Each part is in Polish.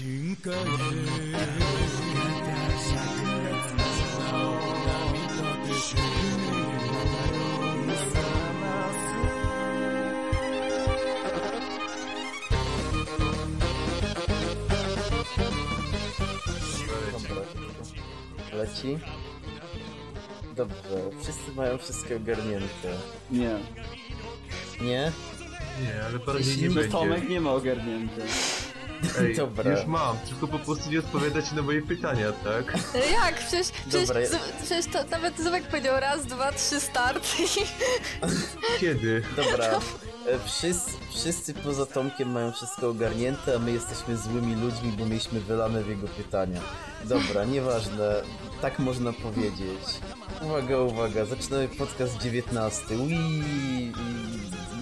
情歌 Leci? Dobrze, wszyscy mają wszystkie ogarnięte. Nie. Nie? Nie, ale bardziej nie Tomek będzie. nie ma ogarnięte. Ej, Dobra. już mam, tylko po prostu nie odpowiadacie na moje pytania, tak? Jak? Przecież, przecież, Dobra, z- przecież to nawet Zubek powiedział raz, dwa, trzy, start i Kiedy? Dobra. E, Wszyscy, wszyscy poza Tomkiem mają wszystko ogarnięte, a my jesteśmy złymi ludźmi, bo mieliśmy wylane w jego pytania. Dobra, nieważne. Tak można powiedzieć. Uwaga, uwaga, zaczynamy podcast 19. Wii!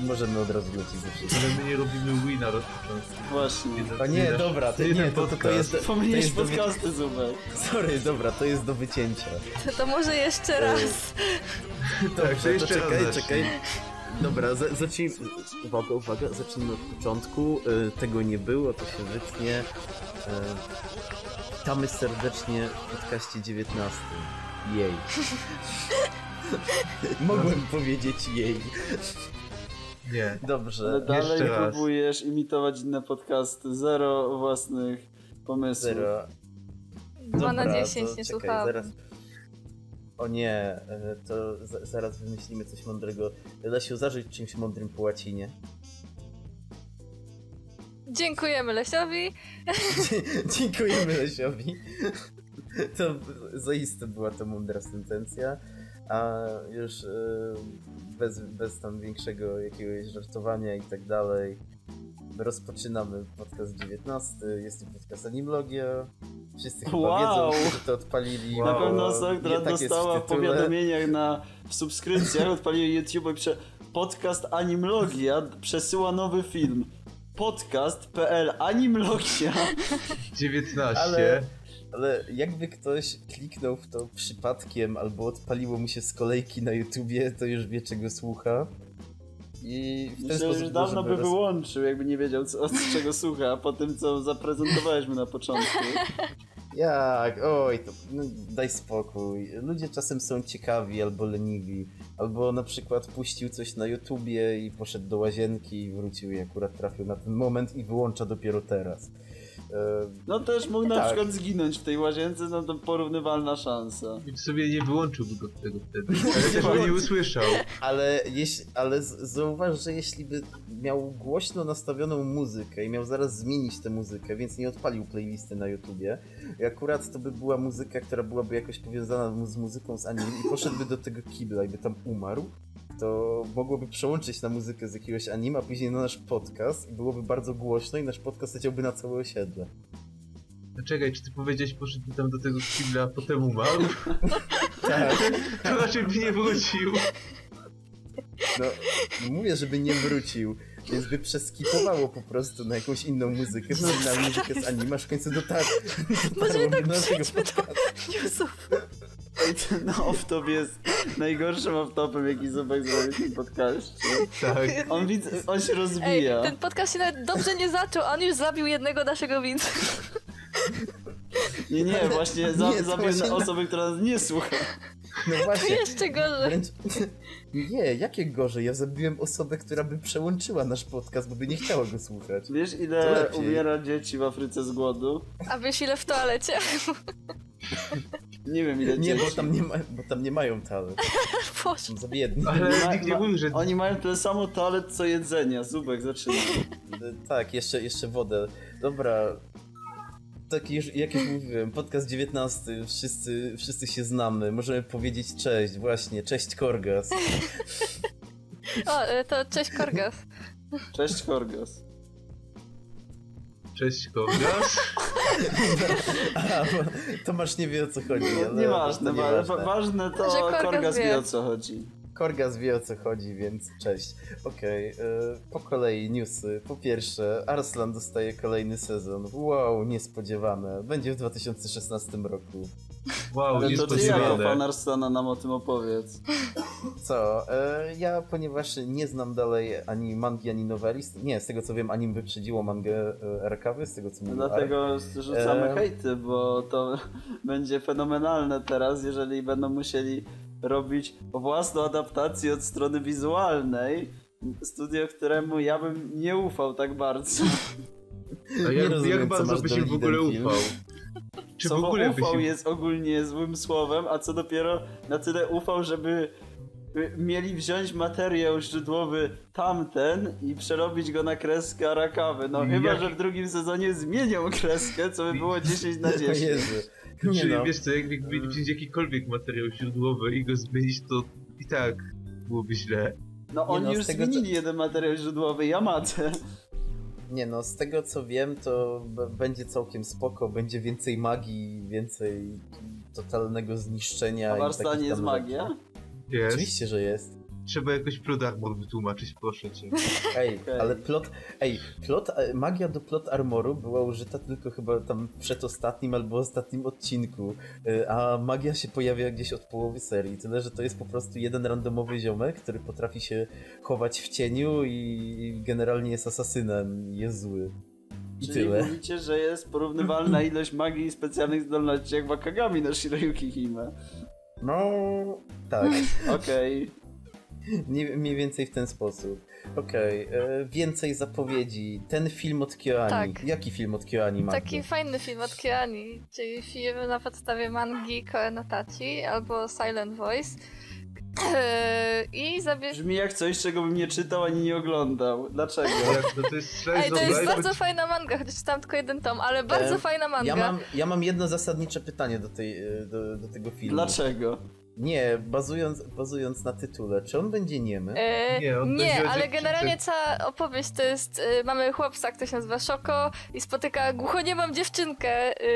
I możemy od razu lecieć ze wszystkim. Ale my nie robimy wina od początku. Właśnie. A nie, dobra, to, nie, to, to, to jest... To Pomyliłeś podcasty, Zubek. sorry, dobra, to jest do wycięcia. to, to może jeszcze raz. Dobrze, to jeszcze raz czekaj, zacznij. czekaj. Dobra, za, zacznijmy. Uwaga, uwaga, zacznijmy od początku. E, tego nie było, to się wytnie. E, witamy serdecznie w podcaście 19. Jej. Mogłem powiedzieć jej. Nie. Ale Dobrze. dalej Jeszcze raz. próbujesz imitować inne podcasty. Zero własnych pomysłów. Zero. Dwa na Dobra, dziesięć, to nie czekaj, słuchałam. zaraz. O nie, e, to za, zaraz wymyślimy coś mądrego. Da się zażyć czymś mądrym po łacinie. Dziękujemy Lesiowi. Dziękujemy Lesiowi. To zaiste była to mądra sentencja. A już e, bez, bez tam większego jakiegoś żartowania i tak dalej. Rozpoczynamy podcast 19. Jest to podcast Animlogia. Wszyscy chyba Wow. wiedzą, że to odpalili. Na pewno nie tak dostała powiadomieniach na w subskrypcjach, odpaliła YouTube i pisze podcast Animlogia przesyła nowy film. Podcast.pl Animlogia 19. Ale, ale jakby ktoś kliknął w to przypadkiem albo odpaliło mu się z kolejki na YouTubie, to już wie czego słucha. I w ten Myślę, że sposób już dawno by roz- wyłączył, jakby nie wiedział co, z czego słucha, po tym co zaprezentowałeś mu na początku. Jak? Oj, to, no, daj spokój. Ludzie czasem są ciekawi albo leniwi. Albo na przykład puścił coś na YouTubie i poszedł do łazienki i wrócił i akurat trafił na ten moment i wyłącza dopiero teraz. No też mógł na Tak. przykład zginąć w tej łazience, no to porównywalna szansa. I w sobie nie wyłączyłby go tego wtedy. Ale też go nie usłyszał. Ale, jeśli, ale zauważ, że jeśli by miał głośno nastawioną muzykę i miał zaraz zmienić tę muzykę, więc nie odpalił playlisty na YouTubie, i akurat to by była muzyka, która byłaby jakoś powiązana z muzyką z anime i poszedłby do tego kibla i by tam umarł, to mogłoby przełączyć na muzykę z jakiegoś anime, a później na nasz podcast i byłoby bardzo głośno i nasz podcast leciałby na całe osiedle. No czekaj, czy ty powiedziałeś, poszedł tam do tego kibla, a potem umarł? Tak, To raczej by nie wrócił. no mówię, żeby nie wrócił, więc by przeskipowało po prostu na jakąś inną muzykę, na muzykę z anime, aż w końcu dotarł. Może naszego przejdźmy do newsów. Ej, ten off-top jest najgorszym off-topem, jaki Zubek zrobił w tym podcaście. Tak. On, widz, on się Ej, rozwija. ten podcast się nawet dobrze nie zaczął, on już zabił jednego naszego widza. Nie, nie, właśnie za, Nie, to zabił właśnie na na- osobę, która nas nie słucha. No To właśnie, jeszcze gorzej. wręcz... Nie, jakie gorzej, ja zabiłem osobę, która by przełączyła nasz podcast, bo by nie chciała go słuchać. Wiesz, To ile umiera dzieci w Afryce z głodu? A wiesz ile w toalecie? Nie wiem, ile Nie, bo tam nie, ma, bo tam nie mają talentu, Boże. są za biedni. Ale Ma- nikt nie mówił, że... Oni mają tyle samo toalet, co jedzenia. Zubek, zaczyna. Tak, jeszcze, jeszcze wodę. Dobra, tak już, jak już mówiłem, podcast 19, wszyscy, wszyscy się znamy, możemy powiedzieć cześć, właśnie, cześć Korgas. O, e, to cześć Korgas. Cześć, Horgos. Cześć, bo Tomasz nie wie o co chodzi, ale Nieważne, to ale nieważne. wa- ważne Że to Korgos Korgas wie. wie o co chodzi. Korgas wie o co chodzi, więc cześć. Okej, e, po kolei newsy. Po pierwsze, Arslan dostaje kolejny sezon. Wow, niespodziewane. Będzie w 2016 roku. Wow, Ale to ty jako fan Arstana nam o tym opowiedz. Co? E, ja, ponieważ nie znam dalej ani mangi, ani noweli, z- nie, z tego co wiem, anim wyprzedziło mangę e, Arkawy, z tego co mówił dlatego rzucamy Eee. hejty, bo to będzie fenomenalne teraz, jeżeli będą musieli robić własną adaptację od strony wizualnej. Studio, któremu ja bym nie ufał tak bardzo. A Nie jak, rozumiem, jak bardzo byś im w ogóle ufał? Czy w ogóle byś ufał im... jest ogólnie złym słowem, a co dopiero na tyle ufał, żeby y, mieli wziąć materiał źródłowy tamten i przerobić go na kreskę Arakawy. No chyba, że w drugim sezonie zmienią kreskę, co by było 10 na O 10. Jezu. Nie Czy no. wiesz co, jak jakby wziąć jakikolwiek materiał źródłowy i go zmienić, to i tak byłoby źle. No oni no, już tego, co- zmienili jeden materiał źródłowy, Yamate. Nie no, z tego co wiem, to będzie całkiem spoko, będzie więcej magii, więcej totalnego zniszczenia. A w i Arstanie takich jest magia? Jest. Oczywiście, że jest. Trzeba jakoś plot armor wytłumaczyć, proszę cię. Ej, ale plot, ej, plot, e, magia do plot armoru była użyta tylko chyba tam w przedostatnim albo ostatnim odcinku, e, a magia się pojawia gdzieś od połowy serii, tyle, że to jest po prostu jeden randomowy ziomek, który potrafi się chować w cieniu i generalnie jest asasynem, jest zły. I Czyli tyle. mówicie, że jest porównywalna ilość magii i specjalnych zdolności jak Wakagami na Shiroyuki Hime. No, tak. Okej. Mniej, mniej więcej w ten sposób. Okej, e, więcej zapowiedzi. Ten film od Kyoani. Tak. Jaki film od Kyoani ma? Taki fajny film od Kiani, czyli film na podstawie mangi Koenatachi albo Silent Voice. Eee, I zabierz... Brzmi jak coś, czego bym nie czytał ani nie oglądał. Dlaczego? No to jest Ej, to jest bardzo fajna manga, chociaż czytałam tylko jeden tom, ale bardzo E, fajna manga. Ja mam, ja mam jedno zasadnicze pytanie do, tej, e, do, do tego filmu. Dlaczego? Nie, bazując, bazując na tytule. Czy on będzie niemy? E, Nie, on nie, będzie ale generalnie cała opowieść to jest, e, mamy chłopca, który się nazywa Szoko i spotyka głuchoniemą dziewczynkę. E,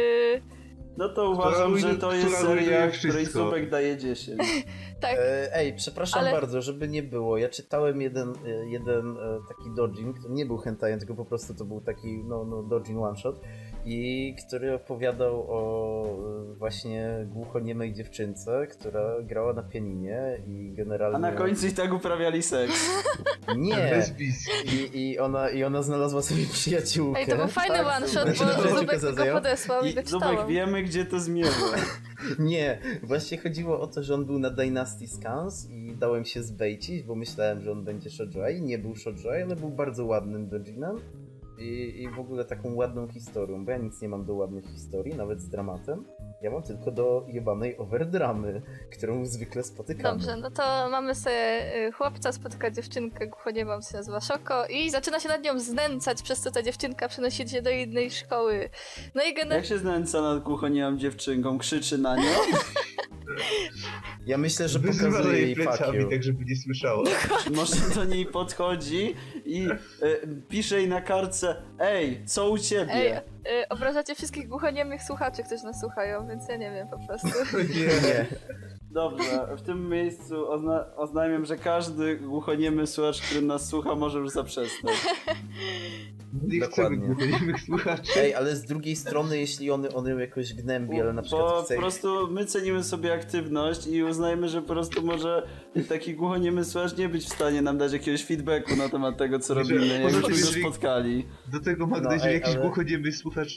No to uważam, że to jest seria, której. Subek daje 10. tak, E, ej, przepraszam Ale- bardzo, żeby nie było. Ja czytałem jeden, e, jeden e, taki dojin, który nie był hentajem, tylko po prostu to był taki no, no, dojin one shot i który opowiadał o e, właśnie głuchoniemej dziewczynce, która grała na pianinie i generalnie... A na końcu i tak uprawiali seks. Nie! I, i, ona, I ona znalazła sobie przyjaciółkę. Ej, to był fajny tak, one shot, Znaczy, bo mi go podesłał i, I go Zubek, czytałam. wiemy gdzie to zmierza. Nie, właśnie chodziło o to, że on był na Dynasty Scans i dałem się zbejcić, bo myślałem, że on będzie shoujo Nie był shoujo ale był bardzo ładnym dojinem i, i w ogóle taką ładną historią, bo ja nic nie mam do ładnych historii, nawet z dramatem. Ja mam tylko do jebanej overdramy, którą zwykle spotykamy. Dobrze, no to mamy sobie y, chłopca, spotyka dziewczynkę, głuchoniemą, się nazywa Szoko i zaczyna się nad nią znęcać, przez co ta dziewczynka przenosi się do innej szkoły. No i Jak generalnie... się znęca nad głuchoniemą dziewczynką, krzyczy na nią? Ja myślę, że pokazuje jej plecami, tak żeby nie słyszała. Może do niej podchodzi i e, pisze jej na kartce Ej, co u Ej, ciebie? y, obrażacie wszystkich głuchoniemych słuchaczy, którzy nas słuchają, więc ja nie wiem po prostu. Nie. Nie. Dobrze, w tym miejscu ozna oznajmiam, że każdy głuchoniemy słuchacz, który nas słucha, może już zaprzestać. Nie chcemy Dokładnie. głuchoniemych słuchaczy. Ej, ale z drugiej strony, jeśli on, on ją jakoś gnębi, ale na przykład Bo chce... po prostu my cenimy sobie aktywność i uznajmy, że po prostu może taki głuchoniemy słuchacz nie być w stanie nam dać jakiegoś feedbacku na temat tego, co Że- robimy, go jeżeli- spotkali. Do tego Magda, No, jeżeli jakiś ale- głuchoniemy słuchacz,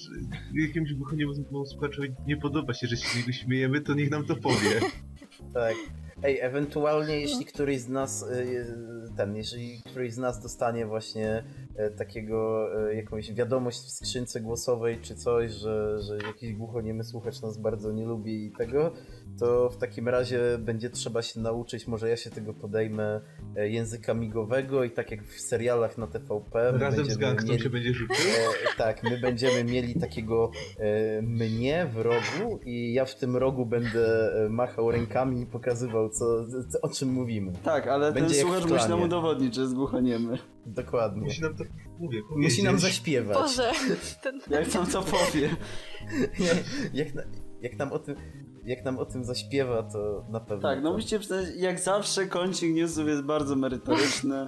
jakimś głuchoniememu słuchaczowi nie podoba się, że się z niego śmiejemy, to niech nam to powie. Tak. Ej, ewentualnie jeśli któryś z nas, y, ten, jeżeli któryś z nas dostanie właśnie e, takiego, e, jakąś wiadomość w skrzynce głosowej czy coś, że, że jakiś głuchoniemy słuchacz nas bardzo nie lubi i tego, to w takim razie będzie trzeba się nauczyć, może ja się tego podejmę, e, języka migowego i tak jak w serialach na TVP. Razem z będziemy gangstą mieli- się będzie rzucił. E, tak, my będziemy mieli takiego e, mnie w rogu i ja w tym rogu będę e, machał rękami i pokazywał, co, co, o czym mówimy. Tak, ale Będzie ten słuchacz musi nam udowodnić, że jest głuchoniemy. Dokładnie. Musi nam to, mówię, Musi nam zaśpiewać. Boże, ten... Jak nam to powie? jak, na, jak nam o tym... jak nam o tym zaśpiewa, to na pewno. Tak, no to... musicie przyznać, jak zawsze kącik newsów jest bardzo merytoryczny.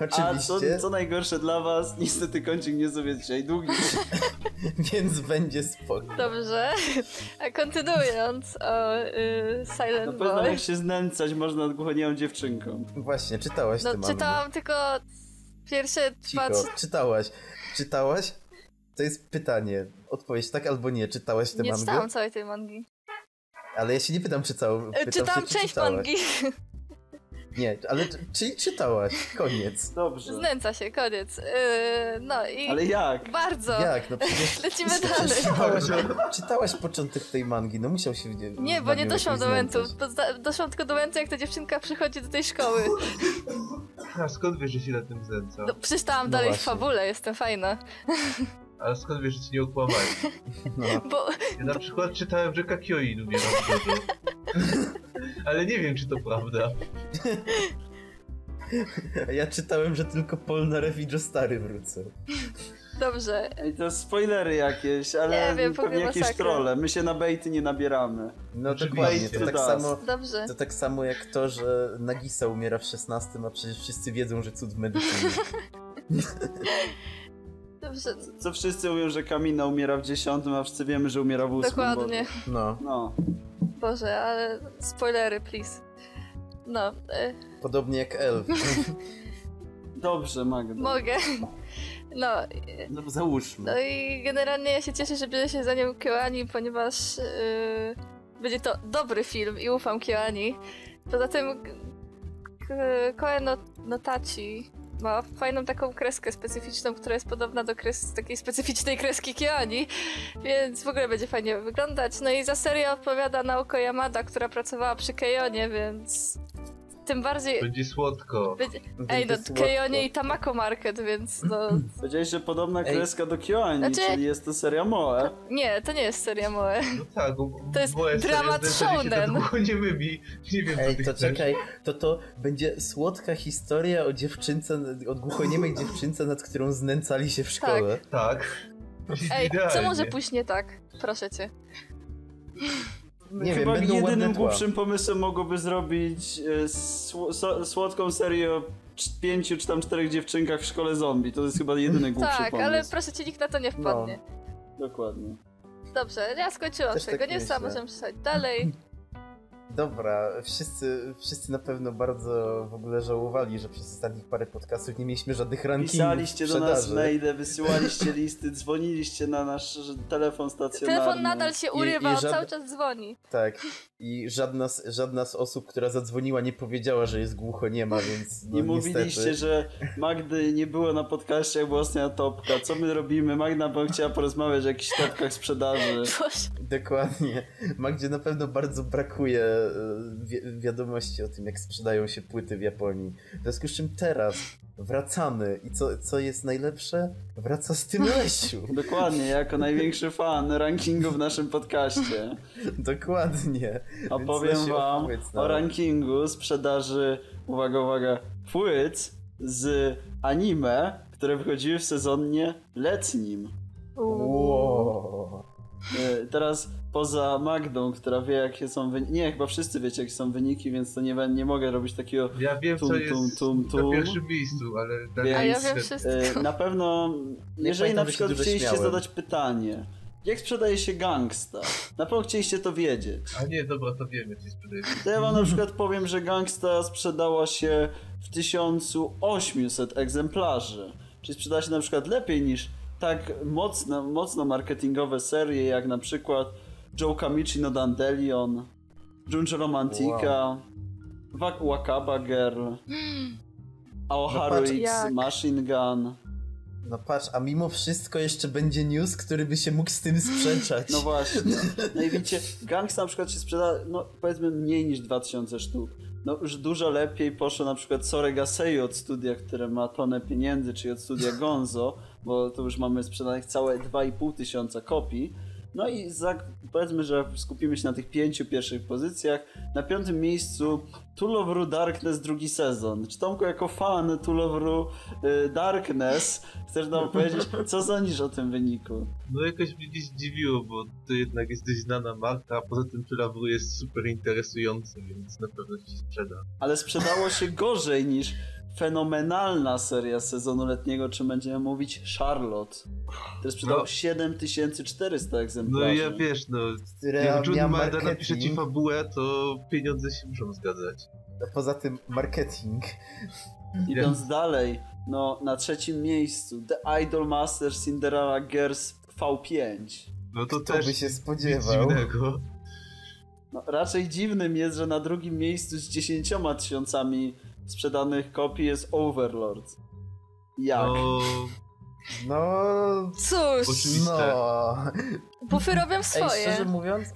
A co, Oczywiście, co najgorsze dla was, niestety kącik newsów jest dzisiaj długi. więc będzie spoko. Dobrze. A kontynuując o y, No Silent nam, Boy. jak się znęcać można nad głuchoniemą dziewczynką. Właśnie, czytałaś No czytałam tylko pierwsze dwa, Cicho, czytałaś. Czytałaś? To jest pytanie. Odpowiedź tak albo nie. Czytałaś te Nie mangi? czytałam całej tej mangi. Ale ja się nie pytam, czy całą. E, Pytam Czytałam się, czy część czytałaś. mangi. Nie, ale czy- czyli czytałaś. Koniec. Dobrze. Znęca się, koniec. Yy, no i Ale jak? bardzo. Jak? No przecież Lecimy dalej. czytałaś, czytałaś początek tej mangi, no musiał się w Nie, bo nie doszłam do momentu. Doszłam tylko do momentu, jak ta dziewczynka przychodzi do tej szkoły. A skąd wiesz, że się na tym znęca? No, przeczytałam No dalej w właśnie. fabule, jestem fajna. Ale skąd wiesz, że cię nie okłamali? No. Bo Ja na przykład czytałem, że Kakioin umiera w głodu. Ale nie wiem, czy to prawda. Ja czytałem, że tylko Polnareff i Stary wrócą. dobrze. Ej, to spoilery jakieś, ale Nie wiem, pewnie jakieś masakra. trolle. My się na bejty nie nabieramy. No dokładnie, to Bait tak to samo... Dobrze. To tak samo jak to, że Nagisa umiera w 16, a przecież wszyscy wiedzą, że cud w medycynie. Dobrze. Co wszyscy mówią, że Kamina umiera w dziesiątym, a wszyscy wiemy, że umiera w ósmym. Dokładnie. No, Bo... No. Boże, ale spoilery, please. No, y, podobnie jak Elf. Dobrze, Magda. mogę. No, y, No załóżmy. no i generalnie ja się cieszę, że bierze się za nią Kyoani, ponieważ y, będzie to dobry film i ufam Kyoani. Poza tym Koe no, no Tachi ma fajną taką kreskę specyficzną, która jest podobna do kres, takiej specyficznej kreski Kyoani, więc w ogóle będzie fajnie wyglądać. No i za serię odpowiada Naoko Yamada, która pracowała przy Kejonie, więc tym bardziej... Będzie słodko. Będzie... Ej, no. Kejonie i Tamako Market, więc no... Powiedziałeś, że podobna Ej. kreska do Kyoani, Znaczy- czyli jest to seria Moe. Nie, to nie jest seria Moe. No tak, bo To jest serie dramat się shounen. głuchoniemymi. Nie wiem, co Ej, to czekaj, to to będzie słodka historia o dziewczynce, o głuchoniemej dziewczynce, nad którą znęcali się w szkole. Tak. Ej, co Idealnie. może pójść nie tak? Proszę cię. Nie wiem, Chyba ładne jedynym głupszym pomysłem mogłoby zrobić e, sł- so- słodką serię o pięciu czy tam czterech dziewczynkach w szkole zombie. To jest chyba jedyny głupszy Tak, pomysł. ale proszę cię, nikt na to nie wpadnie. Dokładnie. Dobrze, ja skończyłam Też swojego tak newsa, myślę. możemy przejść dalej. Dobra, wszyscy, wszyscy na pewno bardzo w ogóle żałowali, że przez ostatnich parę podcastów nie mieliśmy żadnych rankingów Pisaliście do nas maile, wysyłaliście listy, dzwoniliście na nasz telefon stacjonarny. Telefon nadal się I- urywa, i on żad- cały czas dzwoni. Tak. I żadna z, żadna z osób, która zadzwoniła, nie powiedziała, że jest głuchoniema, więc no, I mówiliście, niestety. że Magdy nie było na podcaście, jak była ostatnia topka. Co my robimy? Magda by chciała porozmawiać o jakichś topkach sprzedaży. Boże. Dokładnie. Magdzie na pewno bardzo brakuje wi- wiadomości o tym, jak sprzedają się płyty w Japonii. W związku z czym teraz wracamy i co, co jest najlepsze? Wraca z tym Lesiu. Dokładnie, jako największy fan rankingu w naszym podcaście. Dokładnie. Opowiem wam o rankingu sprzedaży, uwaga, uwaga, płyt z anime, które wychodziły w sezonie letnim. Wow. E, Teraz poza Magdą, która wie jakie są wyniki, nie, chyba wszyscy wiecie jakie są wyniki, więc to nie, nie mogę robić takiego Ja wiem, co Tum, jest tum, tum, na tum. pierwszym miejscu, ale... Więc- dalej A ja jest- wiem wszystko. E, Na pewno, jeżeli na przykład chcieliście zadać pytanie, jak sprzedaje się gangsta, na pewno chcieliście to wiedzieć. A nie, dobra, to wiemy, jak się sprzedaje. To ja wam na przykład powiem, że gangsta sprzedała się w 1800 egzemplarzy. Czyli sprzedała się na przykład lepiej niż tak mocno, mocno marketingowe serie, jak na przykład Joe Kamichi no Dandelion, Junjo Romantica, Wak Wakaba Girl, Aoharu No patrz, X jak. Machine Gun. No patrz, a mimo wszystko jeszcze będzie news, który by się mógł z tym sprzeczać. No właśnie. No i widzicie, Gangsta na przykład się sprzeda, no powiedzmy mniej niż 2000 sztuk. No już dużo lepiej poszło na przykład Soregasei od studia, które ma tonę pieniędzy, czyli od studia Gonzo, bo to już mamy sprzedanych całe 2,5 tysiąca kopii. No i za, powiedzmy, że skupimy się na tych pięciu pierwszych pozycjach. Na piątym miejscu Tool of Ru Darkness drugi sezon. Czy Tomku jako fan Tool of Ru y, Darkness chcesz nam powiedzieć, co sądzisz o tym wyniku? No jakoś mnie dziś zdziwiło, bo to jednak jest dość znana marka, a poza tym Tulawru jest super interesujący, więc na pewno się sprzeda. Ale sprzedało się gorzej niż fenomenalna seria sezonu letniego, czy będziemy mówić Charlotte. To sprzedało No. 7400 No egzemplarzy. i ja wiesz, no, jak Judy Maeda napisze ci fabułę, to pieniądze się muszą zgadzać. a poza tym marketing. Idąc dalej, no na trzecim miejscu The Idol Master Cinderella Girls V5. No to Kto też by się spodziewał? dziwnego. No, raczej dziwnym jest, że na drugim miejscu z 10 tysiącami sprzedanych kopii jest Overlord. Jak? No, No... Cóż, Oczywiście. No... bufy robią Ej, swoje. szczerze mówiąc...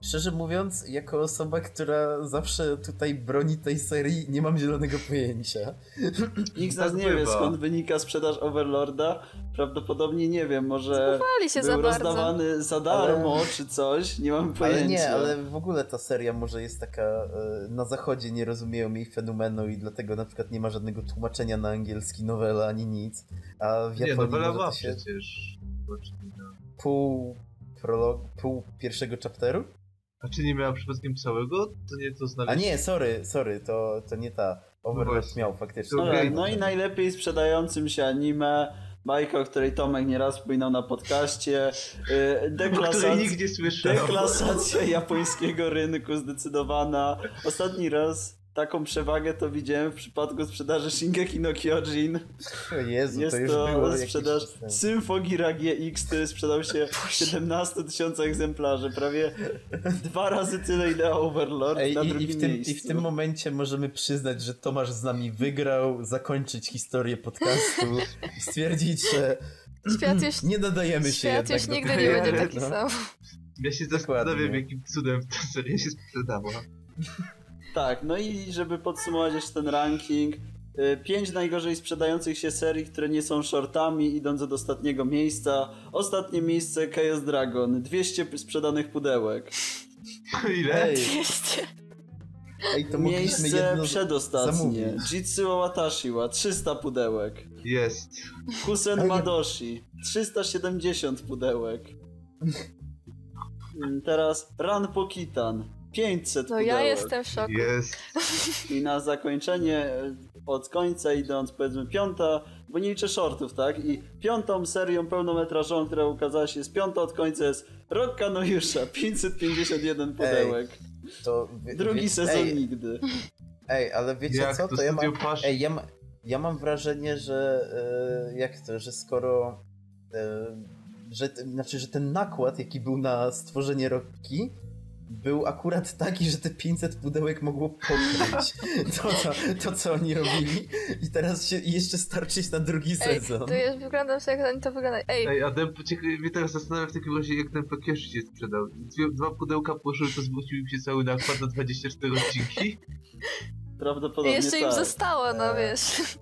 Szczerze mówiąc, jako osoba, która zawsze tutaj broni tej serii, nie mam zielonego pojęcia. Nikt z nas tak nie wie skąd wynika sprzedaż Overlorda. Prawdopodobnie nie wiem, może się za był bardzo. rozdawany za darmo czy coś, nie mam pojęcia. Ale nie, ale w ogóle ta seria może jest taka... e, Na zachodzie nie rozumieją jej fenomenu i dlatego na przykład nie ma żadnego tłumaczenia na angielski nowela ani nic. A w nie, Japonii nowela może ma to się przecież. No. pół prolog, pół pierwszego chapteru? A czy nie miała przypadkiem całego? To nie to A znaleźć. nie, sorry, sorry, to, to nie ta. Overlord właśnie. miał faktycznie. Dobra, Okej. no i najlepiej sprzedającym się anime, bajka, o której Tomek nieraz wspominał na podcaście, O której deklasacja, deklasacja japońskiego rynku zdecydowana. Ostatni raz taką przewagę to widziałem w przypadku sprzedaży Shingeki no Kyojin. O Jezu, Jest to już to było sprzedaż. Symfogira GX, który sprzedał się w 17 tysiąca egzemplarzy, prawie dwa razy tyle ile Overlord Ej, na i, drugim i, w tym, miejscu. I w tym momencie możemy przyznać, że Tomasz z nami wygrał, zakończyć historię podcastu i stwierdzić, że Świat już, nie nadajemy się świat jednak już do nigdy nie będzie no. taki sam. Ja się Dokładnie. zastanawiam, jakim cudem ta seria się sprzedała. Tak, no i żeby podsumować jeszcze ten ranking, y, pięć najgorzej sprzedających się serii, które nie są shortami, idąc od ostatniego miejsca. Ostatnie miejsce Chaos Dragon, 200 sprzedanych pudełek. Ile? Ej, 200. ej, to Miejsce jedno... przedostatnie, zamówić. Jitsuo Watashiwa, 300 pudełek. Jest. Kusen Madoshi, 370 pudełek. Mm, Teraz Ranpo Kitan, 500 No pudełek. ja jestem w szoku. Jest. I na zakończenie od końca idąc powiedzmy piąta, bo nie liczę shortów, tak? I piątą serią pełnometrażową, która ukazała się, jest piąta od końca jest Rokka no Jusza, 551 pudełek. To, wie, Drugi wie, sezon ej, nigdy. ej, ale wiecie Jak co, to to ja mam... Pasz... Ej, ja, ma, ja mam wrażenie, że e, jak to, że skoro e, że, znaczy, że ten nakład, jaki był na stworzenie Rokki, był akurat taki, że te 500 pudełek mogło pokryć to, co, to, co oni robili i teraz się i jeszcze starczyć na drugi Ej, sezon. to jest, wygląda jak oni to wygląda. Ej, Ej, a Dempo, ciekawe, mnie teraz zastanawia w takim razie, jak ten Pekieszy się sprzedał. Dwie, dwa pudełka poszły, to zwrócił im się cały nakład na 24 odcinki. Prawdopodobnie jeszcze im tak. zostało, no Eee. wiesz.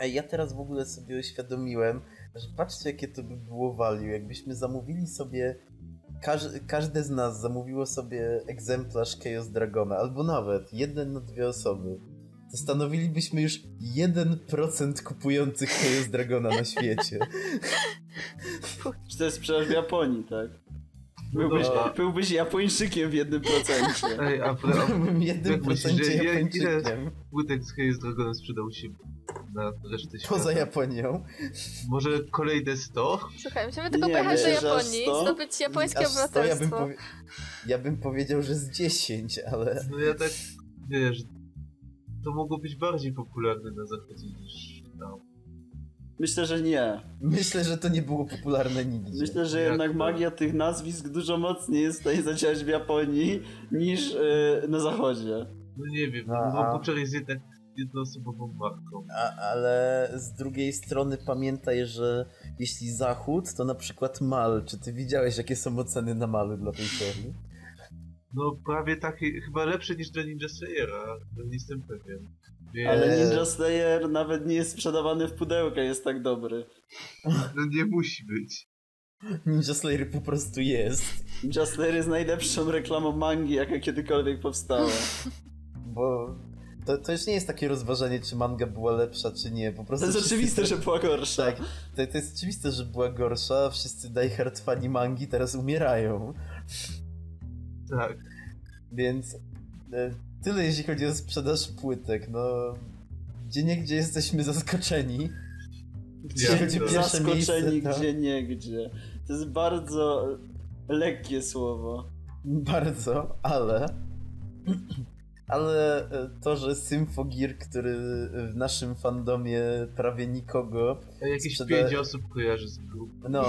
Ej, ja teraz w ogóle sobie uświadomiłem, że patrzcie jakie to by było value, jakbyśmy zamówili sobie każ, każde z nas zamówiło sobie egzemplarz Chaos Dragona, albo nawet jeden na dwie osoby. To stanowilibyśmy już 1% kupujących Chaos Dragona na świecie. Czy to jest sprzedaż w Japonii, tak? Byłbyś, No. byłbyś Japończykiem w jednym procencie. Ej, a, pra- Byłbym 1% że ile- Japończykiem. płytek z Chaos Dragonem sprzedał się na resztę świata? Poza Japonią. Może kolejne 100? Słuchaj, musimy tylko Nie, pojechać do Japonii, sto? zdobyć japońskie Aż sto, ja, bym obywatelstwo. powie... ja bym powiedział, że z 10, ale... No ja tak, wiesz, to mogło być bardziej popularne na zachodzie niż tam. Myślę, że nie. Myślę, że to nie było popularne nigdzie. Myślę, że jednak magia tych nazwisk dużo mocniej jest w stanie zadziałać w Japonii niż yy, na zachodzie. No nie wiem, No, no, jest jednak jednoosobową marką. A, ale z drugiej strony pamiętaj, że jeśli zachód, to na przykład mal. Czy ty widziałeś, jakie są oceny na malu dla tej serii? No prawie takie, chyba lepsze niż dla Ninja Slayera, nie jestem pewien. Ale Eee. Ninja Slayer nawet nie jest sprzedawany w pudełkach, jest tak dobry. no nie musi być. Ninja Slayer po prostu jest. Just Slayer jest najlepszą reklamą mangi, jaka kiedykolwiek powstała. Bo to, to już nie jest takie rozważanie, czy manga była lepsza, czy nie. Po To prostu jest wszyscy- oczywiste, że była gorsza. Tak, to, to jest oczywiste, że była gorsza. Wszyscy diehard fani mangi teraz umierają. Tak. Więc e, tyle jeśli chodzi o sprzedaż płytek. No, gdzie niegdzie jesteśmy zaskoczeni. Gdzie Jeśli chodzi zaskoczeni miejsce, to- gdzie nie gdzie. To jest bardzo lekkie słowo. Bardzo, ale. Ale e, to, że Symphogear, który w naszym fandomie prawie nikogo, Jakieś Sprzeda- pięć osób kojarzy z grup. no,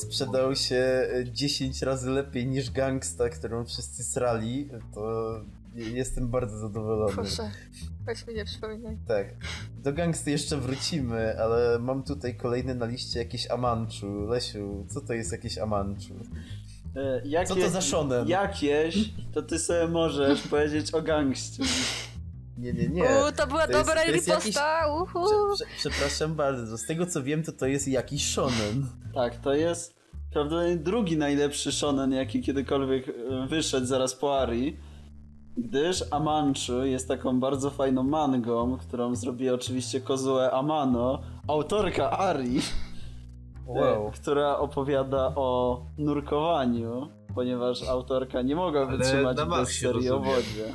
sprzedał się e, 10 razy lepiej niż Gangsta, którą wszyscy srali, to jestem bardzo zadowolony. Proszę, weź mi nie przypominaj. Tak. Do Gangsty jeszcze wrócimy, ale mam tutaj kolejne na liście jakieś Amanchu. Lesiu, co to jest jakieś Amanchu? E, Jakie, Co to za shonen? Jakieś, to ty sobie możesz powiedzieć o gangście. Nie, nie, nie. Uuu, to była To jest- dobra to jest jakiś- riposta, uhu. Prze, prze, przepraszam bardzo, z tego co wiem, to to jest jakiś shonen. Tak, to jest prawdopodobnie drugi najlepszy shonen, jaki kiedykolwiek e, wyszedł zaraz po Ari. Gdyż Amanchu jest taką bardzo fajną mangą, którą zrobi oczywiście Kozue Amano, autorka Ari, Wow. która opowiada o nurkowaniu, ponieważ autorka nie mogła wytrzymać bez serii o wodzie.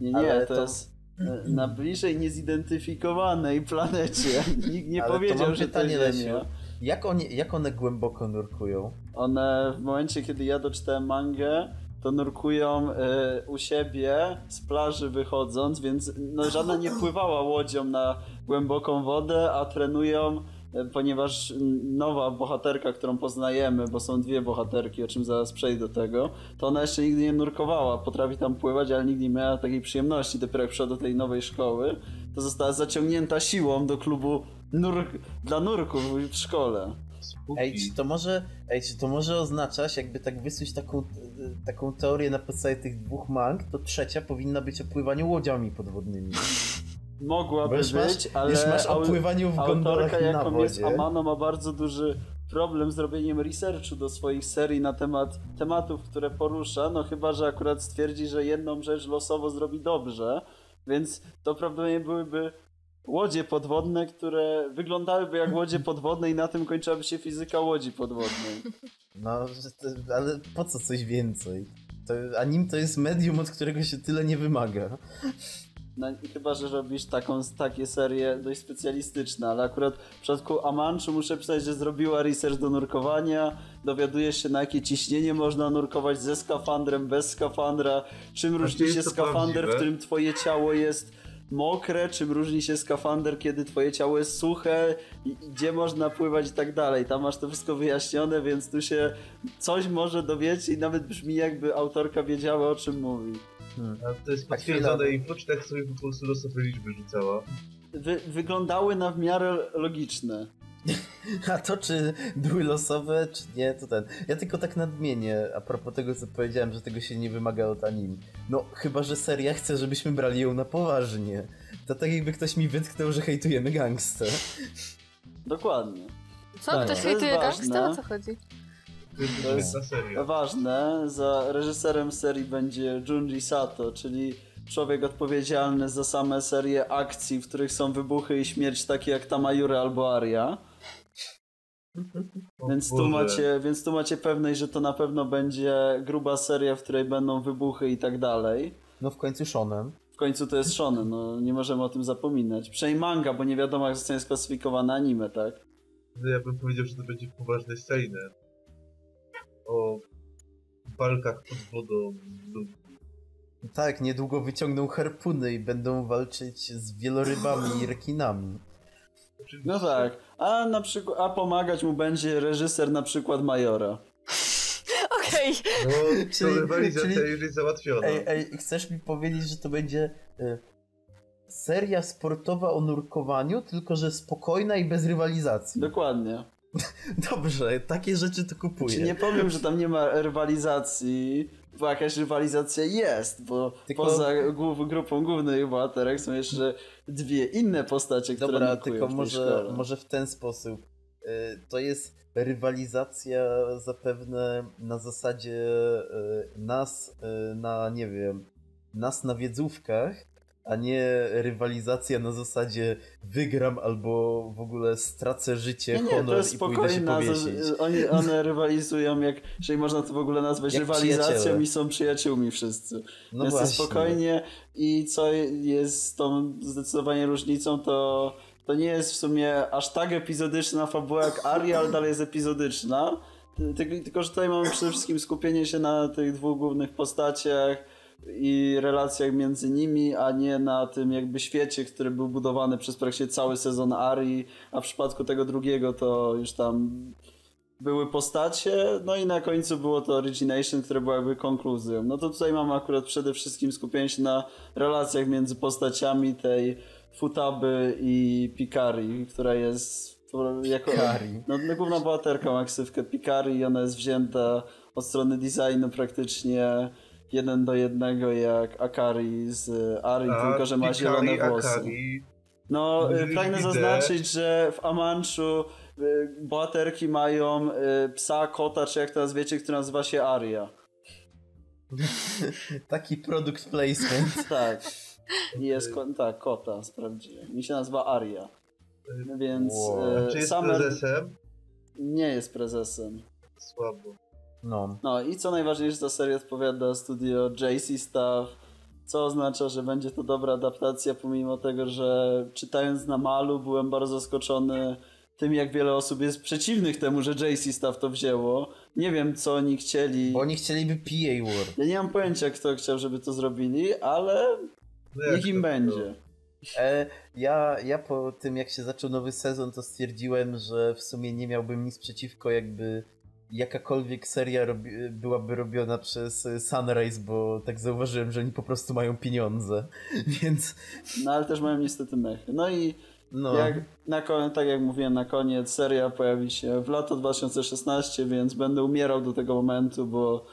Nie, nie, Ale to, to- jest e, na bliżej niezidentyfikowanej planecie. Nikt nie Ale to powiedział, mam że to. Ziemia. Jak, oni, jak one głęboko nurkują? One w momencie, kiedy ja doczytałem mangę, to nurkują e, u siebie z plaży wychodząc, więc no, żadna nie pływała łodzią na głęboką wodę, a trenują, e, ponieważ nowa bohaterka, którą poznajemy, bo są dwie bohaterki, o czym zaraz przejdę do tego, to ona jeszcze nigdy nie nurkowała. Potrafi tam pływać, ale nigdy nie miała takiej przyjemności. Dopiero jak przyszła do tej nowej szkoły, to została zaciągnięta siłą do klubu nur dla nurków w szkole. Ej, czy to może, ej, czy to może oznaczać, jakby tak wysłuć taką, taką teorię na podstawie tych dwóch mang, to trzecia powinna być o pływaniu łodziami podwodnymi. Mogłaby masz, być, ale już masz o pływaniu w gondolach na jaką jest wodzie. Amano, ma bardzo duży problem z robieniem researchu do swoich serii na temat tematów, które porusza, no chyba, że akurat stwierdzi, że jedną rzecz losowo zrobi dobrze, więc to prawdopodobnie byłyby łodzie podwodne, które wyglądałyby jak łodzie podwodne i na tym kończyłaby się fizyka łodzi podwodnej. No, ale po co coś więcej? To, anim to jest medium, od którego się tyle nie wymaga. No, chyba, że robisz taką, takie serie dość specjalistyczne, ale akurat w przypadku Amanchu muszę pisać, że zrobiła research do nurkowania, dowiadujesz się na jakie ciśnienie można nurkować ze skafandrem, bez skafandra, czym różni się skafander, w prawdziwe? którym twoje ciało jest mokre, czym różni się skafander, kiedy twoje ciało jest suche, i, i gdzie można pływać i tak dalej. Tam masz to wszystko wyjaśnione, więc tu się coś może dowiedzieć i nawet brzmi jakby autorka wiedziała o czym mówi. A to jest potwierdzone czy tak sobie po prostu losowe liczby rzucała? Wy, wyglądały na w miarę logiczne. A to czy były losowe, czy nie, to ten. Ja tylko tak nadmienię, a propos tego, co powiedziałem, że tego się nie wymaga od anim. No, chyba, że seria chce, żebyśmy brali ją na poważnie. To tak jakby ktoś mi wytknął, że hejtujemy gangstę. Dokładnie. Co? Tak. Ktoś To jest hejtuje ważne. gangsta? O co chodzi? To jest seria. Ważne, za reżyserem serii będzie Junji Sato, czyli człowiek odpowiedzialny za same serie akcji, w których są wybuchy i śmierć takie jak Tamayura albo Aria. Więc tu, macie, więc tu macie pewność, że to na pewno będzie gruba seria, w której będą wybuchy i tak dalej. No w końcu shonen. W końcu to jest shonen, no nie możemy o tym zapominać. Przynajmniej manga, bo nie wiadomo jak zostanie sklasyfikowane anime, tak? No ja bym powiedział, że to będzie poważne seinen. O walkach pod wodą lub Tak, niedługo wyciągną harpuny i będą walczyć z wielorybami i rekinami. Oczywiście. No tak. A na przykład, a pomagać mu będzie reżyser na przykład Majora. Okej. No, Czyli- to rywalizacja czyli- już jest załatwiona. Ej, ej, chcesz mi powiedzieć, że to będzie y, seria sportowa o nurkowaniu, tylko że spokojna i bez rywalizacji. Dokładnie. Dobrze, takie rzeczy to kupuję. Czy nie powiem, że tam nie ma rywalizacji, bo jakaś rywalizacja jest, bo Tylko- poza głów, grupą głównych bohaterek są jeszcze dwie inne postacie, które Dobra, tylko może, szkole. może w ten sposób. e, to jest rywalizacja zapewne na zasadzie e, nas e, na, nie wiem, nas na wiedzówkach, a nie rywalizacja na zasadzie wygram albo w ogóle stracę życie, Nie, nie, honor to jest i pójdę się powiesić. oni, one rywalizują, jak, jeżeli można to w ogóle nazwać Jak rywalizacją przyjaciele. i są przyjaciółmi wszyscy. No to właśnie. spokojnie i co jest tą zdecydowanie różnicą, to, to nie jest w sumie aż tak epizodyczna fabuła jak Aria, ale dalej jest epizodyczna. Ty- ty- Tylko, że tutaj mamy przede wszystkim skupienie się na tych dwóch głównych postaciach i relacjach między nimi, a nie na tym jakby świecie, który był budowany przez praktycznie cały sezon Arii, a w przypadku tego drugiego to już tam były postacie, no i na końcu było to Origination, które było jakby konkluzją. No to tutaj mamy akurat przede wszystkim skupienie się na relacjach między postaciami tej Futaby i Pikari, która jest jako... Kari. No, no główna bohaterka ma ksywkę Pikari i ona jest wzięta od strony designu praktycznie jeden do jednego jak Akari z Ari, A tylko że ma zielone włosy. Akari, No, Jeżeli pragnę widzę- zaznaczyć, że w Amanchu y, bohaterki mają y, psa, kota, czy jak to nazwiecie, który nazywa się Aria. Taki product placement. Tak. Jest, ko- tak, kota, sprawdziłem. Mi się nazywa Aria. Więc Wow. y, Czy jest Summer prezesem? nie jest prezesem. Słabo. No. No i co najważniejsze, ta seria odpowiada studio JC Staff, co oznacza, że będzie to dobra adaptacja, pomimo tego, że czytając na malu byłem bardzo zaskoczony tym, jak wiele osób jest przeciwnych temu, że JC Staff to wzięło. Nie wiem, co oni chcieli. Bo oni chcieliby PA War. Ja nie mam pojęcia, kto chciał, żeby to zrobili, ale No jak niech im będzie. E, ja, ja po tym, jak się zaczął nowy sezon, to stwierdziłem, że w sumie nie miałbym nic przeciwko, jakby jakakolwiek seria robi, byłaby robiona przez e, Sunrise, bo tak zauważyłem, że oni po prostu mają pieniądze. Więc No ale też mają niestety mechy. No i no. Jak, na, tak jak mówiłem na koniec, seria pojawi się w lato 2016, więc będę umierał do tego momentu, bo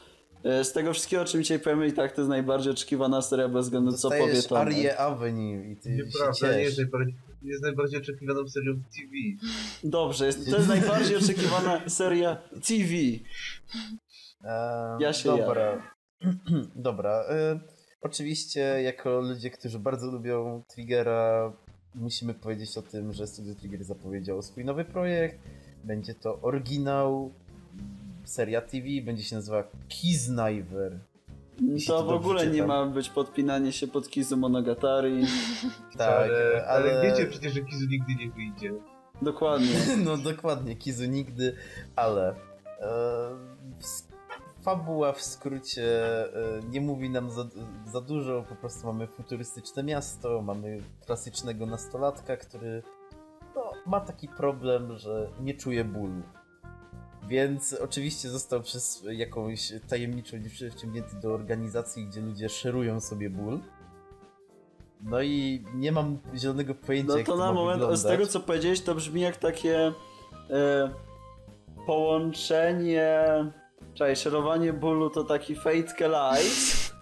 e, z tego wszystkiego, o czym dzisiaj powiemy, i tak to jest najbardziej oczekiwana seria bez względu co powie Dostajesz Tomek. Arię Avenue i ty się Nieprawda, nie jest ciesz. najbardziej, jest najbardziej oczekiwaną serią w TV. Dobrze, jest, to jest najbardziej oczekiwana seria TV. E, Ja się Dobra. dobra. E, oczywiście, jako ludzie, którzy bardzo lubią Triggera, musimy powiedzieć o tym, że Studio Trigger zapowiedziało swój nowy projekt. Będzie to oryginał, seria TV, będzie się nazywała Kizniver. To w ogóle nie ma być podpinanie się pod Kizu Monogatari. Tak, ale, ale... wiecie przecież, że Kizu nigdy nie wyjdzie. Dokładnie. No dokładnie, Kizu nigdy, ale e, fabuła w skrócie e, nie mówi nam za, za dużo, po prostu mamy futurystyczne miasto, mamy klasycznego nastolatka, który no, ma taki problem, że nie czuje bólu. Więc oczywiście został przez jakąś tajemniczą dziewczynę wciągnięty do organizacji, gdzie ludzie szerują sobie ból. No i nie mam zielonego pojęcia, No jak to to na ma moment, wyglądać. z tego co powiedziałeś, to brzmi jak takie e, połączenie. Czekaj, szerowanie bólu to taki Fate Light.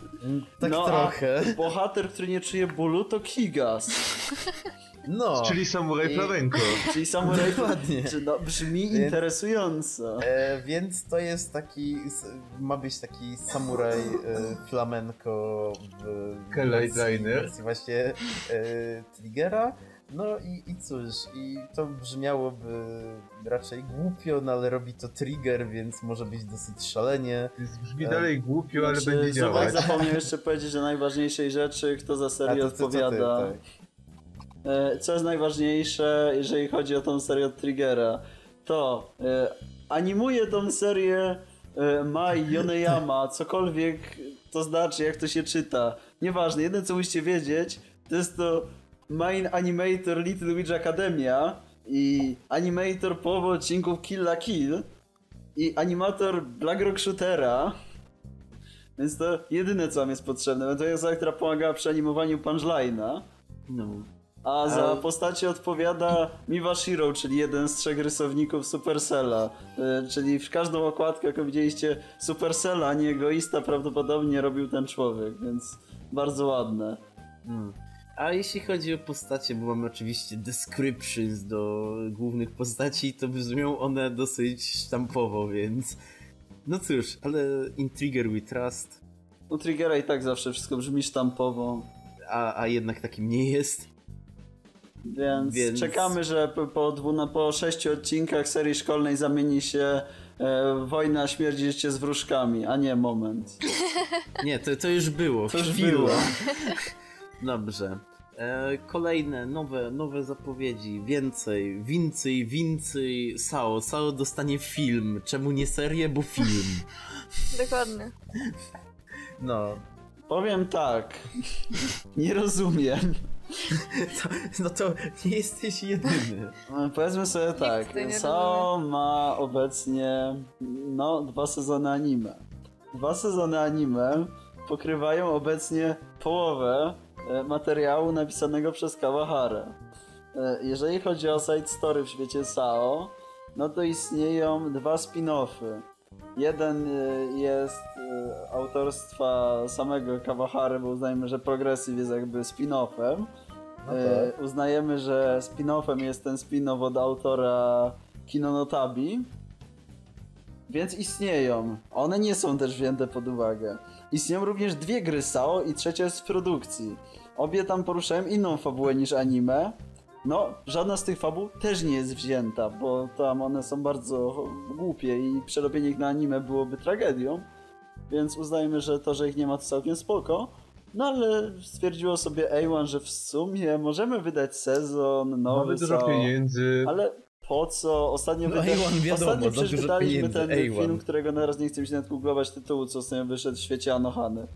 Tak No, a- trochę. Bohater, który nie czuje bólu, to Kigas. No. Czyli samuraj I- flamenko. Czyli samuraj. Dokładnie. Czy No, brzmi Więc- interesująco. E, więc to jest taki, ma być taki samuraj e, flamenko w wersji, właśnie e, Triggera. No i, i cóż, i to brzmiałoby raczej głupio, no ale robi to Trigger, więc może być dosyć szalenie. Brzmi dalej głupio, ale Znaczy, będzie Zubek działać. zapomniał jeszcze powiedzieć o najważniejszej rzeczy, kto za serię co ty, odpowiada. tak. E, Co jest najważniejsze, jeżeli chodzi o tą serię od Triggera, to e, animuje tą serię e, Mai Yoneyama, cokolwiek to znaczy, jak to się czyta. Nieważne, jedyne co musicie wiedzieć, to jest to main animator Little Witch Academia i animator połowy odcinków Kill la Kill i animator Black Rock Shootera. Więc to jedyne co wam jest potrzebne. To jest która pomagała przy animowaniu punchline'a. No. A za postacie odpowiada Miwa Shiro, czyli jeden z trzech rysowników Supercella. E, czyli w każdą okładkę, jaką widzieliście Supercella, a nie egoista, prawdopodobnie robił ten człowiek, więc bardzo ładne. Mm. A jeśli chodzi o postacie, bo mamy oczywiście descriptions do głównych postaci, to brzmią one dosyć sztampowo, więc... No cóż, ale Intriguer We Trust, U Triggera i tak zawsze wszystko brzmi sztampowo, a, a jednak takim nie jest. Więc, Więc- czekamy, że po, po, dwuna, po sześciu odcinkach serii szkolnej zamieni się e, Wojna śmierci życie z wróżkami, a nie moment. Nie, to, to już było. To już było. Dobrze. E, kolejne, nowe, nowe zapowiedzi. Więcej, więcej, więcej. Sao. Sao dostanie film. Czemu nie serię, bo film. Dokładnie. No. Powiem tak, nie rozumiem. To, no to nie jesteś jedyny. E, Powiedzmy sobie tak, Sao ma obecnie no, dwa sezony anime. Dwa sezony anime pokrywają obecnie połowę e, materiału napisanego przez Kawaharę. E, Jeżeli chodzi o side story w świecie Sao, no to istnieją dwa spin-offy. Jeden e, jest e, autorstwa samego Kawahary, bo uznajmy, że Progressive jest jakby spin-offem. No E, tak. uznajemy, że spin-offem jest ten spin-off od autora Kinonotabi. Więc istnieją. One nie są też wzięte pod uwagę. Istnieją również dwie gry SAO i trzecia jest w produkcji. Obie tam poruszają inną fabułę niż anime. No, żadna z tych fabuł też nie jest wzięta, bo tam one są bardzo głupie i przerobienie ich na anime byłoby tragedią. Więc uznajmy, że to, że ich nie ma to całkiem spoko. No ale stwierdziło sobie A1, że w sumie możemy wydać sezon, nowy Mamy dużo pieniędzy. ale po co? Ostatnio, No, wyda... A1 wiadomo, ostatnio przeczytaliśmy pieniędzy, ten A1. film, którego teraz nie chcę mi się nawet googlować tytułu, co ostatnio wyszedł w świecie Anohany.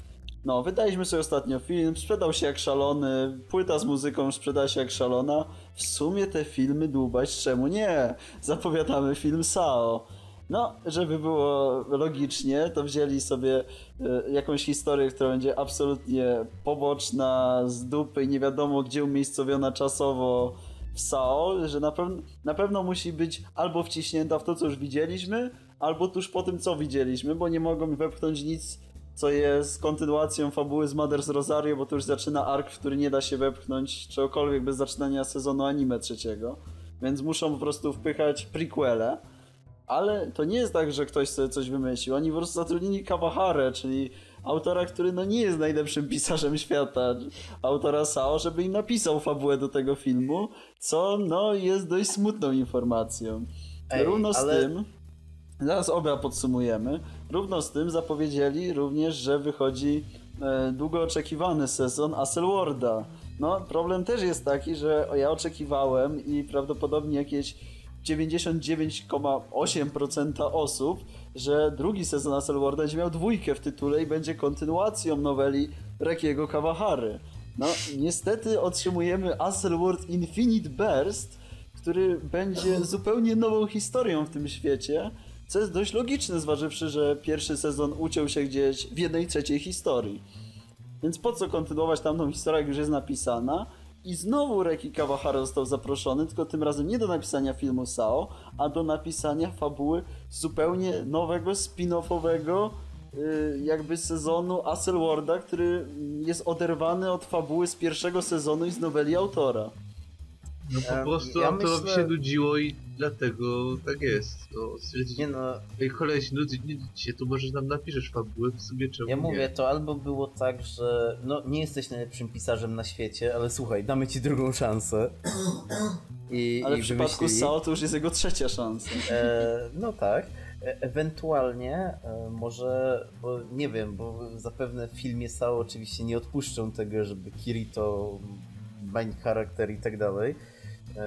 No, wydaliśmy sobie ostatnio film, sprzedał się jak szalony, płyta z muzyką sprzeda się jak szalona. W sumie te filmy dłubać, czemu nie? Zapowiadamy film Sao. No, żeby było logicznie, to wzięli sobie e, jakąś historię, która będzie absolutnie poboczna, z dupy i nie wiadomo gdzie umiejscowiona czasowo w SAO, że na, pew- na pewno musi być albo wciśnięta w to, co już widzieliśmy, albo tuż po tym, co widzieliśmy, bo nie mogą wepchnąć nic, co jest kontynuacją fabuły z Mother's Rosario, bo to już zaczyna ark, w który nie da się wepchnąć czegokolwiek bez zaczynania sezonu anime trzeciego. Więc muszą po prostu wpychać prequele. Ale to nie jest tak, że ktoś sobie coś wymyślił. Oni po prostu zatrudnili Kawaharę, czyli autora, który no nie jest najlepszym pisarzem świata, autora Sao, żeby im napisał fabułę do tego filmu, co no jest dość smutną informacją. Ej, Równo z ale- tym, zaraz oba podsumujemy, równo z tym zapowiedzieli również, że wychodzi e, długo oczekiwany sezon Aselworda. No, problem też jest taki, że ja oczekiwałem i prawdopodobnie jakieś 99,8% osób, że drugi sezon Aselworda będzie miał dwójkę w tytule i będzie kontynuacją noweli Rekiego Kawahary. No, niestety otrzymujemy Aselworld Infinite Burst, który będzie zupełnie nową historią w tym świecie, co jest dość logiczne, zważywszy, że pierwszy sezon uciął się gdzieś w jednej trzeciej historii. Więc po co kontynuować tamtą historię, jak już jest napisana? I znowu Reki Kawahara został zaproszony, tylko tym razem nie do napisania filmu Sao, a do napisania fabuły zupełnie nowego, spin-offowego y, jakby sezonu Aselworda, który jest oderwany od fabuły z pierwszego sezonu i z noweli autora. No po prostu ja autorowi myślę- się nudziło i dlatego tak jest. No, stwierdzili, Nie no, Ej, koleś, nudzi, nudzi się, to może nam napiszesz fabułę w sobie czemu ja nie? mówię, to albo było tak, że no nie jesteś najlepszym pisarzem na świecie, ale słuchaj, damy ci drugą szansę. I, Ale i w przypadku wymyślili- Sao to już jest jego trzecia szansa. E, no tak. E, ewentualnie e, może, bo nie wiem, bo zapewne w filmie Sao oczywiście nie odpuszczą tego, żeby Kirito, main charakter i tak dalej,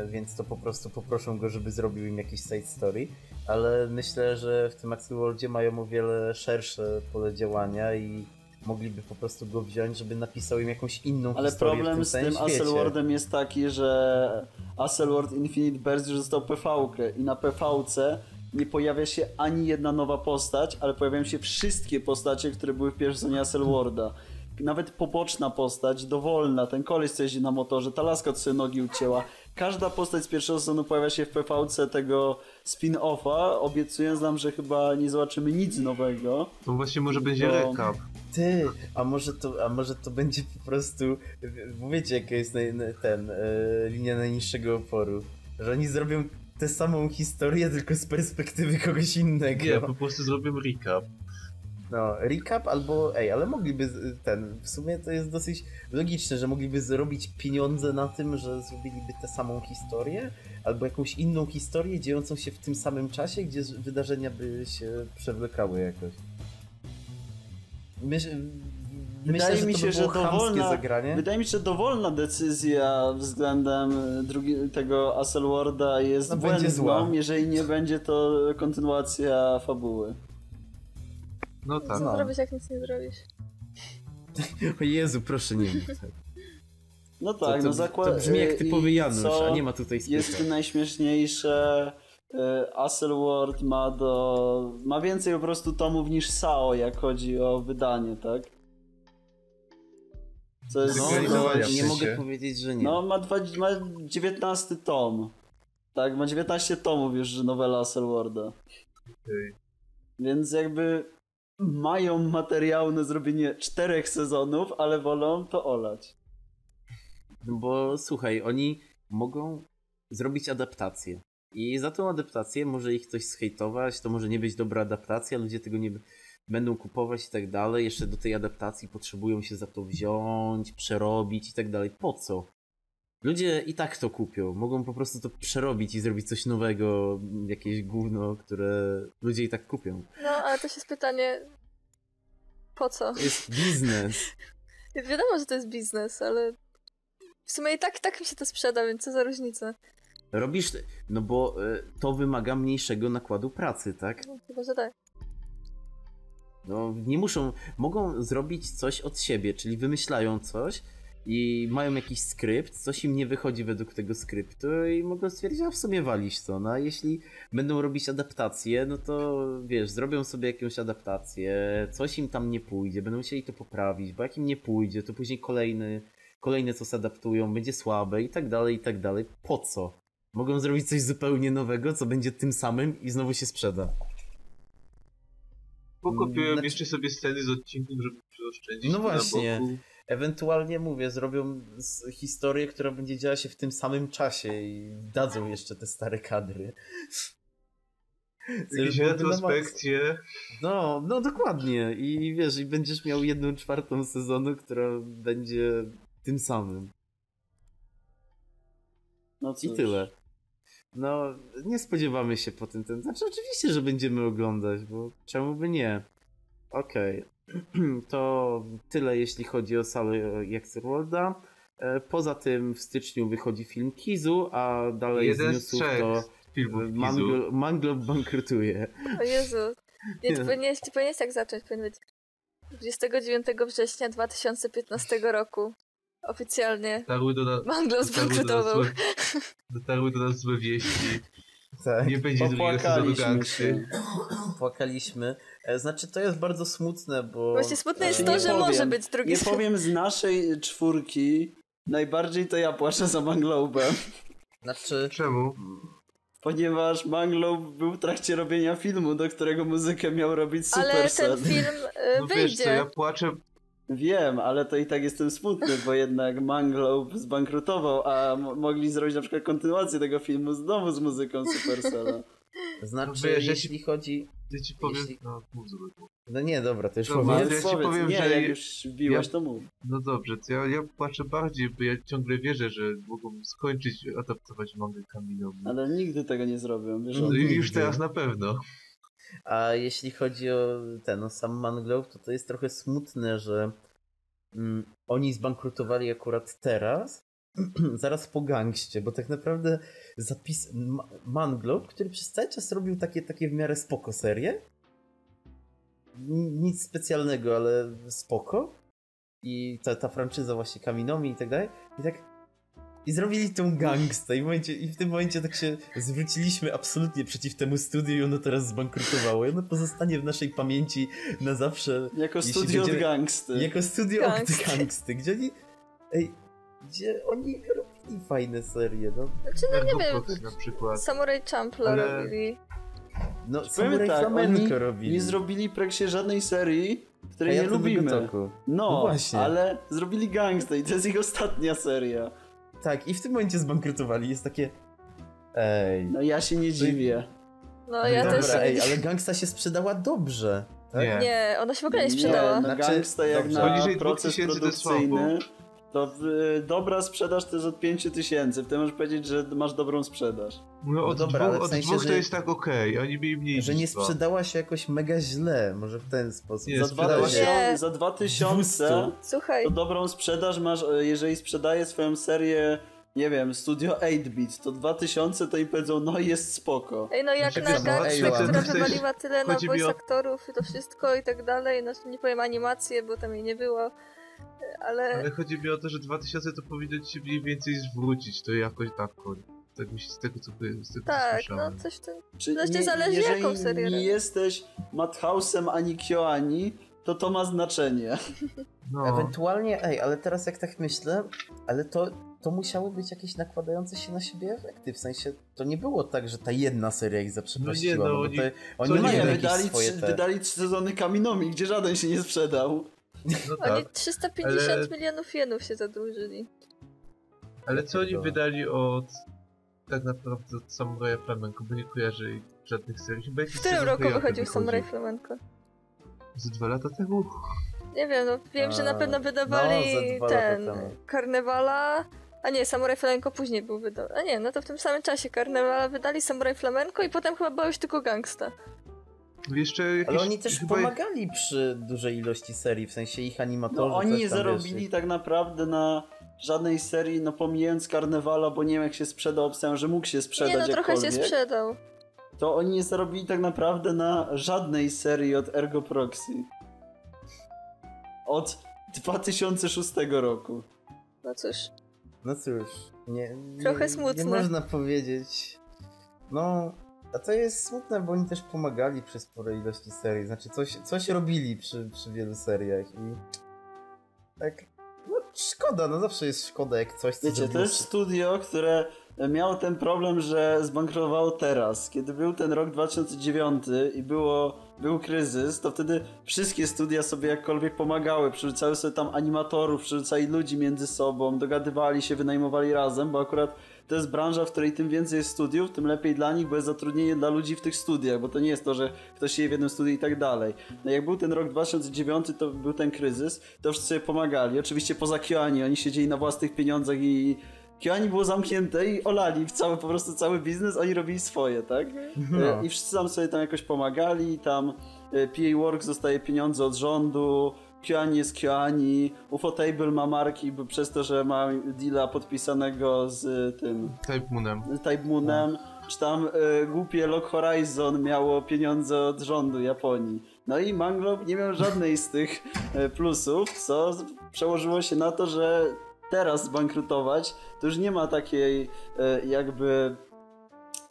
więc to po prostu poproszą go, żeby zrobił im jakiś side story, ale myślę, że w tym Worldzie mają o wiele szersze pole działania i mogliby po prostu go wziąć, żeby napisał im jakąś inną Ale historię w problem tym z tym świecie. Aselwordem jest taki, że Aselword Infinite Burst już został PV-kę i na PV-ce nie pojawia się ani jedna nowa postać, ale pojawiają się wszystkie postacie, które były w pierwszej sezonie Aselworda. Nawet poboczna postać, dowolna, ten koleś co jeździ na motorze, ta laska co sobie nogi ucięła. Każda postać z pierwszego sezonu pojawia się w PVC tego spin-offa, obiecując nam, że chyba nie zobaczymy nic nowego. To właśnie może będzie No. recap. Ty, a może to, a może to będzie po prostu, wiecie jaka jest ten, e, linia najniższego oporu, że oni zrobią tę samą historię, tylko z perspektywy kogoś innego. Nie, po prostu zrobię recap. No, recap albo, ej, ale mogliby ten, w sumie to jest dosyć logiczne, że mogliby zrobić pieniądze na tym, że zrobiliby tę samą historię, albo jakąś inną historię dziejącą się w tym samym czasie, gdzie wydarzenia by się przewlekały jakoś. Myśl, myślę, że mi się, że dowolna, zagranie. wydaje mi się, że dowolna decyzja względem drugi, tego Aselwarda jest No, błędną, jeżeli nie będzie to kontynuacja fabuły. No tak. Co No. zrobić, jak nic nie zrobisz? O Jezu, proszę nie mów tak. No To, tak, to, no zakład... to brzmi jak i- typowy Janusz, a nie ma tutaj Jest spieka. najśmieszniejsze... e, Aselward ma do... ma więcej po prostu tomów niż Sao, jak chodzi o wydanie, tak? Co jest... No, no, nie mogę powiedzieć, że nie. No, ma, dwa, ma 19 tom. Tak, ma 19 tomów już nowela Aselwarda. Okej. Więc jakby mają materiał na zrobienie czterech sezonów, ale wolą to olać. No Bo słuchaj, oni mogą zrobić adaptację. I za tą adaptację może ich ktoś zhejtować, to może nie być dobra adaptacja, ludzie tego nie będą kupować i tak dalej. Jeszcze do tej adaptacji potrzebują się za to wziąć, przerobić i tak dalej. Po co? Ludzie i tak to kupią. Mogą po prostu to przerobić i zrobić coś nowego, jakieś gówno, które ludzie i tak kupią. No, ale też jest pytanie, po co? To jest biznes. Wiadomo, że to jest biznes, ale w sumie i tak, tak mi się to sprzeda, więc co za różnica? Robisz, no bo e, to wymaga mniejszego nakładu pracy, tak? No, chyba, że tak. No, nie muszą, mogą zrobić coś od siebie, czyli wymyślają coś i mają jakiś skrypt, coś im nie wychodzi według tego skryptu i mogą stwierdzić, a w sumie walić to, no a jeśli będą robić adaptację, no to wiesz, zrobią sobie jakąś adaptację, coś im tam nie pójdzie, będą musieli to poprawić, bo jak im nie pójdzie, to później kolejny, kolejne co zadaptują, będzie słabe i tak dalej, i tak dalej. Po co? Mogą zrobić coś zupełnie nowego, co będzie tym samym i znowu się sprzeda. Pokopiłem Znaczy- jeszcze sobie sceny z odcinków, żeby przeoszczędzić No właśnie. boku. Ewentualnie mówię, zrobią historię, która będzie działa się w tym samym czasie i dadzą jeszcze te stare kadry. Jakieś retrospekcje. No, no dokładnie. I wiesz, i będziesz miał jedną czwartą sezonu, która będzie tym samym. No I cóż. tyle. No, nie spodziewamy się po tym. Ten... Znaczy, oczywiście, że będziemy oglądać, bo czemu by nie? Okej. To tyle, jeśli chodzi o salę Worlda. Poza tym w styczniu wychodzi film Kizu, a dalej Jeden z newsów to filmów Kizu. Manglo, Manglo bankrutuje. O Jezu. Nie, Nie. ty powinieneś, ty powinieneś tak zacząć. Powinien być 29 września 2015 roku. Oficjalnie Dotarły do, na... Manglo dotarły do, nas zbankrutował. dotarły do nas złe wieści. Tak. Nie będzie drugiego sezonu. Płakaliśmy. E, Znaczy, to jest bardzo smutne, bo... Właśnie smutne jest e, to, nie że powiem. może być drugi Nie powiem z naszej czwórki, najbardziej to ja płaczę za Manglobem. Znaczy... Czemu? Ponieważ Manglobe był w trakcie robienia filmu, do którego muzykę miał robić Ale Supercell. ten film e, No wiesz co, ja wyjdzie. płaczę Wiem, ale to i tak jestem smutny, bo jednak Manglobe zbankrutował, a mogli zrobić na przykład kontynuację tego filmu znowu z muzyką Supercella. Znaczy, Wiesz, ja jeśli chodzi... Ja ci powiem, Jeśli- no mów złego. No nie, dobra, to już Dobra, powiedz. ja ci powiedz. powiem, nie, że jak ja- już wbiłeś, ja- to mów. No dobrze, to ja, ja płaczę bardziej, bo ja ciągle wierzę, że mogą skończyć adaptować mangę Kaminowi. Ale nigdy tego nie zrobią, wiesz No już nigdy. teraz na pewno. A jeśli chodzi o ten, o sam Mangrove, to to jest trochę smutne, że mm, oni zbankrutowali akurat teraz, zaraz po gangście, bo tak naprawdę zapis Ma- Mangrove, który przez cały czas robił takie, takie w miarę spoko serie, nic specjalnego, ale spoko i ta, ta franczyza właśnie Kaminomi i tak dalej, i tak i zrobili tą gangstę i w, momencie, i w tym momencie tak się zwróciliśmy absolutnie przeciw temu studiu i ono teraz zbankrutowało. I ono pozostanie w naszej pamięci na zawsze Jako studio będziemy- od gangsty. jako studio Gangsty. gangsty. gangsty, gdzie oni... Ej, gdzie oni robili fajne serie, no. Znaczy, no nie wiem, na przykład. Samurai Champloo Ale- robili. No, Samurai tak, oni robili. nie zrobili praktycznie żadnej serii, której nie Hayate lubimy. No, No właśnie. ale zrobili Gangsta i to jest ich ostatnia seria. Tak, i w tym momencie zbankrutowali. Jest takie... Ej... No ja się nie dziwię. No ja Dobra, też... ej, ale Gangsta się sprzedała dobrze. Tak? Nie. Nie, ona się w ogóle nie Nie, sprzedała. no Znaczy, Gangsta jak dobrze. na Poniżej proces 2000 to jest produkcyjny, to y, dobra sprzedaż to jest od 5000. Wtedy możesz powiedzieć, że masz dobrą sprzedaż. No od dobra, dwóch, ale w od sensie, dwóch to że- jest tak okej, oni mieli mniej Że nie dwa. sprzedała się jakoś mega źle, może w ten sposób. Nie, Za się- 2000, Nie. za 2000 200. Słuchaj, to dobrą sprzedaż masz, e, jeżeli sprzedaje swoją serię, nie wiem, studio 8-bit, to 2000 to im powiedzą, no jest spoko. ej no jak Znaczy, na no, Gangsta, ej, która ładnie. wywaliła tyle na voice o- aktorów i to wszystko i tak dalej, no nie powiem animację, bo tam jej nie było, ale... Ale chodzi mi o to, że 2000 to powinno ci się mniej więcej zwrócić, to jakoś tak, koniec. Tak mi się z tego co, z tego, co Tak, no słyszałem. coś w tym... Czy Zresztą nie, zależy, jeżeli jaką serię nie robisz. jesteś Madhouse'em ani Kyoani, to to ma znaczenie. No, Ewentualnie, ej, ale teraz jak tak myślę, ale to, to musiały być jakieś nakładające się na siebie efekty, w sensie to nie było tak, że ta jedna seria ich zaprzepaściła, No nie, no, bo oni- to, oni co nie, jakieś wydali, swoje trzy, te... wydali trzy sezony Kaminomi, gdzie żaden się nie sprzedał. No Oni tak. 350 ale- milionów jenów się zadłużyli. Ale co oni Dobra. wydali od... Tak naprawdę od Samuraja Flamenco, bo nie kojarzę ich żadnych serii. Chyba W którym roku wychodził wychodził. Samurai Flamenco? Z dwa lata temu? Nie wiem, no wiem, że na A, pewno no, wydawali lata ten... Karnewala... A nie, Samurai Flamenco później był wydany. A nie, no to w tym samym czasie Karnewala wydali Samurai Flamenco i potem chyba była już tylko Gangsta. Jeszcze jakieś... Ale oni też chyba pomagali przy dużej ilości serii, w sensie ich animatorzy No oni nie zarobili wiesz, tak naprawdę na żadnej serii, no pomijając Karnewala, bo nie wiem jak się sprzedał, obstawiam, że mógł się sprzedać Nie, no trochę się sprzedał. to oni nie zarobili tak naprawdę na żadnej serii od Ergo Proxy. Od 2006 roku. No cóż. No cóż, nie, nie, Trochę smutne. nie można powiedzieć. No, a to jest smutne, bo oni też pomagali przy sporej ilości serii, znaczy coś, coś robili przy, przy wielu seriach i tak, no szkoda, no zawsze jest szkoda jak coś, co Wiecie, to jest studio, które miało ten problem, że zbankrutowało teraz. Kiedy był ten rok 2009 i było, był kryzys, to wtedy wszystkie studia sobie jakkolwiek pomagały. Przerzucały sobie tam animatorów, przerzucali ludzi między sobą, dogadywali się, wynajmowali razem, bo akurat to jest branża, w której tym więcej jest studiów, tym lepiej dla nich, bo jest zatrudnienie dla ludzi w tych studiach, bo to nie jest to, że ktoś sieje w jednym studiu i tak dalej. No jak był ten rok 2009, to był ten kryzys, to wszyscy sobie pomagali. Oczywiście poza Kyoani, oni siedzieli na własnych pieniądzach i Kyoani było zamknięte i olali w cały, po prostu cały biznes, oni robili swoje, tak? No. I wszyscy tam sobie tam jakoś pomagali, tam e, PA Works dostaje pieniądze od rządu, Kyoani jest Kyoani, Ufotable ma marki bo przez to, że ma deala podpisanego z e, tym Type Moonem. Type Moonem, czy tam e, głupie Lock Horizon miało pieniądze od rządu Japonii. No i Manglobe nie miał żadnej z tych e, plusów, co przełożyło się na to, że teraz zbankrutować to już nie ma takiej e, jakby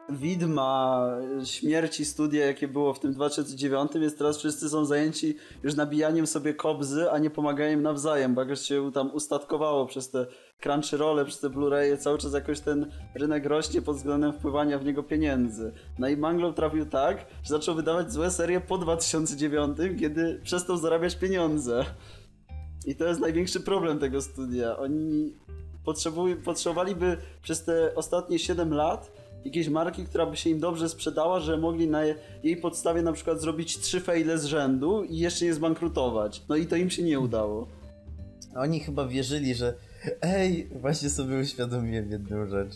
widma śmierci studia, jakie było w tym 2009, więc teraz wszyscy są zajęci już nabijaniem sobie kobzy, a nie pomagają im nawzajem, bo jakoś się tam ustatkowało przez te Crunchyrolle, przez te Blu-raye, cały czas jakoś ten rynek rośnie pod względem wpływania w niego pieniędzy. No i Manglo trafił tak, że zaczął wydawać złe serie po 2009, kiedy przestał zarabiać pieniądze. I to jest największy problem tego studia. Oni potrzebowaliby przez te ostatnie 7 lat jakiejś marki, która by się im dobrze sprzedała, że mogli na jej podstawie na przykład zrobić trzy fejle z rzędu i jeszcze nie zbankrutować. No i to im się nie udało. Oni chyba wierzyli, że ej, właśnie sobie uświadomiłem jedną rzecz.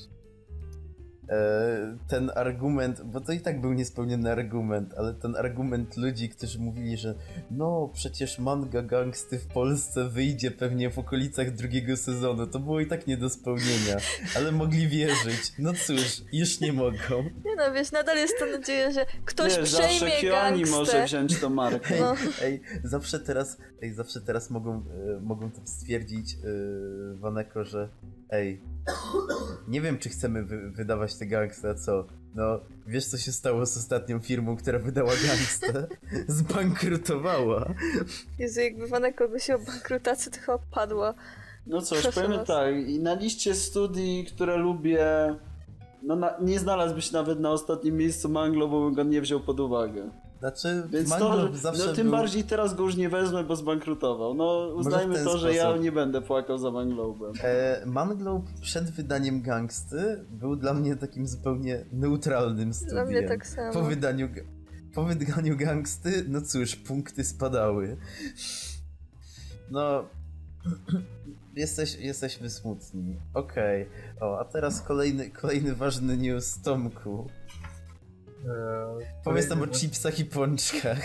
E, ten argument, bo to i tak był niespełniony argument, ale ten argument ludzi, którzy mówili, że no przecież manga gangsty w Polsce wyjdzie pewnie w okolicach drugiego sezonu, to było i tak nie do spełnienia, ale mogli wierzyć. No cóż, już nie mogą. Nie no, wiesz, nadal jest to nadzieja, że ktoś zawsze przejmie Kyoani gangstę. może wziąć tą markę. Ej, No. ej, zawsze teraz, ej, zawsze teraz mogą, e, mogą to stwierdzić e, Waneko, że ej, nie wiem czy chcemy wy, wydawać te gangsta, co? No, wiesz co się stało z ostatnią firmą, która wydała gangstę? Zbankrutowała. Jezu, jakby Waneko by się o bankrutacji to chyba padła. No cóż, Proszę powiem was. tak, i na liście studii, które lubię, no na, nie znalazłbyś nawet na ostatnim miejscu Manglo, bo bym go nie wziął pod uwagę. Znaczy, Więc to, zawsze no tym był... bardziej teraz go już nie wezmę, bo zbankrutował. No uznajmy to, że ja nie będę płakał za Manglobem. E, Manglobe przed wydaniem Gangsty był dla mnie takim zupełnie neutralnym studiem. Dla mnie tak samo. Po wydaniu, po wydaniu Gangsty, no cóż, punkty spadały. No... Jesteś, jesteśmy smutni. Okej. O, a teraz kolejny, kolejny ważny news Tomku. Eee, Powiedz nam o chipsach i pączkach.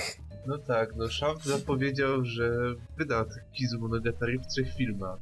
No tak, no Shaft zapowiedział, że wyda Kizu Monogatari w trzech filmach.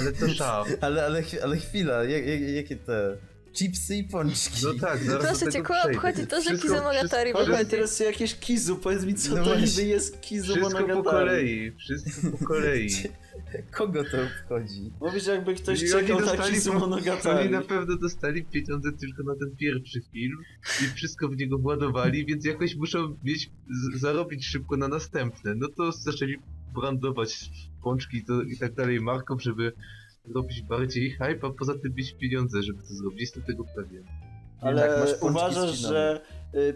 Ale to Shaft. Ale, ale, ale chwila, jak, jak, jakie te... Chipsy i pączki. No tak, zaraz Proszę cię, kogo obchodzi to, że Wszystko- Kizumogatari Kogo wychodzi? interesuje jakieś Kizu? Powiedz mi, co No to właśnie. niby jest Kizu Wszystko po Monogatari? kolei, wszystko po kolei. Kogo to obchodzi? Mówisz, jakby ktoś I czekał Kizu po- Monogatari. Oni na pewno dostali pieniądze tylko na ten pierwszy film i wszystko w niego władowali, więc jakoś muszą mieć, z, zarobić szybko na następne. No to zaczęli brandować pączki i, to, i tak dalej marką, żeby robić bardziej hype, a poza tym mieć pieniądze, żeby to zrobić. Jestem tego pewien. Ale Tak, uważasz, że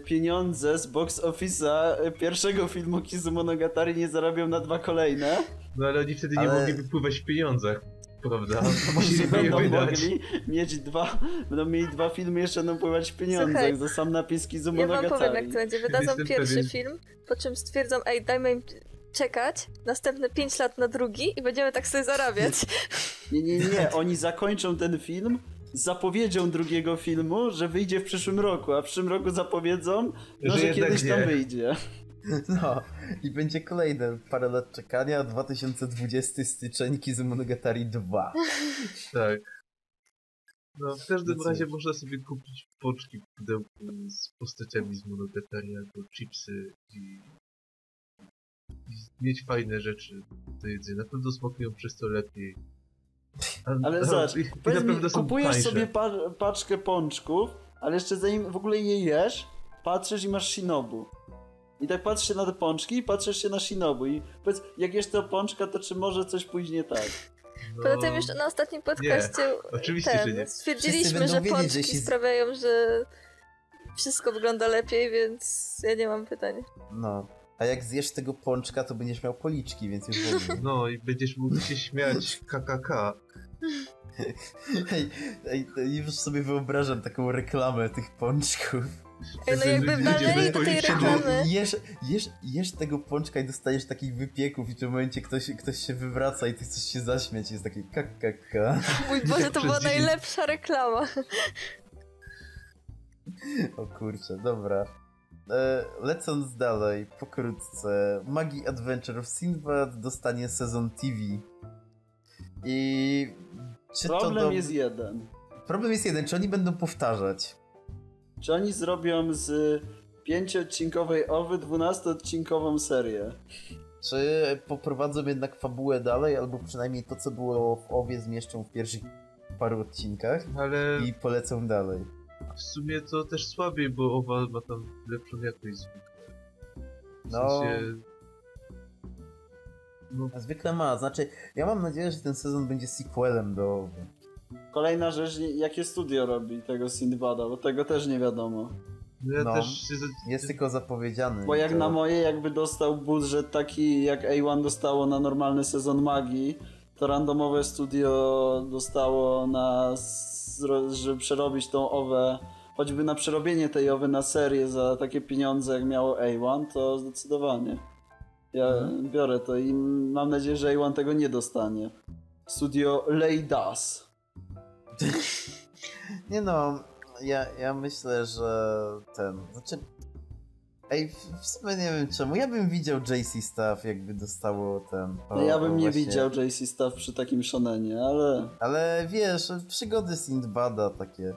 pieniądze z box office'a y, pierwszego filmu Kizu Monogatari nie zarabią na dwa kolejne? No ale oni wtedy nie Ale- mogli wypływać w pieniądzach, prawda? Je będą wydać. mogli mieć dwa, będą mieli dwa filmy, jeszcze będą pływać w pieniądzach Słuchaj, za sam napis Kizu Ja wam powiem jak to będzie. Wydadzą pierwszy pewien. film, po czym stwierdzą, ej, dajmy im czekać, następne 5 lat na drugi i będziemy tak sobie zarabiać. Nie, nie, nie, oni zakończą ten film z zapowiedzią drugiego filmu, że wyjdzie w przyszłym roku, a w przyszłym roku zapowiedzą, no, Że że, kiedyś nie. tam wyjdzie. No, i będzie kolejne parę lat czekania, 2020 styczeń Kizumonogatari 2. Tak. No, w każdym co? razie można sobie kupić pączki w pudełku z postaciami z Monogatari albo chipsy i, i mieć fajne rzeczy do jedzenia. Na pewno smakują przez to lepiej. Ale zobacz, Powiedz mi, kupujesz tańsze. sobie pa paczkę pączków, ale jeszcze zanim w ogóle je jesz, patrzysz i masz Shinobu. I tak patrzysz się na te pączki i patrzysz się na Shinobu i powiedz, jak jesz to pączka, to czy może coś pójść nie tak? No, Poza tym już na ostatnim podcaście oczywiście, że nie. ten, stwierdziliśmy, że wiedzieć, pączki że jeśli- sprawiają, że wszystko wygląda lepiej, więc ja nie mam pytań. No, a jak zjesz tego pączka, to będziesz miał policzki, więc już w ogóle. No i będziesz mógł się śmiać KKK. Ej, ej, już sobie wyobrażam taką reklamę tych pączków. Ej, no jakby walnęli do tej policzki. reklamy. Jesz, jesz, jesz tego pączka i dostajesz takich wypieków i w tym momencie ktoś, ktoś się wywraca i ty chcesz się zaśmiać jest takie kakaka. Mój Boże, to była najlepsza reklama. O kurczę, dobra. E, lecąc dalej, pokrótce. Magii Adventure of Sinbad dostanie sezon TV. I... Czy Problem to do... jest jeden. Problem jest jeden, czy oni będą powtarzać? Czy oni zrobią z pięcioodcinkowej owy 12-odcinkową serię? Czy poprowadzą jednak fabułę dalej, albo przynajmniej to, co było w Owie zmieszczą w pierwszych paru odcinkach Ale i polecą dalej. W sumie to też słabiej, bo owa ma tam lepszą jakość zwykle. W No. sensie... No, A zwykle ma, znaczy, ja mam nadzieję, że ten sezon będzie sequelem do. Kolejna rzecz, jakie studio robi tego Sindbada, bo tego też nie wiadomo. no ja No. też Jest tylko zapowiedziany. Bo jak to- na moje, jakby dostał budżet taki, jak A1 dostało na normalny sezon magii, to randomowe studio dostało na, żeby przerobić tą owę, choćby na przerobienie tej owy na serię za takie pieniądze, jak miało A1, to zdecydowanie. Ja Mhm. biorę to i mam nadzieję, że A1 tego nie dostanie. Studio Leidas. Nie no, ja, ja myślę, że ten, znaczy... Ej, w, sumie nie wiem czemu, ja bym widział JC Staff jakby dostało ten... o- No ja bym nie właśnie- widział JC Staff przy takim shonenie, ale... Ale wiesz, przygody Sindbada takie...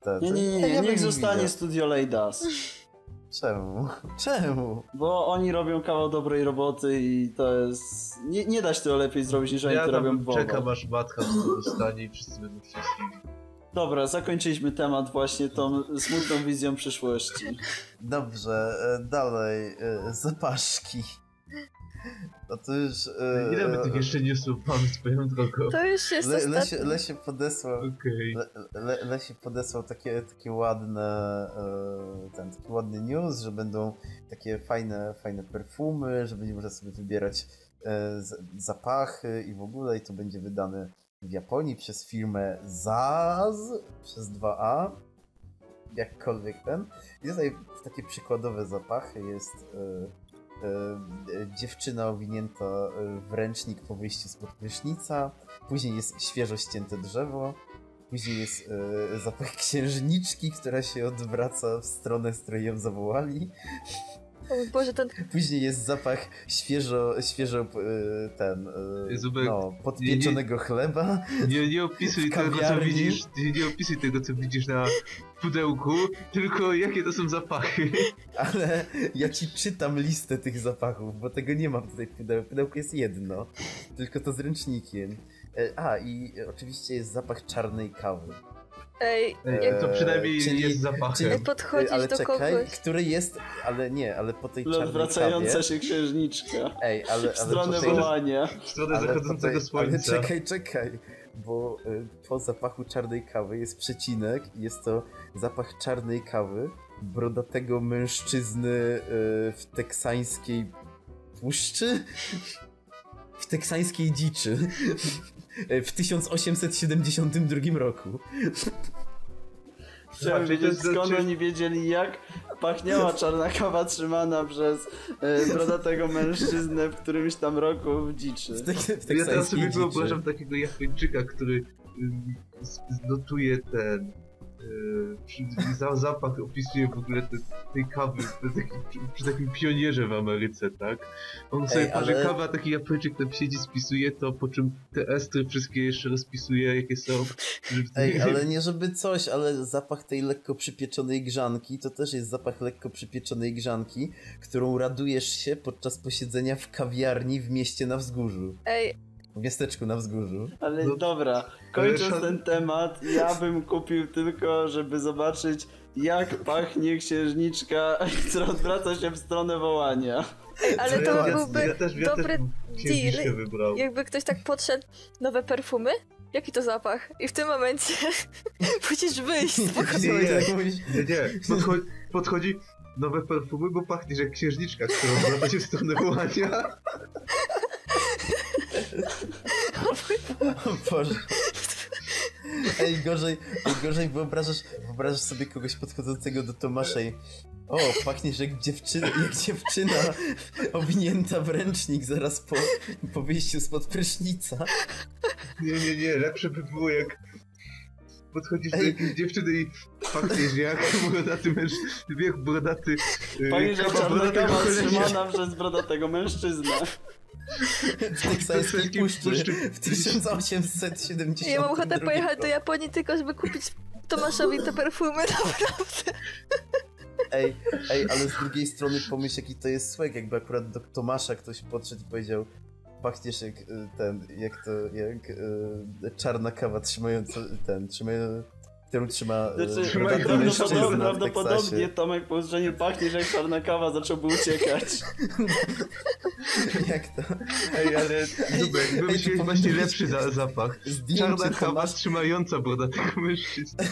Te, Nie, nie, nie, ja nie. bym niech zostanie widział. studio Leidas. Czemu? Czemu? Bo oni robią kawał dobrej roboty i to jest... Nie, nie da się tego lepiej zrobić niż oni Ja to robią WoWa. czekam aż matka to dostanie i wszyscy będą szczęśliwi. Dobra, zakończyliśmy temat właśnie tą smutną wizją przyszłości. Dobrze, e, dalej, e, zapaszki. No to już... e, Ile my tych jeszcze newsów mamy swoją drogą? To już jest Le. Lesie, Lesie podesłał... Okej. Le, Le, Lesie podesłał takie, takie ładne, ten, taki ładny news, że będą takie fajne, fajne perfumy, że będzie można sobie wybierać zapachy i w ogóle i to będzie wydane w Japonii przez firmę Zaz przez 2A jakkolwiek ten. I tutaj takie przykładowe zapachy. Jest e, e, dziewczyna owinięta w ręcznik po wyjściu spod prysznica, później jest świeżo ścięte drzewo, później jest e, zapach księżniczki, która się odwraca w stronę, z której ją zawołali, O Boże, ten... później jest zapach świeżo, świeżo e, ten, e, Zubek, no, podpieczonego chleba, Nie, nie opisuj tego, co widzisz. Nie, nie opisuj tego, co widzisz na pudełku, tylko jakie to są zapachy. Ale ja ci czytam listę tych zapachów, bo tego nie mam tutaj w pudełku. Pudełko jest jedno, tylko to z ręcznikiem. E, A, i oczywiście jest zapach czarnej kawy. Ej, Eee, jak To przynajmniej czyli- jest zapachem. czyli- podchodzisz ale do czekaj, kogoś... który jest, ale nie, ale po tej czarnej Odwracająca kawie... się księżniczka. Ej, ale, ale W stronę tej, wołania. W stronę zachodzącego tej, ale słońca. czekaj, czekaj, bo y, po zapachu czarnej kawy jest przecinek i jest to zapach czarnej kawy brodatego mężczyzny y, w teksańskiej puszczy? W teksańskiej dziczy. Y, W 1872 roku. Chciałem wiedzieć skąd oni wiedzieli jak pachniała czarna kawa trzymana przez e, brodatego mężczyznę w którymś tam roku w dziczy. W, tek- w Ja teraz sobie dziczy. wyobrażam takiego Japończyka, który ym, z- znotuje ten za, zapach, opisuje w ogóle te, tej kawy przy takim, przy, przy takim pionierze w Ameryce, tak? On sobie Ej, parzy ale- kawę, a taki Japończyk tam siedzi, spisuje to, po czym te estry wszystkie jeszcze rozpisuje, jakie są. żeby- Ej, ale nie żeby coś, ale zapach tej lekko przypieczonej grzanki to też jest zapach lekko przypieczonej grzanki, którą radujesz się podczas posiedzenia w kawiarni w mieście na wzgórzu. Ej, W miasteczku na wzgórzu. Ale No, dobra, kończąc ten temat, ja bym kupił tylko, żeby zobaczyć jak pachnie księżniczka, która odwraca się w stronę wołania. ale to ja- byłby ja też, ja dobry deal. wybrał. Jakby ktoś tak podszedł, nowe perfumy? Jaki to zapach? I w tym momencie musisz wyjść z pokoju. Nie, Nie, nie, podchodzi, podchodzi nowe perfumy, bo pachniesz jak księżniczka, która odwraca się w stronę wołania. O Boże. Ej, gorzej, ej, gorzej wyobrażasz, wyobrażasz sobie kogoś podchodzącego do Tomasza i o, pachniesz jak dziewczyna, jak dziewczyna owinięta w ręcznik zaraz po, po wyjściu spod prysznica. Nie, nie, nie, lepsze by było jak podchodzisz do Ej. jakiejś dziewczyny i pachniesz jak brodaty mężczyzna, jak brodaty... Pachniesz jak kawa czarna kawa trzymana przez brodatego mężczyznę. W teksańskiej Teksańskiej puszczy w 1870 Ja mam ochotę pojechać do Japonii tylko, żeby kupić Tomaszowi te perfumy, naprawdę. Ej, ej, ale z drugiej strony pomyśl jaki to jest swag, jakby akurat do Tomasza ktoś podszedł i powiedział pachniesz jak y, ten, jak to, jak y, czarna kawa trzymająca, ten, trzymają, którą trzyma y, Znaczy, mężczyzna prawdopodobnie, prawdopodobnie. Tomek po usłyszeniu pachniesz jak czarna kawa zacząłby uciekać. Jak to? Ej, ale Zubek, ej, wymyśliłeś właśnie lepszy za, zapach. Zdjęcie Czarna kawa Tomasza, trzymająca brodatego mężczyznę.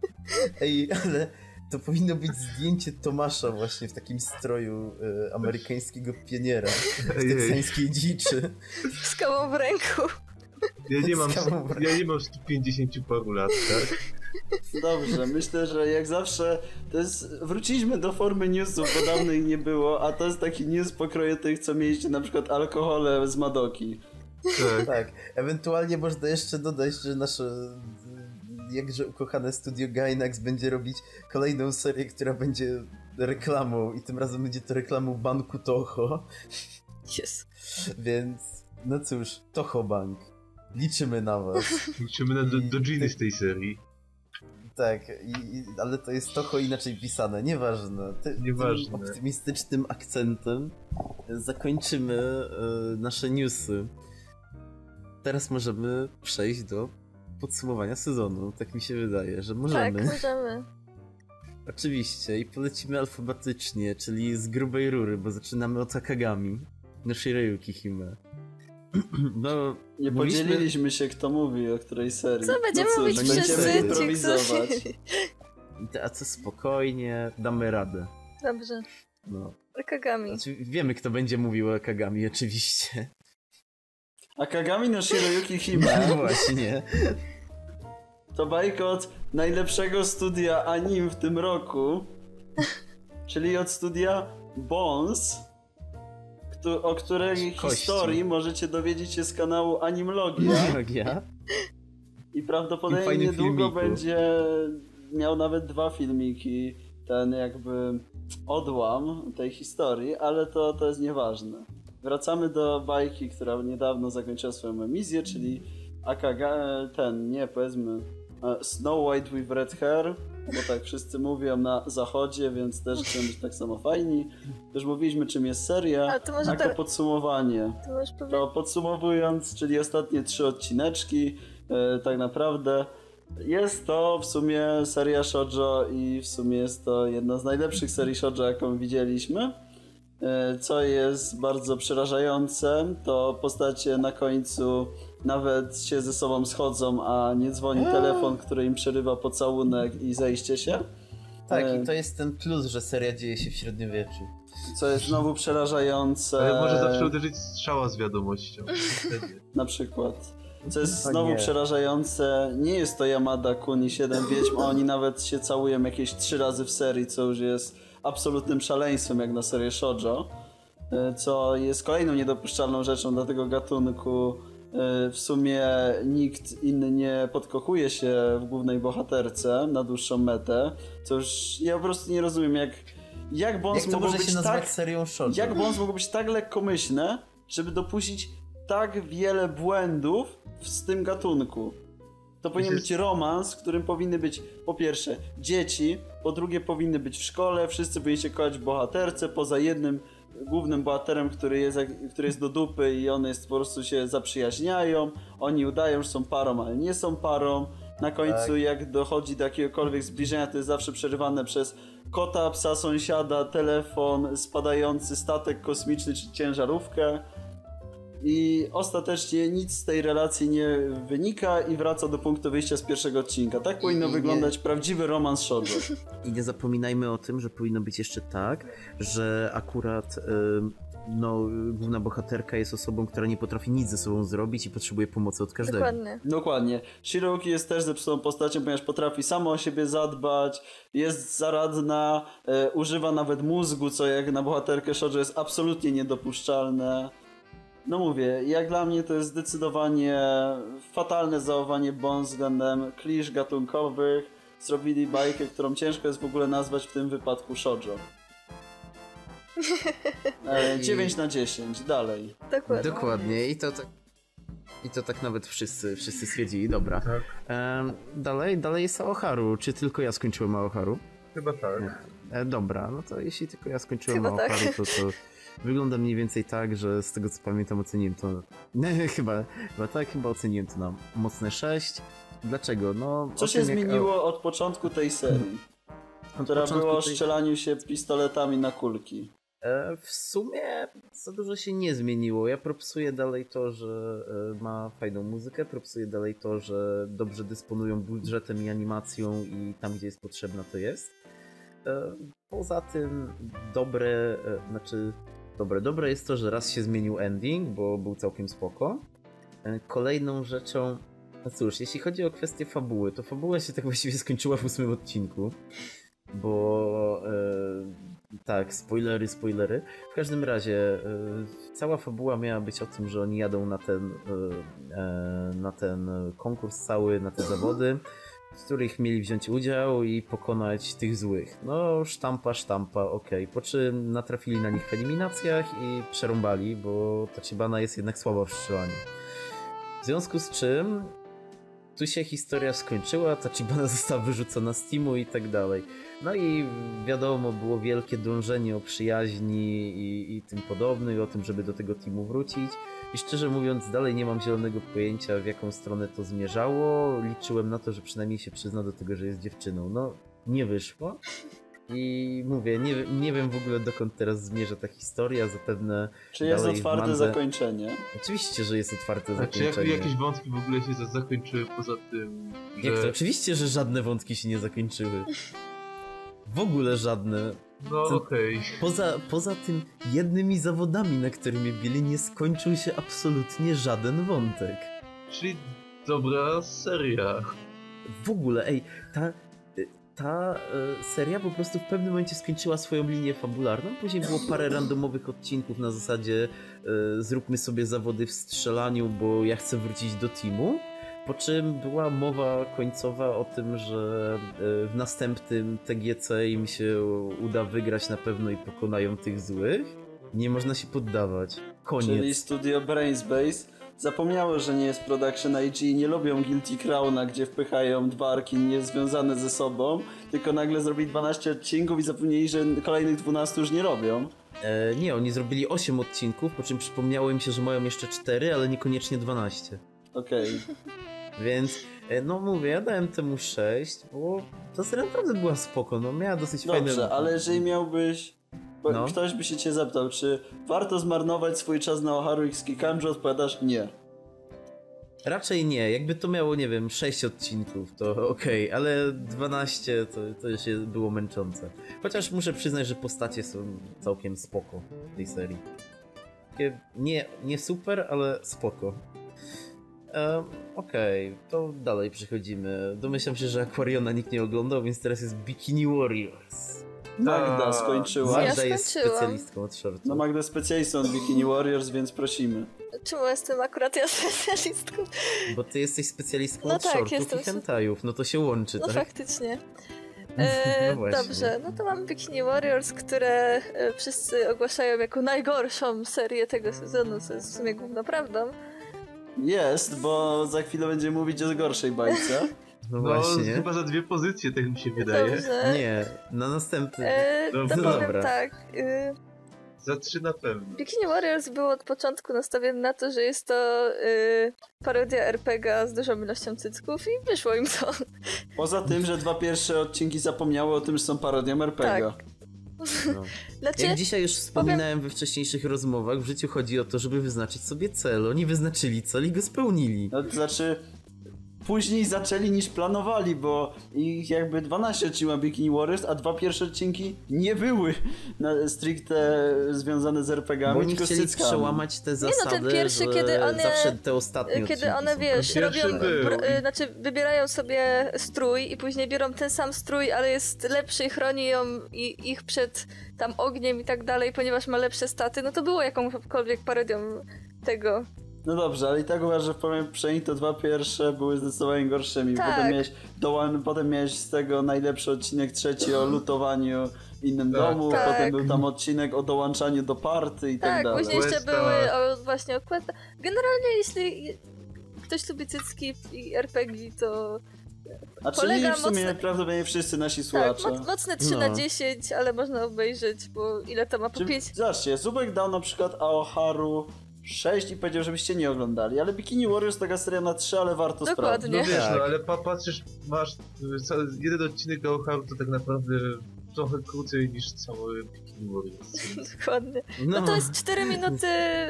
ej, ale to powinno być zdjęcie Tomasza właśnie w takim stroju y, amerykańskiego pioniera w Ej, ej, teksańskiej dziczy. Z kawą w ręku. ja nie mam, ja nie mam 150 paru lat, tak? Dobrze, myślę, że jak zawsze to jest... Wróciliśmy do formy newsów, bo dawno ich nie było, a to jest taki news pokroju tych, co mieliście na przykład alkohole z Madoki. Tak. Tak, ewentualnie można jeszcze dodać, że nasze jakże ukochane studio Gainax będzie robić kolejną serię, która będzie reklamą i tym razem będzie to reklamą banku Toho, Yes. więc no cóż, Toho Bank. Liczymy na was. Liczymy na do, do z tej serii. Tak, i, i, ale to jest Toho inaczej pisane, nieważne. Ty, Nieważne. Tym optymistycznym akcentem zakończymy e, nasze newsy. Teraz możemy przejść do podsumowania sezonu. Tak mi się wydaje, że Tak, możemy. możemy. Oczywiście, i polecimy alfabetycznie, czyli z grubej rury, bo zaczynamy od Akagami. No Shirayuki Hime. No, Nie Mówiliśmy- podzieliliśmy się, kto mówi o której serii. Co będziemy no cóż, mówić będziemy wszyscy? improwizować. a co spokojnie, damy radę. Dobrze. No. Kagami. Znaczy, wiemy, kto będzie mówił o Kagami, oczywiście. A Kagami no Shiroyuki Hime No właśnie. to bajka od najlepszego studia anim w tym roku, czyli od studia Bones, o której Kości. historii możecie dowiedzieć się z kanału Animlogia i prawdopodobnie niedługo filmiku. będzie miał nawet dwa filmiki, ten jakby odłam tej historii, ale to, to jest nieważne. Wracamy do bajki, która niedawno zakończyła swoją emisję, czyli Akaga, ten, nie, powiedzmy e, Snow White with Red Hair, bo tak wszyscy mówią na zachodzie, więc też chcą być tak samo fajni. Już mówiliśmy czym jest seria, to jako tak- podsumowanie. To. To podsumowując, czyli ostatnie trzy odcineczki, e, tak naprawdę jest to w sumie seria shoujo i w sumie jest to jedna z najlepszych serii shoujo, jaką widzieliśmy. E, Co jest bardzo przerażające, to postacie na końcu nawet się ze sobą schodzą, a nie dzwoni telefon, który im przerywa pocałunek i zejście się. Tak, E. i to jest ten plus, że seria dzieje się w średniowieczu. Co jest znowu przerażające. Ale może zawsze uderzyć strzała z wiadomością. Na przykład. Co jest znowu nie. przerażające, nie jest to Yamada Kun i 7 Wiedźm, oni nawet się całują jakieś 3 razy w serii, co już jest absolutnym szaleństwem jak na serię shoujo, e, co jest kolejną niedopuszczalną rzeczą dla tego gatunku. E, W sumie nikt inny nie podkochuje się w głównej bohaterce na dłuższą metę, co już ja po prostu nie rozumiem, jak, jak Bones Jak mógł może być tak serią jak Bones mogło być tak lekkomyślne, żeby dopuścić tak wiele błędów w- z tym gatunku? To powinien być romans, w którym powinny być po pierwsze dzieci, po drugie powinny być w szkole, wszyscy powinni się kochać w bohaterce, poza jednym głównym bohaterem, który jest, który jest do dupy i one jest, po prostu się zaprzyjaźniają, oni udają, że są parą, ale nie są parą. Na końcu Tak. jak dochodzi do jakiegokolwiek zbliżenia, to jest zawsze przerywane przez kota, psa sąsiada, telefon, spadający statek kosmiczny czy ciężarówkę. I ostatecznie nic z tej relacji nie wynika i wraca do punktu wyjścia z pierwszego odcinka. Tak powinno I nie- wyglądać prawdziwy romans shoujo. I nie zapominajmy o tym, że powinno być jeszcze tak, że akurat ym, no, główna bohaterka jest osobą, która nie potrafi nic ze sobą zrobić i potrzebuje pomocy od każdego. Dokładnie. Dokładnie. Shiroki jest też zepsutą postacią, ponieważ potrafi sama o siebie zadbać, jest zaradna, e, używa nawet mózgu, co jak na bohaterkę shoujo jest absolutnie niedopuszczalne. No mówię, jak dla mnie to jest zdecydowanie fatalne zachowanie Bond względem klisz gatunkowych. Zrobili bajkę, którą ciężko jest w ogóle nazwać w tym wypadku shoujo. E, 9 na 10, dalej. Dokładnie. Dokładnie i to tak. I to tak nawet wszyscy, wszyscy stwierdzili, dobra. Tak. Em, dalej, dalej jest Aoharu. Czy tylko ja skończyłem Aoharu? Chyba tak. E, dobra, no to jeśli tylko ja skończyłem Chyba tak. Aoharu, to, to wygląda mniej więcej tak, że z tego co pamiętam oceniłem to... Nie, chyba, chyba tak, chyba oceniłem to na mocne 6. Dlaczego? No, Co się jak- zmieniło od początku tej serii? od która była o tej- strzelaniu się pistoletami na kulki. E, W sumie za dużo się nie zmieniło. Ja propsuję dalej to, że e, ma fajną muzykę, propsuję dalej to, że dobrze dysponują budżetem i animacją i tam, gdzie jest potrzebna, to jest. E, Poza tym dobre, e, znaczy dobre, dobre jest to, że raz się zmienił ending, bo był całkiem spoko. E, Kolejną rzeczą, no cóż, jeśli chodzi o kwestię fabuły, to fabuła się tak właściwie skończyła w ósmym odcinku, bo e, tak, spoilery, spoilery. W każdym razie e, cała fabuła miała być o tym, że oni jadą na ten, e, e, na ten konkurs cały, na te zawody, w których mieli wziąć udział i pokonać tych złych. No, sztampa, sztampa, okej. Po czym natrafili na nich w eliminacjach i przerąbali, bo Tachibana jest jednak słaba w strzelaniu. W związku z czym tu się historia skończyła, Tachibana została wyrzucona z teamu i tak dalej. No i wiadomo, było wielkie dążenie o przyjaźni i, i tym podobne, i o tym, żeby do tego teamu wrócić. I szczerze mówiąc, dalej nie mam zielonego pojęcia, w jaką stronę to zmierzało. Liczyłem na to, że przynajmniej się przyzna do tego, że jest dziewczyną. No, nie wyszło. I mówię, nie, nie wiem w ogóle dokąd teraz zmierza ta historia, zapewne Czy jest otwarte mandze- zakończenie? Oczywiście, że jest otwarte A czy jak, zakończenie. jakieś wątki w ogóle się za- zakończyły poza tym, że... Jak to? Oczywiście, że żadne wątki się nie zakończyły. W ogóle żadne. No okej. Poza, poza tym jednymi zawodami, na którymi byli, nie skończył się absolutnie żaden wątek. Czyli dobra seria. W ogóle, ej, ta, ta e, seria po prostu w pewnym momencie skończyła swoją linię fabularną, później było parę randomowych odcinków na zasadzie e, zróbmy sobie zawody w strzelaniu, bo ja chcę wrócić do teamu. Po czym była mowa końcowa o tym, że e, w następnym TGC im się uda wygrać na pewno i pokonają tych złych. Nie można się poddawać. Koniec. Czyli studio Brainspace zapomniało, że nie jest production IG i nie lubią Guilty Crowna, gdzie wpychają dwa arki niezwiązane ze sobą, tylko nagle zrobili 12 odcinków i zapomnieli, że kolejnych 12 już nie robią. E, nie, oni zrobili 8 odcinków, po czym przypomniało im się, że mają jeszcze 4, ale niekoniecznie 12. Okej. Więc, e, no mówię, ja dałem temu 6, bo ta seria naprawdę była spoko, no miała dosyć fajne... Dobrze, ale jeżeli miałbyś... No. Ktoś by się cię zapytał, czy warto zmarnować swój czas na Oharu X Kikanjo? Odpowiadasz nie. Raczej nie, jakby to miało, nie wiem, 6 odcinków, to okej, ale 12 to, to już było męczące. Chociaż muszę przyznać, że postacie są całkiem spoko w tej serii. Takie nie, nie super, ale spoko. Um, Okej, to dalej przechodzimy. Domyślam się, że Aquariona nikt nie oglądał, więc teraz jest Bikini Warriors. Magda skończyła. Ja Magda jest skończyłam. specjalistką od shortów. No Magda specjalistą od Bikini Warriors, więc prosimy. Czemu jestem akurat ja specjalistką? Bo ty jesteś specjalistką No od tak, shortów jestem i hentajów, no to się łączy, No tak? faktycznie. E, No właśnie. dobrze, no to mamy Bikini Warriors, które e, wszyscy ogłaszają jako najgorszą serię tego sezonu, co jest w sumie główną prawdą. Jest, bo za chwilę będziemy mówić o gorszej bajce. No, No właśnie. chyba za dwie pozycje, tak mi się wydaje. Dobrze. Nie, na następny. E, Dobrze. to No powiem dobra. tak. E, Za trzy na pewno. Bikini Warriors było od początku nastawione na to, że jest to e, parodia RPG z dużą ilością cycków i wyszło im to. Poza tym, że dwa pierwsze odcinki zapomniały o tym, że są parodią RPG. Tak. No. Znaczy, Jak dzisiaj już wspominałem we wcześniejszych rozmowach, w życiu chodzi o to, żeby wyznaczyć sobie cel. Oni wyznaczyli cel i go spełnili. No, to znaczy, później zaczęli niż planowali, bo ich jakby 12 odcinków Bikini Warriors, a dwa pierwsze odcinki nie były na, stricte związane z Bo RPG-ami, tylko z chcieli cyckami. przełamać te no, zasady, ten pierwszy, że kiedy one- zawsze te ostatnie kiedy one, wiesz, robią, br- y, znaczy wybierają sobie strój i później biorą ten sam strój, ale jest lepszy i chroni ją i ich przed tam ogniem i tak dalej, ponieważ ma lepsze staty, no to było jakąkolwiek parodią tego. No dobrze, ale i tak uważam, że w pomiędzy to dwa pierwsze były zdecydowanie gorszymi. Tak. Potem, miałeś dołan, potem miałeś z tego najlepszy odcinek trzeci o lutowaniu w innym Tak. domu, Tak. potem był tam odcinek o dołączaniu do party i tak, Tak, dalej. później jeszcze Questa. były o, właśnie o questa. Generalnie jeśli ktoś lubi cycki i RPG, to A czyli w sumie prawdopodobnie wszyscy nasi tak, słuchacze. moc, mocne 3 No. na 10, ale można obejrzeć, bo ile to ma po Czy, 5? zobaczcie, Zubek dał na przykład Aoharu 6 i powiedział, żebyście nie oglądali, ale Bikini Warriors taka seria na 3, ale warto Dokładnie. sprawdzić. No wiesz, Tak. no ale pa patrzysz, masz jeden odcinek Gauharu to tak naprawdę trochę krócej niż cały Bikini Warriors. Dokładnie. No to jest 4 minuty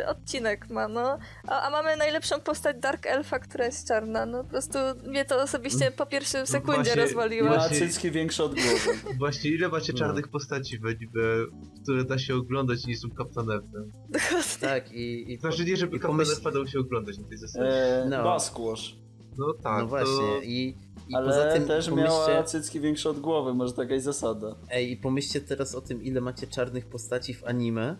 odcinek ma, no. A, a mamy najlepszą postać Dark Elfa, która jest czarna. No po prostu mnie to osobiście po pierwszym sekundzie właśnie- rozwaliło. Ma cycki większe od głowy. Właśnie ile macie No. czarnych postaci w anime, które da się oglądać i nie są kaptanewem? Dokładnie. Tak, i, i Znaczy nie, żeby i pomyśl- dał się oglądać na tej zasadzie. E, No. Basquash. No tak, No właśnie, to... i, i Ale poza tym też pomyślcie, miała cycki większe od głowy, może taka jest zasada. ej, i pomyślcie teraz o tym, ile macie czarnych postaci w anime,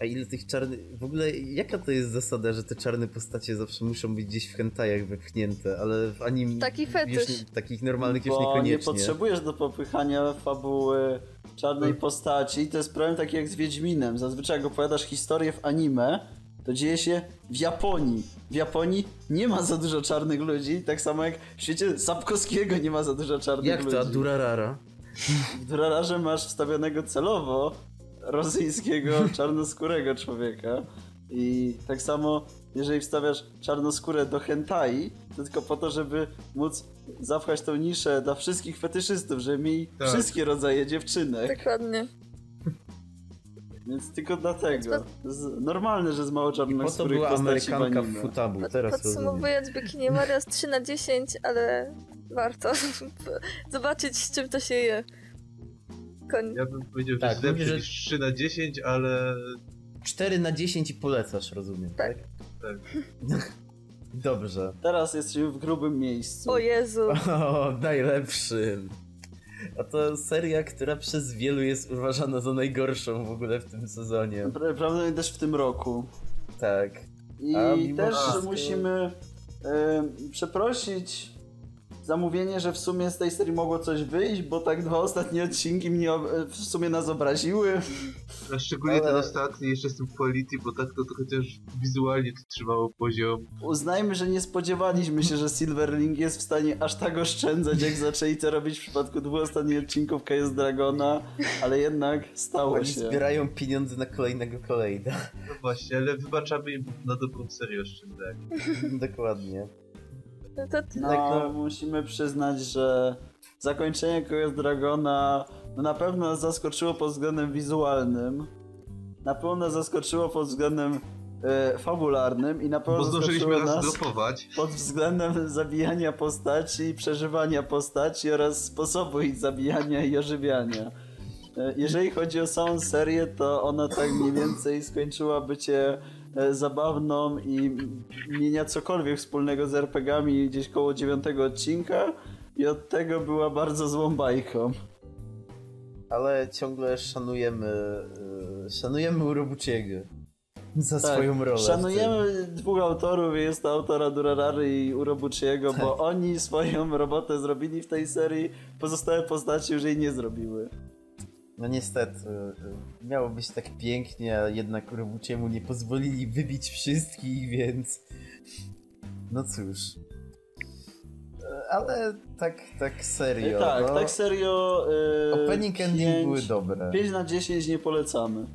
a ile tych czarnych... W ogóle jaka to jest zasada, że te czarne postacie zawsze muszą być gdzieś w hentajach wepchnięte, ale w anime... Taki fetysz. Już, nie- takich normalnych już Bo nie niekoniecznie. potrzebujesz do popychania fabuły czarnej postaci. To jest problem taki jak z Wiedźminem. Zazwyczaj jak opowiadasz historię w anime, to dzieje się w Japonii. W Japonii nie ma za dużo czarnych ludzi, tak samo jak w świecie Sapkowskiego nie ma za dużo czarnych Jak ludzi. to, a Durarara? W Durararze masz wstawionego celowo rosyjskiego czarnoskórego człowieka. I tak samo jeżeli wstawiasz czarnoskórę do hentai, to tylko po to, żeby móc zapchać tą niszę dla wszystkich fetyszystów, żeby mieli Tak. wszystkie rodzaje dziewczynek. Dokładnie. Więc tylko dlatego. Z, normalne, że z mało Po to czarnoskórych była Amerykanka w futabu, teraz podsumowując, Bikini Warriors 3 na 10, ale warto zobaczyć z czym to się je. Koń... Ja bym powiedział, że Tak, jest lepszy niż 3 na 10, ale 4 na 10 i polecasz, rozumiem, tak? Tak. Dobrze. Teraz jesteśmy w grubym miejscu. O Jezu. O, najlepszym. A to seria, która przez wielu jest uważana za najgorszą w ogóle w tym sezonie. Pra- Prawdopodobnie też w tym roku. Tak. I też wszystko- musimy e, przeprosić zamówienie, że w sumie z tej serii mogło coś wyjść, bo tak dwa ostatnie odcinki mnie w sumie nas obraziły. a szczególnie ten Ale- ostatni jeszcze z tym quality, bo tak to, to chociaż wizualnie to trzymało poziom. Uznajmy, że nie spodziewaliśmy się, że Silverling jest w stanie aż tak oszczędzać, jak zaczęli to robić w przypadku dwóch ostatnich odcinków Chaos Dragona, ale jednak stało Oni się. zbierają pieniądze na kolejnego kolejna. No właśnie, ale wybaczamy im na dobrą serię oszczędzali. Dokładnie. No to Tak, no. musimy przyznać, że zakończenie Chaos Dragona no, na pewno nas zaskoczyło pod względem wizualnym, na pewno nas zaskoczyło pod względem e, fabularnym i na pewno Bo zdążyliśmy zaskoczyło nas pod względem zabijania postaci i przeżywania postaci oraz sposobu ich zabijania i ożywiania. E, Jeżeli chodzi o samą serię, to ona tak mniej więcej skończyła bycie zabawną i nie miała cokolwiek wspólnego z RPGami gdzieś koło dziewiątego odcinka i od tego była bardzo złą bajką. Ale ciągle szanujemy, y, szanujemy Urobuchiego za Tak, swoją rolę. Szanujemy dwóch autorów, jest to autora Durarary i Urobuchiego, Tak. bo oni swoją robotę zrobili w tej serii, pozostałe postaci już jej nie zrobiły. No niestety, y, miało być tak pięknie, a jednak Urobuchiemu nie pozwolili wybić wszystkich, więc... No cóż. Y, Ale tak, tak serio. tak, no, tak serio. Yy, Opening ending były dobre. 5 na 10 nie polecamy.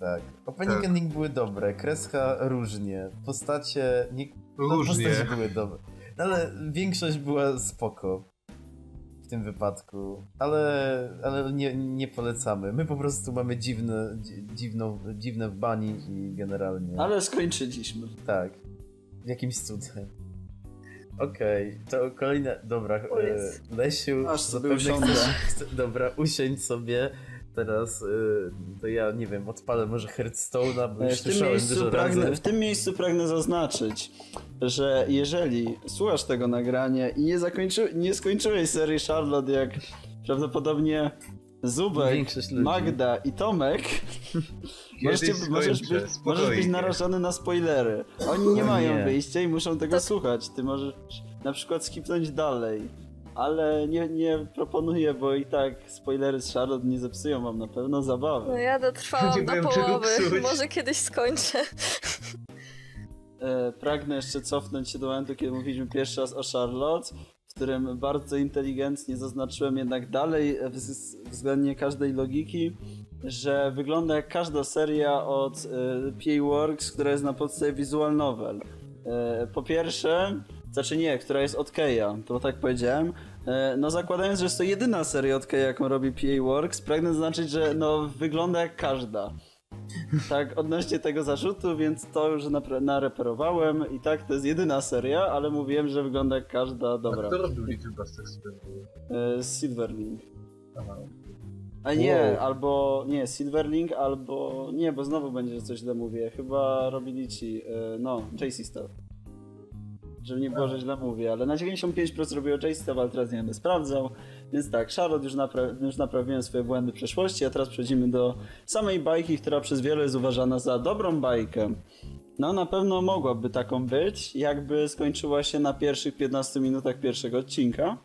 Tak. Opening Tak. ending były dobre, kreska różnie, postacie... Nie, no, Różnie. Postacie były dobre. No, ale większość była spoko. W tym wypadku. Ale, ale nie, nie polecamy. My po prostu mamy dziwne, dzi- dziwną, dziwne w bani i generalnie. Ale skończyliśmy. Tak. Jakimś cudem. Okej, to kolejne. Dobra, e. Lesiu, Aż sobie usiądę. chcesz, chce, dobra, usiądź sobie. Teraz e, to ja nie wiem, odpalę może Hearthstone'a, bo już E, W tym, słyszałem miejscu dużo pragnę, razy. w tym miejscu pragnę zaznaczyć, że jeżeli słuchasz tego nagrania i nie, zakończy, nie skończyłeś serii Charlotte jak prawdopodobnie Zubek. Magda i Tomek, możesz, być, możesz być narażony na spoilery. Oni nie O mają nie. wyjścia i muszą tego To- słuchać. Ty możesz na przykład skipnąć dalej. Ale nie, nie proponuję, bo i tak spoilery z Charlotte nie zepsują wam na pewno zabawy. no ja dotrwałam Nie do połowy. Może kiedyś skończę. E, pragnę jeszcze cofnąć się do momentu, kiedy mówiliśmy pierwszy raz o Charlotte, w którym bardzo inteligentnie zaznaczyłem jednak dalej wz- względnie każdej logiki, że wygląda jak każda seria od e, PA Works, która jest na podstawie visual novel. E, po pierwsze, znaczy nie, która jest od Keja, to tak powiedziałem. E, no zakładając, że jest to jedyna seria od Keja, jaką robi PA Works, pragnę zaznaczyć, że no wygląda jak każda. Tak, odnośnie tego zarzutu, więc to już nareperowałem i tak, to jest jedyna seria, ale mówiłem, że wygląda jak każda, A dobra. kto robił Little Bastard Spell? E, Silverling. Aha. A nie, Wow. albo, nie, Silverling, albo, nie, bo znowu będzie, coś źle mówię, chyba robili ci, e, no, JC Stuff. Żeby nie było, że źle mówię, ale na 95% robiło Stuff, ale teraz nie będę sprawdzał. Więc tak, Charlotte już, napra- już naprawiłem swoje błędy przeszłości, a teraz przechodzimy do samej bajki, która przez wielu jest uważana za dobrą bajkę. No na pewno mogłaby taką być, jakby skończyła się na pierwszych 15 minutach pierwszego odcinka.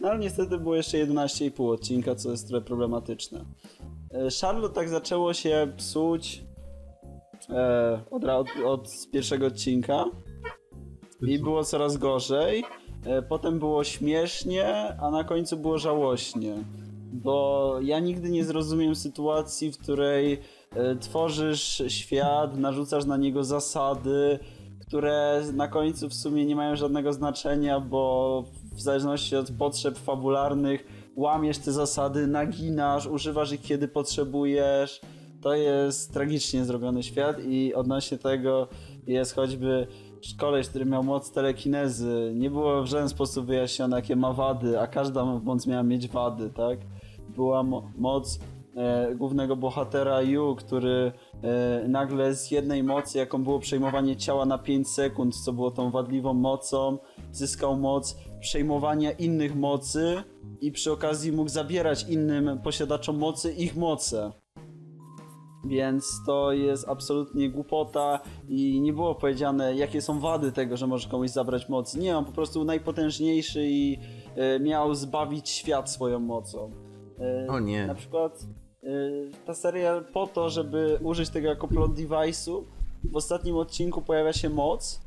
No ale niestety było jeszcze 11,5 odcinka, co jest trochę problematyczne. E, Charlotte tak zaczęło się psuć e, od, od, od pierwszego odcinka i było coraz gorzej. E, Potem było śmiesznie, a na końcu było żałośnie. Bo ja nigdy nie zrozumiem sytuacji, w której e, tworzysz świat, narzucasz na niego zasady, które na końcu w sumie nie mają żadnego znaczenia, bo w zależności od potrzeb fabularnych łamiesz te zasady, naginasz, używasz ich kiedy potrzebujesz. To jest tragicznie zrobiony świat i odnośnie tego jest choćby koleś, który miał moc telekinezy. Nie było w żaden sposób wyjaśnione, jakie ma wady, a każda moc miała mieć wady, tak? Była mo moc e, głównego bohatera Yu, który e, nagle z jednej mocy, jaką było przejmowanie ciała na 5 sekund, co było tą wadliwą mocą, zyskał moc przejmowania innych mocy i przy okazji mógł zabierać innym posiadaczom mocy ich moce. Więc to jest absolutnie głupota i nie było powiedziane, jakie są wady tego, że może komuś zabrać moc. Nie, on po prostu najpotężniejszy i e, miał zbawić świat swoją mocą. E, O nie. Na przykład e, ta seria po to, żeby użyć tego jako plot device'u, w ostatnim odcinku pojawia się moc,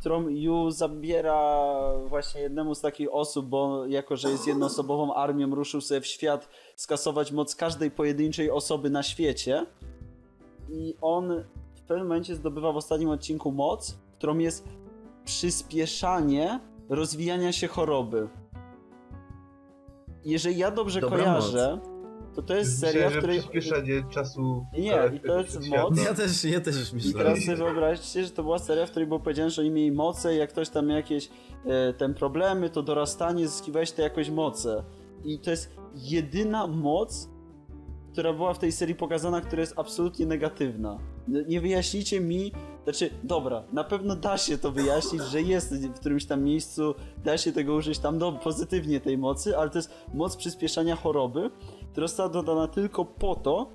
którą Yu zabiera właśnie jednemu z takich osób, bo jako, że jest jednoosobową armią, ruszył sobie w świat skasować moc każdej pojedynczej osoby na świecie. I on w pewnym momencie zdobywa w ostatnim odcinku moc, którą jest przyspieszanie rozwijania się choroby. Jeżeli ja dobrze Dobra kojarzę, to to jest seria, Myślałem, w której... przyspieszanie czasu... Nie, i to jest moc. Ja też, ja też już I teraz sobie wyobraźcie, że to była seria, w której było powiedziane, że oni mieli moce i jak ktoś tam jakieś e, ten problemy, to dorastanie, zyskiwałeś te jakoś moce. I to jest jedyna moc, która była w tej serii pokazana, która jest absolutnie negatywna. Nie- Nie wyjaśnijcie mi, znaczy, dobra, na pewno da się to wyjaśnić, że jest w którymś tam miejscu, da się tego użyć tam do, pozytywnie tej mocy, ale to jest moc przyspieszania choroby, która została dodana tylko po to,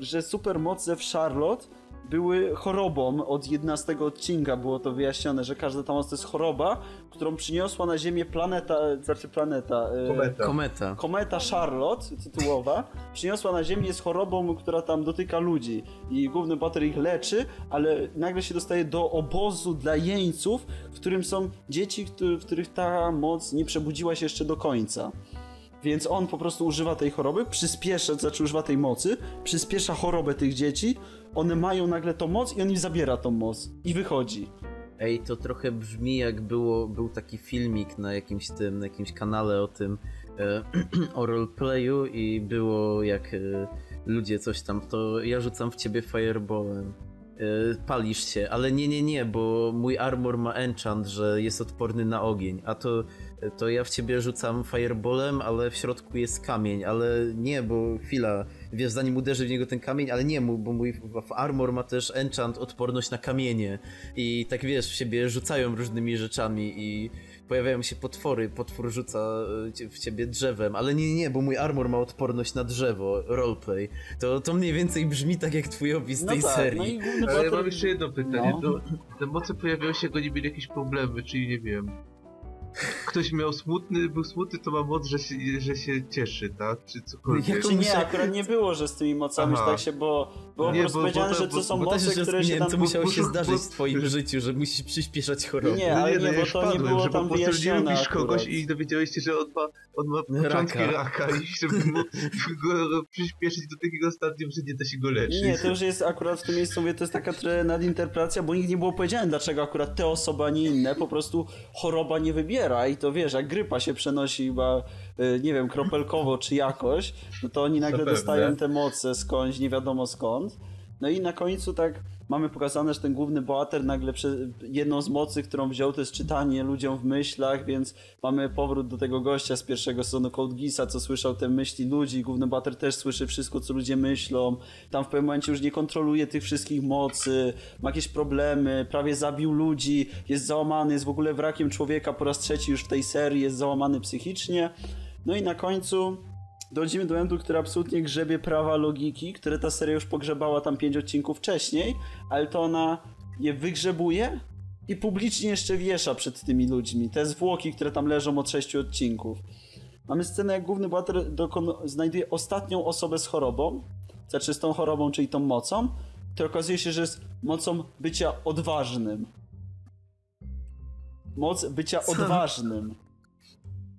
że supermoce w Charlotte były chorobą. Od 11 odcinka było to wyjaśnione, że każda ta moc to jest choroba, którą przyniosła na Ziemię planeta, znaczy planeta. e, Kometa. Kometa. Kometa Charlotte, tytułowa, przyniosła na Ziemię z chorobą, która tam dotyka ludzi. I główny bohater ich leczy, ale nagle się dostaje do obozu dla jeńców, w którym są dzieci, w których ta moc nie przebudziła się jeszcze do końca. Więc on po prostu używa tej choroby, przyspiesza, znaczy używa tej mocy, przyspiesza chorobę tych dzieci, one mają nagle tą moc i on im zabiera tą moc. I wychodzi. Ej, to trochę brzmi jak było, był taki filmik na jakimś tym, na jakimś kanale o tym, e, o roleplayu i było jak e, ludzie coś tam, to ja rzucam w ciebie fireballem. E, palisz się, ale nie, nie, nie, bo mój armor ma enchant, że jest odporny na ogień, a to, to ja w ciebie rzucam fireballem, ale w środku jest kamień, ale nie, bo chwila, wiesz, zanim uderzy w niego ten kamień, ale nie, mu- bo mój armor ma też enchant, odporność na kamienie i tak wiesz, w siebie rzucają różnymi rzeczami i pojawiają się potwory, potwór rzuca e, w ciebie drzewem, ale nie, nie, bo mój armor ma odporność na drzewo, roleplay. To, to mniej więcej brzmi tak jak twój opis tej no tak, serii. no i Ale ja mam jeszcze jedno pytanie. No. To, te moce pojawiały się, jak oni mieli jakieś problemy, czyli nie wiem. Ktoś miał smutny, był smutny, to ma moc, że się, że się cieszy, tak? Czy cokolwiek. Jak- Czy nie, Muszę- akurat nie było, że z tymi mocami, Aha. że tak się, bo było Nie, po prostu bo- powiedziane, bo to- że to są Bo też moce, jeszcze które się tam... co musiało się zdarzyć w twoim życiu, że musisz przyspieszać chorobę. Nie, ale no nie, bo to nie padłem, było że tam nie wyjaśnione lubisz kogoś akurat. i dowiedziałeś się, że on ma, on ma początki Raka. raka, i żeby mu go przyspieszyć do takiego stadium, że nie da się go leczyć. Nie, to już jest akurat w tym miejscu, mówię, to jest taka nadinterpretacja, bo nigdy nie było powiedziane, dlaczego akurat te osoby, a nie inne, po prostu choroba nie wybiera i to wiesz, jak grypa się przenosi chyba, y, nie wiem, kropelkowo czy jakoś, no to oni nagle dostają te moce skądś, nie wiadomo skąd. No i na końcu tak mamy pokazane, że ten główny bohater nagle jedną z mocy, którą wziął, to jest czytanie ludziom w myślach, więc mamy powrót do tego gościa z pierwszego sezonu Code Geassa, co słyszał te myśli ludzi. Główny bohater też słyszy wszystko, co ludzie myślą. Tam w pewnym momencie już nie kontroluje tych wszystkich mocy, ma jakieś problemy, prawie zabił ludzi, jest załamany, jest w ogóle wrakiem człowieka po raz trzeci już w tej serii, jest załamany psychicznie. No i na końcu dochodzimy do momentu, który absolutnie grzebie prawa logiki, które ta seria już pogrzebała tam pięć odcinków wcześniej, ale to ona je wygrzebuje i publicznie jeszcze wiesza przed tymi ludźmi. Te zwłoki, które tam leżą od sześciu odcinków. Mamy scenę, jak główny bohater znajduje ostatnią osobę z chorobą, znaczy z tą chorobą, czyli tą mocą, to okazuje się, że jest mocą bycia odważnym. Moc bycia Co? odważnym.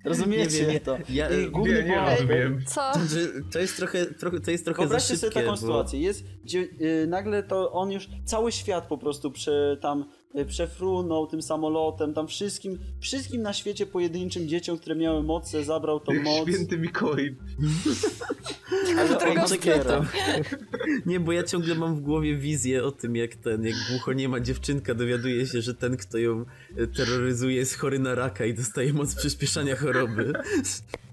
Rozumiecie Nie wiem, to? ja- I główny nie, nie bohater- rozumiem. Co? Że to jest trochę, trochę, to jest trochę za Wyobraźcie szybkie, sobie taką bo... sytuację. Jest, gdzie y, nagle to on już, cały świat po prostu przy, tam y, przefrunął tym samolotem, tam wszystkim, wszystkim na świecie pojedynczym dzieciom, które miały moce, zabrał tą Jak moc. święty Mikołaj. Ale on zabiera. Nie, bo ja ciągle mam w głowie wizję o tym, jak ten, jak głucho nie ma dziewczynka dowiaduje się, że ten, kto ją e, terroryzuje jest chory na raka i dostaje moc przyspieszania choroby.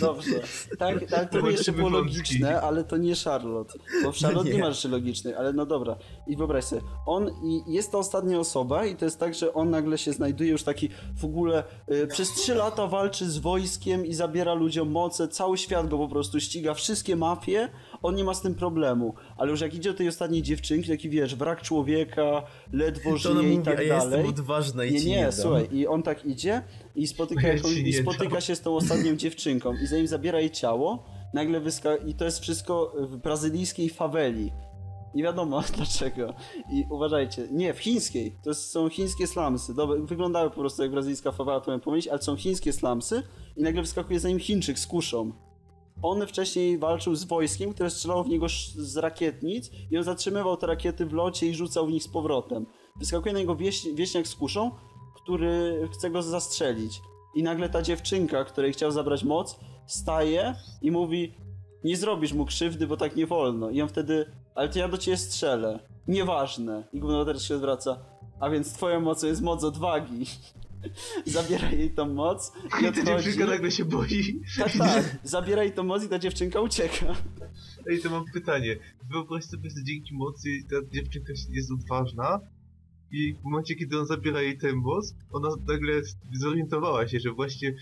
Dobrze. Tak, tak to jeszcze było logiczne, ale to nie Charlotte. Bo w Charlotte nie. Nie. ma rzeczy logicznych, ale no dobra. I wyobraź sobie, on i jest to ostatnia osoba i to jest tak, że on nagle się znajduje już taki w ogóle y, przez trzy lata walczy z wojskiem i zabiera ludziom moce, cały świat go po prostu ściga, wszystkie mafie, on nie ma z tym problemu. Ale już jak idzie do tej ostatniej dziewczynki, taki wiesz, brak człowieka, ledwo żyje i mówi, tak a ja dalej. jestem odważna i Nie, nie, nie słuchaj, i on tak idzie i spotyka, Ja jakąś, i spotyka się z tą ostatnią dziewczynką i zanim zabiera jej ciało, nagle wyska... i to jest wszystko w brazylijskiej faweli. Nie wiadomo dlaczego. I uważajcie, nie, w chińskiej. To są chińskie slumsy. Dobra, wyglądały po prostu jak brazylijska fawela, to miałem pomyśleć, ale są chińskie slumsy i nagle wyskakuje za nim Chińczyk z kuszą. On wcześniej walczył z wojskiem, które strzelało w niego z rakietnic i on zatrzymywał te rakiety w locie i rzucał w nich z powrotem. Wyskakuje na niego wieś, wieśniak z kuszą, który chce go zastrzelić. I nagle ta dziewczynka, której chciał zabrać moc, staje i mówi nie zrobisz mu krzywdy, bo tak nie wolno. I on wtedy, ale to ja do ciebie strzelę. Nieważne. I gównowoter się odwraca. A więc twoją mocą jest moc odwagi. Zabiera jej tą moc i I ta dziewczynka nagle się boi. Tak, tak. Zabiera jej tą moc i ta dziewczynka ucieka. Ej, to mam pytanie. Wyobraź sobie, że dzięki mocy ta dziewczynka jest odważna i w momencie, kiedy on zabiera jej ten moc, ona nagle zorientowała się, że właśnie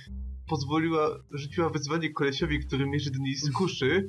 pozwoliła, rzuciła wyzwanie kolesiowi, który mierzy do niej z kuszy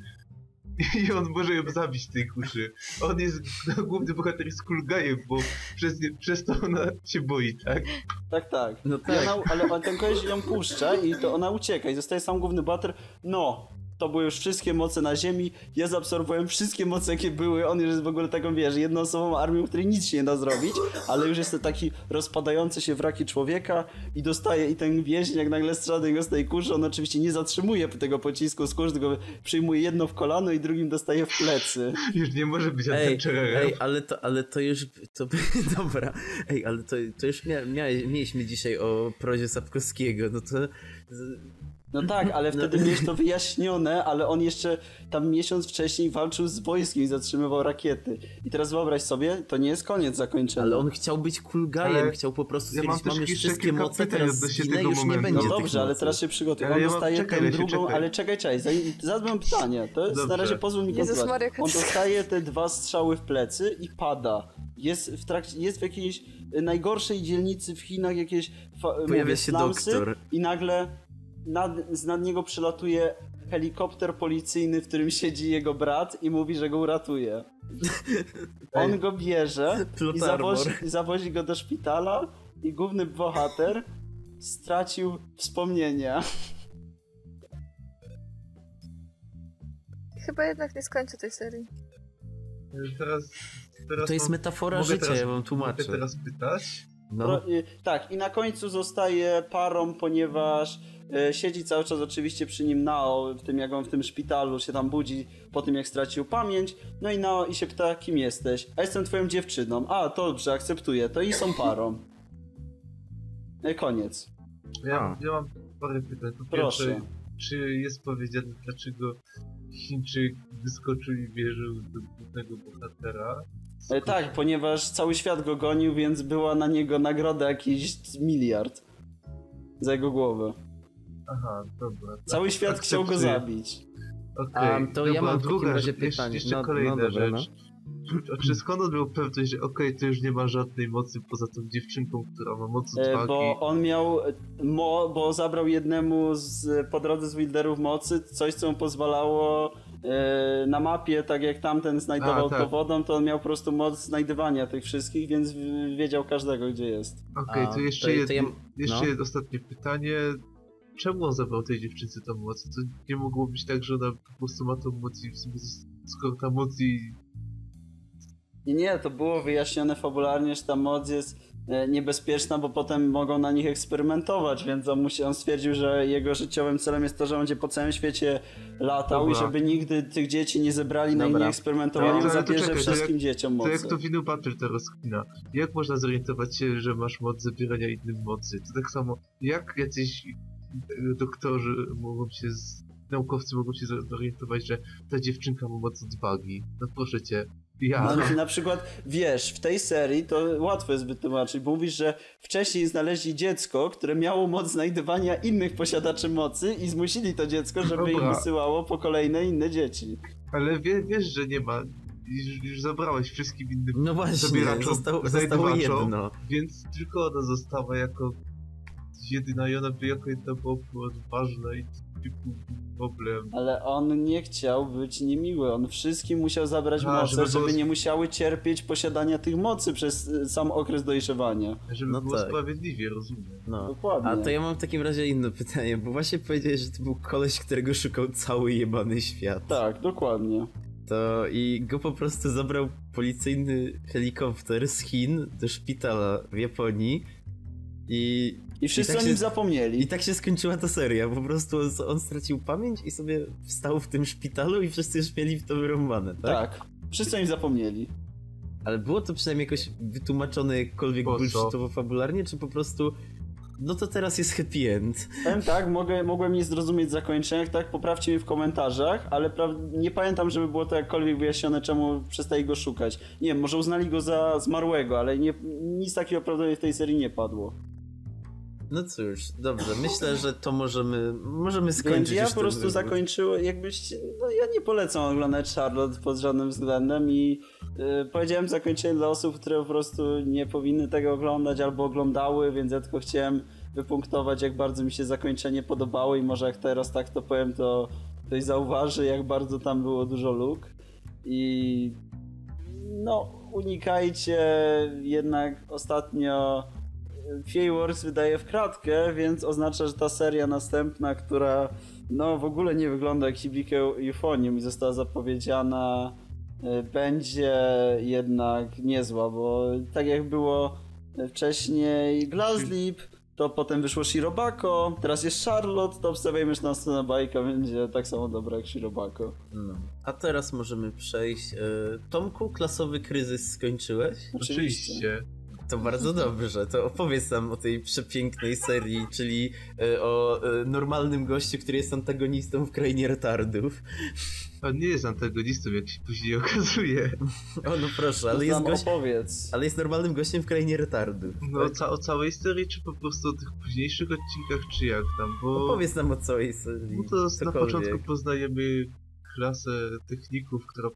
i on może ją zabić tej kuszy. On jest, główny bohater jest kulgajem, bo przez, nie, przez to ona się boi, tak? Tak, tak. No tak. ona, ale ten koleś ją puszcza i to ona ucieka i zostaje sam główny bohater. No, to były już wszystkie moce na ziemi, ja zaabsorbowałem wszystkie moce jakie były, on już jest w ogóle taką, wiesz, jednoosobową armią, której nic się nie da zrobić, ale już jest to taki rozpadający się wraki człowieka i dostaje i ten więźniak nagle strzela do niego z tej kuszy, on oczywiście nie zatrzymuje tego pocisku z kurzy, tylko przyjmuje jedno w kolano i drugim dostaje w plecy. Już nie może być Ej, ej, ale to, ale to już, to, dobra, ej, ale to, to już mia, mia, mieliśmy dzisiaj o prozie Sapkowskiego, no to, No tak, ale wtedy miałeś to wyjaśnione, ale on jeszcze tam miesiąc wcześniej walczył z wojskiem i zatrzymywał rakiety. I teraz wyobraź sobie, to nie jest koniec zakończenia. ale on chciał być kulgajem, Ale chciał po prostu ja mam stwierdzić, mam już jeszcze wszystkie moce, teraz zginę, tego już nie momentu. będzie No dobrze, ale teraz się przygotuj. Ale On ja mam- dostaje czekaj, tę drugą, czekaj. ale czekaj, czekaj, mam pytanie. To jest, na Dobrze. razie pozwól mi Jezus. Maria, On dostaje te dwa strzały w plecy i pada. Jest w trakcie, jest w jakiejś y, najgorszej dzielnicy w Chinach jakieś fa- Pojawia mówię, się slumsy doktor. i nagle nad, z nad niego przylatuje helikopter policyjny, w którym siedzi jego brat i mówi, że go uratuje. On go bierze i zawozi, zawozi go do szpitala i główny bohater stracił wspomnienia. Chyba jednak nie skończę tej serii. Teraz, teraz To jest mam- metafora mogę życia, teraz- ja wam Mogę tłumaczę. teraz pytać? No, Pro- y, tak, i na końcu zostaje parą, ponieważ siedzi cały czas oczywiście przy nim Nao, w tym jak on w tym szpitalu się tam budzi po tym jak stracił pamięć. No i Nao i się pyta, kim jesteś? A jestem twoją dziewczyną. A, to dobrze, akceptuję. To i są parą. Y, Koniec. Ja, ja mam parę pytań. Po Proszę. pierwsze, czy jest powiedziane, dlaczego Chińczyk wyskoczył i wierzył do głównego bohatera? Y, tak, ponieważ cały świat go gonił, więc była na niego nagroda jakiś miliard. Za jego głowę. Aha, dobra. Cały świat chciał go Akceptuję. zabić. Okej, A, to ja dobra, mam w takim druga razie jeszcze- pytanie. Jeszcze No- kolejna no dobra, rzecz. Czy, czy skąd on miał pewność, że okej, to już nie ma żadnej mocy poza tą dziewczynką, która ma moc E, odwagi? Bo on miał, mo, bo zabrał jednemu z, po drodze z Wilderów mocy coś, co mu pozwalało e, na mapie, tak jak tamten znajdował A, tak. to wodą, to on miał po prostu moc znajdywania tych wszystkich, więc wiedział każdego, gdzie jest. Okej, A, to jeszcze, to- to ja- jeszcze no. jedno ostatnie pytanie. Czemu on zabrał tej dziewczynce tą moc? To nie mogło być tak, że ona po prostu ma tą moc i w sumie z- skoro ta moc i... I nie, to było wyjaśnione fabularnie, że ta moc jest e, niebezpieczna, bo potem mogą na nich eksperymentować, więc on, musi, on stwierdził, że jego życiowym celem jest to, że on będzie po całym świecie latał Dobra. i żeby nigdy tych dzieci nie zebrali, na Dobra. nich nie eksperymentowali, No, on to zabierze czekaj, to wszystkim jak- dzieciom To moce. jak to w innym Battle teraz kina. Jak można zorientować się, że masz moc zabierania innym mocy? To tak samo, jak jacyś doktorzy mogą się, z, naukowcy mogą się zorientować, że ta dziewczynka ma moc odwagi? No proszę cię. Ja. No, na przykład, wiesz, w tej serii to łatwo jest wytłumaczyć, bo mówisz, że wcześniej znaleźli dziecko, które miało moc znajdywania innych posiadaczy mocy i zmusili to dziecko, żeby Dobra. ich wysyłało po kolejne inne dzieci. Ale wie, wiesz, że nie ma. Już, już zabrałeś wszystkim innym, No właśnie, zostało, zostało jedno. więc tylko ona została jako jedyna i ona by jako jedna była odważna i typu problem. Ale on nie chciał być niemiły, on wszystkim musiał zabrać A, moce, żeby żeby, było- nie musiały cierpieć posiadania tych mocy przez y, sam okres dojrzewania. Żeby No było tak. sprawiedliwie, rozumiem. No. Dokładnie. A to ja mam w takim razie inne pytanie, bo właśnie powiedziałeś, że to był koleś, którego szukał cały jebany świat. Tak, dokładnie. To i go po prostu zabrał policyjny helikopter z Chin do szpitala w Japonii i, I wszyscy tak o się- nim zapomnieli. i tak się skończyła ta seria. Po prostu on, on stracił pamięć i sobie wstał w tym szpitalu i wszyscy już mieli w to wyrąbane, tak? Tak. Wszyscy o nim zapomnieli. Ale było to przynajmniej jakoś wytłumaczone jakkolwiek bullshitowo fabularnie, czy po prostu no to teraz jest happy end. Powiem tak, mogę, mogłem nie zrozumieć zakończenia, tak poprawcie mnie w komentarzach, ale pra- nie pamiętam, żeby było to jakkolwiek wyjaśnione, czemu przestali go szukać. Nie wiem, może uznali go za zmarłego, ale nie, nic takiego prawdopodobnie w tej serii nie padło. No cóż, dobrze, myślę, że to możemy, możemy skończyć Więc ja po prostu zakończyłem, jakbyście, no ja nie polecam oglądać Charlotte pod żadnym względem i y, powiedziałem zakończenie dla osób, które po prostu nie powinny tego oglądać albo oglądały, więc ja tylko chciałem wypunktować, jak bardzo mi się zakończenie podobało i może jak teraz tak to powiem, to ktoś zauważy, jak bardzo tam było dużo luk. I no unikajcie jednak ostatnio Works wydaje w kratkę, więc oznacza, że ta seria następna, która no w ogóle nie wygląda jak Hibike Euphonium i została zapowiedziana, y, będzie jednak niezła, bo tak jak było wcześniej Glazlip, to potem wyszło Shirobako, teraz jest Charlotte, to obstawiajmy, że następna bajka będzie tak samo dobra jak Shirobako. No. A teraz możemy przejść. e, Tomku, klasowy kryzys skończyłeś? Oczywiście. To bardzo dobrze, to opowiedz nam o tej przepięknej serii, czyli e, o e, normalnym gościu, który jest antagonistą w krainie retardów. On nie jest antagonistą, jak się później okazuje. O no proszę, ale jest, gość, opowiedz. ale jest normalnym gościem w krainie retardów. No o, ca o całej serii, czy po prostu o tych późniejszych odcinkach, czy jak tam? Bo Opowiedz nam o całej serii. no to na cokolwiek. początku poznajemy klasę techników, która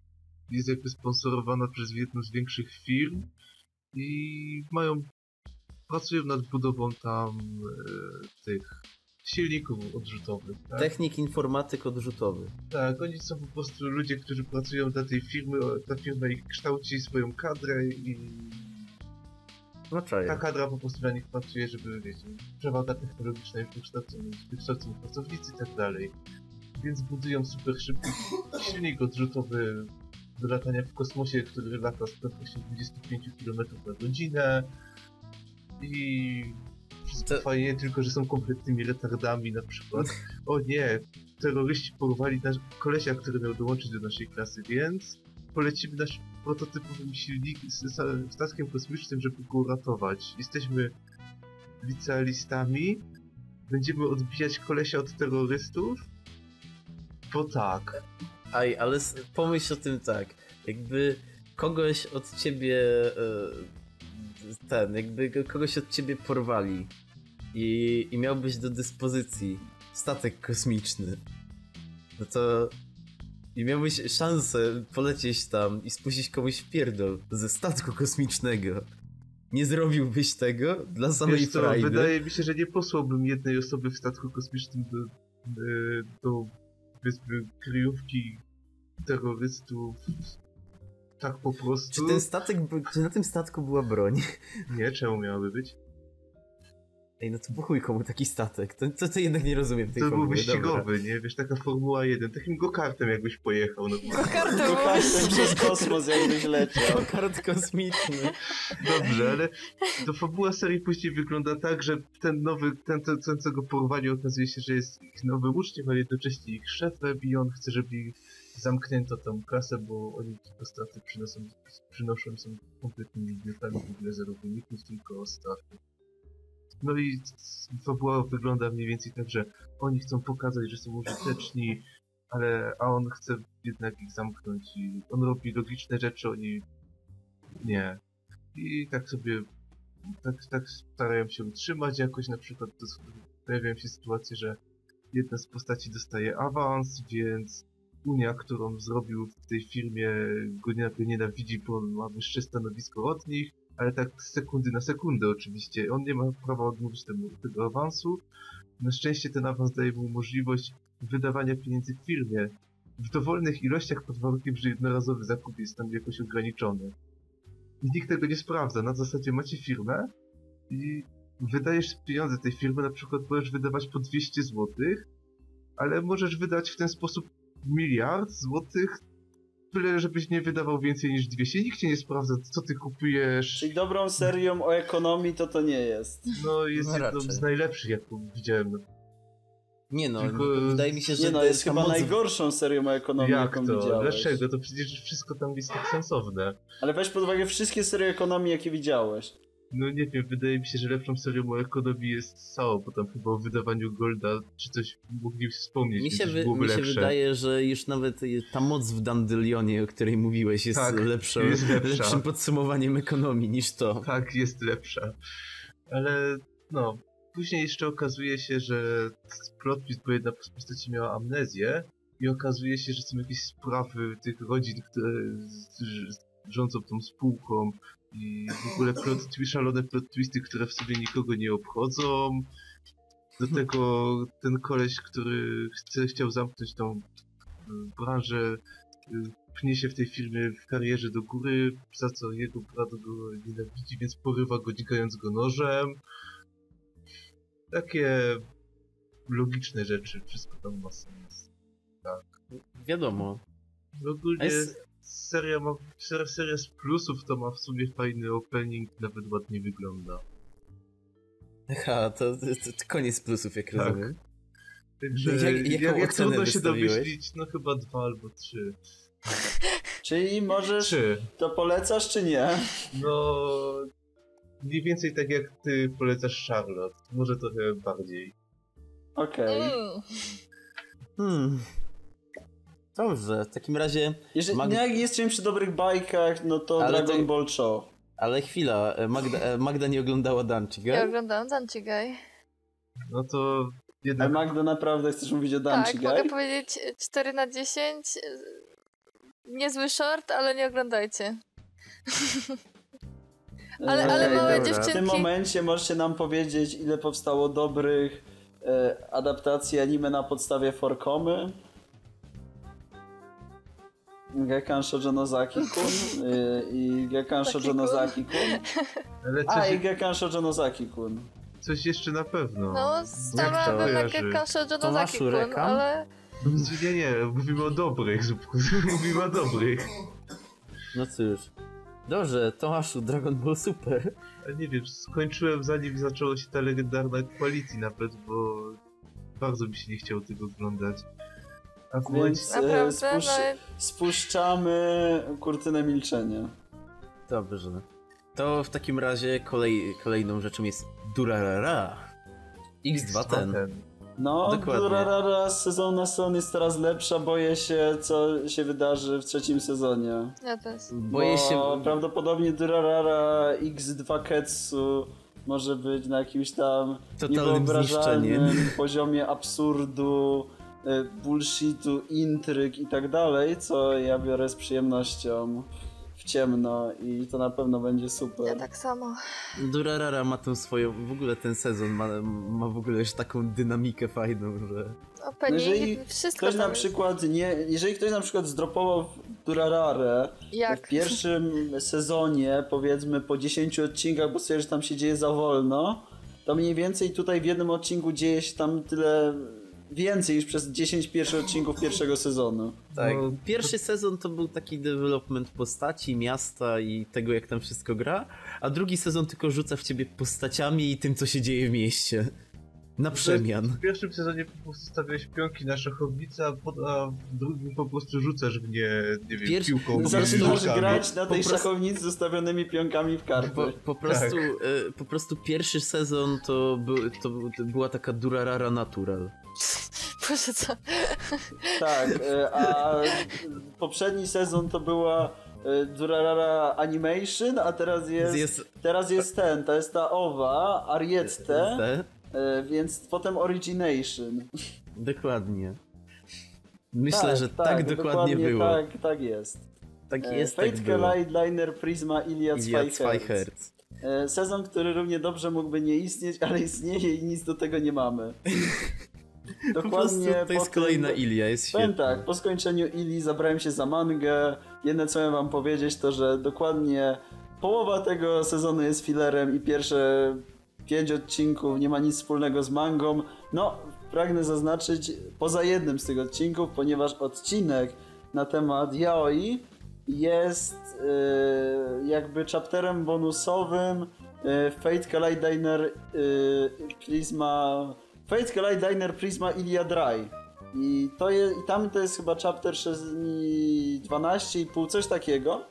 jest jakby sponsorowana przez jedną z większych firm i mają pracują nad budową tam e, tych silników odrzutowych. Tak? Technik informatyk odrzutowy. Tak, oni są po prostu ludzie, którzy pracują dla tej firmy, ta firma ich kształci swoją kadrę i No ta kadra po prostu dla nich pracuje, żeby, wiecie, przewaga technologiczna już wykształceni, wykształceni pracownicy i tak dalej. Więc budują super szybki silnik odrzutowy do latania w kosmosie, który lata z prędkością 25 km na godzinę i wszystko To- fajnie, tylko że są kompletnymi retardami na przykład. O nie, terroryści porwali nasz kolesia, który miał dołączyć do naszej klasy, więc polecimy nasz prototypowym silnikiem, statkiem kosmicznym, żeby go uratować. Jesteśmy licealistami, będziemy odbijać kolesia od terrorystów, bo tak. Aj, ale pomyśl o tym tak, jakby kogoś od ciebie e, ten, jakby go- kogoś od ciebie porwali i, i miałbyś do dyspozycji statek kosmiczny, no to i miałbyś szansę polecieć tam i spuścić komuś w pierdol ze statku kosmicznego. Nie zrobiłbyś tego dla samej Wiesz co, frajdy. wydaje mi się, że nie posłałbym jednej osoby w statku kosmicznym do, e, do kryjówki terrorystów tak po prostu. Czy ten statek, czy na tym statku była broń? Nie, czemu miałaby być? Ej, no to po chuj komu taki statek. To, to, to jednak nie rozumiem tej To był formuły. Dobra. wyścigowy, nie? Wiesz, taka Formuła 1. Takim go-kartem jakbyś pojechał. No, Kartę Kochasz przez kosmos jakbyś leciał. Kart kosmiczny. dobrze, ale to fabuła serii później wygląda tak, że ten nowy, ten, ten, ten co go porwali okazuje się, że jest ich nowym uczniem, ale jednocześnie ich szefem i on chce, żeby ich zamknięto tą klasę, bo oni tylko straty przynoszą, przynoszą są kompletnymi idiotami, w ogóle wyników, tylko straty. No i fabuła wygląda mniej więcej tak, że oni chcą pokazać, że są użyteczni, ale a on chce jednak ich zamknąć i on robi logiczne rzeczy, oni nie. I tak sobie tak, tak starają się utrzymać jakoś na przykład pojawiają się sytuacje, że jedna z postaci dostaje awans, więc Unia, którą zrobił w tej firmie go nie- go nienawidzi, bo ma wyższe stanowisko od nich, ale tak z sekundy na sekundę oczywiście. On nie ma prawa odmówić temu, tego awansu. Na szczęście ten awans daje mu możliwość wydawania pieniędzy w firmie w dowolnych ilościach pod warunkiem, że jednorazowy zakup jest tam jakoś ograniczony. I nikt tego nie sprawdza. Na zasadzie macie firmę i wydajesz pieniądze tej firmy, na przykład możesz wydawać po 200 zł, ale możesz wydać w ten sposób miliard złotych, byle żebyś nie wydawał więcej niż 200. Nikt cię nie sprawdza, co ty kupujesz. Czyli dobrą serią o ekonomii to to nie jest. No, jest No jedną z najlepszych, jaką widziałem. Nie no, Tylko- wydaje mi się, że Nie no, to jest ta chyba moc- najgorszą serią o ekonomii, Jak jaką to? widziałeś. Dlaczego? To przecież wszystko tam jest tak sensowne. Ale weź pod uwagę wszystkie serie o ekonomii, jakie widziałeś. No nie wiem, wydaje mi się, że lepszą serią o ekonomii jest SAO, bo tam chyba o wydawaniu golda czy coś mogli wspomnieć, Mi się, wy, mi się wydaje, że już nawet ta moc w Dandylionie, o której mówiłeś, jest, Tak, lepszą, jest lepszym podsumowaniem ekonomii niż to. Tak, jest lepsza. Ale no, później jeszcze okazuje się, że plot twist, bo jedna z postaci miała amnezję i okazuje się, że są jakieś sprawy tych rodzin, które rządzą tą spółką i w ogóle plot, twi- szalone plot twisty, które w sobie nikogo nie obchodzą. Do tego ten koleś, który chce, chciał zamknąć tą y, branżę, y, pnie się w tej firmie w karierze do góry, za co jego brat go nienawidzi, więc porywa go dźgając go nożem. Takie logiczne rzeczy, wszystko tam ma sens. Wiadomo. No Ogólnie jest, seria, ma, seria, seria z plusów to ma w sumie fajny opening, nawet ładnie wygląda. aha, to, to, to koniec plusów, jak Tak. rozumiem. Także Jak- jak, jaką jak, trudno się domyślić, no chyba dwa albo trzy. Czyli możesz, Trzy. to polecasz czy nie? No... Mniej więcej tak jak ty polecasz Charlotte. Może trochę bardziej. Okej. Mm. Hmm. Dobrze, w takim razie, Jeżeli Mag- no jak jesteśmy przy dobrych bajkach, no to Ale Dragon ty- Ball Show. ale chwila, e, Magda, e, Magda nie oglądała Danchiga? Ja oglądałam Danchigaj. No to A jednak Magda, naprawdę chcesz mówić o Tak, Danchigai? mogę powiedzieć 4 na 10. Niezły short, ale nie oglądajcie. Ale, ale małe dobra. W tym dziewczynki. momencie możecie nam powiedzieć, ile powstało dobrych e, adaptacji anime na podstawie Forkomy. Gekan Shoujo Nozaki-kun y, i Gekan Shoujo Taki-kun. Nozaki-kun. ale A, i Gekan Shoujo Nozaki-kun. coś jeszcze na pewno. No, to na kojarzy? Gekkan Shoujo Tomaszu Nozaki-kun, Rekam? ale... Nie, nie, mówimy o dobrych, Zupku. mówimy o dobrych. No cóż. Dobrze, Tomaszu, Dragon Ball Super. Ale nie wiem, skończyłem zanim zaczęła się ta legendarna quality nawet, bo bardzo mi się nie chciało tego oglądać. Momencie... Więc e, Naprawdę, no, spuszczamy kurtynę milczenia. Dobrze. To w takim razie kolej, kolejną rzeczą jest Durarara. X2 ten. No, Dokładnie. Durarara z sezonu na sezon jest coraz lepsza. Boję się, co się wydarzy w trzecim sezonie. ja też. Boję bo się. prawdopodobnie Durarara X2 Ketsu może być na jakimś tam Totalnym niewyobrażalnym zniszczeniem. poziomie absurdu, bullshitu, intryg i tak dalej, co ja biorę z przyjemnością w ciemno i to na pewno będzie Ja super. tak samo. Durarara ma tą swoją. W ogóle ten sezon ma, ma w ogóle już taką dynamikę fajną, że. Opening, Jeżeli wszystko Ktoś na jest. przykład nie, jeżeli ktoś na przykład zdropował Durararę w pierwszym sezonie, powiedzmy po 10 odcinkach, bo sobie, że tam się dzieje za wolno, to mniej więcej tutaj w jednym odcinku dzieje się tam tyle więcej niż przez 10 pierwszych odcinków pierwszego sezonu. Tak, No, pierwszy sezon to był taki development postaci, miasta i tego jak tam wszystko gra, a drugi sezon tylko rzuca w ciebie postaciami i tym co się dzieje w mieście. Na przemian. W pierwszym sezonie po prostu stawiałeś pionki na szachownicę, a, po, a w drugim po prostu rzucasz w nie, nie wiem, Pierwszy- piłką między Zaczynasz grać na tej Po szachownicy z ustawionymi pionkami w karty. Po, po, prostu, e, po prostu pierwszy sezon to, był, to, to była taka durarara natural. Boże, co? Tak, e, a poprzedni sezon to była e, Durarara Animation, a teraz jest, Jest- teraz jest ten, to jest ta owa, Ariette, Te? e, więc potem Origination. Dokładnie. Myślę, że tak, dokładnie, było. Tak, tak jest. Tak jest, tak Fate było. Liner Prisma Iliad Iliad Spy Hertz. Hertz. E, Sezon, który równie dobrze mógłby nie istnieć, ale istnieje i nic do tego nie mamy. Prostu to jest po tym- kolejna Ilia, jest Powiem świetna. tak, po skończeniu Ili zabrałem się za mangę. Jedne co miałem wam powiedzieć to, że dokładnie połowa tego sezonu jest filerem i pierwsze pięć odcinków nie ma nic wspólnego z mangą. No, pragnę zaznaczyć poza jednym z tych odcinków, ponieważ odcinek na temat yaoi jest yy, jakby chapterem bonusowym yy, Fate Collider yy, Prisma Fate Collider Prisma Ilia Dry. I, to je, I tam to jest chyba chapter 12,5, coś takiego.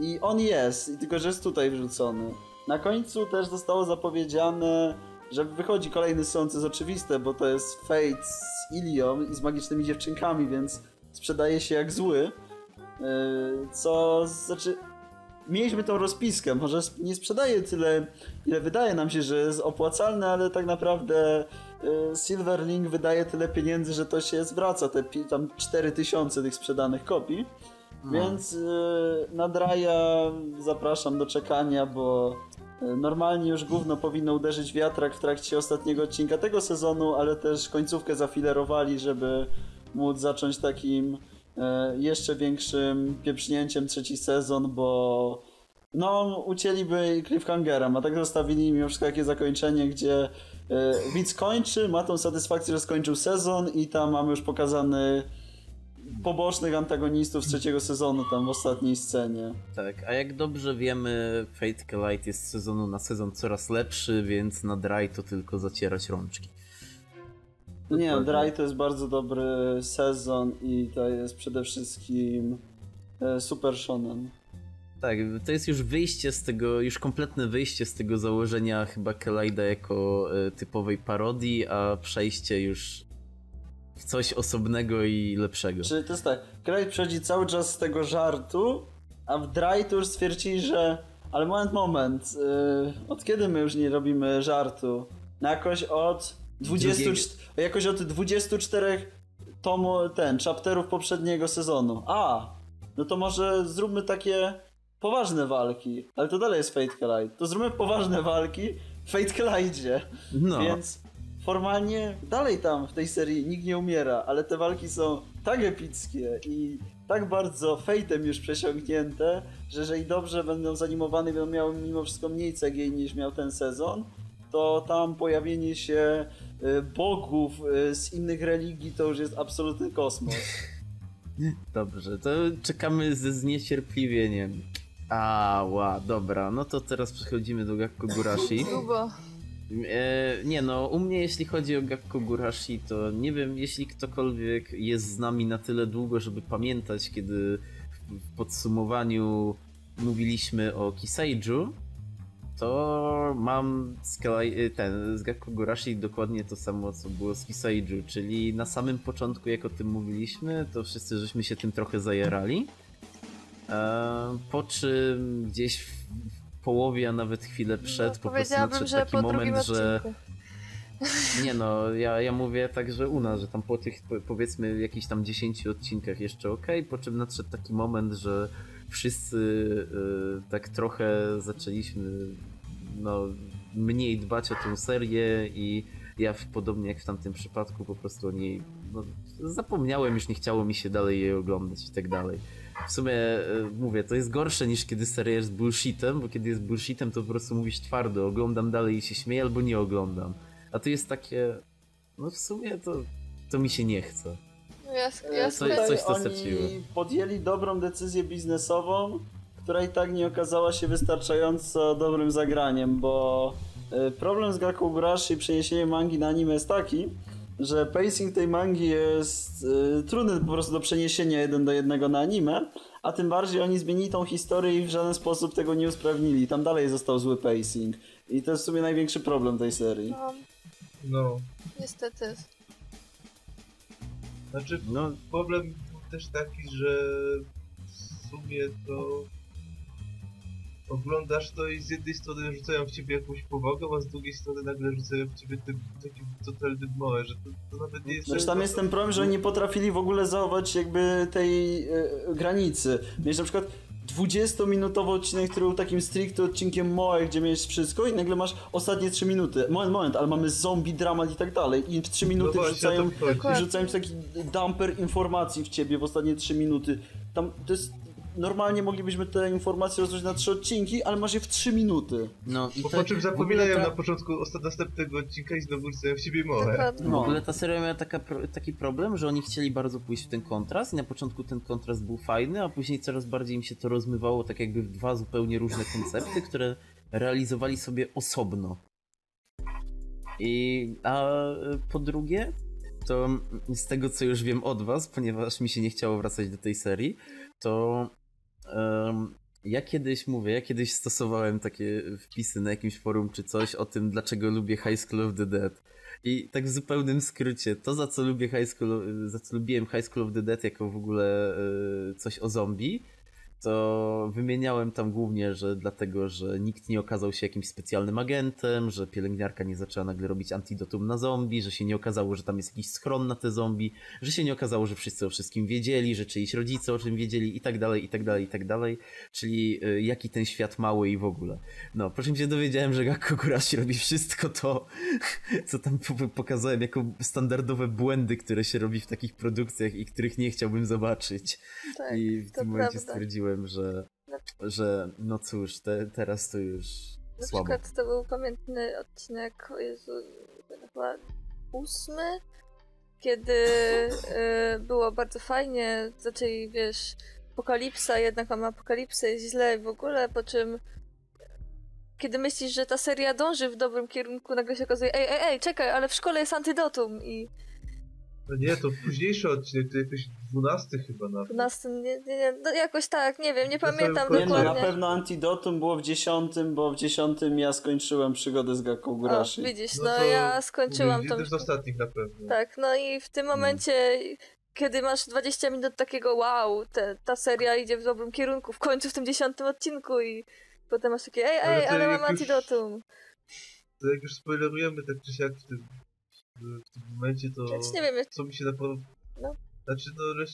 I on jest, i tylko że jest tutaj wrzucony. Na końcu też zostało zapowiedziane, że wychodzi kolejny sezon, co jest oczywiste, bo to jest Fate z Ilią i z magicznymi dziewczynkami, więc sprzedaje się jak zły. Yy, co znaczy. Mieliśmy tą rozpiskę, może nie sprzedaje tyle, ile wydaje nam się, że jest opłacalne, ale tak naprawdę Silverlink wydaje tyle pieniędzy, że to się zwraca, te tam 4000 tych sprzedanych kopii. Więc y, na Draja zapraszam do czekania, bo y, normalnie już gówno powinno uderzyć wiatrak w trakcie ostatniego odcinka tego sezonu, ale też końcówkę zafilerowali, żeby móc zacząć takim y, jeszcze większym pieprznięciem trzeci sezon, bo no, ucięliby cliffhangerem, a tak zostawili mimo wszystko takie zakończenie, gdzie y, widz kończy, ma tą satysfakcję, że skończył sezon i tam mamy już pokazany pobocznych antagonistów z trzeciego sezonu tam w ostatniej scenie. Tak, a jak dobrze wiemy, Fate Collide jest z sezonu na sezon coraz lepszy, więc na Dry to tylko zacierać rączki. No nie, Dokładnie. Dry to jest bardzo dobry sezon i to jest przede wszystkim e, super shonen. Tak, to jest już wyjście z tego, już kompletne wyjście z tego założenia chyba Kaleida jako e, typowej parodii, a przejście już w coś osobnego i lepszego. Czyli to jest tak, Craig przechodzi cały czas z tego żartu, a w Dry to już stwierdzili, że ale moment, moment, yy, od kiedy my już nie robimy żartu? No jakoś od 20, Drugiego. jakoś od 24 tomu, ten, chapterów poprzedniego sezonu. A, no to może zróbmy takie poważne walki, ale to dalej jest Fate Collide. To zróbmy poważne walki w Fate Collide. No, Więc formalnie dalej tam w tej serii nikt nie umiera, ale te walki są tak epickie i tak bardzo fejtem już przesiągnięte, że jeżeli dobrze będą zanimowane i będą miały mimo wszystko mniej CGI niż miał ten sezon, to tam pojawienie się y, bogów y, z innych religii to już jest absolutny kosmos. dobrze, to czekamy ze zniecierpliwieniem. Ała, dobra, no to teraz przechodzimy do Gakko Gurashi. Grubo. E, nie no, u mnie jeśli chodzi o Gakko Gurashi, to nie wiem, jeśli ktokolwiek jest z nami na tyle długo, żeby pamiętać, kiedy w- podsumowaniu mówiliśmy o Kiseiju, to mam z, Kalai- ten, z Gakko Gurashi dokładnie to samo, co było z Kiseiju, czyli na samym początku, jak o tym mówiliśmy, to wszyscy żeśmy się tym trochę zajarali. E, po czym gdzieś w połowie, a nawet chwilę przed, po prostu nadszedł taki po moment, że nie no, ja, ja mówię tak, że u nas, że tam po tych po- powiedzmy jakichś tam 10 odcinkach jeszcze ok, po czym nadszedł taki moment, że wszyscy y, tak trochę zaczęliśmy no, mniej dbać o tę serię i ja w, podobnie jak w tamtym przypadku po prostu o niej no, zapomniałem, już nie chciało mi się dalej jej oglądać i tak dalej. W sumie, e, mówię, to jest gorsze niż kiedy seria jest bullshitem, bo kiedy jest bullshitem, to po prostu mówisz twardo, oglądam dalej i się śmieję, albo nie oglądam. A to jest takie, no w sumie to, to mi się nie chce. No ja, ja coś- słuchaj- coś- to oni straciło. podjęli dobrą decyzję biznesową, która i tak nie okazała się wystarczająco dobrym zagraniem, bo e, problem z Gakugurashi i przeniesieniem mangi na anime jest taki, że pacing tej mangi jest e, trudny po prostu do przeniesienia jeden do jednego na anime, a tym bardziej oni zmienili tą historię i w żaden sposób tego nie usprawnili. Tam dalej został zły pacing. I to jest w sumie największy problem tej serii. No, No, niestety. znaczy No, problem był też taki, że w sumie to oglądasz to i z jednej strony rzucają w ciebie jakąś powagę, a z drugiej strony nagle rzucają w ciebie ten, taki totalny moe, że to, to nawet nie jest... Znaczy tam jest ten problem, że oni nie potrafili w ogóle zachować jakby tej e, granicy. Mieć na przykład 20-minutowy odcinek, który był takim stricte odcinkiem Moe, gdzie miałeś wszystko i nagle masz ostatnie 3 minuty. Moment, moment, ale mamy zombie, dramat i tak dalej. I w 3 minuty No właśnie, wrzucają, o to chodzi. Dokładnie. wrzucają ci taki dumper informacji w ciebie w ostatnie 3 minuty. Tam to jest... Normalnie moglibyśmy te informacje rozłożyć na trzy odcinki, ale masz je w 3 minuty. no i Po, tak, po czym w ogóle zapominają ta- na początku następnego odcinka i znowu rzucają w ciebie moe. Dokładnie. W No. ogóle ta seria miała taka, taki problem, że oni chcieli bardzo pójść w ten kontrast i na początku ten kontrast był fajny, a później coraz bardziej im się to rozmywało tak jakby w dwa zupełnie różne koncepty, które realizowali sobie osobno. I a po drugie, to z tego co już wiem od was, ponieważ mi się nie chciało wracać do tej serii, to ja kiedyś mówię, ja kiedyś stosowałem takie wpisy na jakimś forum czy coś o tym, dlaczego lubię High School of the Dead. I tak w zupełnym skrócie, to za co lubię High School, za co lubiłem High School of the Dead jako w ogóle e, coś o zombie, to wymieniałem tam głównie, że dlatego, że nikt nie okazał się jakimś specjalnym agentem, że pielęgniarka nie zaczęła nagle robić antidotum na zombie, że się nie okazało, że tam jest jakiś schron na te zombie, że się nie okazało, że wszyscy o wszystkim wiedzieli, że czyjś rodzice o czym wiedzieli i tak dalej, i tak dalej, i tak dalej. Czyli y, jaki ten świat mały i w ogóle. No, po czym się dowiedziałem, że Gakko Kurashi robi wszystko to, co tam po- pokazałem jako standardowe błędy, które się robi w takich produkcjach i których nie chciałbym zobaczyć. Tak, I w tym momencie prawda. stwierdziłem, że, że no cóż, te, teraz to już Na słabo. przykład to był pamiętny odcinek, o Jezu, chyba ósmy, kiedy y, było bardzo fajnie, zaczęli, wiesz, apokalipsa, jednak mamy apokalipsę, jest źle i w ogóle, po czym kiedy myślisz, że ta seria dąży w dobrym kierunku, nagle się okazuje, ej, ej, ej, czekaj, ale w szkole jest antidotum i No nie, to późniejszy odcinek, to jakoś 12 chyba na. w nas nie, nie, nie, no jakoś tak, nie wiem, nie To pamiętam sobie Nie no, na dokładnie. pewno Antidotum było w dziesiątym, bo w dziesiątym ja skończyłem przygodę z O, Gakugurashi. widzisz, No no, ja skończyłam Mówię, tą... Jeden z ostatnich na pewno. Tak, no i w tym momencie, kiedy masz 20 minut takiego wow, te, ta seria idzie w dobrym kierunku, w końcu w tym dziesiątym odcinku i potem masz takie ej, Ale ej, ale jak mam już- antidotum. To jak już spoilerujemy tak czy siak w tym, w, tym momencie, to Więc nie wiem, co mi się naprawdę... No. Znaczy no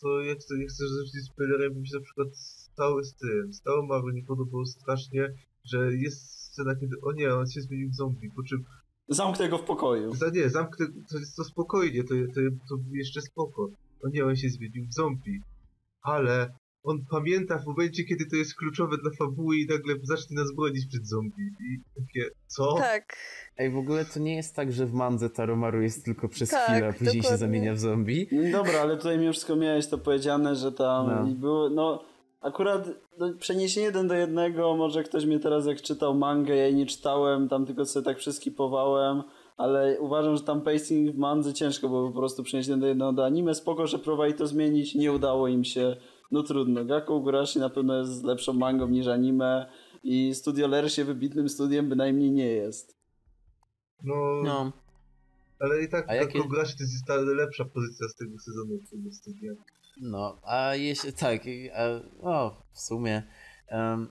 to jak chcę, jak chcesz zacząć spoilerem, mi się na przykład stało z tym, stało Maru nie podobało strasznie, że jest scena kiedy, o nie, on się zmienił w zombie, po czym, Zamknę go w pokoju. za nie, zamknę, to jest to spokojnie, to, to, to jeszcze spoko. O nie, on się zmienił w zombie. Ale on pamięta w momencie, kiedy to jest kluczowe dla fabuły i nagle zacznie nas bronić przed zombie. I takie, co? Tak, Ej, w ogóle to nie jest tak, że w mandze Taromaru jest tylko przez Tak, chwilę, a później się dokładnie. zamienia w zombie. No Dobra, ale tutaj mi już wszystko miałeś to powiedziane, że tam No. było, no akurat no, przeniesienie jeden do jednego, może ktoś mnie teraz jak czytał mangę, ja jej nie czytałem, tam tylko sobie tak wszystkipowałem, ale uważam, że tam pacing w mandze ciężko było po prostu przenieść jeden do jednego do anime, spoko, że próbowali to zmienić, nie udało im się, no trudno, Gaku Gurashi na pewno jest lepszą mangą niż anime i Studio Lersie wybitnym studiem bynajmniej nie jest. No, No, ale i tak jakie- gracz to jest ta lepsza pozycja z tego sezonu w tym studia. no, a jeśli, tak, a, o, w sumie, em,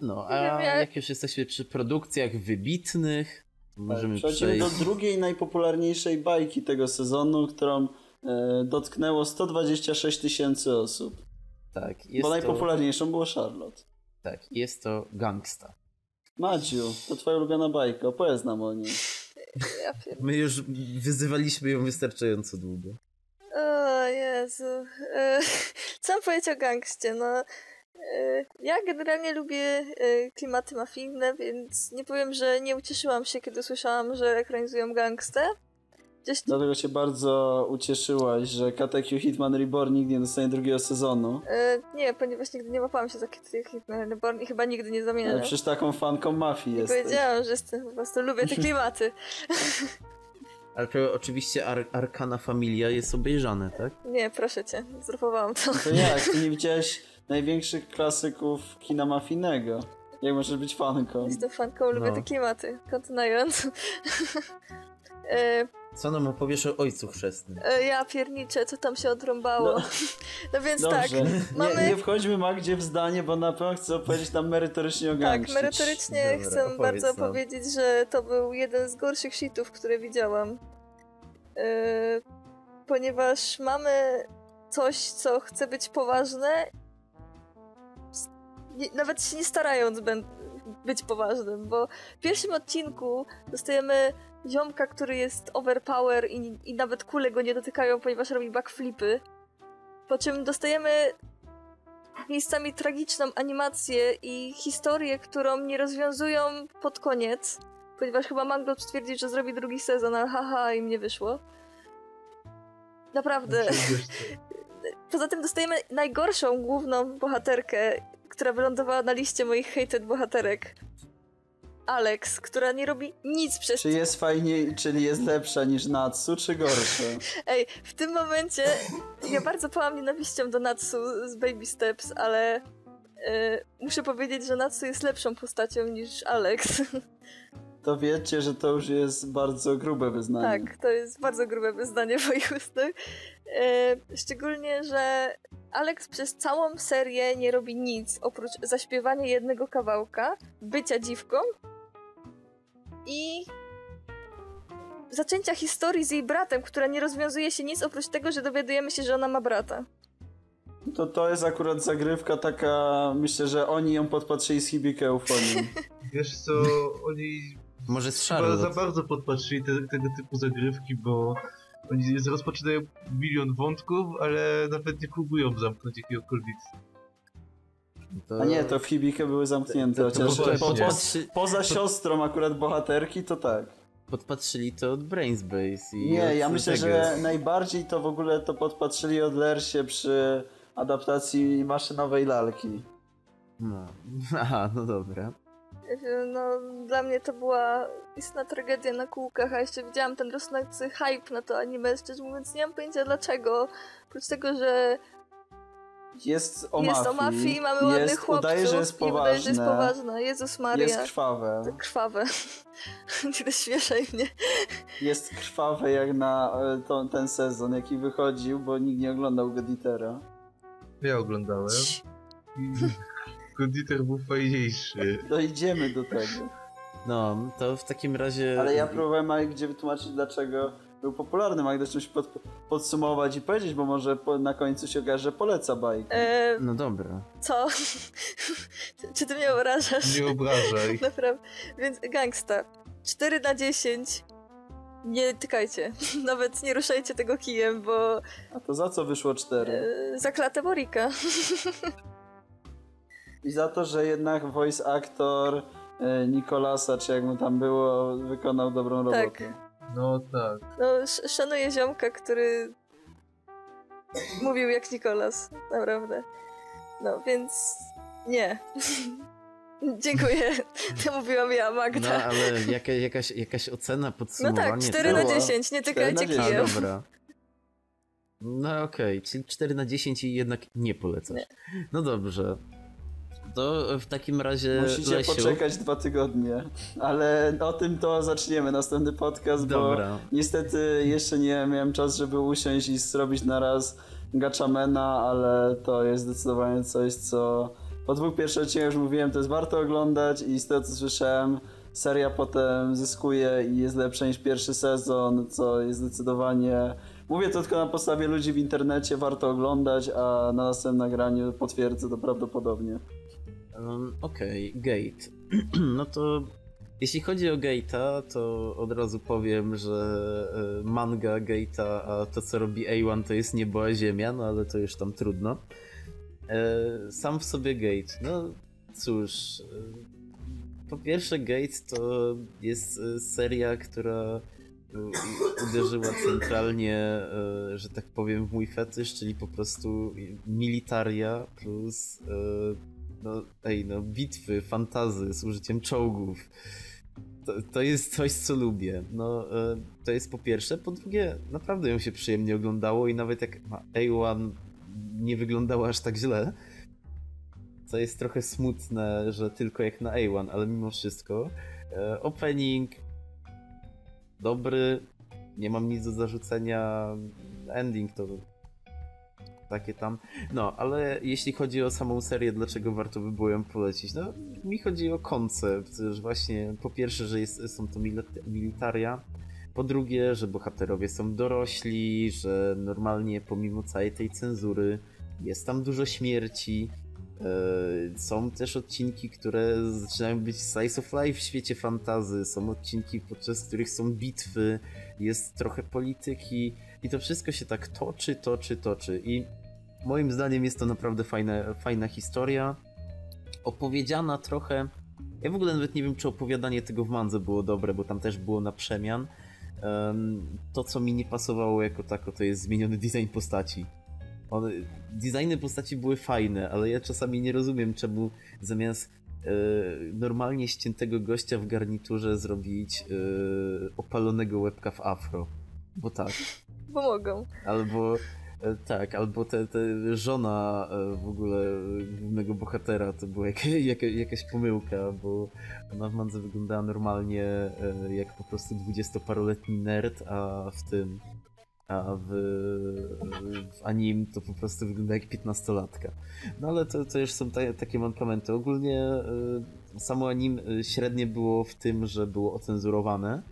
no, a jak już jesteśmy przy produkcjach wybitnych, to możemy Tak, Przechodzimy przejść... do drugiej najpopularniejszej bajki tego sezonu, którą dotknęło 126 tysięcy osób. Tak, jest bo to, najpopularniejszą było Charlotte. tak, jest to Gangsta. Madziu, to twoja ulubiona bajka, opowiedz nam o niej. Ja. My już wyzywaliśmy ją wystarczająco długo. O Jezu. E, Co mam powiedzieć o gangście? No, e, ja generalnie lubię e, klimaty mafijne, więc nie powiem, że nie ucieszyłam się, kiedy słyszałam, że ekranizują gangstę. Dlatego się bardzo ucieszyłaś, że Katekyu Hitman Reborn nigdy nie dostanie drugiego sezonu. E, nie, ponieważ nigdy nie łapałam się za Hitman Reborn i chyba nigdy nie zamienię. Ale przecież taką fanką mafii jesteś. Powiedziałam, że jestem, po prostu lubię te klimaty. Ale to oczywiście Ar Arkana Familia jest obejrzane, tak? Nie, proszę cię, zdrupowałam to. To jak? Ty nie widziałeś największych klasyków kina mafijnego? Jak możesz być fanką? Jestem fanką, lubię No. te klimaty. Kontynuując. e, Co nam opowiesz o ojcu chrzestnym? e, ja pierniczę, co tam się odrąbało. No. No, więc tak, Dobrze. mamy- Nie, nie wchodźmy Magdzie w zdanie, bo na pewno chcę opowiedzieć nam merytorycznie o tak, gangście. merytorycznie Dobra, chcę opowiedz bardzo nam. powiedzieć, że to był jeden z gorszych shitów, które widziałam. E, ponieważ mamy coś, co chce być poważne, nawet się nie starając być poważnym, bo w pierwszym odcinku dostajemy ziomka, który jest overpower i, i nawet kule go nie dotykają, ponieważ robi backflipy. Po czym dostajemy miejscami tragiczną animację i historię, którą nie rozwiązują pod koniec, ponieważ chyba Mango stwierdził, że zrobi drugi sezon, ale haha, im nie wyszło. Naprawdę. Poza tym dostajemy najgorszą główną bohaterkę, która wylądowała na liście moich hated bohaterek. Alex, która nie robi nic przez... Czy jest fajniej, czyli jest lepsza niż Natsu, czy gorsza? Ej, w tym momencie ja bardzo pałam nienawiścią do Natsu z Baby Steps, ale e, muszę powiedzieć, że Natsu jest lepszą postacią niż Alex. To wiecie, że to już jest bardzo grube wyznanie. tak, to jest bardzo grube wyznanie w moich ustach. E, szczególnie, że Alex przez całą serię nie robi nic oprócz zaśpiewania jednego kawałka, bycia dziwką i zaczęcia historii z jej bratem, która nie rozwiązuje się nic oprócz tego, że dowiadujemy się, że ona ma brata. To to jest akurat zagrywka taka, myślę, że oni ją podpatrzyli z Hibike Eufonii. wiesz co, oni Może z chyba za bardzo podpatrzyli te, tego typu zagrywki, bo oni rozpoczynają milion wątków, ale nawet nie próbują zamknąć jakiegokolwiek. To... A nie, to w Hibike były zamknięte, To- to chociaż po, po, podpatrzy... poza siostrą akurat bohaterki, to tak. podpatrzyli to od Brainsbase i Nie, od ja myślę, tego. że najbardziej to w ogóle to podpatrzyli od Lersie przy adaptacji maszynowej lalki. No. Aha, no dobra. No, dla mnie to była istna tragedia na kółkach, a jeszcze widziałam ten rosnący hype na to anime, szczerze mówiąc nie mam pojęcia dlaczego. Oprócz tego, że Jest o jest mafii, o mafii, mamy ładnych jest, chłopców udaje, że jest i udaje, że jest poważne, poważna. Jezus Maria. jest krwawe. Krwawe. nie rozśmieszaj mnie. Jest krwawe jak na e, to, ten sezon, jaki wychodził, bo nikt nie oglądał Goditera. Ja oglądałem i Konditer był fajniejszy. Dojdziemy do tego. No, to w takim razie... Ale ja próbowałem Mike gdzie wytłumaczyć, dlaczego był popularny. Magda czymś pod, podsumować i powiedzieć, bo może po, na końcu się okaże, że poleca bajkę. E, No dobra. co? Czy ty mnie obrażasz? Nie obrażaj. Naprawdę. Więc gangsta. 4 na 10. Nie tykajcie. Nawet nie ruszajcie tego kijem, bo A to za co wyszło cztery? e, za klatę Borika. I za to, że jednak voice actor e, Nikolasa, czy jak mu tam było, wykonał dobrą Tak. No tak. No, sz- szanuję ziomka, który mówił jak Nikolas. Naprawdę. No, więc nie. Dziękuję. To mówiłam ja, No, Magda. ale jaka, jakaś, jakaś ocena, No, podsumowanie... tak, 4 na było. 10. Nie tykajcie 4 na A, 10. kijem. dobra. No okej, czyli 4 na 10 i jednak nie polecasz. Nie. No dobrze. To w takim razie Musicie Lesiu... poczekać dwa tygodnie, ale o tym to zaczniemy następny podcast, Dobra. bo niestety jeszcze nie miałem czas, żeby usiąść i zrobić na raz ale to jest zdecydowanie coś, co po dwóch pierwszych odcinkach już mówiłem, to jest warto oglądać i z tego co słyszałem, seria potem zyskuje i jest lepsza niż pierwszy sezon, co jest zdecydowanie... Mówię to tylko na podstawie ludzi w internecie, warto oglądać, a na następnym nagraniu potwierdzę to prawdopodobnie. Um, Okej, Gate. no to Jeśli chodzi o Gate'a, to od razu powiem, że e, manga Gate'a, a to co robi A1 to jest niebo a ziemia, no ale to już tam trudno. E, Sam w sobie Gate, no cóż, e, po pierwsze Gate to jest seria, która uderzyła centralnie, że tak powiem, w mój fetysz, czyli po prostu militaria plus no, ej, no, bitwy, fantazy z użyciem czołgów. To, to jest coś, co lubię. No, e, to jest po pierwsze. Po drugie, naprawdę ją się przyjemnie oglądało i nawet jak ma A1 nie wyglądała aż tak źle, co jest trochę smutne, że tylko jak na A1, ale mimo wszystko. E, opening dobry, nie mam nic do zarzucenia. Ending to takie tam. No, ale jeśli chodzi o samą serię, dlaczego warto by było ją polecić? No, mi chodzi o koncept, że właśnie po pierwsze, że jest, są to mili- militaria, po drugie, że bohaterowie są dorośli, że normalnie pomimo całej tej cenzury jest tam dużo śmierci. e, Są też odcinki, które zaczynają być slice of life w świecie fantazy. Są odcinki, podczas których są bitwy, jest trochę polityki i to wszystko się tak toczy, toczy, toczy. I moim zdaniem jest to naprawdę fajna, fajna historia. Opowiedziana trochę. Ja w ogóle nawet nie wiem, czy opowiadanie tego w mandze było dobre, bo tam też było na przemian. Em, to, co mi nie pasowało jako tako, to jest zmieniony design postaci. One, designy postaci były fajne, ale ja czasami nie rozumiem, czemu zamiast e, normalnie ściętego gościa w garniturze zrobić e, opalonego łebka w afro. Bo tak. Bo mogą. Albo tak, albo te, te żona e, w ogóle głównego bohatera to była jaka, jaka, jakaś pomyłka, bo ona w mandze wyglądała normalnie e, jak po prostu dwudziestoparoletni nerd, a w tym a w, w anim to po prostu wygląda jak piętnastolatka. No ale to, to już są ta, takie mankamenty. Ogólnie e, samo anim e, średnie było w tym, że było ocenzurowane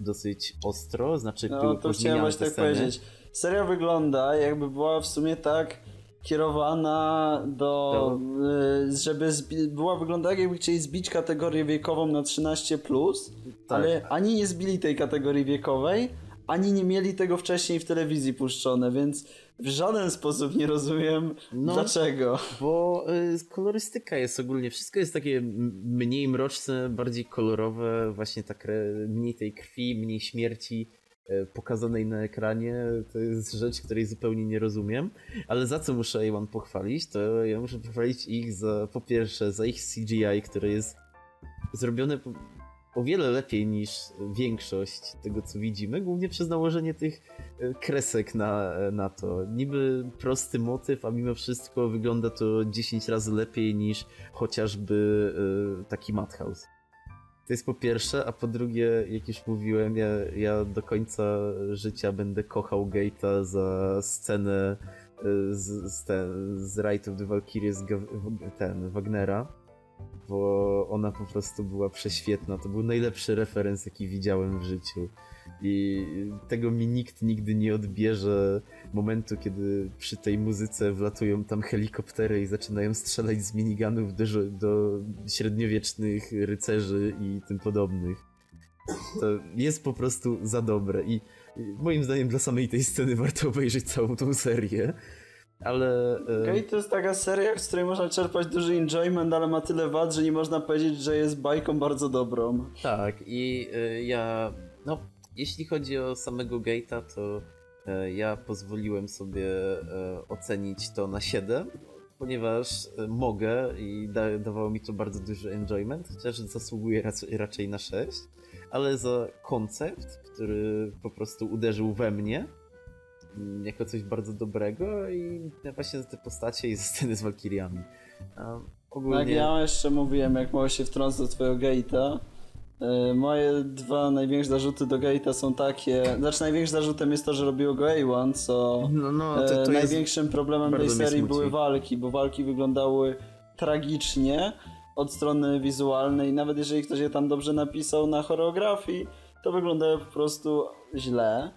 dosyć ostro, znaczy były No to chciałem właśnie tak sceny. powiedzieć. Seria wygląda jakby była w sumie tak kierowana do, y, żeby zbi- była wygląda jak jakby chcieli zbić kategorię wiekową na 13+, plus, Tak. ale ani nie zbili tej kategorii wiekowej, ani nie mieli tego wcześniej w telewizji puszczone, więc w żaden sposób nie rozumiem No. dlaczego. Bo y, kolorystyka jest ogólnie, wszystko jest takie mniej mroczne, bardziej kolorowe, właśnie tak mniej tej krwi, mniej śmierci pokazanej na ekranie. To jest rzecz, której zupełnie nie rozumiem. Ale za co muszę A1 pochwalić, to ja muszę pochwalić ich za, po pierwsze, za ich CGI, które jest zrobione o wiele lepiej niż większość tego, co widzimy, głównie przez nałożenie tych e, kresek na, na to. Niby prosty motyw, a mimo wszystko wygląda to 10 razy lepiej niż chociażby e, taki Madhouse. To jest po pierwsze, a po drugie, jak już mówiłem, ja, ja do końca życia będę kochał Gate'a za scenę e, z, z, ten, z of the Valkyrie z ten, Wagnera bo ona po prostu była prześwietna. To był najlepszy referenc, jaki widziałem w życiu. I tego mi nikt nigdy nie odbierze momentu, kiedy przy tej muzyce wlatują tam helikoptery i zaczynają strzelać z minigunów do, do średniowiecznych rycerzy i tym podobnych. To jest po prostu za dobre i moim zdaniem dla samej tej sceny warto obejrzeć całą tą serię. Ale... e, Okej, to jest taka seria, z której można czerpać duży enjoyment, ale ma tyle wad, że nie można powiedzieć, że jest bajką bardzo dobrą. Tak, i y, ja, no, jeśli chodzi o samego Gate'a, to y, ja pozwoliłem sobie y, ocenić to na 7, ponieważ y, mogę i da, dawało mi to bardzo duży enjoyment, chociaż zasługuje rac, raczej na 6, ale za koncept, który po prostu uderzył we mnie, mm, jako coś bardzo dobrego i właśnie za te postacie i za sceny z Walkiriami. Ogólnie... Tak, ja jeszcze mówiłem, jak mogę się wtrącę do twojego gate'a. E, Moje dwa największe zarzuty do gate'a są takie. Znaczy, największym zarzutem jest to, że robiło go A1, co. No, no, to, e, to największym problemem tej serii były walki, bo walki wyglądały tragicznie od strony wizualnej. Nawet jeżeli ktoś je tam dobrze napisał na choreografii, to wyglądały po prostu źle.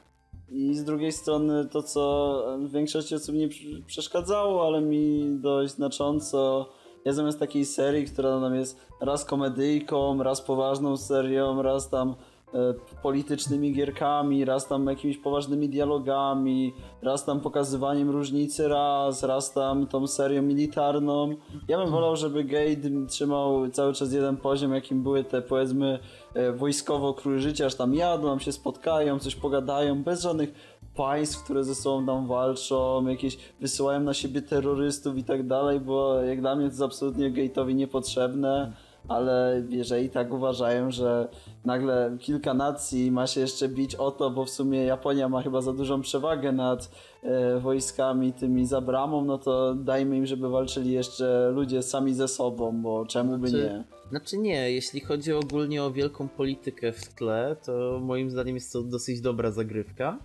I z drugiej strony to, co większości osób nie przeszkadzało, ale mi dość znacząco, ja zamiast takiej serii, która nam jest raz komedyjką, raz poważną serią, raz tam e, politycznymi gierkami, raz tam jakimiś poważnymi dialogami, raz tam pokazywaniem różnicy raz, raz tam tą serią militarną. Ja bym wolał, żeby Gate trzymał cały czas jeden poziom, jakim były te powiedzmy e, wojskowo króle życia, aż tam jadą, tam się spotkają, coś pogadają, bez żadnych państw, które ze sobą tam walczą, jakieś wysyłają na siebie terrorystów i tak dalej, bo jak dla mnie to jest absolutnie Gate'owi niepotrzebne, ale jeżeli tak uważają, że nagle kilka nacji ma się jeszcze bić o to, bo w sumie Japonia ma chyba za dużą przewagę nad e, wojskami tymi za bramą, no to dajmy im, żeby walczyli jeszcze ludzie sami ze sobą, bo czemu by Znaczy- nie? Znaczy nie, jeśli chodzi ogólnie o wielką politykę w tle, to moim zdaniem jest to dosyć dobra zagrywka.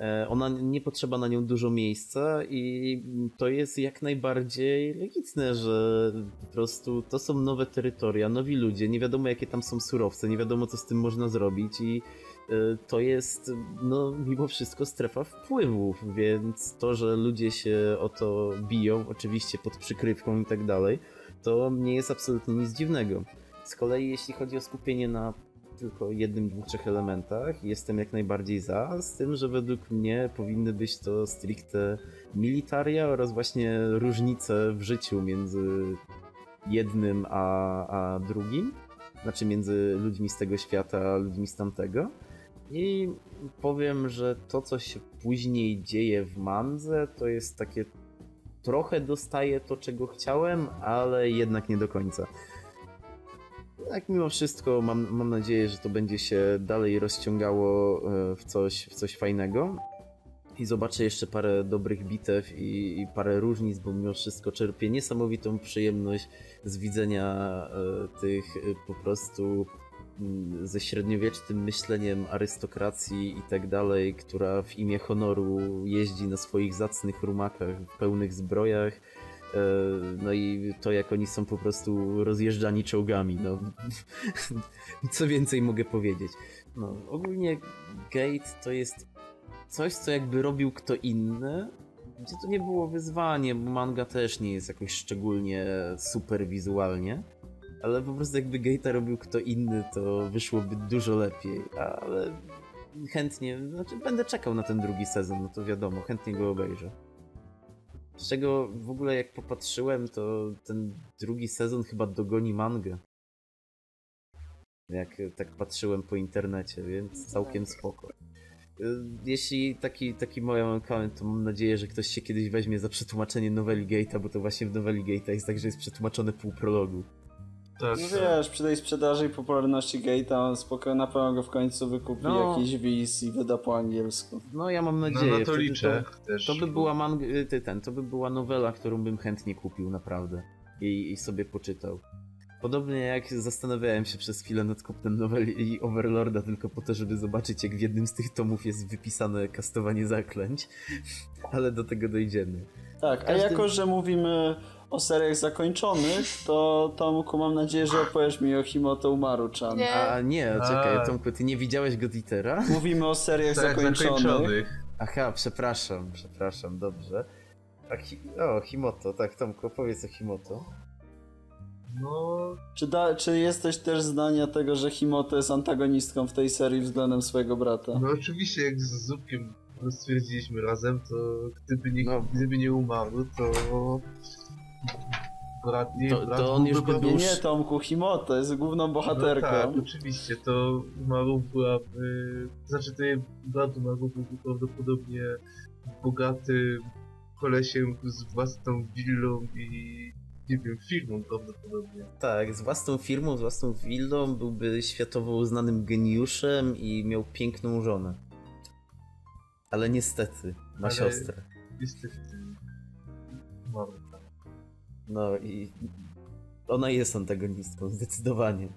E, Ona nie potrzeba na nią dużo miejsca i to jest jak najbardziej legitne, że po prostu to są nowe terytoria, nowi ludzie, nie wiadomo jakie tam są surowce, nie wiadomo co z tym można zrobić i e, to jest no mimo wszystko strefa wpływów, więc to, że ludzie się o to biją, oczywiście pod przykrywką i tak dalej, to nie jest absolutnie nic dziwnego. Z kolei jeśli chodzi o skupienie na tylko jednym, dwóch, trzech elementach, jestem jak najbardziej za, z tym, że według mnie powinny być to stricte militaria oraz właśnie różnice w życiu między jednym a, a drugim, znaczy między ludźmi z tego świata a ludźmi z tamtego. I powiem, że to, co się później dzieje w Mandze, to jest takie trochę dostaję to, czego chciałem, ale jednak nie do końca. Tak, mimo wszystko mam, mam nadzieję, że to będzie się dalej rozciągało e, w coś, w coś fajnego. I zobaczę jeszcze parę dobrych bitew i, i parę różnic, bo mimo wszystko czerpię niesamowitą przyjemność z widzenia e, tych e, po prostu mm, ze średniowiecznym myśleniem arystokracji i tak dalej, która w imię honoru jeździ na swoich zacnych rumakach w pełnych zbrojach. E, No i to jak oni są po prostu rozjeżdżani czołgami. No. Co więcej mogę powiedzieć? No, ogólnie Gate to jest coś, co jakby robił kto inny, gdzie to nie było wyzwanie, bo manga też nie jest jakoś szczególnie super wizualnie. Ale po prostu jakby Gate'a robił kto inny, to wyszłoby dużo lepiej, ale chętnie, znaczy będę czekał na ten drugi sezon, no to wiadomo, chętnie go obejrzę. Z czego w ogóle jak popatrzyłem, to ten drugi sezon chyba dogoni mangę. Jak tak patrzyłem po internecie, więc całkiem spoko. E, Jeśli taki, taki moja account, to mam nadzieję, że ktoś się kiedyś weźmie za przetłumaczenie noweli Gate'a, bo to właśnie w noweli Gate'a jest tak, że jest przetłumaczone pół prologu. Tak, No wiesz, przy tej sprzedaży i popularności Gate'a on spokojnie na pewno go w końcu wykupi No. jakiś wiz i wyda po angielsku. No ja mam No, nadzieję. na to wtedy liczę też. To, to by była mang- ty, ten, to by była nowela, którą bym chętnie kupił naprawdę i, i sobie poczytał. Podobnie jak zastanawiałem się przez chwilę nad kupnem noweli i Overlorda tylko po to, żeby zobaczyć jak w jednym z tych tomów jest wypisane kastowanie zaklęć, ale do tego dojdziemy. Tak, a Każdy- jako, że mówimy o seriach zakończonych, to Tomku mam nadzieję, że opowiesz mi o Himoto Umaru-chan. Nie. A nie, czekaj, A. Tomku, ty nie widziałeś Goditera? Mówimy o seriach Tak, zakończonych. zakończonych. Aha, przepraszam, przepraszam, dobrze. A hi- o, Himoto, tak, Tomku, opowiedz o Himoto. No, Czy, da, czy jesteś też zdania tego, że Himoto jest antagonistką w tej serii względem swojego brata? no oczywiście jak z Zupkiem stwierdziliśmy razem, to gdyby nie, No. gdyby nie umarł, to... Brat nie, To- brat to on już był- nie, Tomku, Himoto jest główną bohaterką. No tak, oczywiście, to umarł byłaby... Znaczy, to brat umarł byłby prawdopodobnie bogaty kolesiem z własną willą i nie wiem, firmą prawdopodobnie. Tak, z własną firmą, z własną willą, byłby światowo uznanym geniuszem i miał piękną żonę. Ale niestety, ma Ale- siostrę. Niestety umarł. No i ona jest antagonistką, zdecydowanie.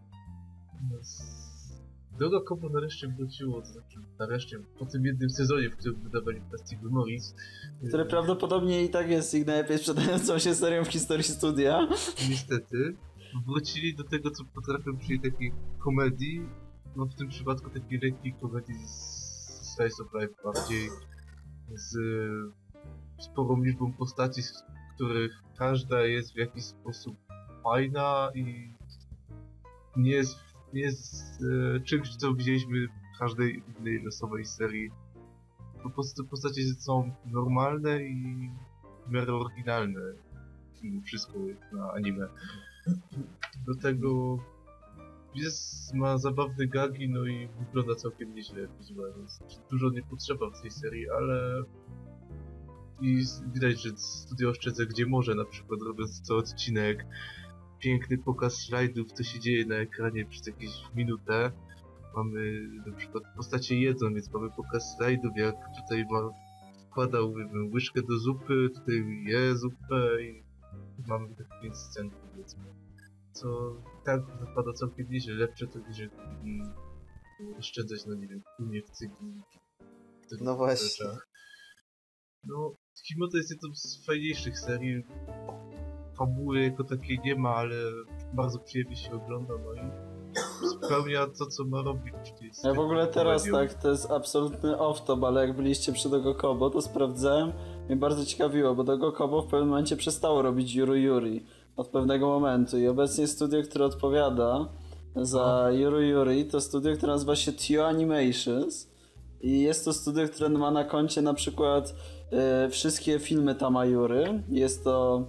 Droga Kobo nareszcie wróciło, to znaczy nareszcie, po tym jednym sezonie, w którym wydawali Plastic Memories, Który prawdopodobnie i tak jest ich najlepiej sprzedającą się serią w historii studia. niestety wrócili do tego, co potrafią, czyli takiej komedii, no w tym przypadku takiej lekkiej komedii z Slice of Life bardziej, z sporą liczbą postaci, z których każda jest w jakiś sposób fajna i nie jest, nie jest e, czymś, co widzieliśmy w każdej innej losowej serii. Po prostu postacie są normalne i w miarę oryginalne. Mimo wszystko na anime. Do tego jest, ma zabawne gagi, no i wygląda całkiem nieźle Dużo nie potrzeba w tej serii, ale i widać, że studio oszczędza gdzie może, na przykład robiąc co odcinek piękny pokaz slajdów, co się dzieje na ekranie przez jakieś minutę. Mamy na przykład postacie jedzą, więc mamy pokaz slajdów, jak tutaj ma wkładał wiem, łyżkę do zupy, tutaj je zupę i mamy takie scenki powiedzmy. Co tak wypada całkiem nieźle, lepsze to niż mm, oszczędzać na nie wiem, filmie w cykli. No właśnie. No, Himo to jest jedną z fajniejszych serii. Fabuły jako takiej nie ma, ale bardzo przyjemnie się ogląda, no i spełnia to, co ma robić. Ja w ogóle teraz tak, to jest absolutny off-top, ale jak byliście przy Dogo Kobo, to sprawdzałem, mnie bardzo ciekawiło, bo Dogo Kobo w pewnym momencie przestało robić Yuru Yuri od pewnego momentu i obecnie studio, które odpowiada za Yuru Yuri, to studio, które nazywa się Tio Animations i jest to studio, które ma na koncie na przykład wszystkie filmy Tamajury. Jest to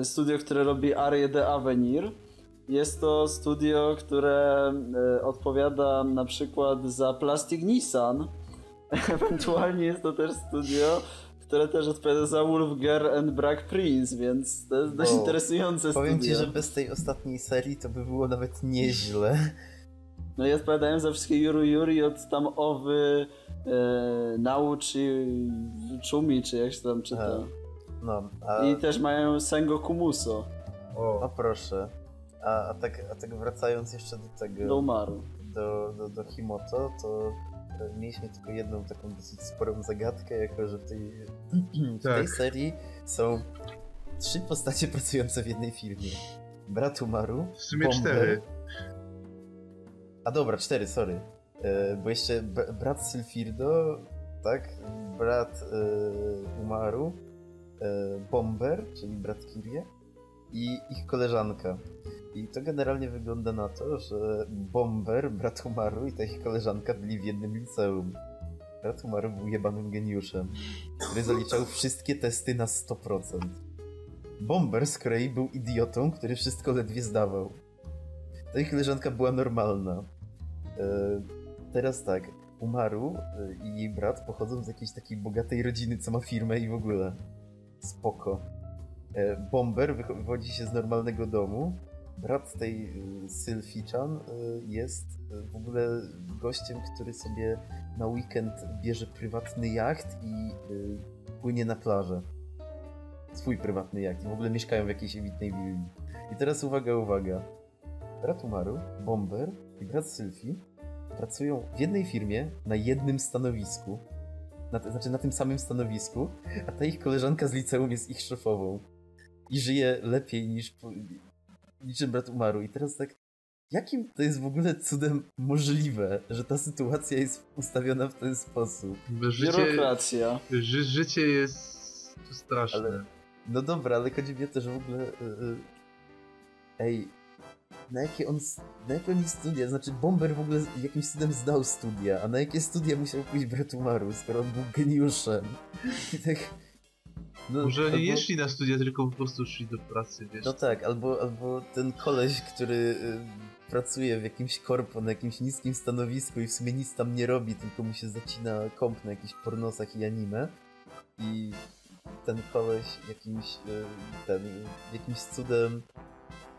e, studio, które robi Arię de Avenir. Jest to studio, które e, odpowiada na przykład za Plastic Nissan. Ewentualnie jest to też studio, które też odpowiada za Wolf Girl and Brag Prince, więc to jest dość Wow. interesujące Powiem studio. ci, że bez tej ostatniej serii to by było nawet nieźle. No i odpowiadają za wszystkie Yuru Yuri od tam Owy, e, Nauchi, Chumi, czy jak się tam czyta. No, a, I też mają Sengo Kumuso o O, proszę. A, a, tak, a tak wracając jeszcze do tego, do Umaru. do, do, do Himoto, to mieliśmy tylko jedną taką dosyć sporą zagadkę, jako że w tej, w tej Tak. serii są trzy postacie pracujące w jednej firmie. Brat Umaru, w sumie Bomber. cztery. A dobra, cztery, sorry. E, bo jeszcze brat Sylfirdo, tak? Brat e, Umaru, e, Bomber, czyli brat Kirie i ich koleżanka. I to generalnie wygląda na to, że Bomber, brat Umaru i ta ich koleżanka byli w jednym liceum. Brat Umaru był jebanym geniuszem, który zaliczał wszystkie testy na 100%. Bomber z kolei był idiotą, który wszystko ledwie zdawał. Ta ich koleżanka była normalna. E, teraz tak, Umaru e, i jej brat pochodzą z jakiejś takiej bogatej rodziny, co ma firmę i w ogóle. Spoko. E, Bomber wywodzi się z normalnego domu. Brat tej Sylfichan jest w ogóle gościem, który sobie na weekend bierze prywatny jacht i płynie na plażę. Swój prywatny jacht. W ogóle mieszkają w jakiejś ewitnej willi. I teraz uwaga, uwaga. Brat Umaru, Bomber i brat Sylfii pracują w jednej firmie na jednym stanowisku. Na, znaczy na tym samym stanowisku, a ta ich koleżanka z liceum jest ich szefową. I żyje lepiej niż niczym brat Umaru. I teraz tak, jakim to jest w ogóle cudem możliwe, że ta sytuacja jest ustawiona w ten sposób? Życie, Biurokracja. ży, życie jest straszne. Ale- No dobra, ale chodzi mi o to, że w ogóle... y, y, Ej, na jakie on... Na jakie oni studia? Znaczy Bomber w ogóle jakimś cudem zdał studia, a na jakie studia musiał pójść brat Umaru, skoro on był geniuszem? I tak... No, Może oni nie albo- szli na studia, tylko po prostu szli do pracy, wiesz. No tak, albo, albo ten koleś, który y, pracuje w jakimś korpo, na jakimś niskim stanowisku i w sumie nic tam nie robi, tylko mu się zacina komp na jakichś pornosach i anime. I ten koleś jakimś, y, ten, jakimś cudem,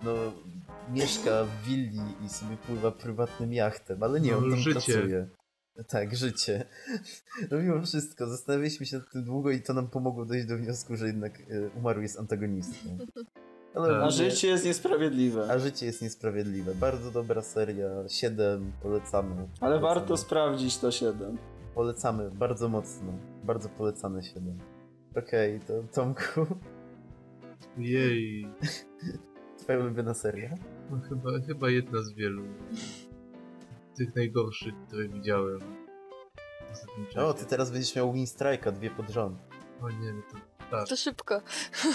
no, mieszka w willi i sobie pływa prywatnym jachtem, ale nie, on No, tam życie. pracuje. Tak, życie. No mimo wszystko, zastanawialiśmy się nad tym długo i to nam pomogło dojść do wniosku, że jednak y, Umaru jest antagonistą. Ale. A życie jest niesprawiedliwe. a życie jest niesprawiedliwe. Bardzo dobra seria, 7, polecamy. Ale polecamy. warto sprawdzić to 7. Polecamy, bardzo mocno. Bardzo polecane 7. Okej, to Tomku, Jej. twoja ulubiona seria? No, chyba, chyba jedna z wielu. Tych najgorszych, które widziałem. W ostatnim czasie. O, ty teraz będziesz miał Win Strike'a, dwie pod rząd. O nie, no to Tak. To szybko.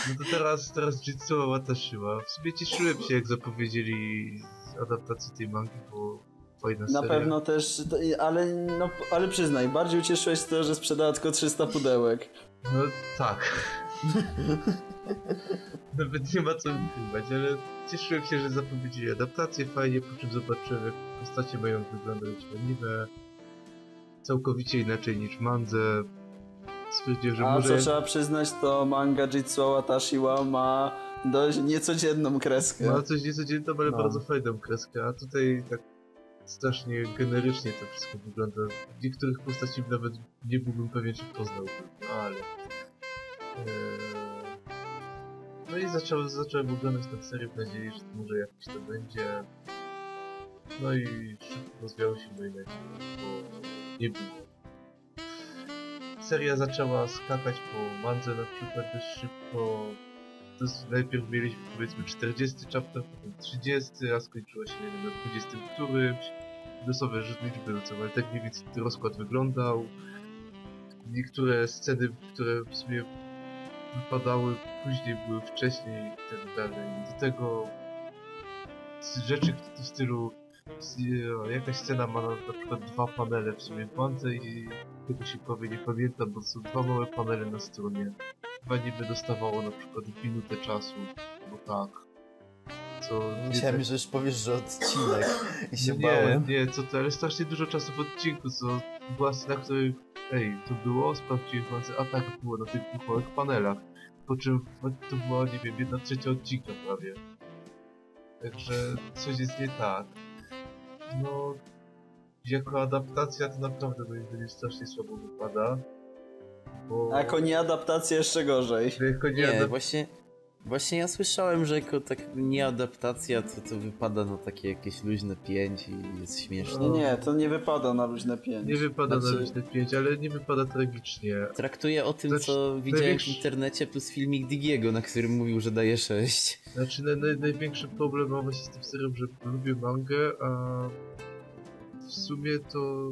No to teraz, teraz Jitsuo Watashiwa. W sumie cieszyłem się, jak zapowiedzieli adaptację tej mangi, bo fajna Na seria. pewno też, ale, no, ale przyznaj, bardziej ucieszyłeś się to, że sprzedała tylko 300 pudełek. No tak. Nawet nie ma co ukrywać, ale cieszyłem się, że zapowiedzieli adaptację fajnie, po czym zobaczyłem jak postacie mają wyglądać w anime. Całkowicie inaczej niż w mandze. Stwierdziłem, że A może... co trzeba przyznać, to manga Jitsuo Watashiwa ma dość niecodzienną kreskę. Ma coś niecodziennego, ale No. bardzo fajną kreskę, a tutaj tak strasznie generycznie to wszystko wygląda. Niektórych postaci nawet nie byłbym pewien, czy poznałbym, ale... No i zacząłem, zacząłem oglądać tę serię w nadziei, że może jakiś to będzie. No i szybko rozwiało się moje nadzieje, bo nie było. Seria zaczęła skakać po mandze na przykład dość szybko. To jest, najpierw mieliśmy powiedzmy 40 chapter, potem 30, a skończyła się nie wiem, na 20 którymś. Losowe liczby ale tak mniej więcej rozkład wyglądał. Niektóre sceny, które w sumie wypadały później, były wcześniej i tak dalej. Do tego z- rzeczy w stylu e, jakaś scena ma na, przykład dwa panele w sumie w mance i tego się prawie nie pamiętam, bo są dwa małe panele na stronie. Chyba niby dostawało na przykład minutę czasu, bo tak. Co nie Myślałem, tak- że już powiesz, że odcinek i się no bałem. Nie, nie, co to, ale strasznie dużo czasu w odcinku, co była scena, której, ej, to było, sprawdziłem w mance, a tak było na tych dwóch panelach. Po czym to była, nie wiem, jedna trzecia odcinka prawie. Także coś jest nie tak. No, jako adaptacja to naprawdę moim zdaniem strasznie słabo wypada. Bo... A jako nie adaptacja jeszcze gorzej. Jako nie, Nie, adap- właśnie, właśnie ja słyszałem, że jako tak nie adaptacja, to, to wypada na takie jakieś luźne 5 i jest śmieszne. Nie, nie, to nie wypada na luźne pięć. nie wypada Znaczy- na luźne 5, ale nie wypada tragicznie. Traktuję o tym, Znaczy, co widziałem w największy- internecie, plus filmik Digiego, na którym mówił, że daje 6. Znaczy naj, naj, największy problem mam właśnie z tym serią, że lubię mangę, a w sumie to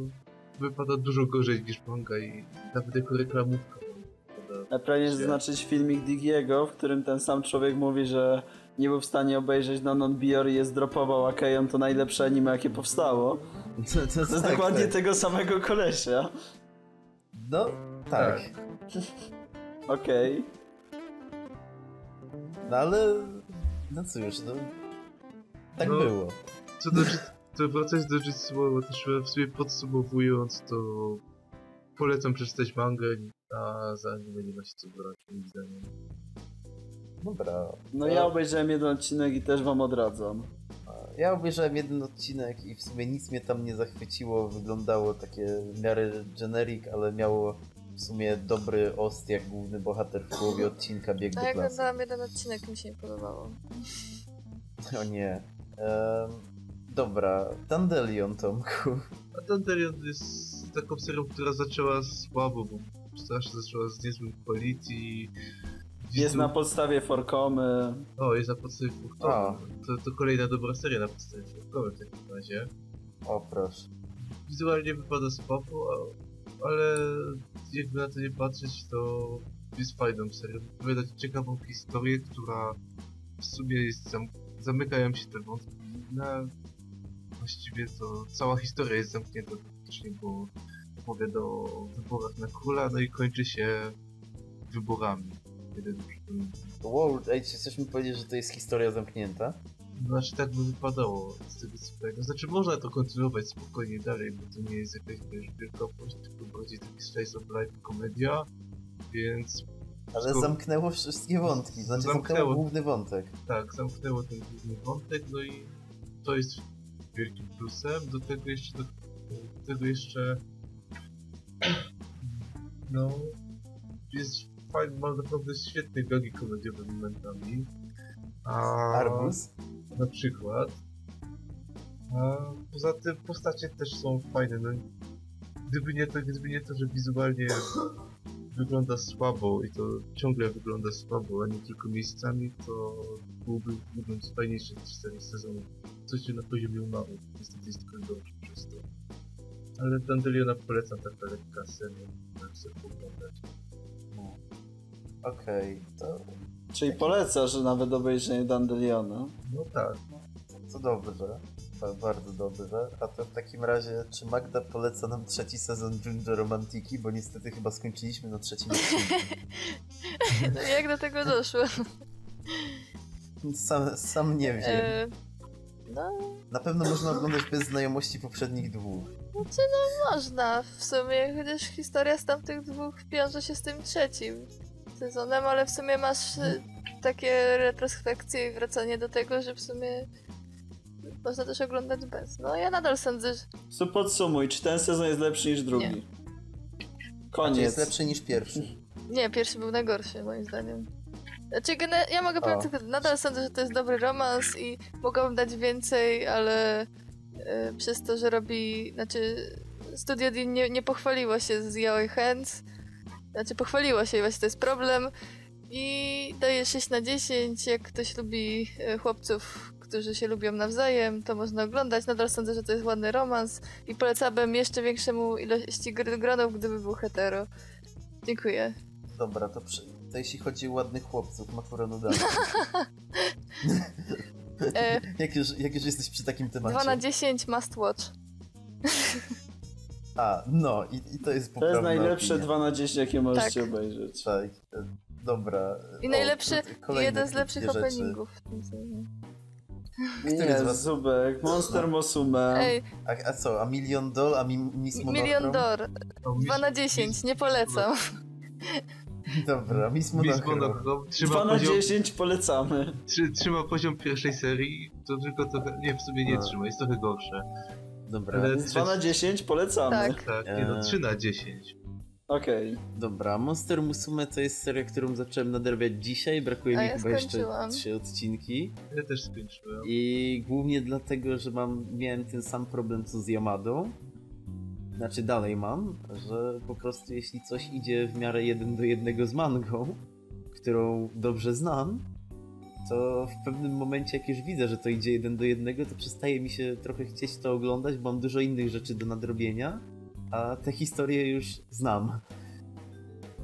wypada dużo gorzej niż manga i nawet jako reklamówka. Pragniesz zaznaczyć filmik Digiego, w którym ten sam człowiek mówi, że nie był w stanie obejrzeć na non-bior i je zdropował, to najlepsze anime jakie powstało. To, to, To jest tak, dokładnie tak. tego samego kolesia. No, tak. Okej. No ale, no cóż, no, tak No. było. Co do, to wracając do Jitsuo, też w sumie podsumowując, to polecam przeczytać mangę, a za anime nie ma się co brać, moim zdaniem. Dobra. No ja obejrzałem jeden odcinek i też wam odradzam. Ja obejrzałem jeden odcinek i w sumie nic mnie tam nie zachwyciło. Wyglądało takie w miarę generic, ale miało w sumie dobry ost, jak główny bohater w połowie odcinka biegł A do jak klasy. oglądałam jeden odcinek, mi się nie podobało. O nie. Em, dobra, Dandelion Tomku. A Dandelion jest taką serią, która zaczęła słabo, bo strasznie zaczęła z niezłym quality. Jest na podstawie Forkomy. O, jest na podstawie A. Furkowa. To, to kolejna dobra seria na podstawie Furkowa w takim razie. O proszę. Wizualnie wypada spoko, a- ale jakby na to nie patrzeć, to jest fajną serią. Opowiada ciekawą historię, która w sumie jest zam zamykają się te wątki. Na... Właściwie to cała historia jest zamknięta praktycznie, bo opowiada o wyborach na króla, no i kończy się wyborami. Jeden. Wow, ej, czy chcesz mi powiedzieć, że to jest historia zamknięta? Znaczy tak by wypadało z tego co pamiętam. Znaczy można to kontynuować spokojnie dalej, bo to nie jest jakaś wiesz, wielkość, tylko bardziej taki slice of life komedia, więc Ale Skoro- zamknęło wszystkie wątki, znaczy zamknęło, Zamknęło. główny wątek. tak, zamknęło ten główny wątek, no i to jest wielkim plusem. Do tego jeszcze, do, do tego jeszcze no jest fajny, ma naprawdę świetne gagi komediowe momentami. A... Arbus? na przykład. A poza tym postacie też są fajne. No, gdyby, nie to, gdyby nie to, że wizualnie wygląda słabo i to ciągle wygląda słabo, a nie tylko miejscami, to byłby mówiąc fajniejszy niż cztery sezony. Coś na poziomie umaru. Niestety jest tylko gorszy przez to. Ale Dandeliona polecam taka lekka seria, żeby sobie poglądać. Okej, to, Czyli polecasz nawet obejrzenie Dandeliona. No tak. to dobrze. To bardzo dobrze. A to w takim razie, czy Magda poleca nam trzeci sezon Ginger Romantiki? Bo niestety chyba skończyliśmy na trzecim odcinku. No, Jak do tego doszło? Sam, sam nie wiem. E, no, Na pewno można oglądać bez znajomości poprzednich dwóch. znaczy no można w sumie, chociaż historia z tamtych dwóch wiąże się z tym trzecim sezonem, ale w sumie masz e, takie retrospekcje i wracanie do tego, że w sumie można też oglądać bez. No ja nadal sądzę, że Co podsumuj, czy ten sezon jest lepszy niż drugi? Nie. Koniec. jest lepszy niż pierwszy? nie, pierwszy był najgorszy moim zdaniem. Znaczy, ja mogę powiedzieć, tylko nadal sądzę, że to jest dobry romans i mogłabym dać więcej, ale e, przez to, że robi, znaczy Studio Dean nie, nie pochwaliło się z Yaoi Hands, znaczy pochwaliło się i właśnie to jest problem. I daje 6 na 10, jak ktoś lubi e, chłopców, którzy się lubią nawzajem, to można oglądać, nadal sądzę, że to jest ładny romans i polecałabym jeszcze większemu ilości gr- gronów, gdyby był hetero. Dziękuję. Dobra, to, przy... to jeśli chodzi o ładnych chłopców, Makuranu dalej. E, jak, już, jak już jesteś przy takim temacie. 2 na 10 must watch. A, no i, i to jest To poprawna jest najlepsze opinia. 2 na 10, jakie możecie Tak. obejrzeć. Tak, e, dobra. I O, najlepszy, to- to jeden z lepszych openingów w tym sezonie. Który z Nie, was- Zubek, Monster Mosume. Ej, A, a co, a Milion Doll, a mi, Miss Monochrom? Milion Dor, O, 2 na 10, nie polecam. Dobra, Miss Miss Monochrom. Monochrom trzyma 2 na poziom, 10 polecamy. trzy, trzyma poziom pierwszej serii, to tylko trochę, nie, w sumie nie A. trzyma, jest trochę gorsze. Dobra, Ale- 2 na 10 polecamy. Tak. Tak, nie no, Eee. 3 na 10. Okej. dobra. Monster Musume to jest seria, którą zacząłem nadrabiać dzisiaj. Brakuje A mi ja chyba jeszcze trzy odcinki. Ja też skończyłem. I głównie dlatego, że mam, miałem ten sam problem co z Yamadą. Znaczy dalej mam, że po prostu jeśli coś idzie w miarę jeden do jednego z mangą, którą dobrze znam, to w pewnym momencie jak już widzę, że to idzie jeden do jednego, to przestaje mi się trochę chcieć to oglądać, bo mam dużo innych rzeczy do nadrobienia, a te historie już znam.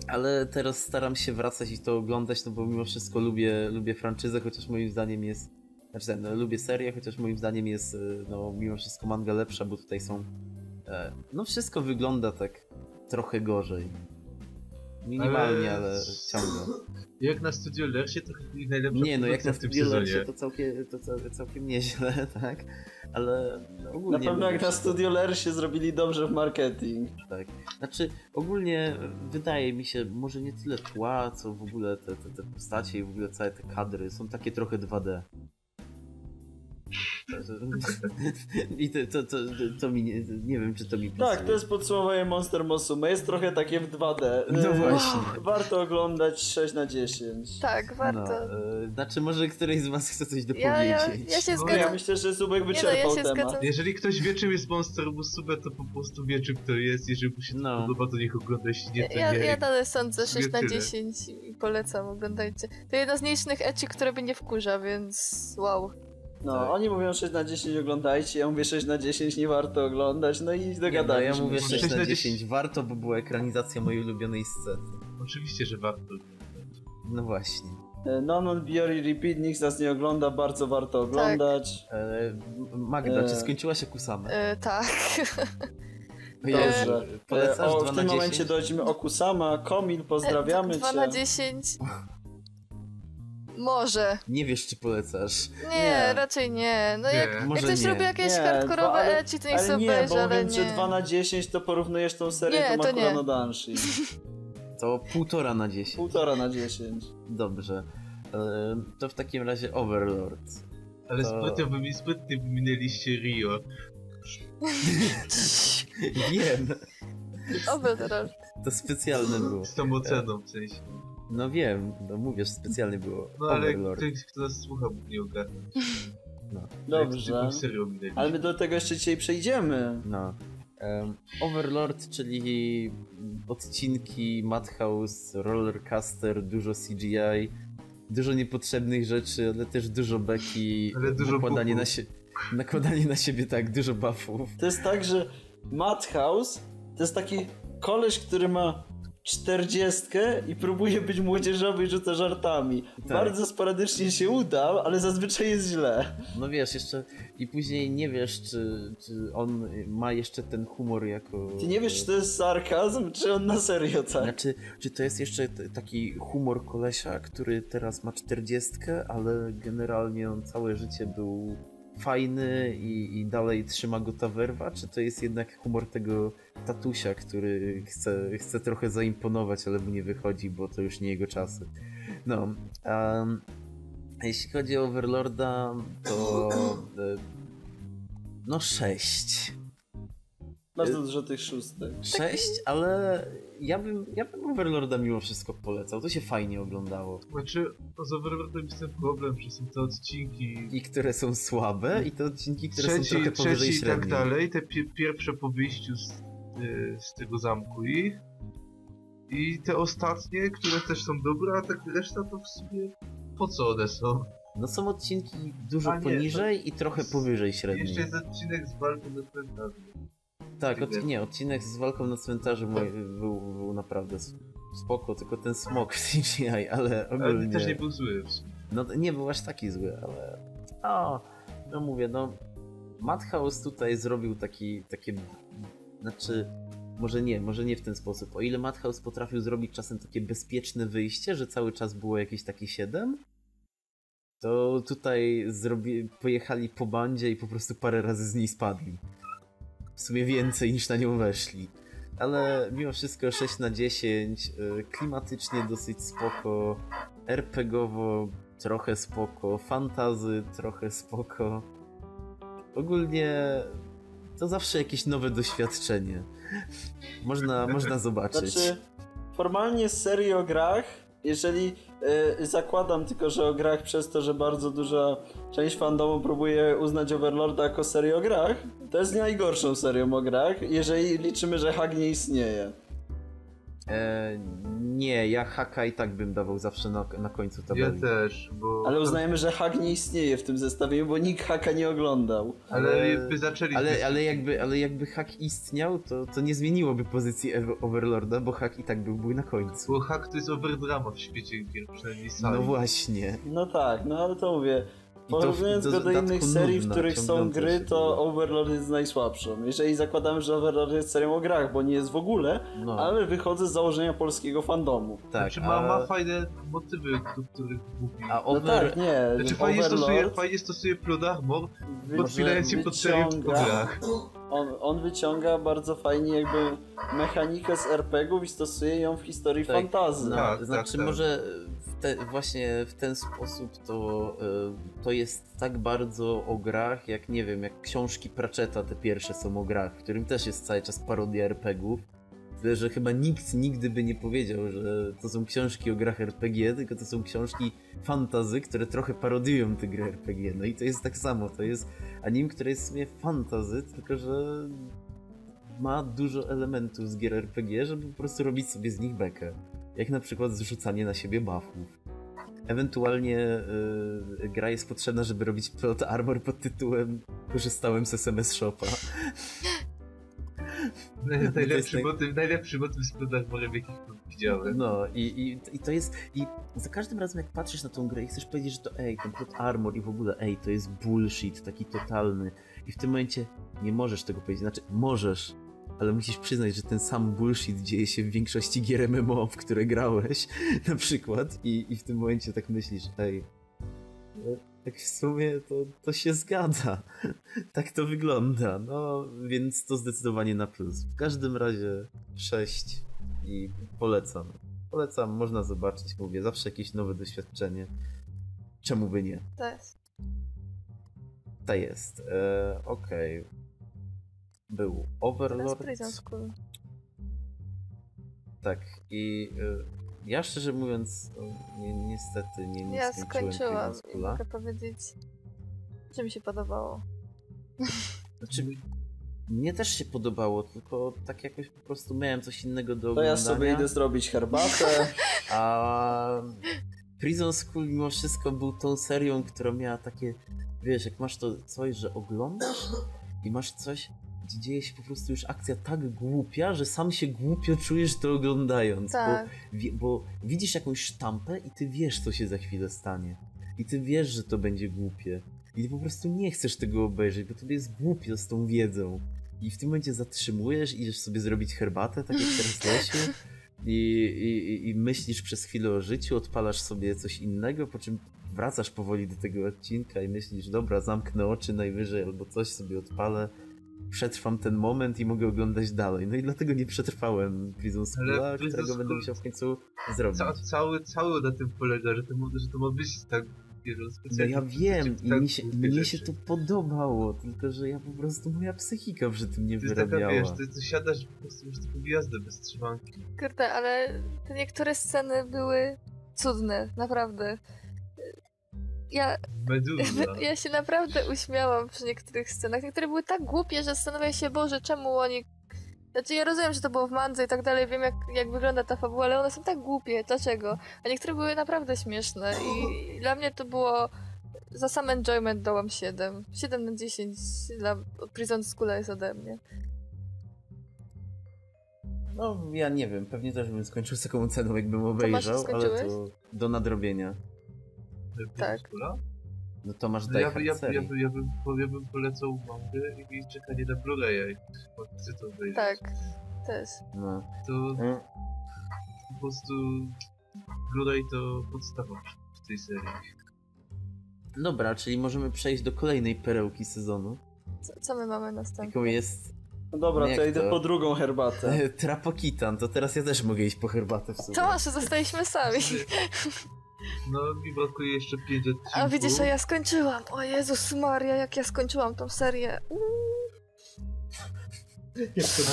Ale teraz staram się wracać i to oglądać, no bo mimo wszystko lubię, lubię franczyzę, chociaż moim zdaniem jest znaczy no, lubię serię, chociaż moim zdaniem jest y, no, mimo wszystko manga lepsza, bo tutaj są. E, no wszystko wygląda tak trochę gorzej. Minimalnie, ale, Ale- ciągle. Jak na Studio Lersie to chyba Nie no, jak na Studio. Lersie to całkiem, to cał, całkiem nieźle, tak? Ale no, ogólnie... Na pewno jak na Studio Lersie zrobili dobrze w marketing. Tak. Znaczy, ogólnie wydaje mi się, może nie tyle tła, co w ogóle te, te, te postacie i w ogóle całe te kadry są takie trochę 2D. I to, to, to, to mi nie, nie wiem, czy to mi pasuje. Tak, to jest podsumowanie Monster Mosume. Jest trochę takie w 2D. No E, właśnie. Warto oglądać 6 na 10. Tak, warto. No, e, znaczy, może któryś z was chce coś dopowiedzieć. Ja, ja, ja się No, Ja zgadzam. myślę, że Zubek Nie no, wyczerpał ja temat. zgadzam. Jeżeli ktoś wie czym jest Monster Musume, to po prostu wie czym to jest. Jeżeli mu się to No. podoba, to niech ogląda, jeśli nie, to Ja, nie. ja dalej sądzę 6 na tyle. 10 i polecam, oglądajcie. To jedno z nielicznych ecchi, które mnie nie wkurza, więc wow. No, Tak. oni mówią 6 na 10 oglądajcie, ja mówię 6 na 10 nie warto oglądać, no i Nie, no, ja mówię się. 6 6 na na 10. Warto, bo była ekranizacja mojej ulubionej sceny. Oczywiście, że warto. No właśnie. E, Non Biori Repeat, nikt z nas nie ogląda, bardzo warto oglądać. E, Magda, E. czy skończyłaś Akusame? E, tak. Dobrze. Polecasz E, o, 2 w tym 10? momencie dojdziemy Okusama, Komil, pozdrawiamy 2 cię. na 10. Może. Nie wiesz, czy polecasz. Nie, Nie. raczej nie. No Nie. jak, jak ktoś nie. lubi jakieś Nie, hardkorowe dwa- ale- to niech Ale sobie nie, obejrzy, bo ale mówiąc, że nie. 2 na 10 to porównujesz tą serię Nie, do to nie. Makuro no Danshi. To półtora na 10. Półtora na 10. Dobrze. To w takim razie Overlord. Ale To- zbytnio, wymi- zbytnio wyminęliście Rio. Wiem, Overlord. to specjalne było. Z tą oceną w sensie. No wiem, no mówię, że specjalnie było. No ale Overlord. ktoś, kto nas słucha, mógł nie ogarnąć. Dobrze. Taką serią minęliśmy. Ale my do tego jeszcze dzisiaj przejdziemy. No. Em, Overlord, czyli odcinki Madhouse, Rollercaster, dużo CGI, dużo niepotrzebnych rzeczy, ale też dużo beki, Ale dużo nakładanie, na sie- nakładanie na siebie tak, dużo buffów. To jest tak, że Madhouse to jest taki koleś, który ma czterdziestkę i próbuje być młodzieżowy i rzuca żartami. Tak. Bardzo sporadycznie się uda, ale zazwyczaj jest źle. No wiesz, jeszcze i później nie wiesz, czy, czy on ma jeszcze ten humor jako... Ty nie wiesz, czy to jest sarkazm, czy on na serio tak. Znaczy, czy to jest jeszcze taki humor kolesia, który teraz ma czterdziestkę, ale generalnie on całe życie był fajny i, i dalej trzyma go ta werwa, czy to jest jednak humor tego tatusia, który chce, chce trochę zaimponować, ale mu nie wychodzi, bo to już nie jego czasy. No, um, jeśli chodzi o Overlorda, to e, no 6. Masz y- dużo tych szóstek. Sześć, ale ja bym, ja bym Overlorda mimo wszystko polecał. To się fajnie oglądało. Znaczy, no z Overlordem jest ten problem, że są te odcinki... I które są słabe i te odcinki, które trzeci, są trochę powyżej trzeci średniej. i tak dalej, te pi pierwsze po wyjściu z, y, z tego zamku ich. I te ostatnie, które też są dobre, a tak reszta to w sumie po co one są? No są odcinki dużo nie, poniżej i trochę powyżej średniej. Jeszcze jest odcinek z walką do. Tak, od, nie, odcinek z walką na cmentarzu mój, był, był naprawdę spoko, tylko ten smok CGI, ale Ale ogólnie... też nie był zły w. No nie był aż taki zły, ale... O, no mówię, no... Madhouse tutaj zrobił taki, takie... Znaczy... Może nie, może nie w ten sposób. O ile Madhouse potrafił zrobić czasem takie bezpieczne wyjście, że cały czas było jakieś takie 7, to tutaj zrobi... pojechali po bandzie i po prostu parę razy z niej spadli. W sumie więcej niż na nią weszli. Ale mimo wszystko 6 na 10, y, klimatycznie dosyć spoko, RPGowo trochę spoko, fantazy trochę spoko. Ogólnie to zawsze jakieś nowe doświadczenie. Można, można zobaczyć. Znaczy, formalnie serii o grach, jeżeli y, zakładam tylko, że o grach przez to, że bardzo duża część fandomu próbuje uznać Overlorda jako serię o grach, to jest najgorszą serią o grach, jeżeli liczymy, że hack nie istnieje. E, nie, ja haka i tak bym dawał zawsze na, na końcu Ja tabeli. też, bo... Ale uznajemy, że hack nie istnieje w tym zestawieniu, bo nikt haka nie oglądał. Ale Ale- by zaczęli... Ale, ale, jakby, ale jakby hak istniał, to, to nie zmieniłoby pozycji Overlorda, bo hak i tak byłby na końcu. Bo hack to jest overdrama w świecie gier, przynajmniej sami. No właśnie. No tak, no ale to mówię. W Porównując go do innych serii, w których są gry, to. Overlord jest najsłabszą. Jeżeli zakładamy, że Overlord jest serią o grach, bo nie jest w ogóle, No, ale wychodzę z założenia polskiego fandomu. tak. Znaczy ma, a, ma fajne motywy, do których mówi. a No over, tak, nie. Znaczy fajnie stosuje, Overlord fajnie stosuje plot armor, podpinając się pod serię wyciąga- grach. On, on wyciąga bardzo fajnie jakby mechanikę z RPG-ów i stosuje ją w historii Tak, fantazy. No, Tak, tak, znaczy tak. może w te, właśnie w ten sposób to, y, to jest tak bardzo o grach, jak nie wiem, jak książki Pratchetta te pierwsze są o grach, w którym też jest cały czas parodia RPGów. Że chyba nikt nigdy by nie powiedział, że to są książki o grach RPG, tylko to są książki fantazy, które trochę parodiują te gry RPG. No i to jest tak samo, to jest anim, które jest w sumie fantazy, tylko że ma dużo elementów z gier RPG, żeby po prostu robić sobie z nich bekę. Jak na przykład zrzucanie na siebie buffów. Ewentualnie y, gra jest potrzebna, żeby robić plot armor pod tytułem Korzystałem z SMS Shopa. Najlepszy motyw, najlepszy motyw z plot armorem, jaki widziałem. No i, i, i to jest. I za każdym razem jak patrzysz na tą grę i chcesz powiedzieć, że to ej, ten plot armor i w ogóle ej, to jest bullshit taki totalny. I w tym momencie nie możesz tego powiedzieć. Znaczy, możesz, ale musisz przyznać, że ten sam bullshit dzieje się w większości gier MMO, w które grałeś, na przykład. I, i w tym momencie tak myślisz, ej. Tak w sumie to, to się zgadza. Tak to wygląda. No, więc to zdecydowanie na plus. W każdym razie 6 i polecam. Polecam, można zobaczyć, mówię, zawsze jakieś nowe doświadczenie. Czemu by nie? To jest. Ta jest. E, Okej. Był To jest Overlord. Prison School. Tak, i e, ja szczerze mówiąc, no, ni niestety nie, nie Ja skończyłam i mogę powiedzieć, że mi się podobało. Znaczy, mnie też się podobało, tylko tak jakoś po prostu miałem coś innego do To oglądania. ja sobie idę zrobić herbatę. A Prison School mimo wszystko był tą serią, która miała takie, wiesz, jak masz to coś, że oglądasz i masz coś, gdzie dzieje się po prostu już akcja tak głupia, że sam się głupio czujesz to oglądając. Tak. Bo, bo widzisz jakąś sztampę i ty wiesz, co się za chwilę stanie. I ty wiesz, że to będzie głupie. I ty po prostu nie chcesz tego obejrzeć, bo tobie jest głupio z tą wiedzą. I w tym momencie zatrzymujesz, idziesz sobie zrobić herbatę, tak jak teraz Lesiu. I, i, I myślisz przez chwilę o życiu, odpalasz sobie coś innego, po czym wracasz powoli do tego odcinka i myślisz, dobra, zamknę oczy najwyżej albo coś sobie odpalę, przetrwam ten moment i mogę oglądać dalej. No i dlatego nie przetrwałem Prison Schoola, którego będę School- musiał w końcu zrobić. Ca cały, cały na tym polega, że to, ma- że to ma być tak, No ja wiem i tak mi się, mnie się to podobało, tylko że ja po prostu, moja psychika przy tym nie To taka, wyrabiała. wiesz, to, to siadasz po prostu masz taką gwiazdę bez trzymanki. Kurde, ale te niektóre sceny były cudne, naprawdę. Ja, Meduza. ja się naprawdę uśmiałam przy niektórych scenach. Niektóre były tak głupie, że zastanawiam się, Boże, czemu oni... Znaczy ja rozumiem, że to było w Mandze i tak dalej, wiem jak, jak wygląda ta fabuła, ale one są tak głupie, dlaczego? A niektóre były naprawdę śmieszne i dla mnie to było... Za sam enjoyment dałam 7. 7 na 10 dla Prison School jest ode mnie. No ja nie wiem, pewnie też bym skończył z taką ceną, jakbym obejrzał, ale to do nadrobienia. Tak. Skóra? No to masz No ja, by- ja, by- ja, by- ja, bym, ja bym polecał mangę i czekanie na Blu-raya. Chcę to obejrzeć. Tak, też. No. To Mm. po prostu Blu-ray to podstawa w tej serii. Dobra, czyli możemy przejść do kolejnej perełki sezonu, Co, co my mamy następnie? jaką jest No dobra, to Jak ja idę to? po drugą herbatę. Trapokitan. To teraz ja też mogę iść po herbatę w sumie. Tomasz, zostaliśmy sami. No mi brakuje jeszcze 5 odcinków. A widzisz, a ja skończyłam. O Jezus Maria, jak ja skończyłam tą serię. Uuu.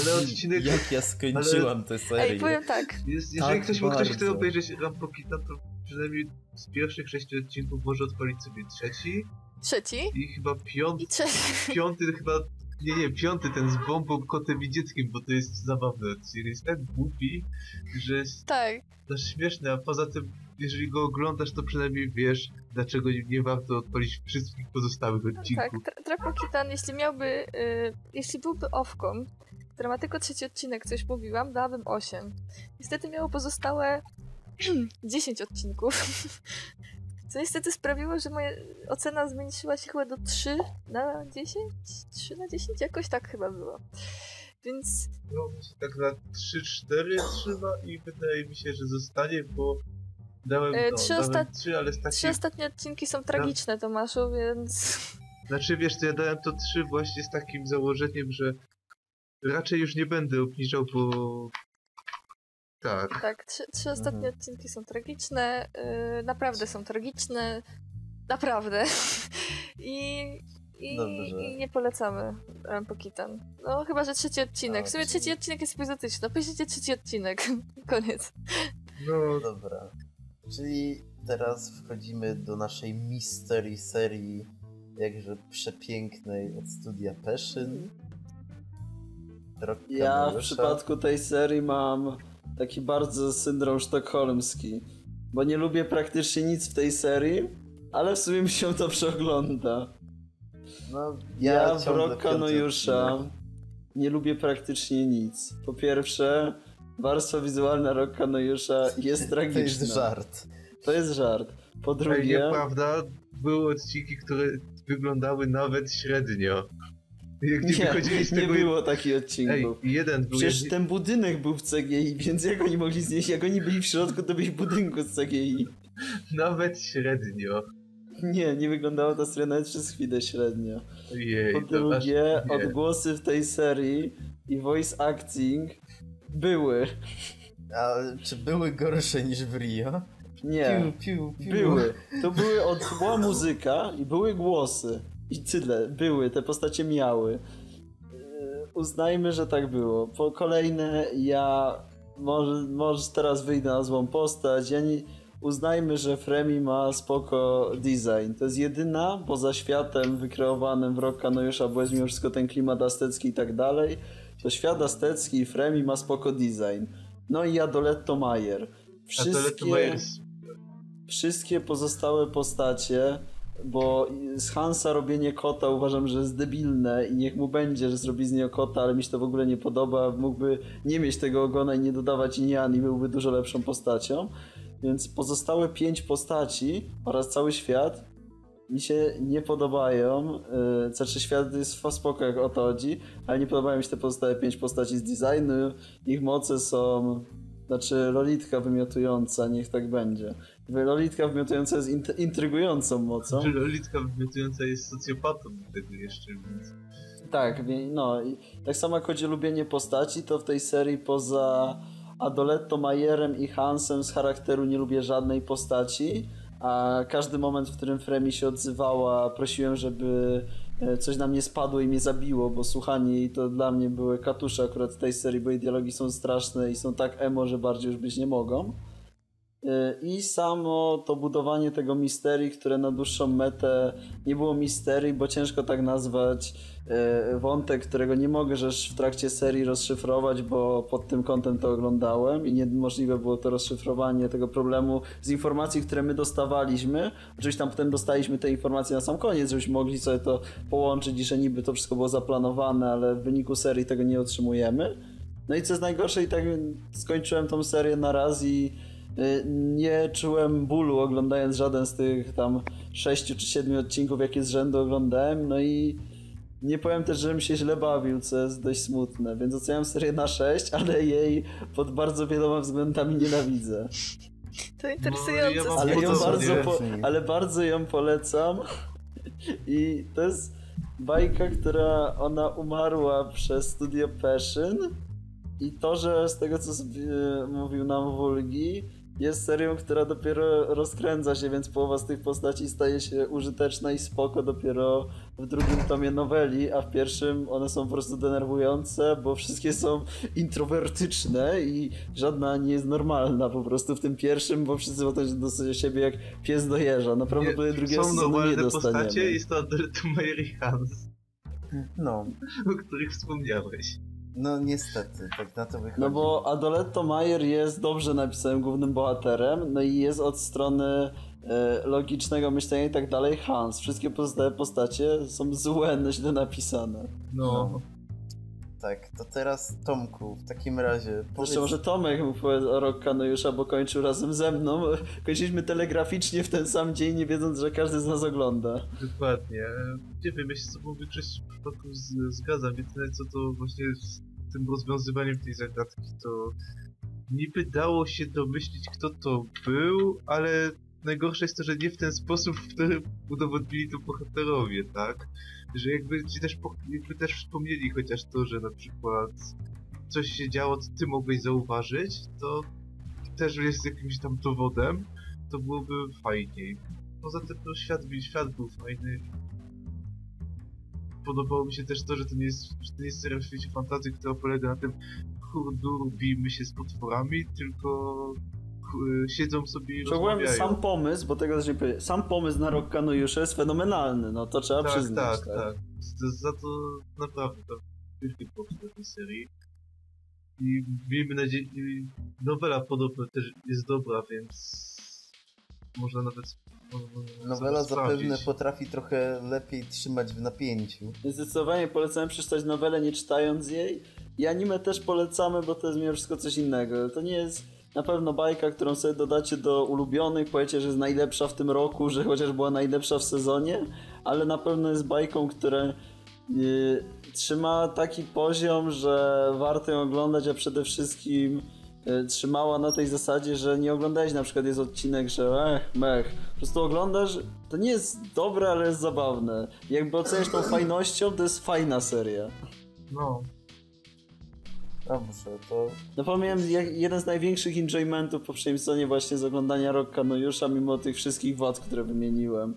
Ale odcinek... Jak ja skończyłam tę serię. Ej, powiem tak. Jest, jeżeli Tak ktoś, ktoś chce obejrzeć Rampokita, to przynajmniej z pierwszych sześciu odcinków może odpalić sobie trzeci Trzeci i chyba piąty, i trzeci. piąty chyba, nie, nie, piąty ten z bombą, kotem i dzieckiem, bo to jest zabawne odcinek, jest tak głupi, że jest Tak, aż śmieszny, a poza tym, jeżeli go oglądasz, to przynajmniej wiesz, dlaczego nie, warto odpalić wszystkich pozostałych tak. odcinków. Tra- Trapokitan, jeśli miałby, y, jeśli byłby owką, która ma tylko trzeci odcinek, co już mówiłam, dałabym 8. Niestety miało pozostałe 10 odcinków. Co niestety sprawiło, że moja ocena zmniejszyła się chyba do 3 na 10? 3 na 10? Jakoś tak chyba było. Więc No, tak na 3-4 trzyma i wydaje mi się, że zostanie, bo dałem, E, no, trzy dałem ostat- 3, ale z trzy takiej ostatnie odcinki są tragiczne, Tomaszu, więc... Znaczy wiesz, to ja dałem to 3 właśnie z takim założeniem, że raczej już nie będę obniżał, bo tak. Tak, trzy, trzy ostatnie odcinki są tragiczne, yy, naprawdę są tragiczne, naprawdę. I, i, Dobrze. I nie polecamy Rampokitan. No chyba, że trzeci odcinek. W sumie A, trzeci odcinek jest epizodyczny. Napiszcie trzeci odcinek. Koniec. No, Dobra. Czyli teraz wchodzimy do naszej mystery serii jakże przepięknej od studia Peszyn. Rok Ja w przypadku tej serii mam taki bardzo syndrom sztokholmski, bo nie lubię praktycznie nic w tej serii, ale w sumie mi się to przeogląda. No, Ja, w ciągle Rok piąty Kanojusza nie lubię praktycznie nic. Po pierwsze, warstwa wizualna Rok Kanojusza jest tragiczna. To jest żart. To jest żart. Po Ej, drugie, nieprawda, były odcinki, które wyglądały nawet średnio. Jak nie, nie, wychodzili z nie tego... było takich Ej, odcinków. jeden był... Przecież ten budynek był w CGI, więc jak oni mogli znieść, jak oni byli w środku, to byli w budynku z CGI. Nawet średnio. Nie, nie wyglądało to seria nawet przez chwilę średnio. Jej, Po drugie, nie. odgłosy w tej serii i voice acting były. A czy były gorsze niż w Rio? Nie, Piu, piu, piu. były. To były od, była muzyka i były głosy. I tyle, były, te postacie miały. Yy, Uznajmy, że tak było. Po kolejne, ja może, może teraz wyjdę na złą postać. Ja nie, uznajmy, że Fremi ma spoko design. To jest jedyna poza światem wykreowanym w Rock Kanojusza, bo jest mimo wszystko ten klimat aztecki i tak dalej. To świat aztecki i Fremi ma spoko design. No i Adoletto Mayer. Wszystkie, Myers wszystkie pozostałe postacie bo z Hansa robienie kota uważam, że jest debilne i niech mu będzie, że zrobi z niego kota, ale mi się to w ogóle nie podoba. Mógłby nie mieć tego ogona i nie dodawać Inian i byłby dużo lepszą postacią. Więc pozostałe pięć postaci oraz cały świat mi się nie podobają. Yy, znaczy świat jest spoko jak o to chodzi, ale nie podobają mi się te pozostałe pięć postaci z designu. Ich moce są... Znaczy Lolitka wymiotująca, niech tak będzie. Lolitka wymiotująca jest int- intrygującą mocą. Lolitka wymiotująca jest socjopatą do tego jeszcze, więc... Tak, no i tak samo jak chodzi o lubienie postaci, to w tej serii poza Adoletto, Majerem i Hansem z charakteru nie lubię żadnej postaci, a każdy moment, w którym Fremi się odzywała, prosiłem, żeby e, coś na mnie spadło i mnie zabiło, bo słuchanie jej to dla mnie były katusze akurat w tej serii, bo jej dialogi są straszne i są tak emo, że bardziej już być nie mogą. E, I samo to budowanie tego misterii, które na dłuższą metę nie było misterii, bo ciężko tak nazwać e, wątek, którego nie mogę żeż w trakcie serii rozszyfrować, bo pod tym kątem to oglądałem i niemożliwe było to rozszyfrowanie tego problemu z informacji, które my dostawaliśmy. Oczywiście tam potem dostaliśmy te informacje na sam koniec, żebyśmy mogli sobie to połączyć i że niby to wszystko było zaplanowane, ale w wyniku serii tego nie otrzymujemy. No i co jest najgorsze, i tak skończyłem tą serię na raz i y, nie czułem bólu oglądając żaden z tych tam sześciu czy siedmiu odcinków, jakie z rzędu oglądałem, no i nie powiem też, żebym się źle bawił, co jest dość smutne, więc oceniam serię na 6, ale jej pod bardzo wieloma względami nienawidzę. To interesujące. ja mam Ale ją bardzo, po, ale bardzo ją polecam. I to jest bajka, która ona umarła przez Studio Passion. I to, że z tego co sobie mówił nam Wulgi, jest serią, która dopiero rozkręca się, więc połowa z tych postaci staje się użyteczna i spoko dopiero w drugim tomie noweli, a w pierwszym one są po prostu denerwujące, bo wszystkie są introwertyczne i żadna nie jest normalna po prostu w tym pierwszym, bo wszyscy potem do siebie jak pies do jeża. Naprawdę do drugiego Są sezonu nie normalne dostaniemy. postacie, jest to Adeletto Mayer i Hans, No, o których wspomniałeś. No niestety, tak na to wychodzi. No bo Adoletto Mayer jest dobrze napisanym głównym bohaterem, no i jest od strony e, logicznego myślenia i tak dalej Hans. Wszystkie pozostałe postacie są złe, no, źle napisane. No. Tak, to teraz Tomku, w takim razie powiedz... Zresztą może Tomek powiedzieć o Rok Kanojusza, bo kończył razem ze mną. Kończyliśmy telegraficznie w ten sam dzień, nie wiedząc, że każdy z nas ogląda. Dokładnie. Nie wiem, ja się z tobą w większości przypadków zgadzam, jedyne co to właśnie z tym rozwiązywaniem tej zagadki, to niby dało się domyślić kto to był, ale najgorsze jest to, że nie w ten sposób, w którym udowodnili to bohaterowie, tak? Że jakby ci też, jakby też wspomnieli chociaż to, że na przykład coś się działo, co ty mogłeś zauważyć, to też jest jakimś tam dowodem, to byłoby fajniej. Poza tym no, świat, świat był fajny. Podobało mi się też to, że to nie jest, że to nie jest seria w świecie fantazji, która polega na tym hurdur, bijmy się z potworami, tylko ch- siedzą sobie i rozmawiają. sam pomysł, bo tego też nie powiedziałem, sam pomysł na Rok Kanojusza jest fenomenalny, no to trzeba tak, przyznać. tak, tak. Za, za to naprawdę to wielkie dla tej serii. I miejmy nadzieję, nowela podobno też jest dobra, więc można nawet Nowela zapewne potrafi trochę lepiej trzymać w napięciu. Zdecydowanie polecamy przeczytać nowelę nie czytając jej. I anime też polecamy, bo to jest mimo wszystko coś innego. To nie jest na pewno bajka, którą sobie dodacie do ulubionych, powiecie, że jest najlepsza w tym roku, że chociaż była najlepsza w sezonie, ale na pewno jest bajką, która yy, trzyma taki poziom, że warto ją oglądać, a przede wszystkim trzymała na tej zasadzie, że nie oglądałeś na przykład jest odcinek, że ech, mech, po prostu oglądasz, to nie jest dobre, ale jest zabawne. Jakby oceniasz tą fajnością, to jest fajna seria. No, Dobrze, to No pamiętam jak jeden z największych enjoymentów po poprzednim sezonie właśnie z oglądania Rock Kanojusza, mimo tych wszystkich wad, które wymieniłem.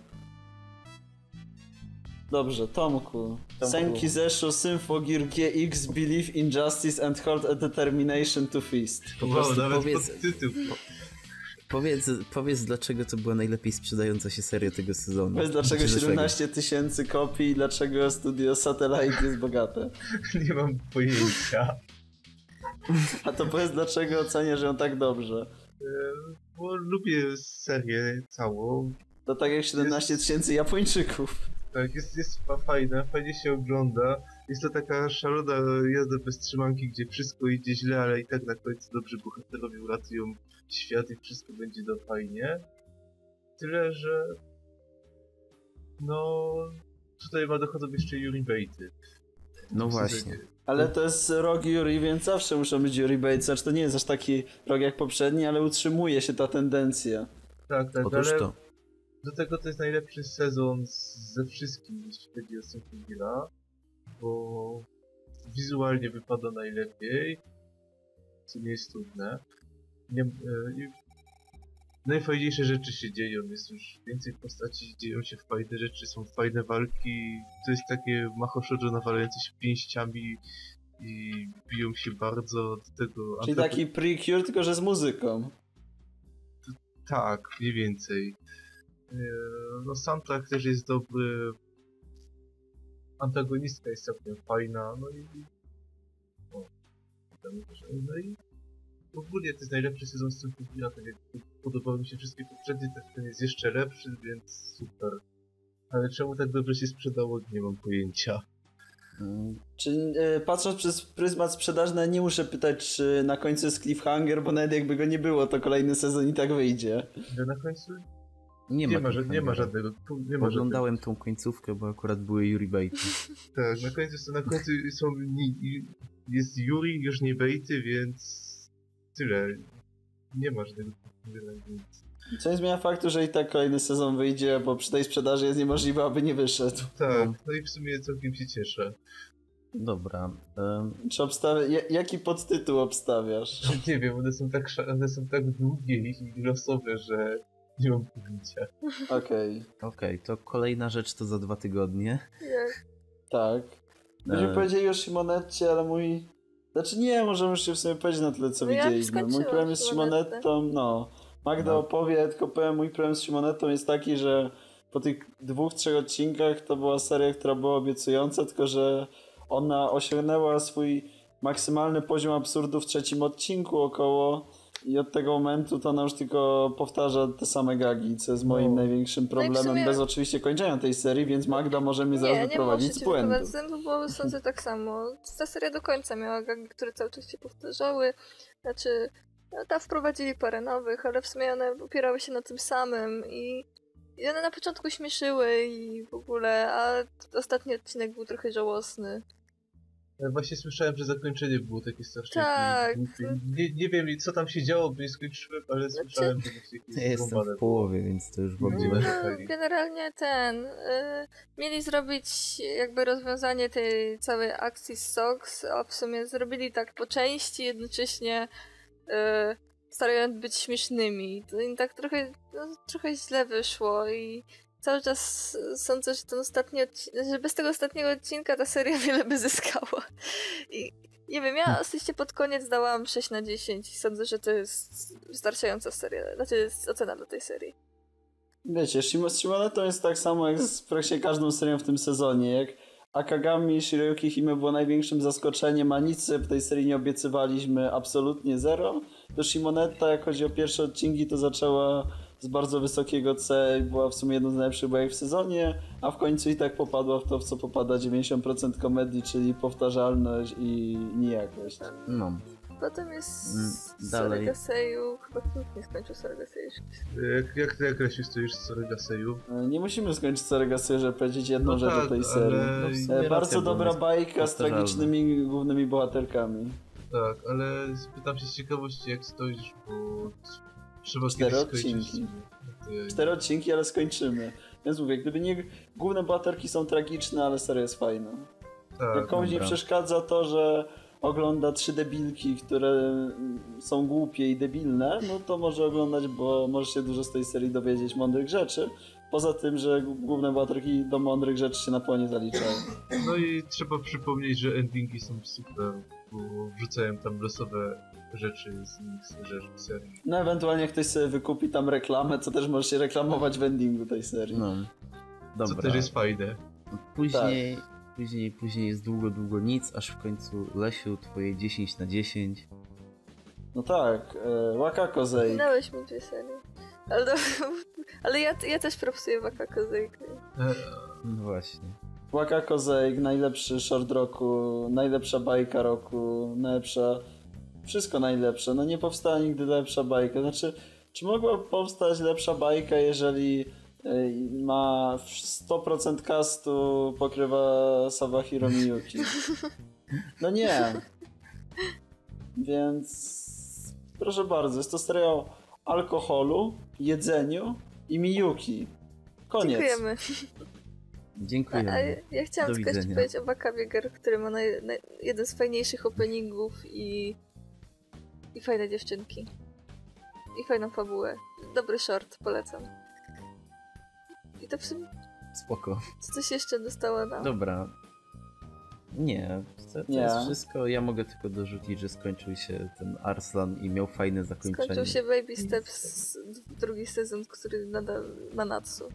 Dobrze, Tomku. Tomku. Senki Zesho Symphogir GX Believe in Justice and Hold a Determination to Feast. po wow, prostu nawet powiedz, podtytuł. powiedz, powiedz, dlaczego to była najlepiej sprzedająca się seria tego sezonu. Powiedz dlaczego Czy zeszłego. 17 tysięcy kopii i dlaczego studio Satellite jest bogate. Nie mam pojęcia. A to powiedz dlaczego oceniasz ją tak dobrze. E, Bo lubię serię całą. To tak jak 17 tysięcy Japończyków. Tak, jest, jest fa- fajne, fajnie się ogląda. Jest to taka szalona jazda bez trzymanki, gdzie wszystko idzie źle, ale i tak na końcu dobrze bohaterowie uratują świat i wszystko będzie do fajnie. Tyle, że... No... Tutaj ma dochodzą jeszcze Yuri Bejty. No właśnie. Ale to jest rok Yuri, więc zawsze muszą być Yuri Bates. Znaczy to nie jest aż taki rok jak poprzedni, ale utrzymuje się ta tendencja. Tak, tak, Otóż ale to. Do tego to jest najlepszy sezon ze wszystkich, jeśli chodzi o Symfoniera, bo wizualnie wypada najlepiej, co nie jest trudne. Nie, e, najfajniejsze rzeczy się dzieją, jest już więcej postaci, dzieją się fajne rzeczy, są fajne walki, to jest takie Macho Shoujo nawalające się pięściami i biją się bardzo do tego... Czyli taki pre-cure, tylko że z muzyką. Tak, mniej więcej. Eee, No soundtrack też jest dobry. Antagonistka jest całkiem fajna, no i... O, no i... Ogólnie to jest najlepszy sezon z Symfonia, tak jak podobały mi się wszystkie poprzednie, tak ten jest jeszcze lepszy, więc super. Ale czemu tak dobrze się sprzedało, nie mam pojęcia. Mm, Czy e, patrząc przez pryzmat sprzedażny, nie muszę pytać, czy na końcu jest cliffhanger, bo nawet jakby go nie było, to kolejny sezon i tak wyjdzie. Ale na końcu Nie, nie, ma, nie ma żadnego... Nie ma Oglądałem tą końcówkę, bo akurat były Yuri Bait. Tak, na końcu, są- na końcu są, jest Yuri, już nie Bejty, więc tyle. Nie ma żadnego więc... Co nie zmienia faktu, że i tak kolejny sezon wyjdzie, bo przy tej sprzedaży jest niemożliwe, aby nie wyszedł. Tak, No. no i w sumie całkiem się cieszę. Dobra. em, Czy obstawia... ja- Jaki podtytuł obstawiasz? Nie wiem, one są tak, one są tak długie i losowe, że nie mam pojęcia. Okej, Okej, to kolejna rzecz to za dwa tygodnie. Jak? tak. Myśmy E. powiedzieli o Simonetcie, ale mój... Znaczy nie, możemy już się w sumie powiedzieć na tyle, co No ja widzieliśmy. Mój problem z Simonetę. Simonetą, no... Magda No. opowie, tylko powiem, mój problem z Simonetą jest taki, że po tych dwóch, trzech odcinkach to była seria, która była obiecująca, tylko że ona osiągnęła swój maksymalny poziom absurdu w trzecim odcinku około i od tego momentu to ona już tylko powtarza te same gagi, co jest moim No. największym No problemem, sumie- bez oczywiście kończenia tej serii, więc Magda może mnie zaraz Nie, nie wyprowadzić muszę z błędu. wyprowadzić z zębu, bo sądzę tak samo. Ta seria do końca miała gagi, które cały czas się powtarzały. Znaczy, no, tam wprowadzili parę nowych, ale w sumie one opierały się na tym samym i, i one na początku śmieszyły i w ogóle, a ostatni odcinek był trochę żałosny. Ja właśnie słyszałem, że zakończenie było takie strasznie Tak. Nie, nie wiem co tam się działo, bo nie skończyłem, ale Znaczy- słyszałem, że właśnie jakieś Ja jestem w połowie, więc to już w ogóle... No, generalnie ten. Y, mieli zrobić jakby rozwiązanie tej całej akcji z SOX, a w sumie zrobili tak po części, jednocześnie y, starając być śmiesznymi. To im tak trochę, no, trochę źle wyszło i cały czas sądzę, że ten ostatni odcinek, że bez tego ostatniego odcinka ta seria wiele by zyskała. I nie wiem, ja osobiście pod koniec dałam 6 na 10 i sądzę, że to jest wystarczająca seria, znaczy jest ocena dla tej serii. Wiecie, z Shimonetą jest tak samo jak z praktycznie każdą serią w tym sezonie. Jak Akagami Shiroyuki Hime było największym zaskoczeniem, a nic w tej serii nie obiecywaliśmy, absolutnie zero. To Shimonetta, jak chodzi o pierwsze odcinki, to zaczęła z bardzo wysokiego C i była w sumie jedną z najlepszych bajek w sezonie, a w końcu i tak popadła w to, w co popada 90% komedii, czyli powtarzalność i nijakość. No. Potem jest Mm, dalej. Sarigaseju. Chyba nikt nie skończył Sarigaseju. Jak, jak, jak Lesiu stoisz z Soregaseju? E, Nie musimy skończyć Saregasy, żeby powiedzieć jedną No rzecz tak, o tej serii. No E, Bardzo dobra bajka z tragicznymi głównymi bohaterkami. Tak, ale spytam się z ciekawości jak stoisz, bo trzeba Cztery odcinki. Cztery odcinki, ale skończymy. Więc mówię, gdyby nie... Główne bohaterki są tragiczne, ale seria jest fajna. Tak, Jak komuś nie przeszkadza to, że ogląda trzy debilki, które są głupie i debilne, no to może oglądać, bo może się dużo z tej serii dowiedzieć mądrych rzeczy. Poza tym, że główne bohaterki do mądrych rzeczy się na płonie zaliczają. No i trzeba przypomnieć, że endingi są super, bo wrzucają tam losowe rzeczy z innych rzeczy serii. No ewentualnie jak ktoś sobie wykupi tam reklamę, co też może się reklamować w endingu tej serii. No. Co Dobra. też jest fajne. Później, później, później jest długo, długo nic, aż w końcu Lesiu, twoje 10 na 10. No tak, e, Wakako Zei. Minąłeś mi dwie serie. Ale to, Ale ja, ja też propsuję Waka Kozejkę. E, No właśnie. Waka Kozeik, najlepszy short roku, najlepsza bajka roku, najlepsza... Wszystko najlepsze. No nie powstała nigdy lepsza bajka. Znaczy, czy mogła powstać lepsza bajka, jeżeli y, ma w 100% castu pokrywa Sabahiro Miyuki? No nie. Więc proszę bardzo, jest to seria o alkoholu, jedzeniu i Miyuki. Koniec. Dziękujemy. A, Dziękujemy. a ja chciałam Do tylko jeszcze powiedzieć o Wakawie Girl, który ma naj, naj, jeden z fajniejszych openingów i i fajne dziewczynki. I fajną fabułę. Dobry short, polecam. I to w sumie Spoko. co coś jeszcze dostała na... Dobra. Nie, to, to Nie. jest wszystko. Ja mogę tylko dorzucić, że skończył się ten Arslan i miał fajne zakończenie. Skończył się Baby Steps drugi sezon, który nadal ma Natsu.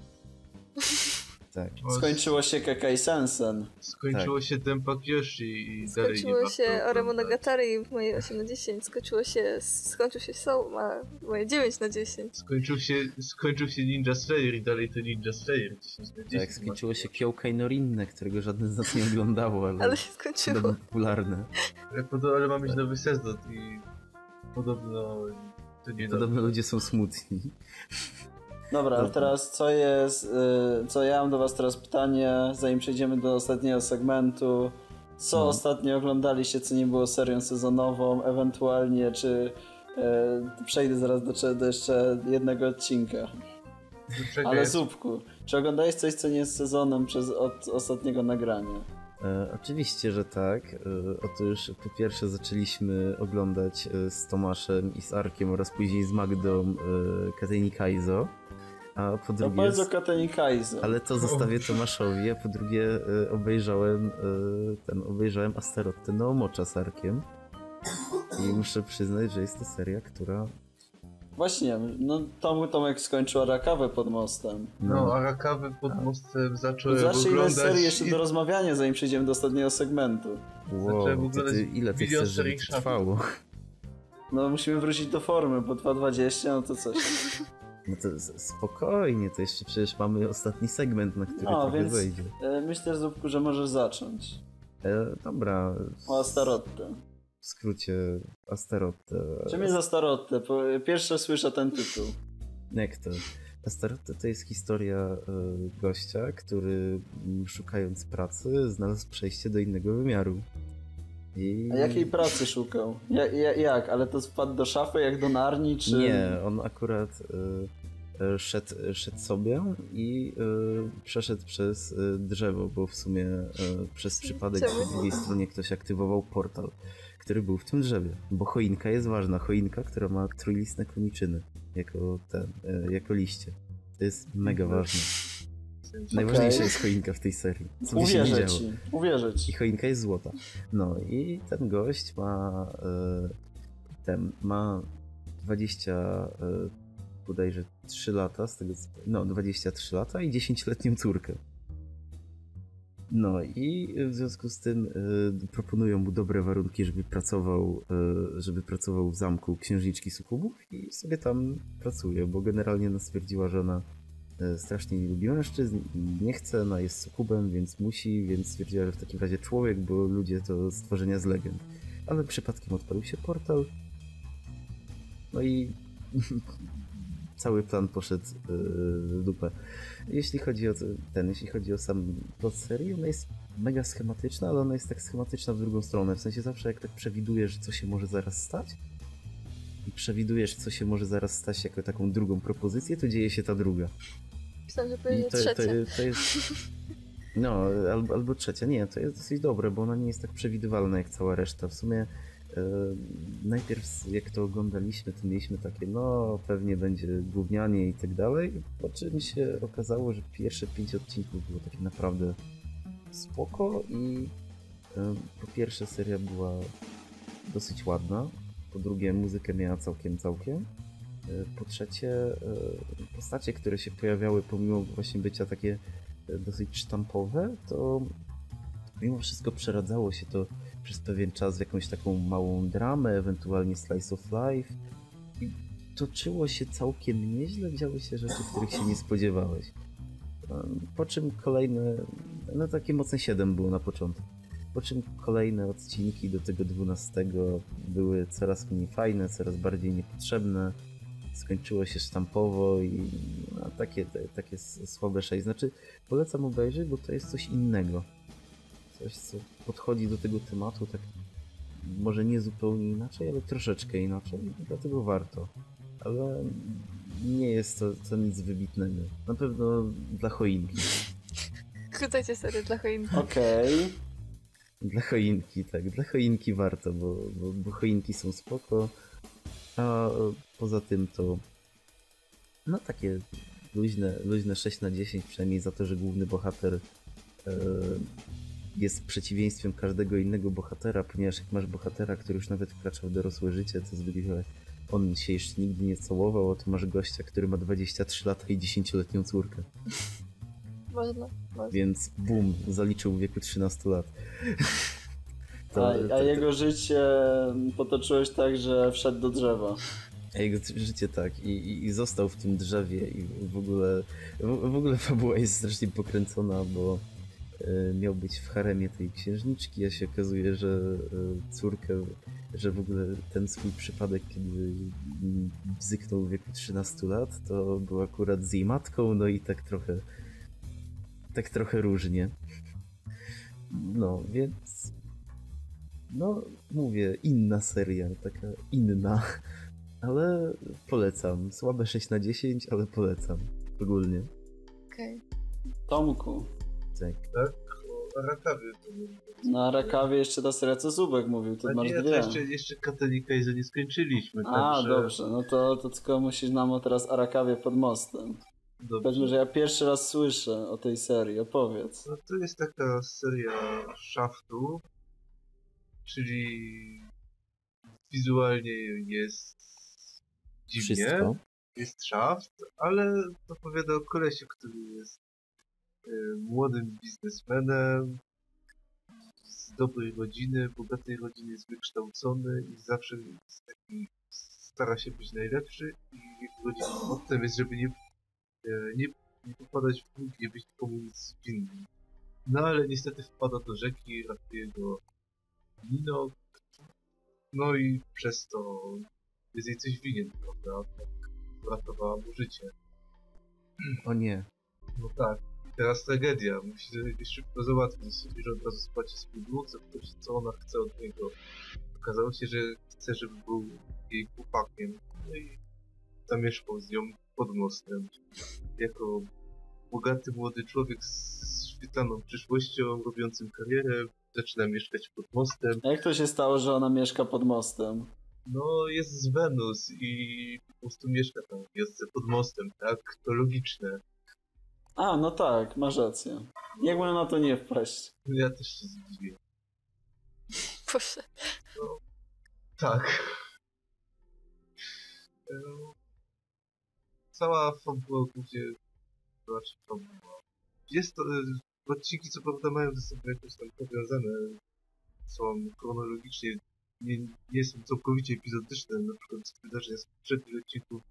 Tak. Skończyło się Kekai Sensen. Skończyło się Dempa Kyoshi i dalej nie Skończyło ma się co Ore oglądać. Monogatari w mojej 8 na 10. Skończyło się, skończył się Soul, ma moje 9 na 10. Skończył się, skończył się Ninja Slayer i dalej to Ninja Slayer. 10 na 10 Tak, skończyło się Kyokai no Rinne, którego żadne z nas nie oglądało, ale, Ale się skończyło. popularne. Ale, ma być nowy sezon i podobno to nie Podobno ludzie są smutni. Dobra, Dobra. teraz co jest, y, co ja mam do was teraz pytanie, zanim przejdziemy do ostatniego segmentu. Co No. ostatnio oglądaliście, co nie było serią sezonową, ewentualnie czy y, przejdę zaraz do, do jeszcze jednego odcinka. Czekaj, Ale Zupku, czy oglądałeś coś, co nie jest sezonem przez od ostatniego nagrania? E, oczywiście, że tak. E, otóż po pierwsze zaczęliśmy oglądać e, z Tomaszem i z Arkiem oraz później z Magdą e, Kateni Kaizo. A po To drugie... powiedz o. Ale to zostawię Tomaszowi, a po drugie e, obejrzałem e, ten, obejrzałem Asterottę no Mocza z Arkiem. I muszę przyznać, że jest to seria, która Właśnie, no Tomu Tomek skończył Arakawę pod mostem. No, Arakawy pod mostem zacząłem Zacznij ile oglądać serii jeszcze i- do rozmawiania, zanim przejdziemy do ostatniego segmentu. wow, Zacząłem oglądać ty, ile ty chcesz, żeby trwało? No musimy wrócić do formy, bo 2.20 no to coś. No to spokojnie, to jeszcze przecież mamy ostatni segment, na który No, więc- zejdzie. E, Myślę, Zupku, że możesz zacząć. E, dobra, O Astarotte. w skrócie Asterottę. Czym jest Astarotte? Pierwsze słyszę ten tytuł. Jak to? Astarotte to jest historia e, gościa, który szukając pracy znalazł przejście do innego wymiaru. I... A jakiej pracy szukał? Ja, ja, jak? Ale to wpadł do szafy jak do Narni, czy... Nie, on akurat e, e, szedł, szedł sobie i e, przeszedł przez e, drzewo, bo w sumie e, przez przypadek Czemu? po drugiej stronie ktoś aktywował portal, który był w tym drzewie. Bo choinka jest ważna, choinka, która ma trójlistne koniczyny jako, ten, jako liście. To jest mega ważne. Najważniejsza jest choinka w tej serii. Co Uwierzę ci, uwierzę I ci. choinka jest złota. No i ten gość ma e, ten ma 20 e, bodajże 3 lata, z tego no 23 lata i 10-letnią córkę. No i w związku z tym e, proponują mu dobre warunki, żeby pracował, żeby pracował w zamku księżniczki Sukubów i sobie tam pracuje, bo generalnie ona stwierdziła, że ona strasznie nie lubi mężczyzn i nie chce, ona jest sukubem, więc musi, więc stwierdziła, że w takim razie człowiek, bo ludzie to stworzenia z legend. Ale przypadkiem odpalił się portal. No i cały plan poszedł e, w dupę. Jeśli chodzi o ten, jeśli chodzi o sam plot serii, ona jest mega schematyczna, ale ona jest tak schematyczna w drugą stronę. W sensie zawsze jak tak przewidujesz, co się może zaraz stać i przewidujesz, co się może zaraz stać jako taką drugą propozycję, to dzieje się ta druga. Myślałam, że powiedzieć to, to, trzecie. to jest. No, albo, albo trzecia. Nie, to jest dosyć dobre, bo ona nie jest tak przewidywalna jak cała reszta. W sumie e, najpierw jak to oglądaliśmy, to mieliśmy takie, no pewnie będzie gównianie i tak dalej. Po czym się okazało, że pierwsze pięć odcinków było takie naprawdę spoko i e, po pierwsze seria była dosyć ładna. Po drugie muzykę miała całkiem, całkiem. E, Po trzecie, e, postacie, które się pojawiały, pomimo właśnie bycia takie e, dosyć sztampowe, to mimo wszystko przeradzało się to przez pewien czas w jakąś taką małą dramę, ewentualnie slice of life. I toczyło się całkiem nieźle, działy się rzeczy, których się nie spodziewałeś. Po czym kolejne, no takie mocne 7 było na początku. Po czym kolejne odcinki do tego 12 były coraz mniej fajne, coraz bardziej niepotrzebne. Skończyło się sztampowo i no, takie, te, takie słabe 6. Znaczy, polecam obejrzeć, bo to jest coś innego. Coś, co podchodzi do tego tematu tak może nie zupełnie inaczej, ale troszeczkę inaczej, dlatego warto. Ale nie jest to, to nic wybitnego. Na pewno dla choinki. Chwytajcie serię dla choinki. Okej. Dla choinki, tak. Dla choinki warto, bo, bo, bo choinki są spoko. A poza tym to no takie luźne, luźne 6 na 10, przynajmniej za to, że główny bohater e, jest przeciwieństwem każdego innego bohatera, ponieważ jak masz bohatera, który już nawet wkracza w dorosłe życie, to zwykle on się jeszcze nigdy nie całował, a tu masz gościa, który ma 23 lata i 10-letnią córkę. Można. można. Więc bum, zaliczył w wieku 13 lat. A, a jego życie potoczyłeś tak, że wszedł do drzewa. A jego życie tak i, i, i został w tym drzewie i w ogóle w, w ogóle fabuła jest strasznie pokręcona, bo e, miał być w haremie tej księżniczki, a się okazuje, że e, córkę, że w ogóle ten swój przypadek, kiedy mm, bzyknął w wieku 13 lat, to był akurat z jej matką, no i tak trochę tak trochę różnie. No, więc no, mówię, inna seria, taka inna. Ale polecam. Słabe 6 na 10, ale polecam. Ogólnie. Okej. Tomku, Tak. O Arakawie to na Rakawie jeszcze ta seria co Zubek mówił, to masz nie, dwie. jeszcze, jeszcze Katonika i nie skończyliśmy. A, także... dobrze, no to, to tylko musisz nam o teraz Arakawie pod mostem. Dobrze. Powiedzmy, że ja pierwszy raz słyszę o tej serii, opowiedz. No to jest taka seria shaftu, czyli wizualnie jest dziwnie, Wszystko. jest shaft, ale opowiada o kolesiu, który jest e, młodym biznesmenem, z dobrej rodziny, bogatej rodziny, jest wykształcony i zawsze jest taki, stara się być najlepszy i jego rodzina mottem jest, żeby nie, nie, nie popadać w dług, nie być komu nic winnym. No ale niestety wpada do rzeki, ratuje go Nino, no i przez to jest jej coś winien, prawda? Tak uratowała mu życie. O nie. No tak. Teraz tragedia. Musi to szybko załatwić. Sądzi, że od razu spłaci swój dług, zapytać co ona chce od niego. Okazało się, że chce, żeby był jej chłopakiem. No i zamieszkał z nią pod mostem. Jako bogaty młody człowiek z świetlaną przyszłością, robiącym karierę, zaczyna mieszkać pod mostem. A jak to się stało, że ona mieszka pod mostem? No, jest z Wenus i po prostu mieszka tam w wiosce pod mostem, tak? To logiczne. A, no tak, masz rację. Jak na to nie wpaść? No Ja też się zdziwię. Boże. Tak. Cała fabuła będzie... Znaczy fabuła. Jest to... e, Odcinki co prawda mają ze sobą jakoś tam powiązane. Są chronologicznie... Nie, nie są całkowicie epizodyczne. Na przykład wydarzenia z poprzednich odcinków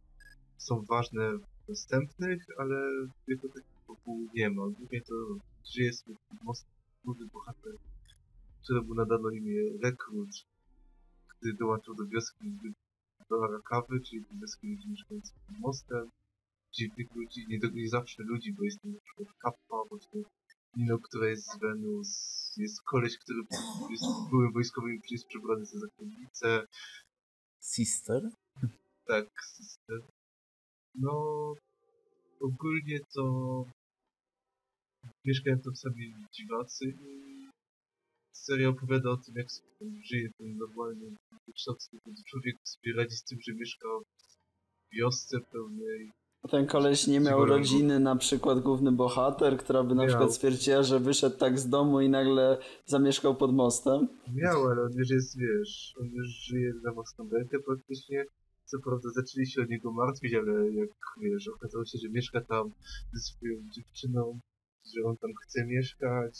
są ważne w następnych, ale jako takich fabuł nie ma. Głównie to żyje sobie most młody bohater, któremu nadano imię Rekrut, gdy dołączył do wioski do Arakawy, czyli ludzi mieszkających pod mostem. Dziwnych ludzi, nie, do, nie zawsze ludzi, bo jest na przykład Kappa, właśnie Nino, która jest z Wenus, jest koleś, który jest byłym wojskowym, który jest przebrany za zakonnicę, Sister? tak, system. No, ogólnie to mieszkają tam sami dziwacy i seria opowiada o tym, jak sobie żyje ten normalny, wykształcony człowiek, sobie radzi z tym, że mieszka w wiosce pełnej. A ten koleś nie miał rodziny, na przykład główny bohater, która by na Miał. przykład stwierdziła, że wyszedł tak z domu i nagle zamieszkał pod mostem. Miał, ale on już jest, wiesz, on już żyje na własną rękę praktycznie. Co prawda zaczęli się o niego martwić, ale jak, wiesz, okazało się, że mieszka tam ze swoją dziewczyną, że on tam chce mieszkać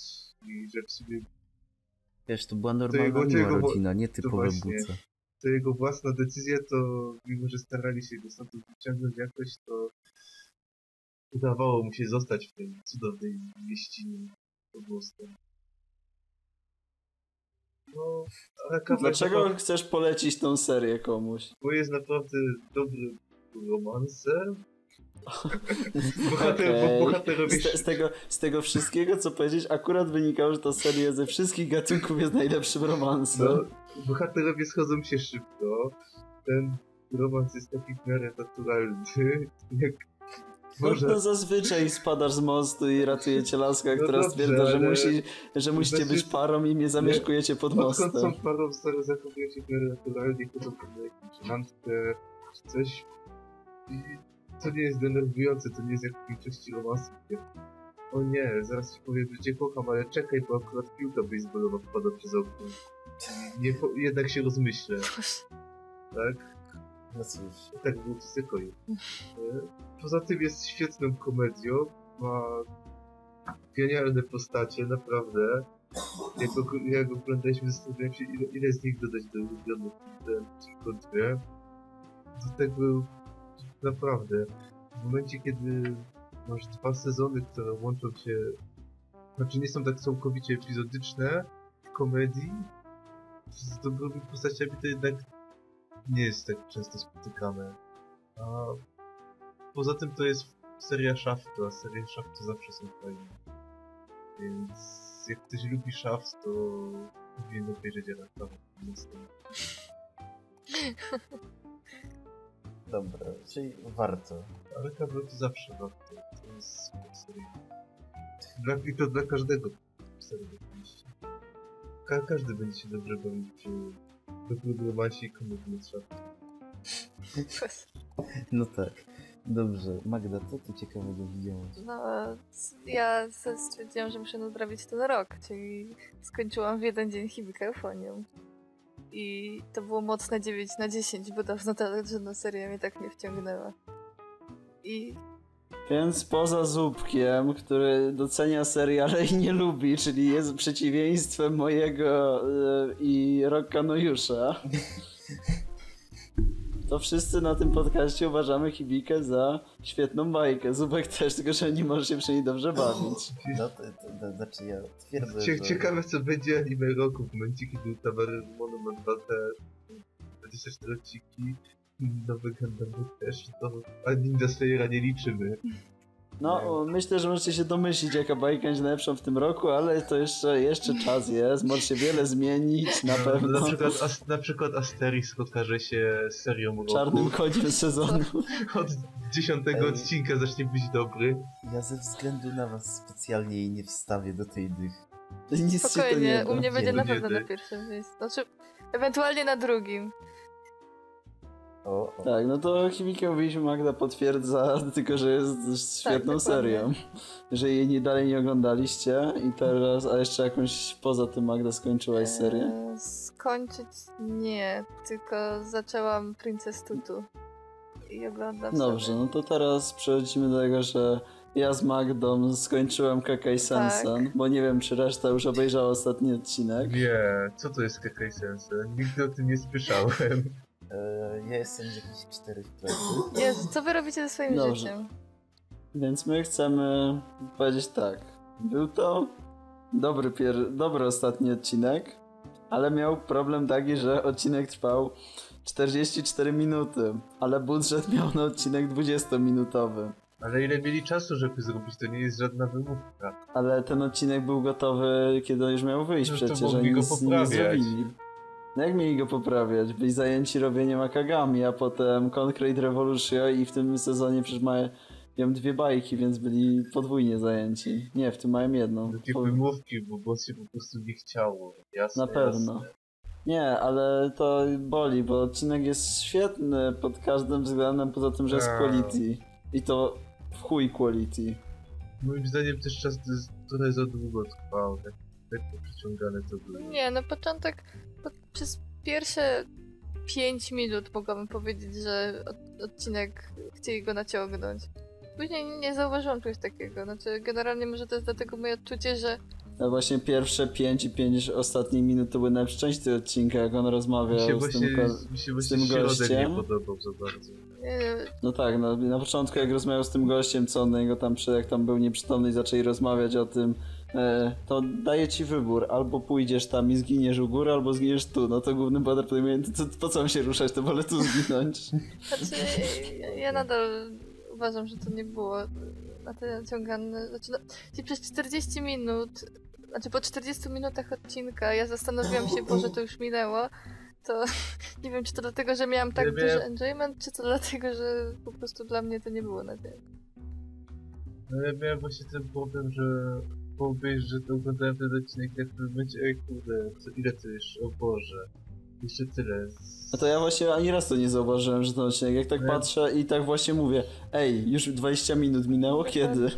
i że w sumie Wiesz, to była normalna jego- to jego wo- rodzina, nie typowe buce. to jego własna decyzja, to mimo, że starali się go stamtąd wyciągnąć jakoś, to udawało mu się zostać w tej cudownej mieścinie pogłoską. No, ale Dlaczego naprawdę- chcesz polecić tą serię komuś? Bo jest naprawdę dobry romanser. Bohater, bo bohaterowie Z, te, z, tego, z tego wszystkiego, co powiedzieć, akurat wynikało, że ta seria ze wszystkich gatunków jest najlepszym romansem. No, bohaterowie schodzą się szybko. Ten romans jest taki w miarę naturalny. Jak No, może. no zazwyczaj spadasz z mostu i ratujecie laska, No która dobrze, stwierdza, że, musi, że musicie Znaczy- być parą i nie zamieszkujecie pod Odkąd są mostem. parą stare zachowują się w miarę naturalnie, chodzą na jakąś randkę czy coś. I to nie jest denerwujące, to nie jest jak w większości gdzie, O nie, zaraz ci powiem, że cię kocham, ale czekaj, bo akurat piłka baseballowa wpada przez okno. Nie, jednak się rozmyślę, tak? No cóż. Tak było to Sekoju. Poza tym jest świetną komedią, ma genialne postacie, naprawdę. Jak, jak oglądaliśmy, zastanawiałem się, ile, ile z nich dodać do ulubionych, dwie. Do tego naprawdę, w momencie, kiedy masz dwa sezony, które łączą się, znaczy nie są tak całkowicie epizodyczne w komedii, z dobrymi postaciami to jednak nie jest tak często spotykane. A poza tym to jest seria Shaftu, a serie Shaftu zawsze są fajne. Więc jak ktoś lubi Shaft, to powinien obejrzeć Arakawa. Dobra, czyli warto. To zawsze warto. To jest. Dla, I to dla każdego serii oczywiście. Ka każdy będzie się dobrze bawił przy dobrym romansie i komedii z Shaftu. No tak. Dobrze. Magda, co tu ciekawego widziałaś? No, ja stwierdziłam, że muszę nadrobić ten rok, czyli skończyłam w jeden dzień Eufonią. I to było mocne 9 na 10, bo dawno ta żadna seria mnie tak nie wciągnęła. I Więc poza Zupkiem, który docenia seriale i nie lubi, czyli jest przeciwieństwem mojego e, i Rokkanojusza, to wszyscy na tym podcaście uważamy Hibikę za świetną bajkę. Zupek też, tylko że nie może się przy niej dobrze bawić. No to, to, to znaczy ja twierdzę, Cie, że... Ciekawe co będzie anime roku w momencie, kiedy Tamary Monument ma te 24 odcinki, nowe Gundamy też, to Ninja Slayera nie liczymy. No, myślę, że możecie się domyślić, jaka bajka będzie najlepsza w tym roku, ale to jeszcze, jeszcze czas jest, może się wiele zmienić, na pewno. Na przykład, As, na przykład Asterix okaże się serią roku. Czarnym koniem sezonu. Od dziesiątego odcinka zacznie być dobry. Ja ze względu na was specjalnie jej nie wstawię do tej dych. Nic się to spokojnie, nie u mnie będzie Nie, na pewno na pierwszym miejscu. Znaczy, ewentualnie na drugim. O, o. Tak, no to Chimikę mówiliśmy, Magda potwierdza, tylko że jest świetną dokładnie. serią. Że jej nie, dalej nie oglądaliście i teraz, a jeszcze jakąś poza tym Magda skończyłaś serię? Eee, skończyć nie, tylko zaczęłam Princess Tutu. I oglądam Dobrze, sobie. no to teraz przechodzimy do tego, że ja z Magdą skończyłem Kakai Sensen, bo nie wiem, czy reszta już obejrzała ostatni odcinek. Nie, co to jest Kakai Sensen? Nigdy o tym nie słyszałem. E, ja jestem z jakichś czterech pracy. Jezu, co wy robicie ze swoim Dobrze. życiem? Więc my chcemy powiedzieć tak. Był to dobry, pier... dobry ostatni odcinek, ale miał problem taki, że odcinek trwał 44 minuty, ale budżet miał na odcinek 20-minutowy. Ale ile mieli czasu, żeby zrobić, to nie jest żadna wymówka. Ale ten odcinek był gotowy, kiedy już miał wyjść No przecież, oni go nic nie zrobili. No jak mieli go poprawiać? Byli zajęci robieniem Akagami, a potem Concrete Revolution i w tym sezonie przecież mają dwie bajki, więc byli podwójnie zajęci. Nie, w tym mają jedną. Takie Po- wymówki, bo boss się po prostu nie chciało. Jasne, Na pewno. Jasne. Nie, ale to boli, bo odcinek jest świetny pod każdym względem, poza tym, że jest Eee. quality. I to w chuj quality. Moim zdaniem też czas to trochę za długo trwał. Tak, tak przeciągane to było. Nie, no początek, po, przez pierwsze 5 minut mogłabym powiedzieć, że od, odcinek chcieli go naciągnąć. Później nie zauważyłam czegoś takiego. Znaczy, generalnie może to jest dlatego moje odczucie, że A właśnie pierwsze 5 i 5 ostatnich minut to były najlepsze części tego odcinka, jak on rozmawiał z właśnie, tym ko- z tym gościem. nie podobał za bardzo. No tak, no, na początku jak rozmawiał z tym gościem, co on niego tam, przy- jak tam był nieprzytomny i zaczęli rozmawiać o tym, to daję ci wybór, albo pójdziesz tam i zginiesz u góry, albo zginiesz tu. No to główny bohater podejmuje, to, to, po co mam się ruszać, to wolę tu zginąć. Znaczy, ja- nadal uważam, że to nie było na tyle naciągane. Znaczy, no, przez 40 minut, znaczy po 40 minutach odcinka ja zastanowiłam się, Boże, to już minęło. To nie wiem, czy to dlatego, że miałam tak Ja duży miałem- enjoyment, czy to dlatego, że po prostu dla mnie to nie było na tyle. No ja miałem właśnie ten problem, że powiesz, że to oglądałem ten odcinek tak w pewnym momencie, ej kurde, co, ile to już, o Boże. Jeszcze tyle. A to ja właśnie ani raz to nie zauważyłem, że ten odcinek, jak tak Nie. patrzę i tak właśnie mówię, ej, już 20 minut minęło, kiedy?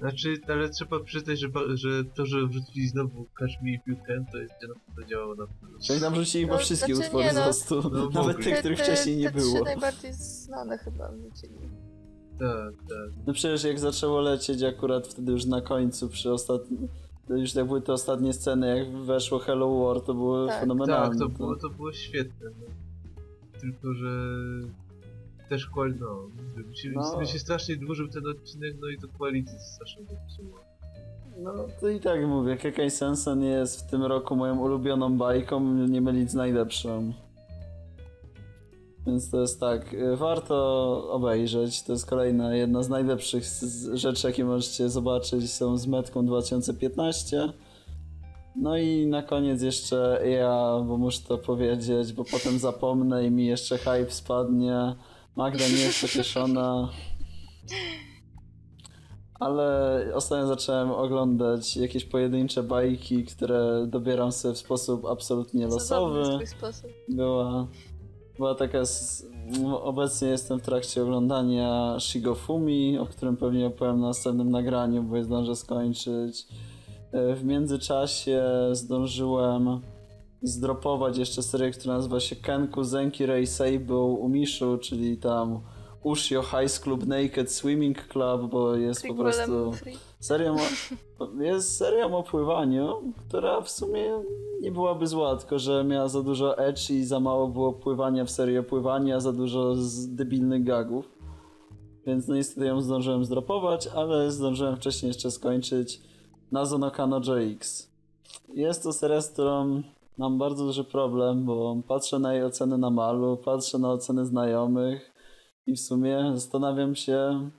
Znaczy, ale trzeba przyznać, że, że to, że wrzucili znowu Każ mi piłkę, to jest to działało na plus. Czyli tam wrzucili chyba No, wszystkie znaczy utwory nie, z no. No, nawet te, których wcześniej nie te trzy było. najbardziej znane chyba wrzucili. Tak, tak. No przecież jak zaczęło lecieć akurat wtedy już na końcu przy ostatnim... To już jak były te ostatnie sceny, jak weszło Hello War, to było Tak. fenomenalne. Tak, to było, to było świetne. No. Tylko, że też quali- no, się, No. się strasznie dłużył ten odcinek, no i to quality strasznie zepsuło. No to i tak mówię, Kekai Sensen jest w tym roku moją ulubioną bajką, nie mylić z najlepszą. Więc to jest tak, y, warto obejrzeć, to jest kolejna, jedna z najlepszych rzeczy, jakie możecie zobaczyć, są z Metką 2015. No i na koniec jeszcze ja, bo muszę to powiedzieć, bo potem zapomnę i mi jeszcze hype spadnie. Magda nie jest pocieszona. Ale ostatnio zacząłem oglądać jakieś pojedyncze bajki, które dobieram sobie w sposób absolutnie losowy. Była, była taka. No, Obecnie jestem w trakcie oglądania Shigofumi, o którym pewnie opowiem na następnym nagraniu, bo je zdążę skończyć. E, W międzyczasie zdążyłem zdropować jeszcze serię, która nazywa się Kenku Zenki Rei Seibu Umishu, czyli tam Ushio High School Naked Swimming Club, bo jest po prostu serią o, jest serią o pływaniu, która w sumie nie byłaby zła, tylko że miała za dużo edge i za mało było pływania w serii o pływaniu, a za dużo z debilnych gagów. Więc no niestety ją zdążyłem zdropować, ale zdążyłem wcześniej jeszcze skończyć Nazono Kanojo X. Jest to seria, z którą mam bardzo duży problem, bo patrzę na jej oceny na malu, patrzę na oceny znajomych i w sumie zastanawiam się,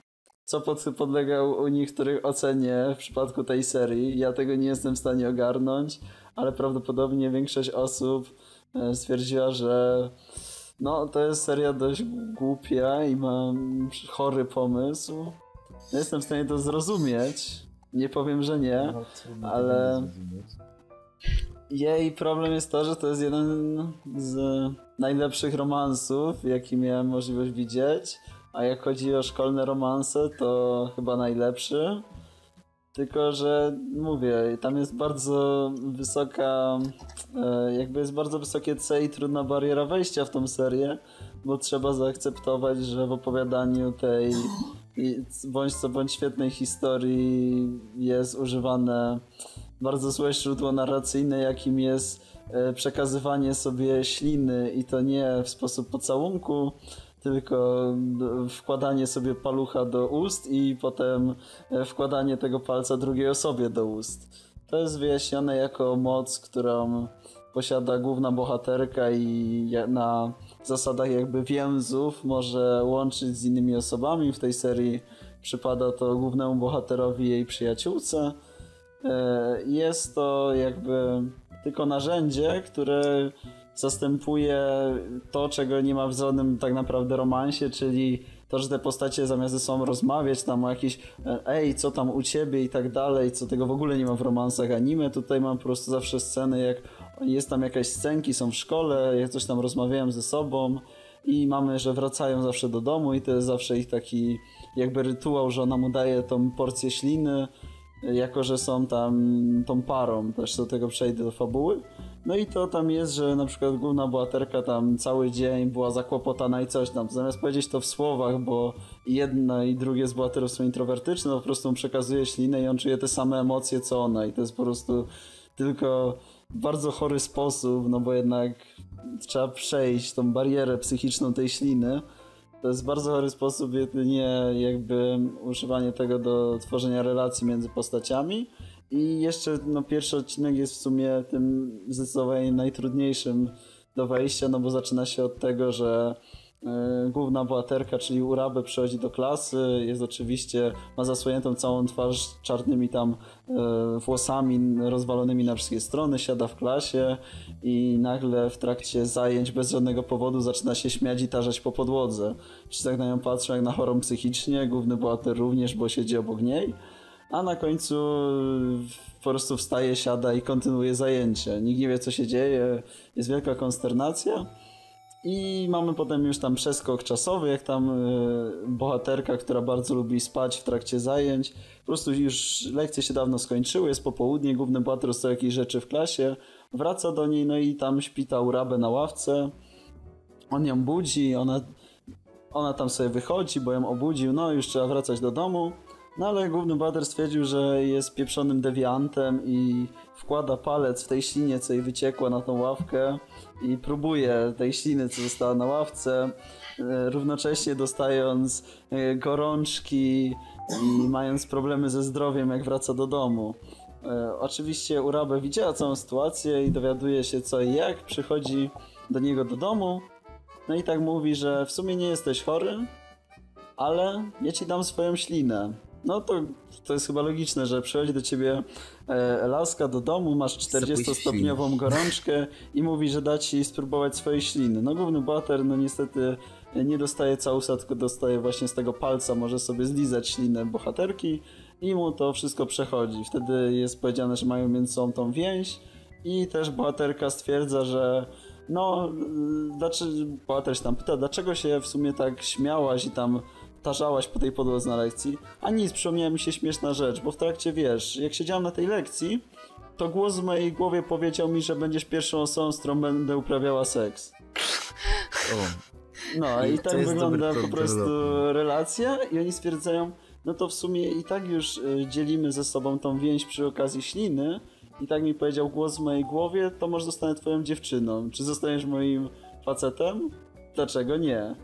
co pod, podlega u nich których ocenie w przypadku tej serii. Ja tego nie jestem w stanie ogarnąć, ale prawdopodobnie większość osób e, stwierdziła, że no to jest seria dość głupia i ma chory pomysł. Ja Jestem w stanie to zrozumieć. Nie powiem, że nie. No, ale-. Jej problem jest to, że to jest jeden z najlepszych romansów, jaki miałem możliwość widzieć. A jak chodzi o szkolne romanse, to chyba najlepszy. Tylko, że mówię, tam jest bardzo wysoka, e, jakby jest bardzo wysokie C i trudna bariera wejścia w tą serię, bo trzeba zaakceptować, że w opowiadaniu tej bądź co bądź świetnej historii jest używane bardzo złe źródło narracyjne, jakim jest e, przekazywanie sobie śliny i to nie w sposób pocałunku, tylko d- wkładanie sobie palucha do ust i potem e, wkładanie tego palca drugiej osobie do ust. To jest wyjaśnione jako moc, którą posiada główna bohaterka i na zasadach jakby więzów może łączyć z innymi osobami. W tej serii przypada to głównemu bohaterowi jej przyjaciółce. E, Jest to jakby tylko narzędzie, które zastępuje to, czego nie ma w żadnym tak naprawdę romansie, czyli to, że te postacie zamiast ze sobą rozmawiać tam o jakiś e, ej, co tam u ciebie i tak dalej, co tego w ogóle nie ma w romansach anime, tutaj mam po prostu zawsze sceny, jak jest tam jakaś scenki, są w szkole, jak coś tam rozmawiają ze sobą i mamy, że wracają zawsze do domu i to jest zawsze ich taki jakby rytuał, że ona mu daje tą porcję śliny jako że są tam tą parą, też do tego przejdę do fabuły. No i to tam jest, że na przykład główna bohaterka tam cały dzień była zakłopotana i coś tam. Zamiast powiedzieć to w słowach, bo jedna i drugie z bohaterów są introwertyczne, to po prostu mu przekazuje ślinę i on czuje te same emocje co ona i to jest po prostu tylko bardzo chory sposób, no bo jednak trzeba przejść tą barierę psychiczną tej śliny. To jest bardzo chory sposób, jedynie jakby używanie tego do tworzenia relacji między postaciami. I jeszcze no, pierwszy odcinek jest w sumie tym zdecydowanie najtrudniejszym do wejścia, no bo zaczyna się od tego, że główna bohaterka, czyli Urabe przychodzi do klasy, jest oczywiście, ma zasłoniętą całą twarz czarnymi tam e, włosami rozwalonymi na wszystkie strony, siada w klasie i nagle w trakcie zajęć bez żadnego powodu zaczyna się śmiać i tarzać po podłodze. Wszyscy tak na nią patrzą jak na chorą psychicznie, główny bohater również, bo siedzi obok niej a na końcu po prostu wstaje, siada i kontynuuje zajęcie. Nikt nie wie, co się dzieje, jest wielka konsternacja. I mamy potem już tam przeskok czasowy, jak tam y, bohaterka, która bardzo lubi spać w trakcie zajęć. Po prostu już lekcje się dawno skończyły, jest popołudnie, główny bohater dostał jakieś rzeczy w klasie, wraca do niej, no i tam śpi ta urabę na ławce. On ją budzi, ona, ona tam sobie wychodzi, bo ją obudził, no już trzeba wracać do domu. No ale główny bohater stwierdził, że jest pieprzonym dewiantem i wkłada palec w tej ślinie, co jej wyciekła na tą ławkę i próbuje tej śliny, co została na ławce, e, równocześnie dostając e, gorączki i mając problemy ze zdrowiem, jak wraca do domu. E, oczywiście Urabe widziała całą sytuację i dowiaduje się co i jak, przychodzi do niego do domu, no i tak mówi, że w sumie nie jesteś chory, ale ja ci dam swoją ślinę. No to, to jest chyba logiczne, że przychodzi do ciebie e, laska do domu, masz 40-stopniową gorączkę i mówi, że da ci spróbować swojej śliny. No główny bohater, no niestety nie dostaje całusa, tylko dostaje właśnie z tego palca, może sobie zlizać ślinę bohaterki i mu to wszystko przechodzi. Wtedy jest powiedziane, że mają między sobą tą więź i też bohaterka stwierdza, że no, dlaczego, bohater się tam pyta, dlaczego się w sumie tak śmiałaś i tam tarzałaś po tej podłodze na lekcji, a nic, przypomniała mi się śmieszna rzecz, bo w trakcie, wiesz, jak siedziałem na tej lekcji, to głos w mojej głowie powiedział mi, że będziesz pierwszą osobą, z którą będę uprawiała seks. O, No i tak wygląda po prostu relacja i oni stwierdzają, no to w sumie i tak już y, dzielimy ze sobą tą więź przy okazji śliny i tak mi powiedział głos w mojej głowie, to może zostanę twoją dziewczyną. Czy zostaniesz moim facetem? Dlaczego nie?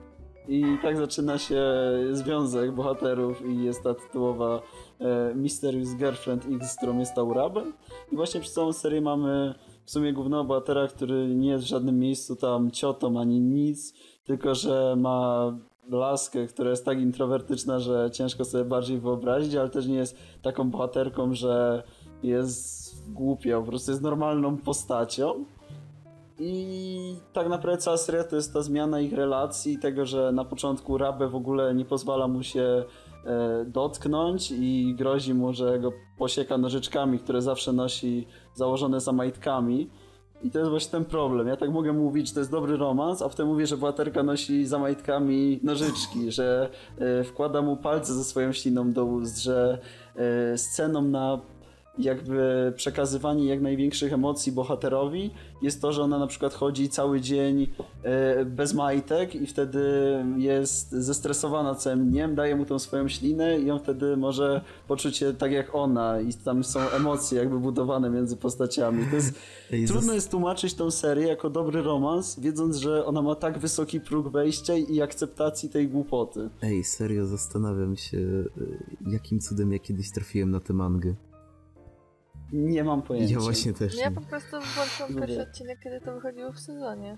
I tak zaczyna się związek bohaterów i jest ta tytułowa e, Mysterious Girlfriend X, którą jest ta Urabe. I właśnie przez całą serię mamy w sumie głównego bohatera, który nie jest w żadnym miejscu tam ciotą ani nic, tylko że ma laskę, która jest tak introwertyczna, że ciężko sobie bardziej wyobrazić, ale też nie jest taką bohaterką, że jest głupia, po prostu jest normalną postacią. I tak naprawdę cała seria to jest ta zmiana ich relacji, tego, że na początku Rabę w ogóle nie pozwala mu się e, dotknąć i grozi mu, że go posieka nożyczkami, które zawsze nosi założone za majtkami. I to jest właśnie ten problem. Ja tak mogę mówić, że to jest dobry romans, a potem mówię, że bohaterka nosi za majtkami nożyczki, że e, wkłada mu palce ze swoją śliną do ust, że e, sceną na jakby przekazywanie jak największych emocji bohaterowi jest to, że ona na przykład chodzi cały dzień e, bez majtek i wtedy jest zestresowana całym dniem, daje mu tą swoją ślinę i on wtedy może poczuć się tak jak ona i tam są emocje jakby budowane między postaciami. To jest, trudno jest tłumaczyć tą serię jako dobry romans, wiedząc, że ona ma tak wysoki próg wejścia i akceptacji tej głupoty. Ej, serio zastanawiam się, y, jakim cudem ja kiedyś trafiłem na tę mangę. Nie mam pojęcia. Ja właśnie też. Ja po prostu włączyłam Lubię. pierwszy odcinek, kiedy to wychodziło w sezonie.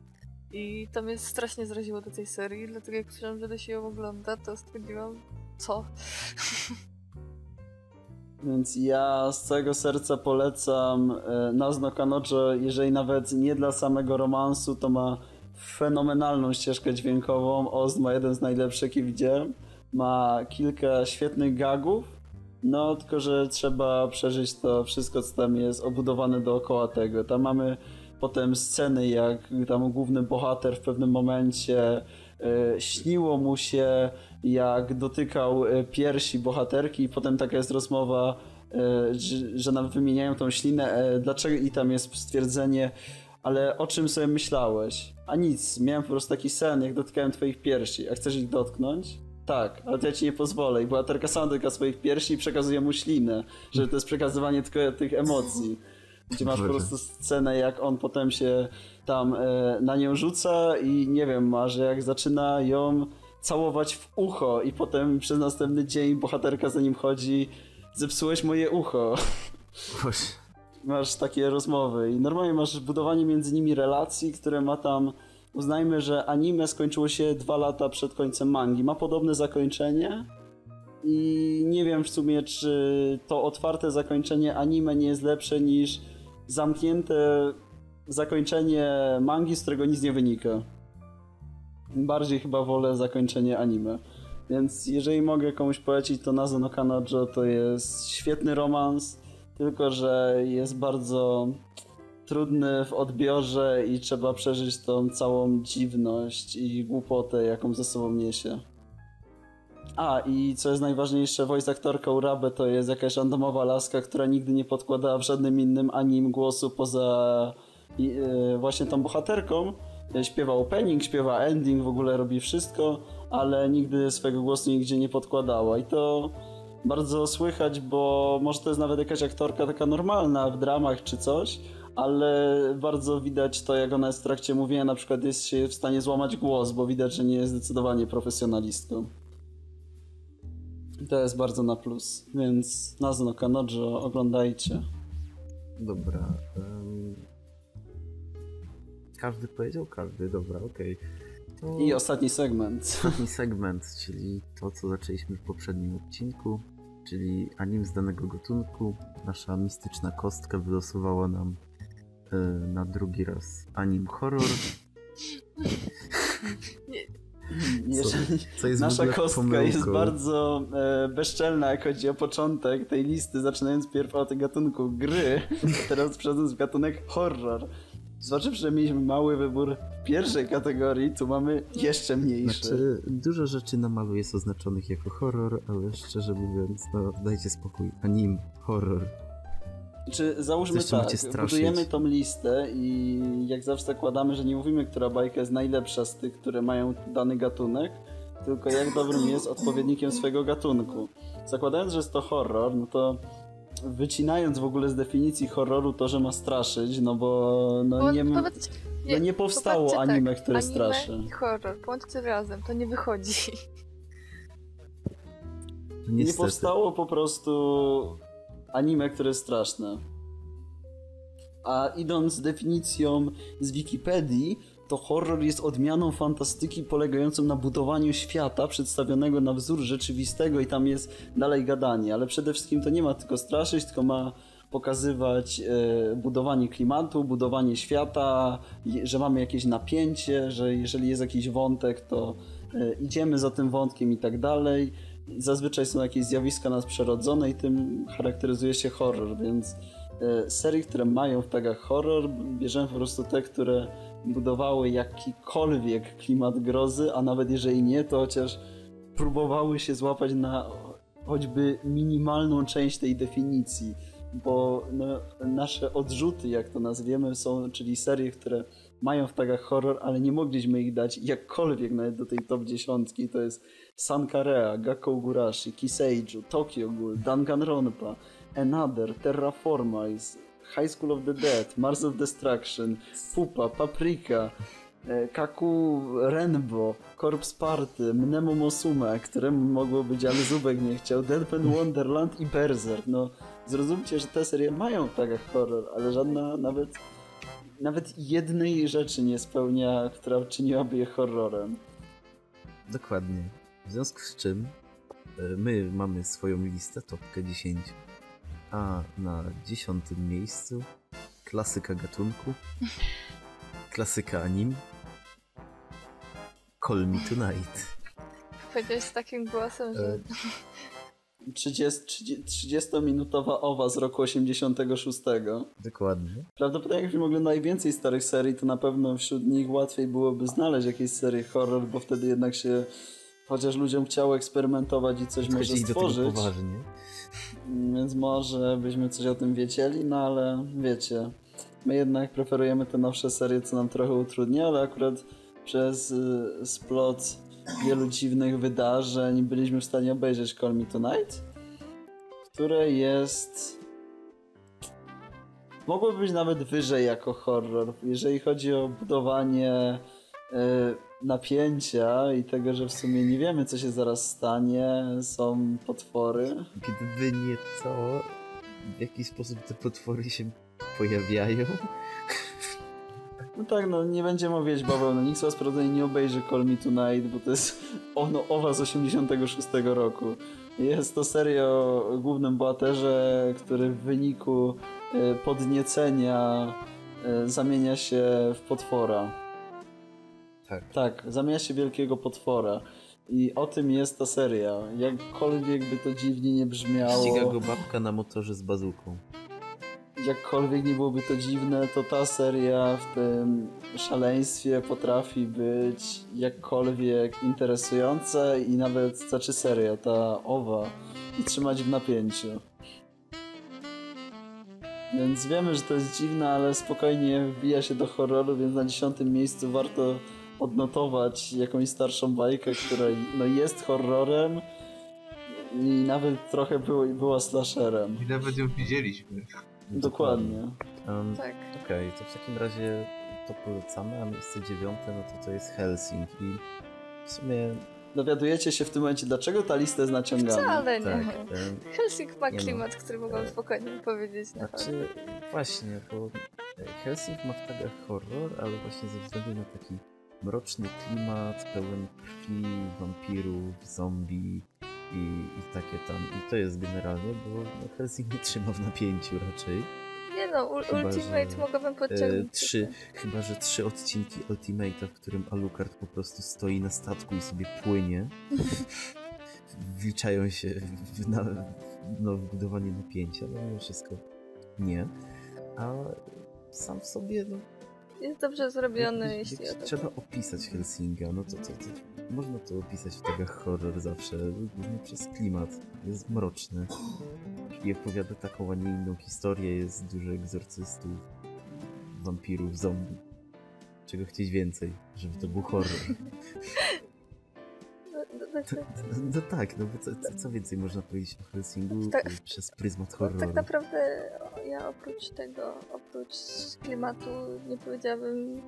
I to mnie strasznie zraziło do tej serii, dlatego jak słyszałam, że to się ją ogląda, to stwierdziłam, co? Więc ja z całego serca polecam e, Nazno Kanojo, jeżeli nawet nie dla samego romansu, to ma fenomenalną ścieżkę dźwiękową. Oz ma jeden z najlepszych, jaki widziałem. Ma kilka świetnych gagów, no tylko, że trzeba przeżyć to wszystko, co tam jest obudowane dookoła tego. Tam mamy potem sceny, jak tam główny bohater w pewnym momencie e, śniło mu się, jak dotykał e, piersi bohaterki i potem taka jest rozmowa e, że, nam wymieniają tą ślinę, dlaczego i tam jest stwierdzenie, ale o czym sobie myślałeś? A nic, miałem po prostu taki sen, jak dotykałem twoich piersi, a chcesz ich dotknąć? Tak, ale to ja ci nie pozwolę. I bohaterka sama dotyka swoich piersi i przekazuje mu ślinę, że to jest przekazywanie tylko tych emocji. Gdzie masz po prostu scenę, jak on potem się tam e, na nią rzuca i nie wiem, ma, że jak zaczyna ją całować w ucho i potem przez następny dzień bohaterka za nim chodzi zepsułeś moje ucho. Boże. Masz takie rozmowy i normalnie masz budowanie między nimi relacji, które ma tam uznajmy, że anime skończyło się dwa lata przed końcem mangi. Ma podobne zakończenie i nie wiem w sumie, czy to otwarte zakończenie anime nie jest lepsze niż zamknięte zakończenie mangi, z którego nic nie wynika. Bardziej chyba wolę zakończenie anime. Więc jeżeli mogę komuś polecić, to Nazo no Kanojo to jest świetny romans, tylko że jest bardzo trudny w odbiorze i trzeba przeżyć tą całą dziwność i głupotę, jaką ze sobą niesie. A, i co jest najważniejsze, voice aktorka Urabe to jest jakaś randomowa laska, która nigdy nie podkładała w żadnym innym anim głosu poza e, właśnie tą bohaterką. E, Śpiewa opening, śpiewa ending, w ogóle robi wszystko, ale nigdy swojego głosu nigdzie nie podkładała. I to bardzo słychać, bo może to jest nawet jakaś aktorka taka normalna w dramach czy coś, ale bardzo widać to, jak ona jest w trakcie mówienia, na przykład jest się w stanie złamać głos, bo widać, że nie jest zdecydowanie profesjonalistką. To jest bardzo na plus, więc Nazno Kanojo oglądajcie. Dobra. em, Każdy powiedział? Każdy, dobra, okej. To I ostatni segment. ostatni segment, czyli to, co zaczęliśmy w poprzednim odcinku, czyli anim z danego gatunku. Nasza mistyczna kostka wylosowała nam na drugi raz anim horror, Jeżeli co jest nasza kostka pomyłką. jest bardzo e, bezczelna, jak chodzi o początek tej listy, zaczynając pierw od gatunku gry, a teraz przechodząc w gatunek horror. Zważywszy, że mieliśmy mały wybór w pierwszej kategorii, tu mamy jeszcze mniejszy. Znaczy, dużo rzeczy na malu jest oznaczonych jako horror, ale szczerze mówiąc, no dajcie spokój. Anim, horror. Czy załóżmy Zresztą tak, budujemy tą listę i jak zawsze zakładamy, że nie mówimy, która bajka jest najlepsza z tych, które mają dany gatunek, tylko jak dobrym jest odpowiednikiem swojego gatunku. Zakładając, że jest to horror, no to wycinając w ogóle z definicji horroru to, że ma straszyć, no bo no Bo nie, ma- popatrzcie- no nie powstało anime, tak, które anime straszy. i horror, połączcie razem, to nie wychodzi. No, Nie niestety. powstało po prostu anime, które jest straszne. A idąc definicją z Wikipedii, to horror jest odmianą fantastyki polegającą na budowaniu świata przedstawionego na wzór rzeczywistego i tam jest dalej gadanie, ale przede wszystkim to nie ma tylko straszyć, tylko ma pokazywać e, budowanie klimatu, budowanie świata, je- że mamy jakieś napięcie, że jeżeli jest jakiś wątek, to e, idziemy za tym wątkiem i tak dalej. Zazwyczaj są jakieś zjawiska nadprzyrodzone i tym charakteryzuje się horror, więc e, serii, które mają w tagach horror, bierzemy po prostu te, które budowały jakikolwiek klimat grozy, a nawet jeżeli nie, to chociaż próbowały się złapać na choćby minimalną część tej definicji, bo no, nasze odrzuty, jak to nazwiemy, są, czyli serie, które mają w tagach horror, ale nie mogliśmy ich dać jakkolwiek nawet do tej top dziesiątki, to jest Sankarea, Gakkou Gurashi, Kiseiju, Tokyo Ghoul, Danganronpa, Another, Terraformice, High School of the Dead, Mars of Destruction, Pupa, Paprika, e, Kaku Renbo, Corpse Party, Mnemo Mosume, któremu mogło być, ale Zubek nie chciał, Deadpan Wonderland i Berserk. No, zrozumcie, że te serie mają w tagach horror, ale żadna nawet nawet jednej rzeczy nie spełnia, która czyniłaby je horrorem. Dokładnie. W związku z czym e, my mamy swoją listę, topkę 10, a na dziesiątym miejscu klasyka gatunku, klasyka anim, Call Me Tonight. Powiedziałeś z takim głosem, że E, 30, 30-minutowa owa z roku 86. Dokładnie. Prawdopodobnie jakbyśmy oglądali najwięcej starych serii, to na pewno wśród nich łatwiej byłoby znaleźć jakieś serie horror, bo wtedy jednak się chociaż ludziom chciało eksperymentować i coś może stworzyć. poważnie. Więc może byśmy coś o tym wiedzieli, no ale wiecie, my jednak preferujemy te nowsze serie, co nam trochę utrudnia, ale akurat przez y, splot wielu dziwnych wydarzeń byliśmy w stanie obejrzeć Call Me Tonight, które jest... Mogłoby być nawet wyżej jako horror, jeżeli chodzi o budowanie y, napięcia i tego, że w sumie nie wiemy, co się zaraz stanie, są potwory. Gdyby nie to, w jaki sposób te potwory się pojawiają. No tak, no nie będziemy mówić no nikt z was prawdopodobnie nie obejrzy Call Me Tonight, bo to jest ono owa z 86 roku. Jest to seria o głównym bohaterze, który w wyniku e, podniecenia e, zamienia się w potwora. Tak. Tak, zamienia się wielkiego potwora. I o tym jest ta seria. Jakkolwiek by to dziwnie nie brzmiało. Ściga go babka na motorze z bazuką. jakkolwiek nie byłoby to dziwne, to ta seria w tym szaleństwie potrafi być jakkolwiek interesująca i nawet, znaczy seria, ta owa, i trzymać w napięciu. Więc wiemy, że to jest dziwne, ale spokojnie wbija się do horroru, więc na dziesiątym miejscu warto odnotować jakąś starszą bajkę, która no, jest horrorem i nawet trochę było, była slasherem. I nawet ją widzieliśmy. Dokładnie. Um, Tak. Okej, to w takim razie to polecamy, a miejsce dziewiąte no to to jest Helsing i w sumie Dowiadujecie się w tym momencie, dlaczego ta lista jest naciągana. Wcale nie. tak. em, Helsing ma Nie no. klimat, który mogłam E, spokojnie powiedzieć. Znaczy, właśnie, bo Helsing ma w tagach horror, ale właśnie ze względu na taki mroczny klimat, pełen krwi, wampirów, zombie i, i takie tam. I to jest generalnie, bo no, Helsing nie trzyma w napięciu raczej. Nie no, Chyba, Ultimate że, mogłabym E, podciągnąć. trzy, chyba że trzy odcinki Ultimate'a, w którym Alucard po prostu stoi na statku i sobie płynie. Wliczają się w, na, no, w budowanie napięcia, no mimo wszystko nie. A sam w sobie, no, Jest dobrze zrobiony, jeśli o trzeba opisać Helsinga, no to, to można to opisać w tagach horror zawsze, głównie przez klimat. Jest mroczny i opowiada taką, a nie inną historię, jest dużo egzorcystów, wampirów, zombie. Czego chcieć więcej, żeby to był horror. No, no, no, To, no tak, no bo co, co, co więcej można powiedzieć o Helsingu Tak. przez pryzmat No, horroru? tak naprawdę ja oprócz tego, oprócz klimatu nie powiedziałabym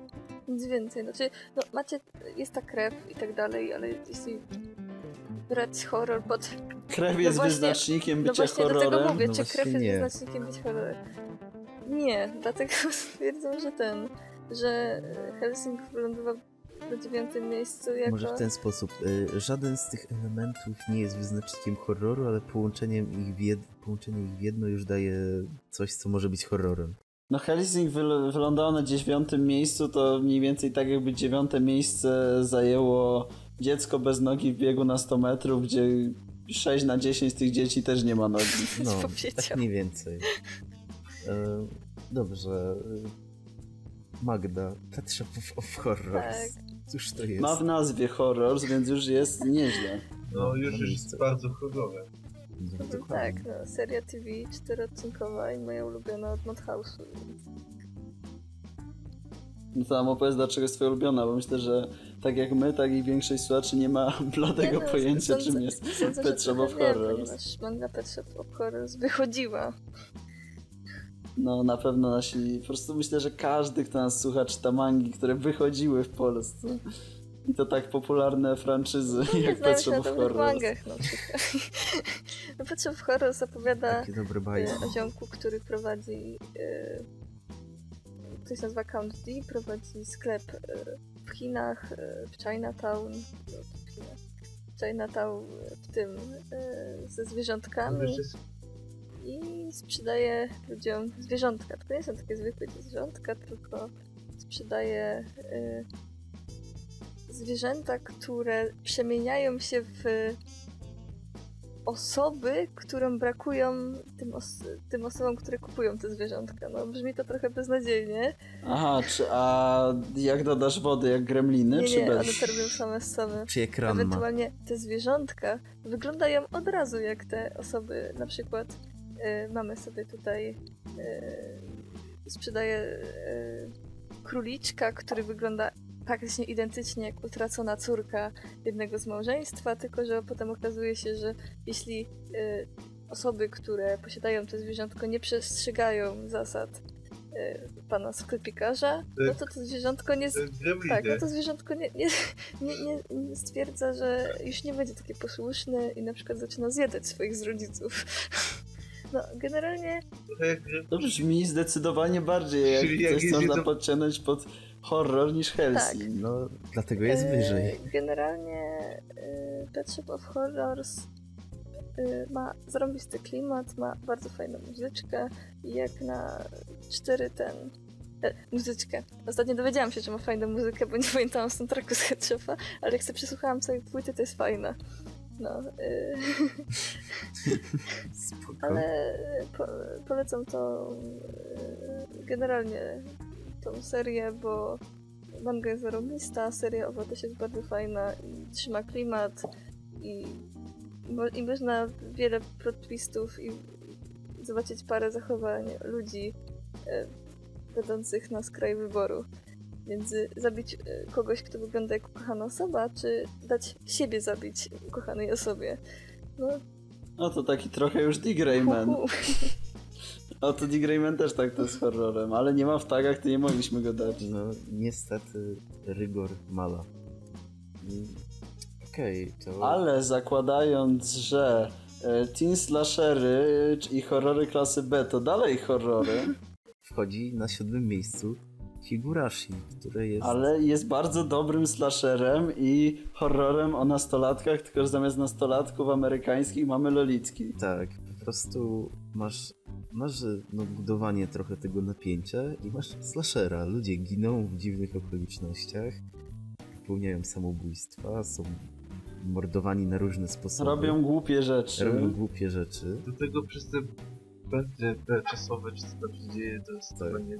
nic więcej. Znaczy, no macie, jest ta krew i tak dalej, ale jeśli brać horror pod... Krew No jest właśnie- wyznacznikiem No bycia właśnie do tego horrorem. mówię, No czy właśnie krew jest nie. wyznacznikiem być horrorem. Nie, dlatego stwierdzam, że ten, że Helsing wylądował na dziewiątym miejscu jako... Może w ten sposób. y, Żaden z tych elementów nie jest wyznacznikiem horroru, ale połączeniem ich w jed... połączenie ich w jedno już daje coś, co może być horrorem. No Helsing wyl- wylądował na dziewiątym miejscu, to mniej więcej tak jakby dziewiąte miejsce zajęło dziecko bez nogi w biegu na 100 metrów, gdzie 6 na 10 z tych dzieci też nie ma nogi. No, tak mniej więcej. E, dobrze. Magda, Petrza of, Horrors. Tak. Cóż to jest? Ma w nazwie horror, więc już jest nieźle. No już na jest bardzo horrorowe. No, tak, no, seria TV czteroodcinkowa i moja ulubiona od Madhouse'u. No to nam opowiedz, dlaczego jest twoja ulubiona, bo myślę, że tak jak my, tak i większość słuchaczy nie ma bladego Nie no, pojęcia, sądzę- czym jest Sądzę, Pet Shop of Horrors. ponieważ manga Pet Shop of Horrors wychodziła. No na pewno nasi, po prostu myślę, że każdy, kto nas słucha, czyta mangi, które wychodziły w Polsce. I to tak popularne franczyzy, Nie jak znałem Pet się Shop na of dobrych Horrors. mangach na przykład. No Pet Shop of Horrors opowiada Takie dobre e, o ziomku, który prowadzi... E, ktoś nazywa Count D, prowadzi sklep e, w Chinach, w Chinatown. no, w Chinach, w Chinatown w tym e, ze zwierzątkami. I sprzedaje ludziom zwierzątka. To nie są takie zwykłe zwierzątka, tylko sprzedaje y, zwierzęta, które przemieniają się w osoby, którym brakują tym, os- tym osobom, które kupują te zwierzątka. No brzmi to trochę beznadziejnie. Aha, czy, a jak dodasz wody, jak gremliny, Nie, czy nie, bez? one to robią same z same. Czy ekran ma? Ewentualnie te zwierzątka wyglądają od razu jak te osoby, na przykład y, mamy sobie tutaj y, sprzedaje y, króliczka, który wygląda praktycznie identycznie jak utracona córka jednego z małżeństwa, tylko że potem okazuje się, że jeśli y, osoby, które posiadają to zwierzątko nie przestrzegają zasad y, pana sklepikarza, no to to zwierzątko nie, tak, no to zwierzątko nie, nie, nie, nie, nie stwierdza, że już nie będzie takie posłuszne i na przykład zaczyna zjadać swoich z rodziców. No, generalnie. To brzmi zdecydowanie bardziej jak jak coś, co można podciągnąć pod horror niż Helsing. No, dlatego jest e, wyżej. generalnie e, Pet Shop of Horrors e, ma zarąbisty klimat, ma bardzo fajną muzyczkę i jak na cztery ten... E, muzyczkę. Ostatnio dowiedziałam się, że ma fajną muzykę, bo nie pamiętałam soundtracku z Head Shopa, ale jak sobie przesłuchałam całej płyty, to jest fajna. No, Spoko. Ale po, polecam to generalnie tą serię, bo manga jest zarobista, seria owa też jest bardzo fajna i trzyma klimat i, i można wiele plot twistów i zobaczyć parę zachowań ludzi e, będących na skraju wyboru. Między zabić e, kogoś, kto wygląda jak ukochana osoba, czy dać siebie zabić ukochanej osobie. No, No to taki trochę już Dick Rayman. hu, hu. O to Dick Rayman też tak to jest horrorem, ale nie ma w tagach, to nie mogliśmy go dać. No, niestety rygor mala. Okej, to... Ale zakładając, że e, teen slashery i horrory klasy B to dalej horrory, Wchodzi na siódmym miejscu Higurashi, które jest... ale jest bardzo dobrym slasherem i horrorem o nastolatkach, tylko że zamiast nastolatków amerykańskich mamy lolitki. Tak, po prostu masz, masz no, budowanie trochę tego napięcia i masz slashera. Ludzie giną w dziwnych okolicznościach, popełniają samobójstwa, są mordowani na różne sposoby. Robią głupie rzeczy. robią głupie rzeczy. Do tego przez te te czasowe, czy co tam się dzieje, to jest Tak. chyba nie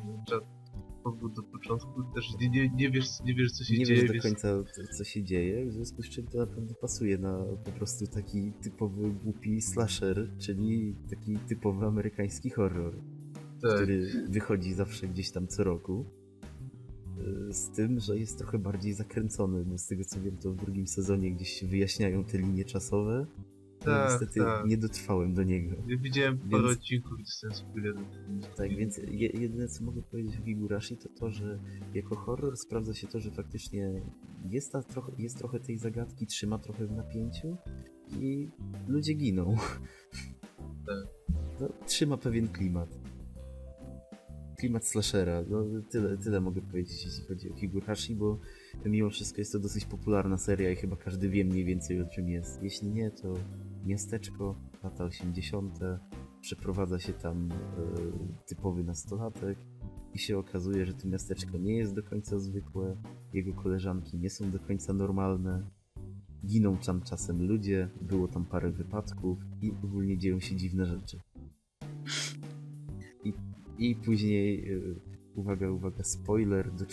powód do początku też nie, nie, nie, wiesz, nie wiesz co się Nie dzieje, wiesz do końca co- co się dzieje, w związku z czym to naprawdę pasuje na po prostu taki typowy głupi slasher, czyli taki typowy amerykański horror. tak. który wychodzi zawsze gdzieś tam co roku. Yy, Z tym, że jest trochę bardziej zakręcony. No z tego co wiem, to w drugim sezonie gdzieś się wyjaśniają te linie czasowe. Tak, niestety tak. nie dotrwałem do niego. Ja widziałem parę Więc- odcinków i dostałem spoilerów. Tak, więc je, jedyne co mogę powiedzieć o Higurashi to to, że jako horror sprawdza się to, że faktycznie jest, ta trochę, jest trochę tej zagadki, trzyma trochę w napięciu i ludzie giną. Tak. No, trzyma pewien klimat. Klimat slashera. No, tyle, tyle mogę powiedzieć, jeśli chodzi o Higurashi, bo mimo wszystko jest to dosyć popularna seria i chyba każdy wie mniej więcej o czym jest. Jeśli nie, to miasteczko, lata 80. Przeprowadza się tam e, typowy nastolatek i się okazuje, że to miasteczko nie jest do końca zwykłe, jego koleżanki nie są do końca normalne, giną tam czasem ludzie, było tam parę wypadków i ogólnie dzieją się dziwne rzeczy. I, i później, e, uwaga, uwaga, spoiler, do, e,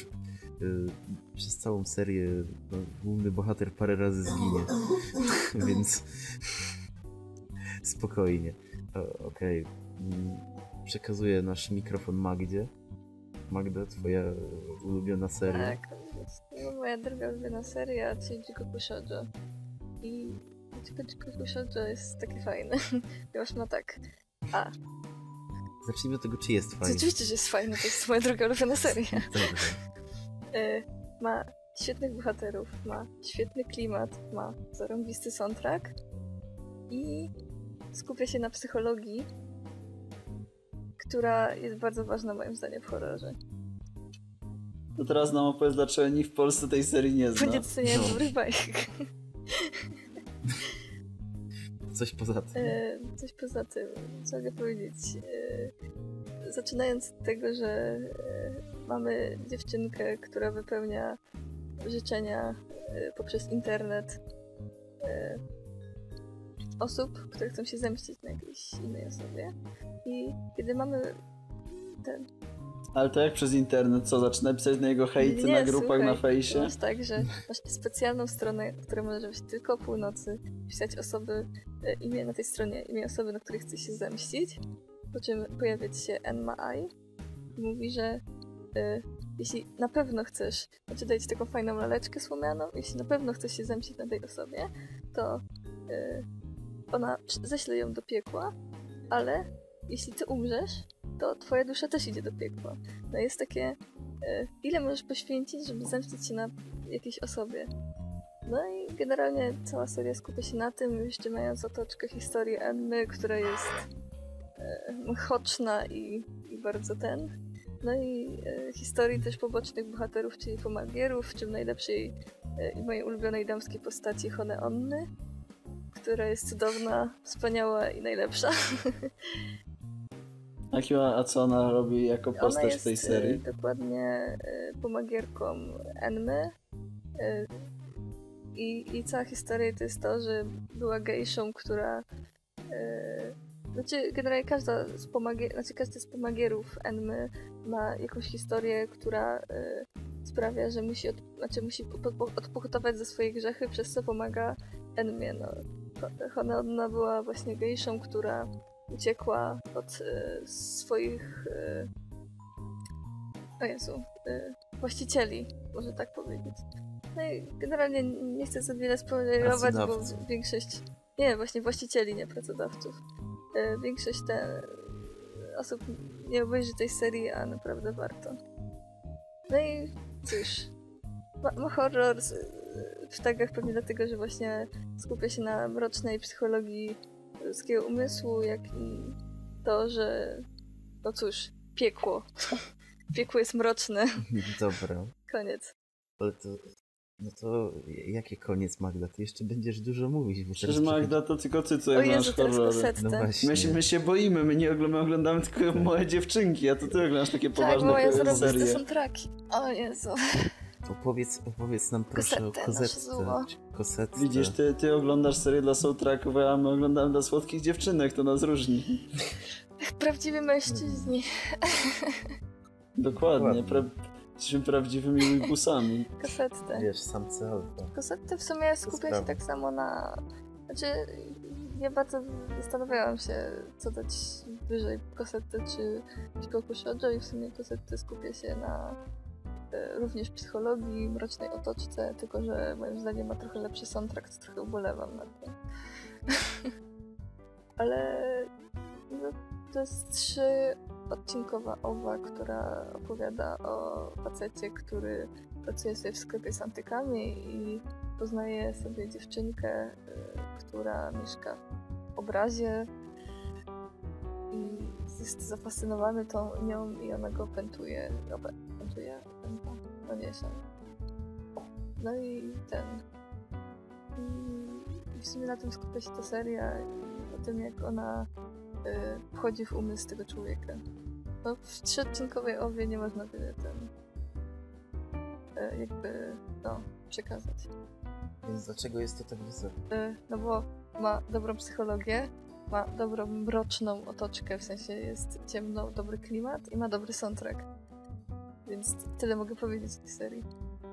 przez całą serię no, główny bohater parę razy zginie, więc spokojnie. Okej, mm, przekazuję nasz mikrofon Magdzie. Magda, twoja ulubiona seria. Tak, no, moja druga ulubiona seria, czyli Jikoku Shoujo. I Jikoku Shoujo jest takie fajne, ponieważ ma tak... A, Zacznijmy od tego, czy jest fajny. rzeczywiście, że jest fajne, to jest moja druga ulubiona seria. Dobrze. Y, ma świetnych bohaterów, ma świetny klimat, ma zarąbisty soundtrack i skupia się na psychologii, która jest bardzo ważna moim zdaniem w horrorze. To teraz nam opowiedz, dlaczego nikt w Polsce tej serii nie Bo zna. nie doceniają No. dobrych bajek. Coś poza tym. E, Coś poza tym, co mogę powiedzieć. E, Zaczynając od tego, że e, mamy dziewczynkę, która wypełnia życzenia e, poprzez internet e, osób, które chcą się zemścić na jakiejś innej osobie. I kiedy mamy ten Ale to jak przez internet? Co, zaczyna pisać na jego hejty Nie, na grupach słuchaj, na fejsie? Masz tak, że masz specjalną stronę, która może być tylko o północy, pisać osoby, e, imię na tej stronie, imię osoby, na której chcesz się zemścić, po czym pojawia się Enma I mówi, że e, jeśli na pewno chcesz, znaczy daje ci taką fajną laleczkę słomianą, jeśli na pewno chcesz się zemścić na tej osobie, to e, ona ześle ją do piekła, ale jeśli ty umrzesz, to twoja dusza też idzie do piekła. No jest takie e, ile możesz poświęcić, żeby zemścić się na jakiejś osobie. No i generalnie cała seria skupia się na tym, jeszcze mając otoczkę historii Emmy, która jest e, i, i bardzo ten. No i e, historii też pobocznych bohaterów, czyli pomagierów, w czym najlepszej e, i mojej ulubionej damskiej postaci Hone Onny, która jest cudowna, wspaniała i najlepsza. A, a co ona robi jako Ona postać jest w tej e, serii? dokładnie e, pomagierką Enmy. e, I, I cała historia to jest to, że była gejszą, która. e, Znaczy, generalnie każda z, pomagier- znaczy każdy z pomagierów Enmy ma jakąś historię, która e, sprawia, że musi, od, znaczy musi po- po- odpokutować za swoje grzechy, przez co pomaga Enmie. No. Ho- Ona była właśnie gejszą, która uciekła od e, swoich e, o Jezu, y, właścicieli, może tak powiedzieć. No i generalnie nie chcę za wiele spoilerować, bo większość, nie, właśnie właścicieli, nie pracodawców. Y, Większość te osób nie obejrzy tej serii, a naprawdę warto. No i cóż, ma, ma horror z, w tagach pewnie dlatego, że właśnie skupia się na mrocznej psychologii ludzkiego umysłu, jak i to, że no cóż, piekło. Piekło jest mroczne. Dobra, Koniec. ale to... No to jaki koniec Magda? Ty jeszcze będziesz dużo mówić, bo Przecież teraz Magda, to tylko ty co teraz horrory. No właśnie. My się, my się boimy, my nie oglądamy, oglądamy tylko małe dziewczynki, a to ty oglądasz takie Tak, poważne bo ja serie. zarobiste soundtracki. O Jezu. Opowiedz, opowiedz nam proszę o Kosetę, kozetce. Kosetce. Widzisz, ty, ty oglądasz serię dla soundtracków, a my oglądamy dla słodkich dziewczynek, to nas różni. Jak prawdziwi mężczyźni. Dokładnie, pra jesteśmy prawdziwymi weebusami. Kasetę. Wiesz, samce alfa. Kasetę w sumie skupia się tak samo na... Znaczy, ja bardzo zastanawiałam się, co dać wyżej, kasetę czy Shoujo i w sumie kasetę skupia się na również psychologii, mrocznej otoczce, tylko że moim zdaniem ma trochę lepszy soundtrack, trochę ubolewam nad tym. Ale no, to jest trzy odcinkowa owa, która opowiada o facecie, który pracuje sobie w sklepie z antykami i poznaje sobie dziewczynkę, y, która mieszka w obrazie i jest zafascynowany tą nią i ona go pętuje. No nie się. No i ten. I- w sumie na tym skupia się ta seria i o tym, jak ona y, wchodzi w umysł tego człowieka. No, w trzyodcinkowej owie nie można wiele ten y, jakby, no, przekazać. Więc dlaczego jest to tak wysoko? Y, no bo ma dobrą psychologię, ma dobrą mroczną otoczkę, w sensie jest ciemno, dobry klimat i ma dobry soundtrack. Więc tyle mogę powiedzieć o tej serii.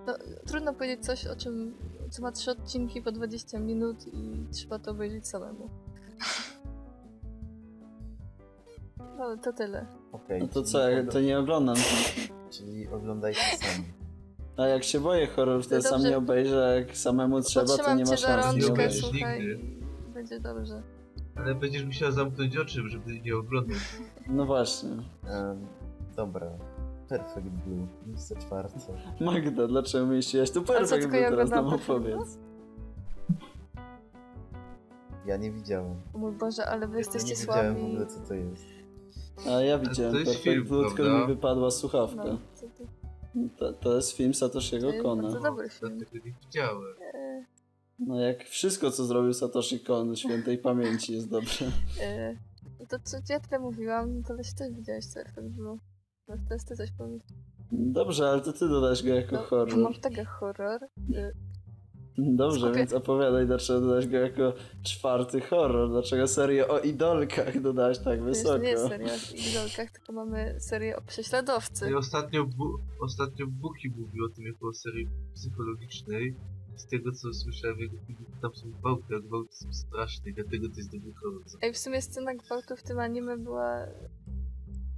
No, trudno powiedzieć coś, o czym, co ma trzy odcinki po 20 minut i trzeba to obejrzeć samemu. No, to tyle. Okej. No to co, ja to nie oglądam. Czyli oglądajcie sami. A jak się boję horror, to No sam dobrze. nie obejrzę, jak samemu trzeba, to Potrzymam nie ma cię za szans. nie rączkę, obejrzeć. obejrzysz słuchaj, nigdy. i będzie dobrze. Ale będziesz musiał zamknąć oczy, żeby nie oglądać. No właśnie. Em, dobra. Perfect Blue. Miejsce czwarte. Magda, dlaczego mieściłaś perfekt, tylko bo ja teraz nam Perfect opowiedz. Ja nie widziałem. O mój Boże, ale wy Ja jesteście nie wiedziałem w słabi. ogóle co to jest. A ja widziałem to perfekt, film, Blue, tylko mi wypadła słuchawka. No? To, to jest film Satoshiego To Kona. bardzo dobry film. Dlatego nie widziałem. E, No jak wszystko, co zrobił Satoshi Kon świętej pamięci jest dobre. e, no to co ja tyle mówiłam, to też też widziałeś to było. No teraz ty coś. Dobrze, ale to ty dodałeś go jako No, horror. Mam tego horror. E, Dobrze, Skupię- więc opowiadaj, dlaczego dodałeś go jako czwarty horror, dlaczego serię o idolkach dodałeś tak To wysoko. nie jest seria o idolkach, tylko mamy serię o prześladowcy. I ostatnio, bu ostatnio Buki mówił o tym jako o serii psychologicznej. Z tego co słyszałem, jego tam są gwałty, a gwałty są straszne i dlatego to jest dobry horror. Ej, w sumie scena gwałtu w tym anime była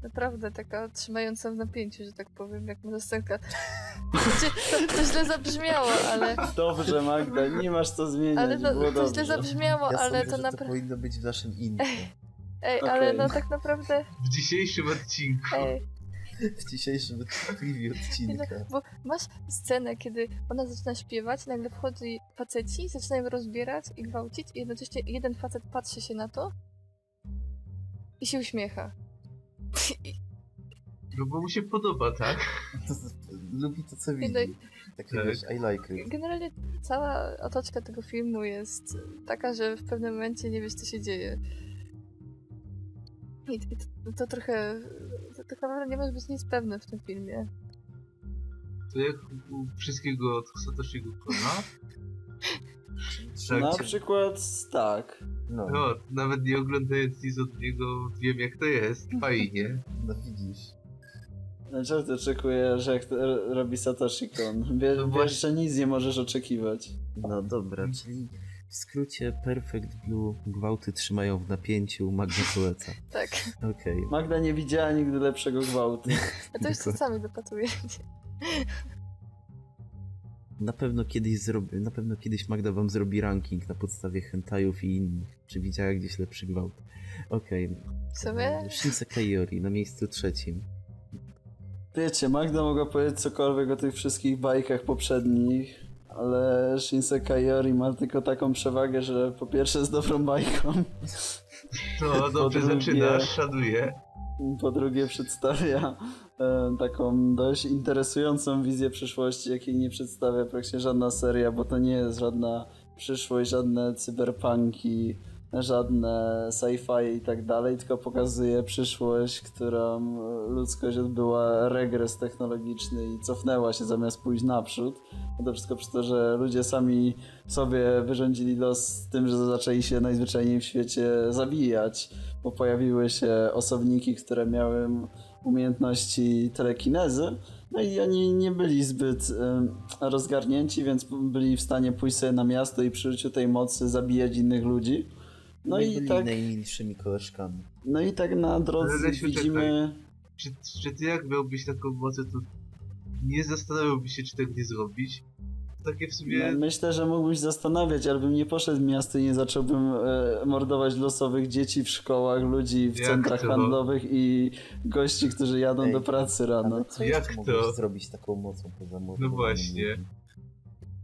naprawdę taka trzymająca w napięciu, że tak powiem, jak może scenka. To, to źle zabrzmiało, ale, Dobrze, Magda, nie masz co zmieniać, ale było to, to dobrze. źle zabrzmiało, Ja ale sądzę, to że to naprawdę... powinno być w naszym intro. Ej, ale Okej. no tak naprawdę... W dzisiejszym odcinku. Ej, W dzisiejszym preview odcinka. bo masz scenę, kiedy ona zaczyna śpiewać, nagle wchodzi faceci, zaczynają rozbierać i gwałcić i jednocześnie jeden facet patrzy się na to i się uśmiecha. No bo mu się podoba, tak? To, lubi to, co widzi. Takie Tak. wiesz, I like it. Generalnie cała otoczka tego filmu jest taka, że w pewnym momencie nie wiesz, co się dzieje. I, to, to trochę. To, tak naprawdę nie może być nic pewne w tym filmie. To jak u wszystkiego od Satoshi'ego Kona. Na Tak, przykład tak. No, no, nawet nie oglądając nic od niego, wiem jak to jest. Fajnie. no widzisz. Czego ty oczekujesz, jak to robi Satoshi Kon? Wie, No wiesz, że nic nie możesz oczekiwać. No dobra, czyli w skrócie Perfect Blue gwałty trzymają w napięciu, Magda poleca. Tak. Okej. Magda nie widziała nigdy lepszego gwałtu. A to jeszcze sami dopatujecie. Na pewno kiedyś zrobię, na pewno kiedyś Magda wam zrobi ranking na podstawie hentajów i innych. Czy widziała gdzieś lepszy gwałt? Okej. W sumie. Shinsekai Yori na miejscu trzecim. Wiecie, Magda mogła powiedzieć cokolwiek o tych wszystkich bajkach poprzednich, ale Shinsekai Yori ma tylko taką przewagę, że po pierwsze jest dobrą bajką, No, dobrze drugie- zaczynasz, szanuję. po drugie przedstawia taką dość interesującą wizję przyszłości, jakiej nie przedstawia praktycznie żadna seria, bo to nie jest żadna przyszłość, żadne cyberpunki, żadne sci-fi i tak dalej, tylko pokazuje przyszłość, którą ludzkość odbyła regres technologiczny i cofnęła się zamiast pójść naprzód. A to wszystko przez to, że ludzie sami sobie wyrządzili los z tym, że zaczęli się najzwyczajniej w świecie zabijać, bo pojawiły się osobniki, które miały umiejętności telekinezy, no i oni nie byli zbyt em, rozgarnięci, więc byli w stanie pójść sobie na miasto i przy użyciu tej mocy zabijać innych ludzi. No Nie i byli tak, najmilszymi koleżkami. no i tak na drodze Lesiu, widzimy... Czy, czy ty jak miałbyś taką moc, to nie zastanawiałbyś się, czy tak nie zrobić? Takie w sumie... No, myślę, że mógłbyś zastanawiać, ale bym nie poszedł w miasto i nie zacząłbym e, mordować losowych dzieci w szkołach, ludzi w Jak centrach to? handlowych i gości, którzy jadą Ej, do pracy rano. Ale co Jak to? mogłeś zrobić taką mocą poza mordą? No właśnie.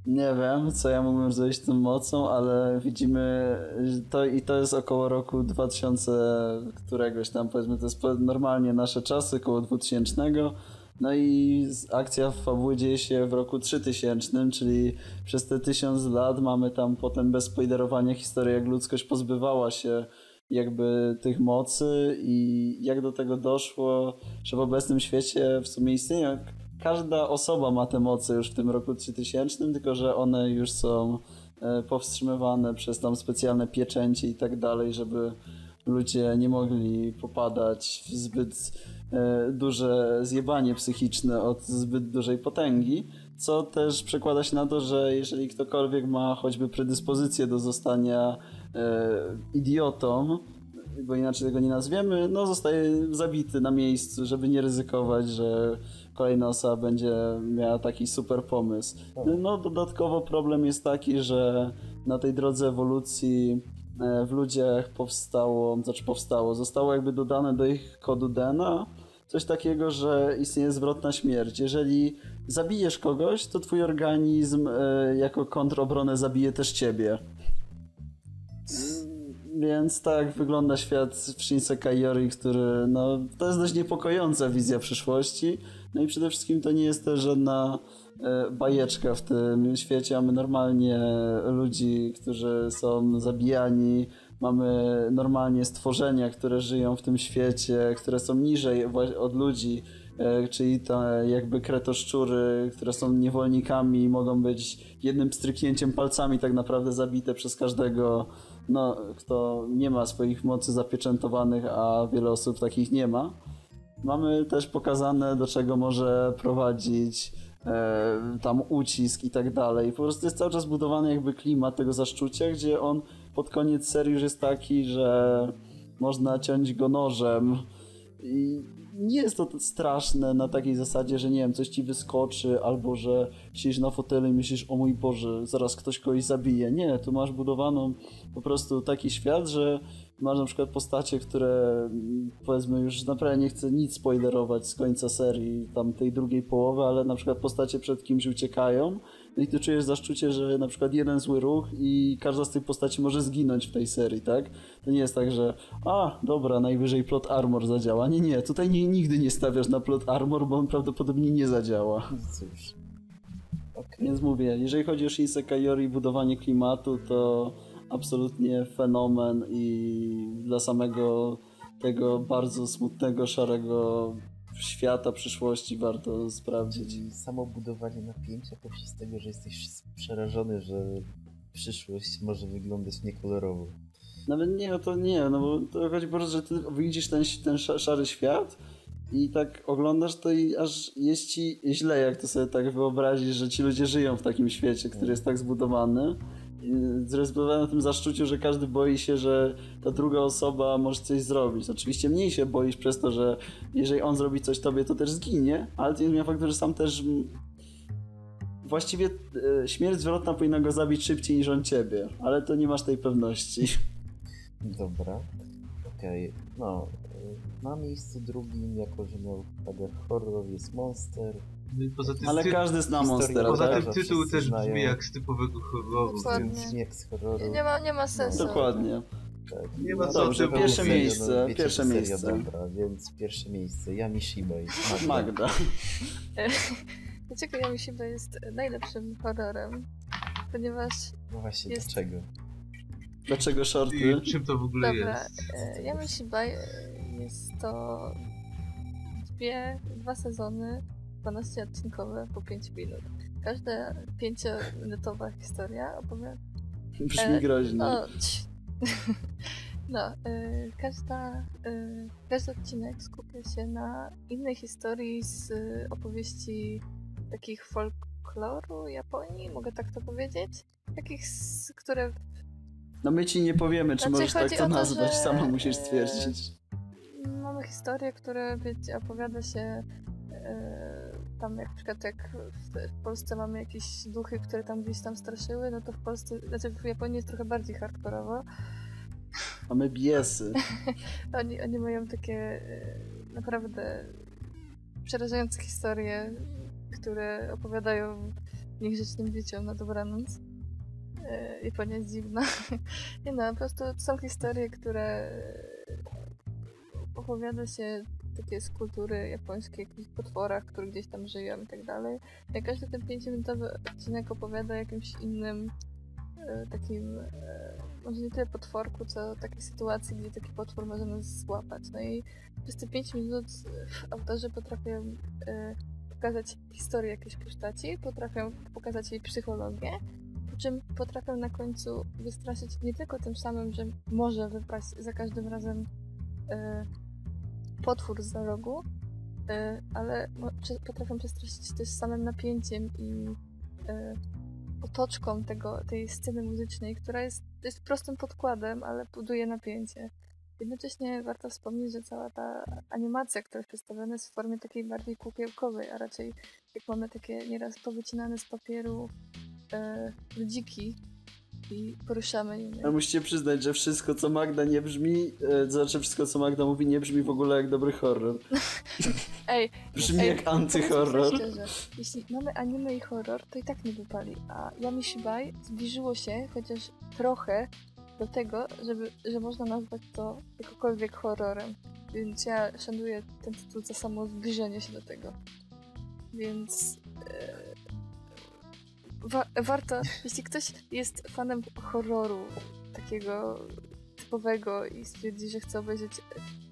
Nie wiem, co ja mógłbym zrobić tą mocą, ale widzimy że to i to jest około roku 2000 któregoś tam, powiedzmy, to jest normalnie nasze czasy, około 2000. No i akcja w fabuły dzieje się w roku 3000, czyli przez te tysiąc lat mamy tam potem bez spoilerowania historię, jak ludzkość pozbywała się jakby tych mocy i jak do tego doszło, że w obecnym świecie w sumie istnieją każda osoba ma te moce już w tym roku 3000, tylko że one już są e, powstrzymywane przez tam specjalne pieczęcie i tak dalej, żeby ludzie nie mogli popadać w zbyt duże zjebanie psychiczne od zbyt dużej potęgi, co też przekłada się na to, że jeżeli ktokolwiek ma choćby predyspozycję do zostania e, idiotą, bo inaczej tego nie nazwiemy, no zostaje zabity na miejscu, żeby nie ryzykować, że kolejna osoba będzie miała taki super pomysł. No dodatkowo problem jest taki, że na tej drodze ewolucji e, w ludziach powstało, znaczy powstało, zostało jakby dodane do ich kodu DNA coś takiego, że istnieje zwrotna śmierć. Jeżeli zabijesz kogoś, to twój organizm e, jako kontrobronę zabije też ciebie. Więc tak wygląda świat w Shinsekai Yori, który no, to jest dość niepokojąca wizja przyszłości. No i przede wszystkim to nie jest też żadna e, bajeczka w tym świecie. Mamy normalnie ludzi, którzy są zabijani. Mamy normalnie stworzenia, które żyją w tym świecie, które są niżej od ludzi e, czyli te jakby kretoszczury, które są niewolnikami i mogą być jednym stryknięciem palcami tak naprawdę zabite przez każdego, no, kto nie ma swoich mocy zapieczętowanych, a wiele osób takich nie ma. Mamy też pokazane, do czego może prowadzić e, tam ucisk i tak dalej. Po prostu jest cały czas budowany jakby klimat tego zaszczucia, gdzie on pod koniec serii już jest taki, że można ciąć go nożem i nie jest to straszne na takiej zasadzie, że nie wiem, coś ci wyskoczy, albo że siedzisz na fotelu i myślisz, o mój Boże, zaraz ktoś kogoś zabije. Nie, tu masz budowaną po prostu taki świat, że masz na przykład postacie, które powiedzmy już naprawdę nie chcę nic spoilerować z końca serii, tam tej drugiej połowy, ale na przykład postacie przed kimś uciekają no i ty czujesz zaszczucie, że na przykład jeden zły ruch i każda z tych postaci może zginąć w tej serii, tak? To nie jest tak, że a, dobra, najwyżej plot armor zadziała. Nie, nie, tutaj nie, nigdy nie stawiasz na plot armor, bo on prawdopodobnie nie zadziała. Cóż. Okej. Więc mówię, jeżeli chodzi o Shinsekai i budowanie klimatu, to absolutnie fenomen i dla samego tego bardzo smutnego, szarego świata przyszłości warto sprawdzić. Czyli samo budowanie napięcia powsi z tego, że jesteś przerażony, że przyszłość może wyglądać niekolorowo. Nawet nie, no to nie, no bo to chodzi po prostu, że ty widzisz ten, ten sza- szary świat i tak oglądasz to i aż jest ci źle, jak to sobie tak wyobrazisz, że ci ludzie żyją w takim świecie, który jest tak zbudowany. Jest zbudowany na tym zaszczuciu, że każdy boi się, że ta druga osoba może coś zrobić. Oczywiście mniej się boisz przez to, że jeżeli on zrobi coś tobie, to też zginie, ale to nie zmienia faktu, że sam też mm, Właściwie e, śmierć zwrotna powinna go zabić szybciej niż on ciebie, ale to nie masz tej pewności. Dobra. Okej, no. Na miejscu drugim, jako że miał wagę horror, jest Monster. No i poza tym, Ale ty... każdy zna Monstera, poza tak? tym tytuł Wszyscy też znają. brzmi jak z typowego horroru. Dokładnie. Więc jak z horroru. Nie ma, nie ma sensu. Dokładnie. Tak. Nie ma No co dobrze, pierwsze mówić. miejsce. Pierwsze wiecie, seria miejsce. Dobra, więc pierwsze miejsce. Yami Shibai. Magda. Dlaczego Yami Shiba jest najlepszym horrorem? Ponieważ, No właśnie, Jest- dlaczego? Dlaczego shorty? I czym to w ogóle dobra, jest? e, Yami Shiba e, jest to dwie, dwa sezony, 12 odcinkowe po 5 minut. Każda 5-minutowa historia opowiada Brzmi E, groźnie. No, no y, każda, y, każdy odcinek skupia się na innej historii z y, opowieści takich folkloru Japonii, mogę tak to powiedzieć? Takich, z, które No my ci nie powiemy, czy Znaczy, możesz tak to to, nazwać, że- sama musisz stwierdzić. Mamy historie, które wiecie, opowiada się y, tam jak na przykład jak w, w Polsce mamy jakieś duchy, które tam gdzieś tam straszyły, no to w Polsce, znaczy w Japonii jest trochę bardziej hardkorowo. Mamy biesy. Oni, oni mają takie e, naprawdę przerażające historie, które opowiadają niegrzecznym dzieciom na dobranoc. E, Japonia jest dziwna. Nie no, po prostu są historie, które opowiada się takie z kultury japońskiej, jakichś potworach, które gdzieś tam żyją i tak dalej. Jak każdy ten 5-minutowy odcinek opowiada o jakimś innym e, takim e, może nie tyle potworku, co takiej sytuacji, gdzie taki potwór może nas złapać. No i przez te 5 minut e, autorzy potrafią e, pokazać historię jakiejś postaci, potrafią pokazać jej psychologię, po czym potrafią na końcu wystraszyć nie tylko tym samym, że może wypaść za każdym razem e, potwór z rogu, e, ale potrafią przestraszyć też samym napięciem i e, otoczką tego, tej sceny muzycznej, która jest, jest prostym podkładem, ale buduje napięcie. Jednocześnie warto wspomnieć, że cała ta animacja, która jest przedstawiona jest w formie takiej bardziej kukiełkowej, a raczej jak mamy takie nieraz powycinane z papieru e, ludziki i poruszamy nimi. Ale musicie przyznać, że wszystko co Magda nie brzmi, e, to znaczy wszystko co Magda mówi nie brzmi w ogóle jak dobry horror. Ej, Brzmi Ej, jak antyhorror. jeśli mamy anime i horror, to i tak nie wypali, a Yami Shibai zbliżyło się chociaż trochę do tego, żeby, że można nazwać to jakkolwiek horrorem. Więc ja szanuję ten tytuł za samo zbliżenie się do tego. Więc e, wa- warto, jeśli ktoś jest fanem horroru, takiego typowego i stwierdzi, że chce obejrzeć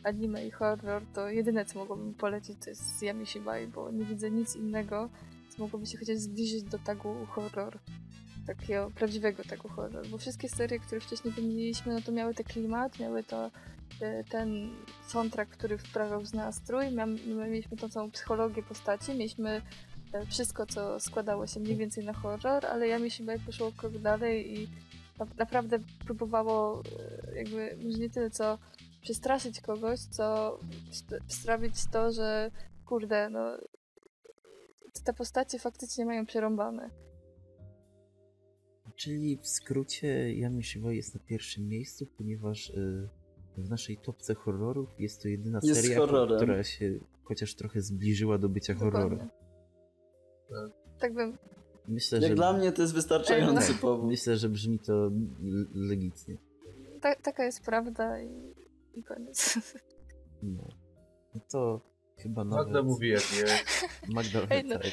anime i horror, to jedyne co mogłabym polecić to jest Yami Shibai, bo nie widzę nic innego, co mogłoby się chociaż zbliżyć do tagu horror. Takiego prawdziwego tagu horror. Bo wszystkie serie, które wcześniej wymieniliśmy, no to miały ten klimat, miały to e, ten soundtrack, który wprawiał w nastrój, mieliśmy tą całą psychologię postaci, mieliśmy wszystko, co składało się mniej więcej na horror, ale ja mi się jak poszło krok dalej i na, naprawdę próbowało e, jakby może nie tyle co przestraszyć kogoś, co sprawić to, że kurde, no te postacie faktycznie mają przerąbane. Czyli w skrócie Yami Shiba jest na pierwszym miejscu, ponieważ y, w naszej topce horrorów jest to jedyna Jest seria, horrorem. która się chociaż trochę zbliżyła do bycia horrorem. Tak bym. Myślę, Jak że, dla mnie to jest wystarczający Tak. powód. myślę, że brzmi to legitnie. Ta, taka jest prawda i, i koniec. No. no to chyba nawet... Magda mówi jak jest. Magda, Ej, no, tak.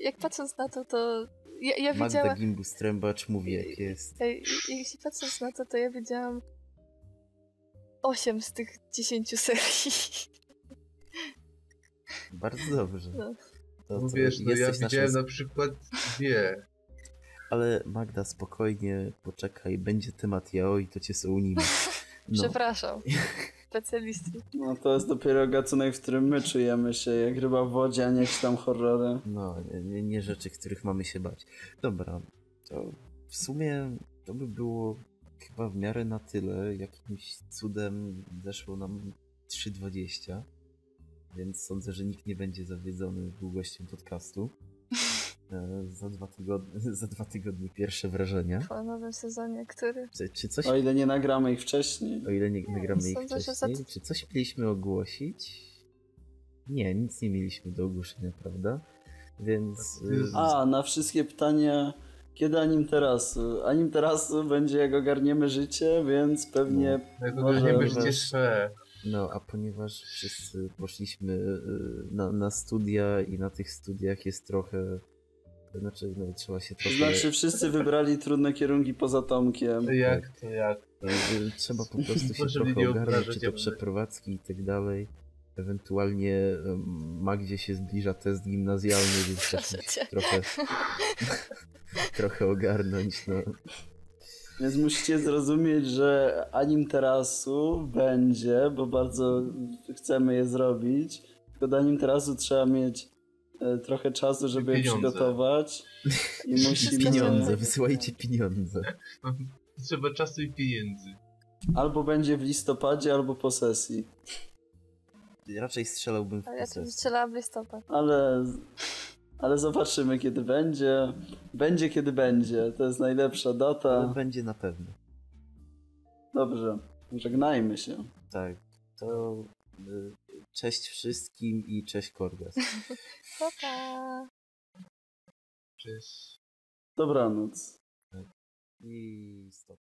Jak patrząc na to, to ja, ja Magda widziałam. Gimbus Trębacz mówi jak jest. Ej, jeśli patrząc na to, to ja widziałam 8 z tych 10 serii. Bardzo dobrze. No. To, No to wiesz, no ja naszą widziałem na przykład dwie. Ale Magda, spokojnie, poczekaj, będzie temat yaoi, to cię sołunimy. No, Przepraszam. Specjaliści. No to jest dopiero gatunek, w którym my czujemy się jak ryba w wodzie, a nie jakieś tam horrory. no nie, nie rzeczy, których mamy się bać. Dobra, to w sumie to by było chyba w miarę na tyle. Jakimś cudem zeszło nam 3.20, więc sądzę, że nikt nie będzie zawiedzony długością podcastu. E, Za dwa, tygodnie, za dwa tygodnie pierwsze wrażenia. Po nowym sezonie, który. Czy, czy coś O ile nie nagramy ich wcześniej. O ile nie nagramy ich za wcześniej. ty- Czy coś mieliśmy ogłosić? Nie, nic nie mieliśmy do ogłoszenia, prawda? Więc. y, A, na wszystkie pytania, kiedy anim teraz? Anim teraz będzie jak ogarniemy życie, więc pewnie Jak Może- ogarniemy może- życie. No, a ponieważ wszyscy poszliśmy y, na, na studia i na tych studiach jest trochę. Znaczy, no, trzeba się trochę. znaczy wszyscy wybrali trudne kierunki poza Tomkiem. To jak, to jak? y, Trzeba po prostu się trochę ogarnąć, czy to przeprowadzki i tak dalej. Ewentualnie y, Magdzie się zbliża test gimnazjalny, więc musi cię. trochę, trochę ogarnąć. No. Więc musicie zrozumieć, że anim terasu będzie, bo bardzo chcemy je zrobić. Tylko do anim terasu trzeba mieć e, trochę czasu, żeby je Pieniądze. przygotować. I musimy Pieniądze, wysyłajcie pieniądze. Trzeba czasu i pieniędzy. Albo będzie w listopadzie, albo po sesji. Raczej strzelałbym w Ale ja tu posesję. strzelałam w listopad. Ale, ale zobaczymy, kiedy będzie. Będzie, kiedy będzie. To jest najlepsza Ale data. będzie na pewno. Dobrze. Żegnajmy się. Tak. To y, cześć wszystkim i cześć Korgas. Pa, pa. Cześć. Dobranoc. I stop.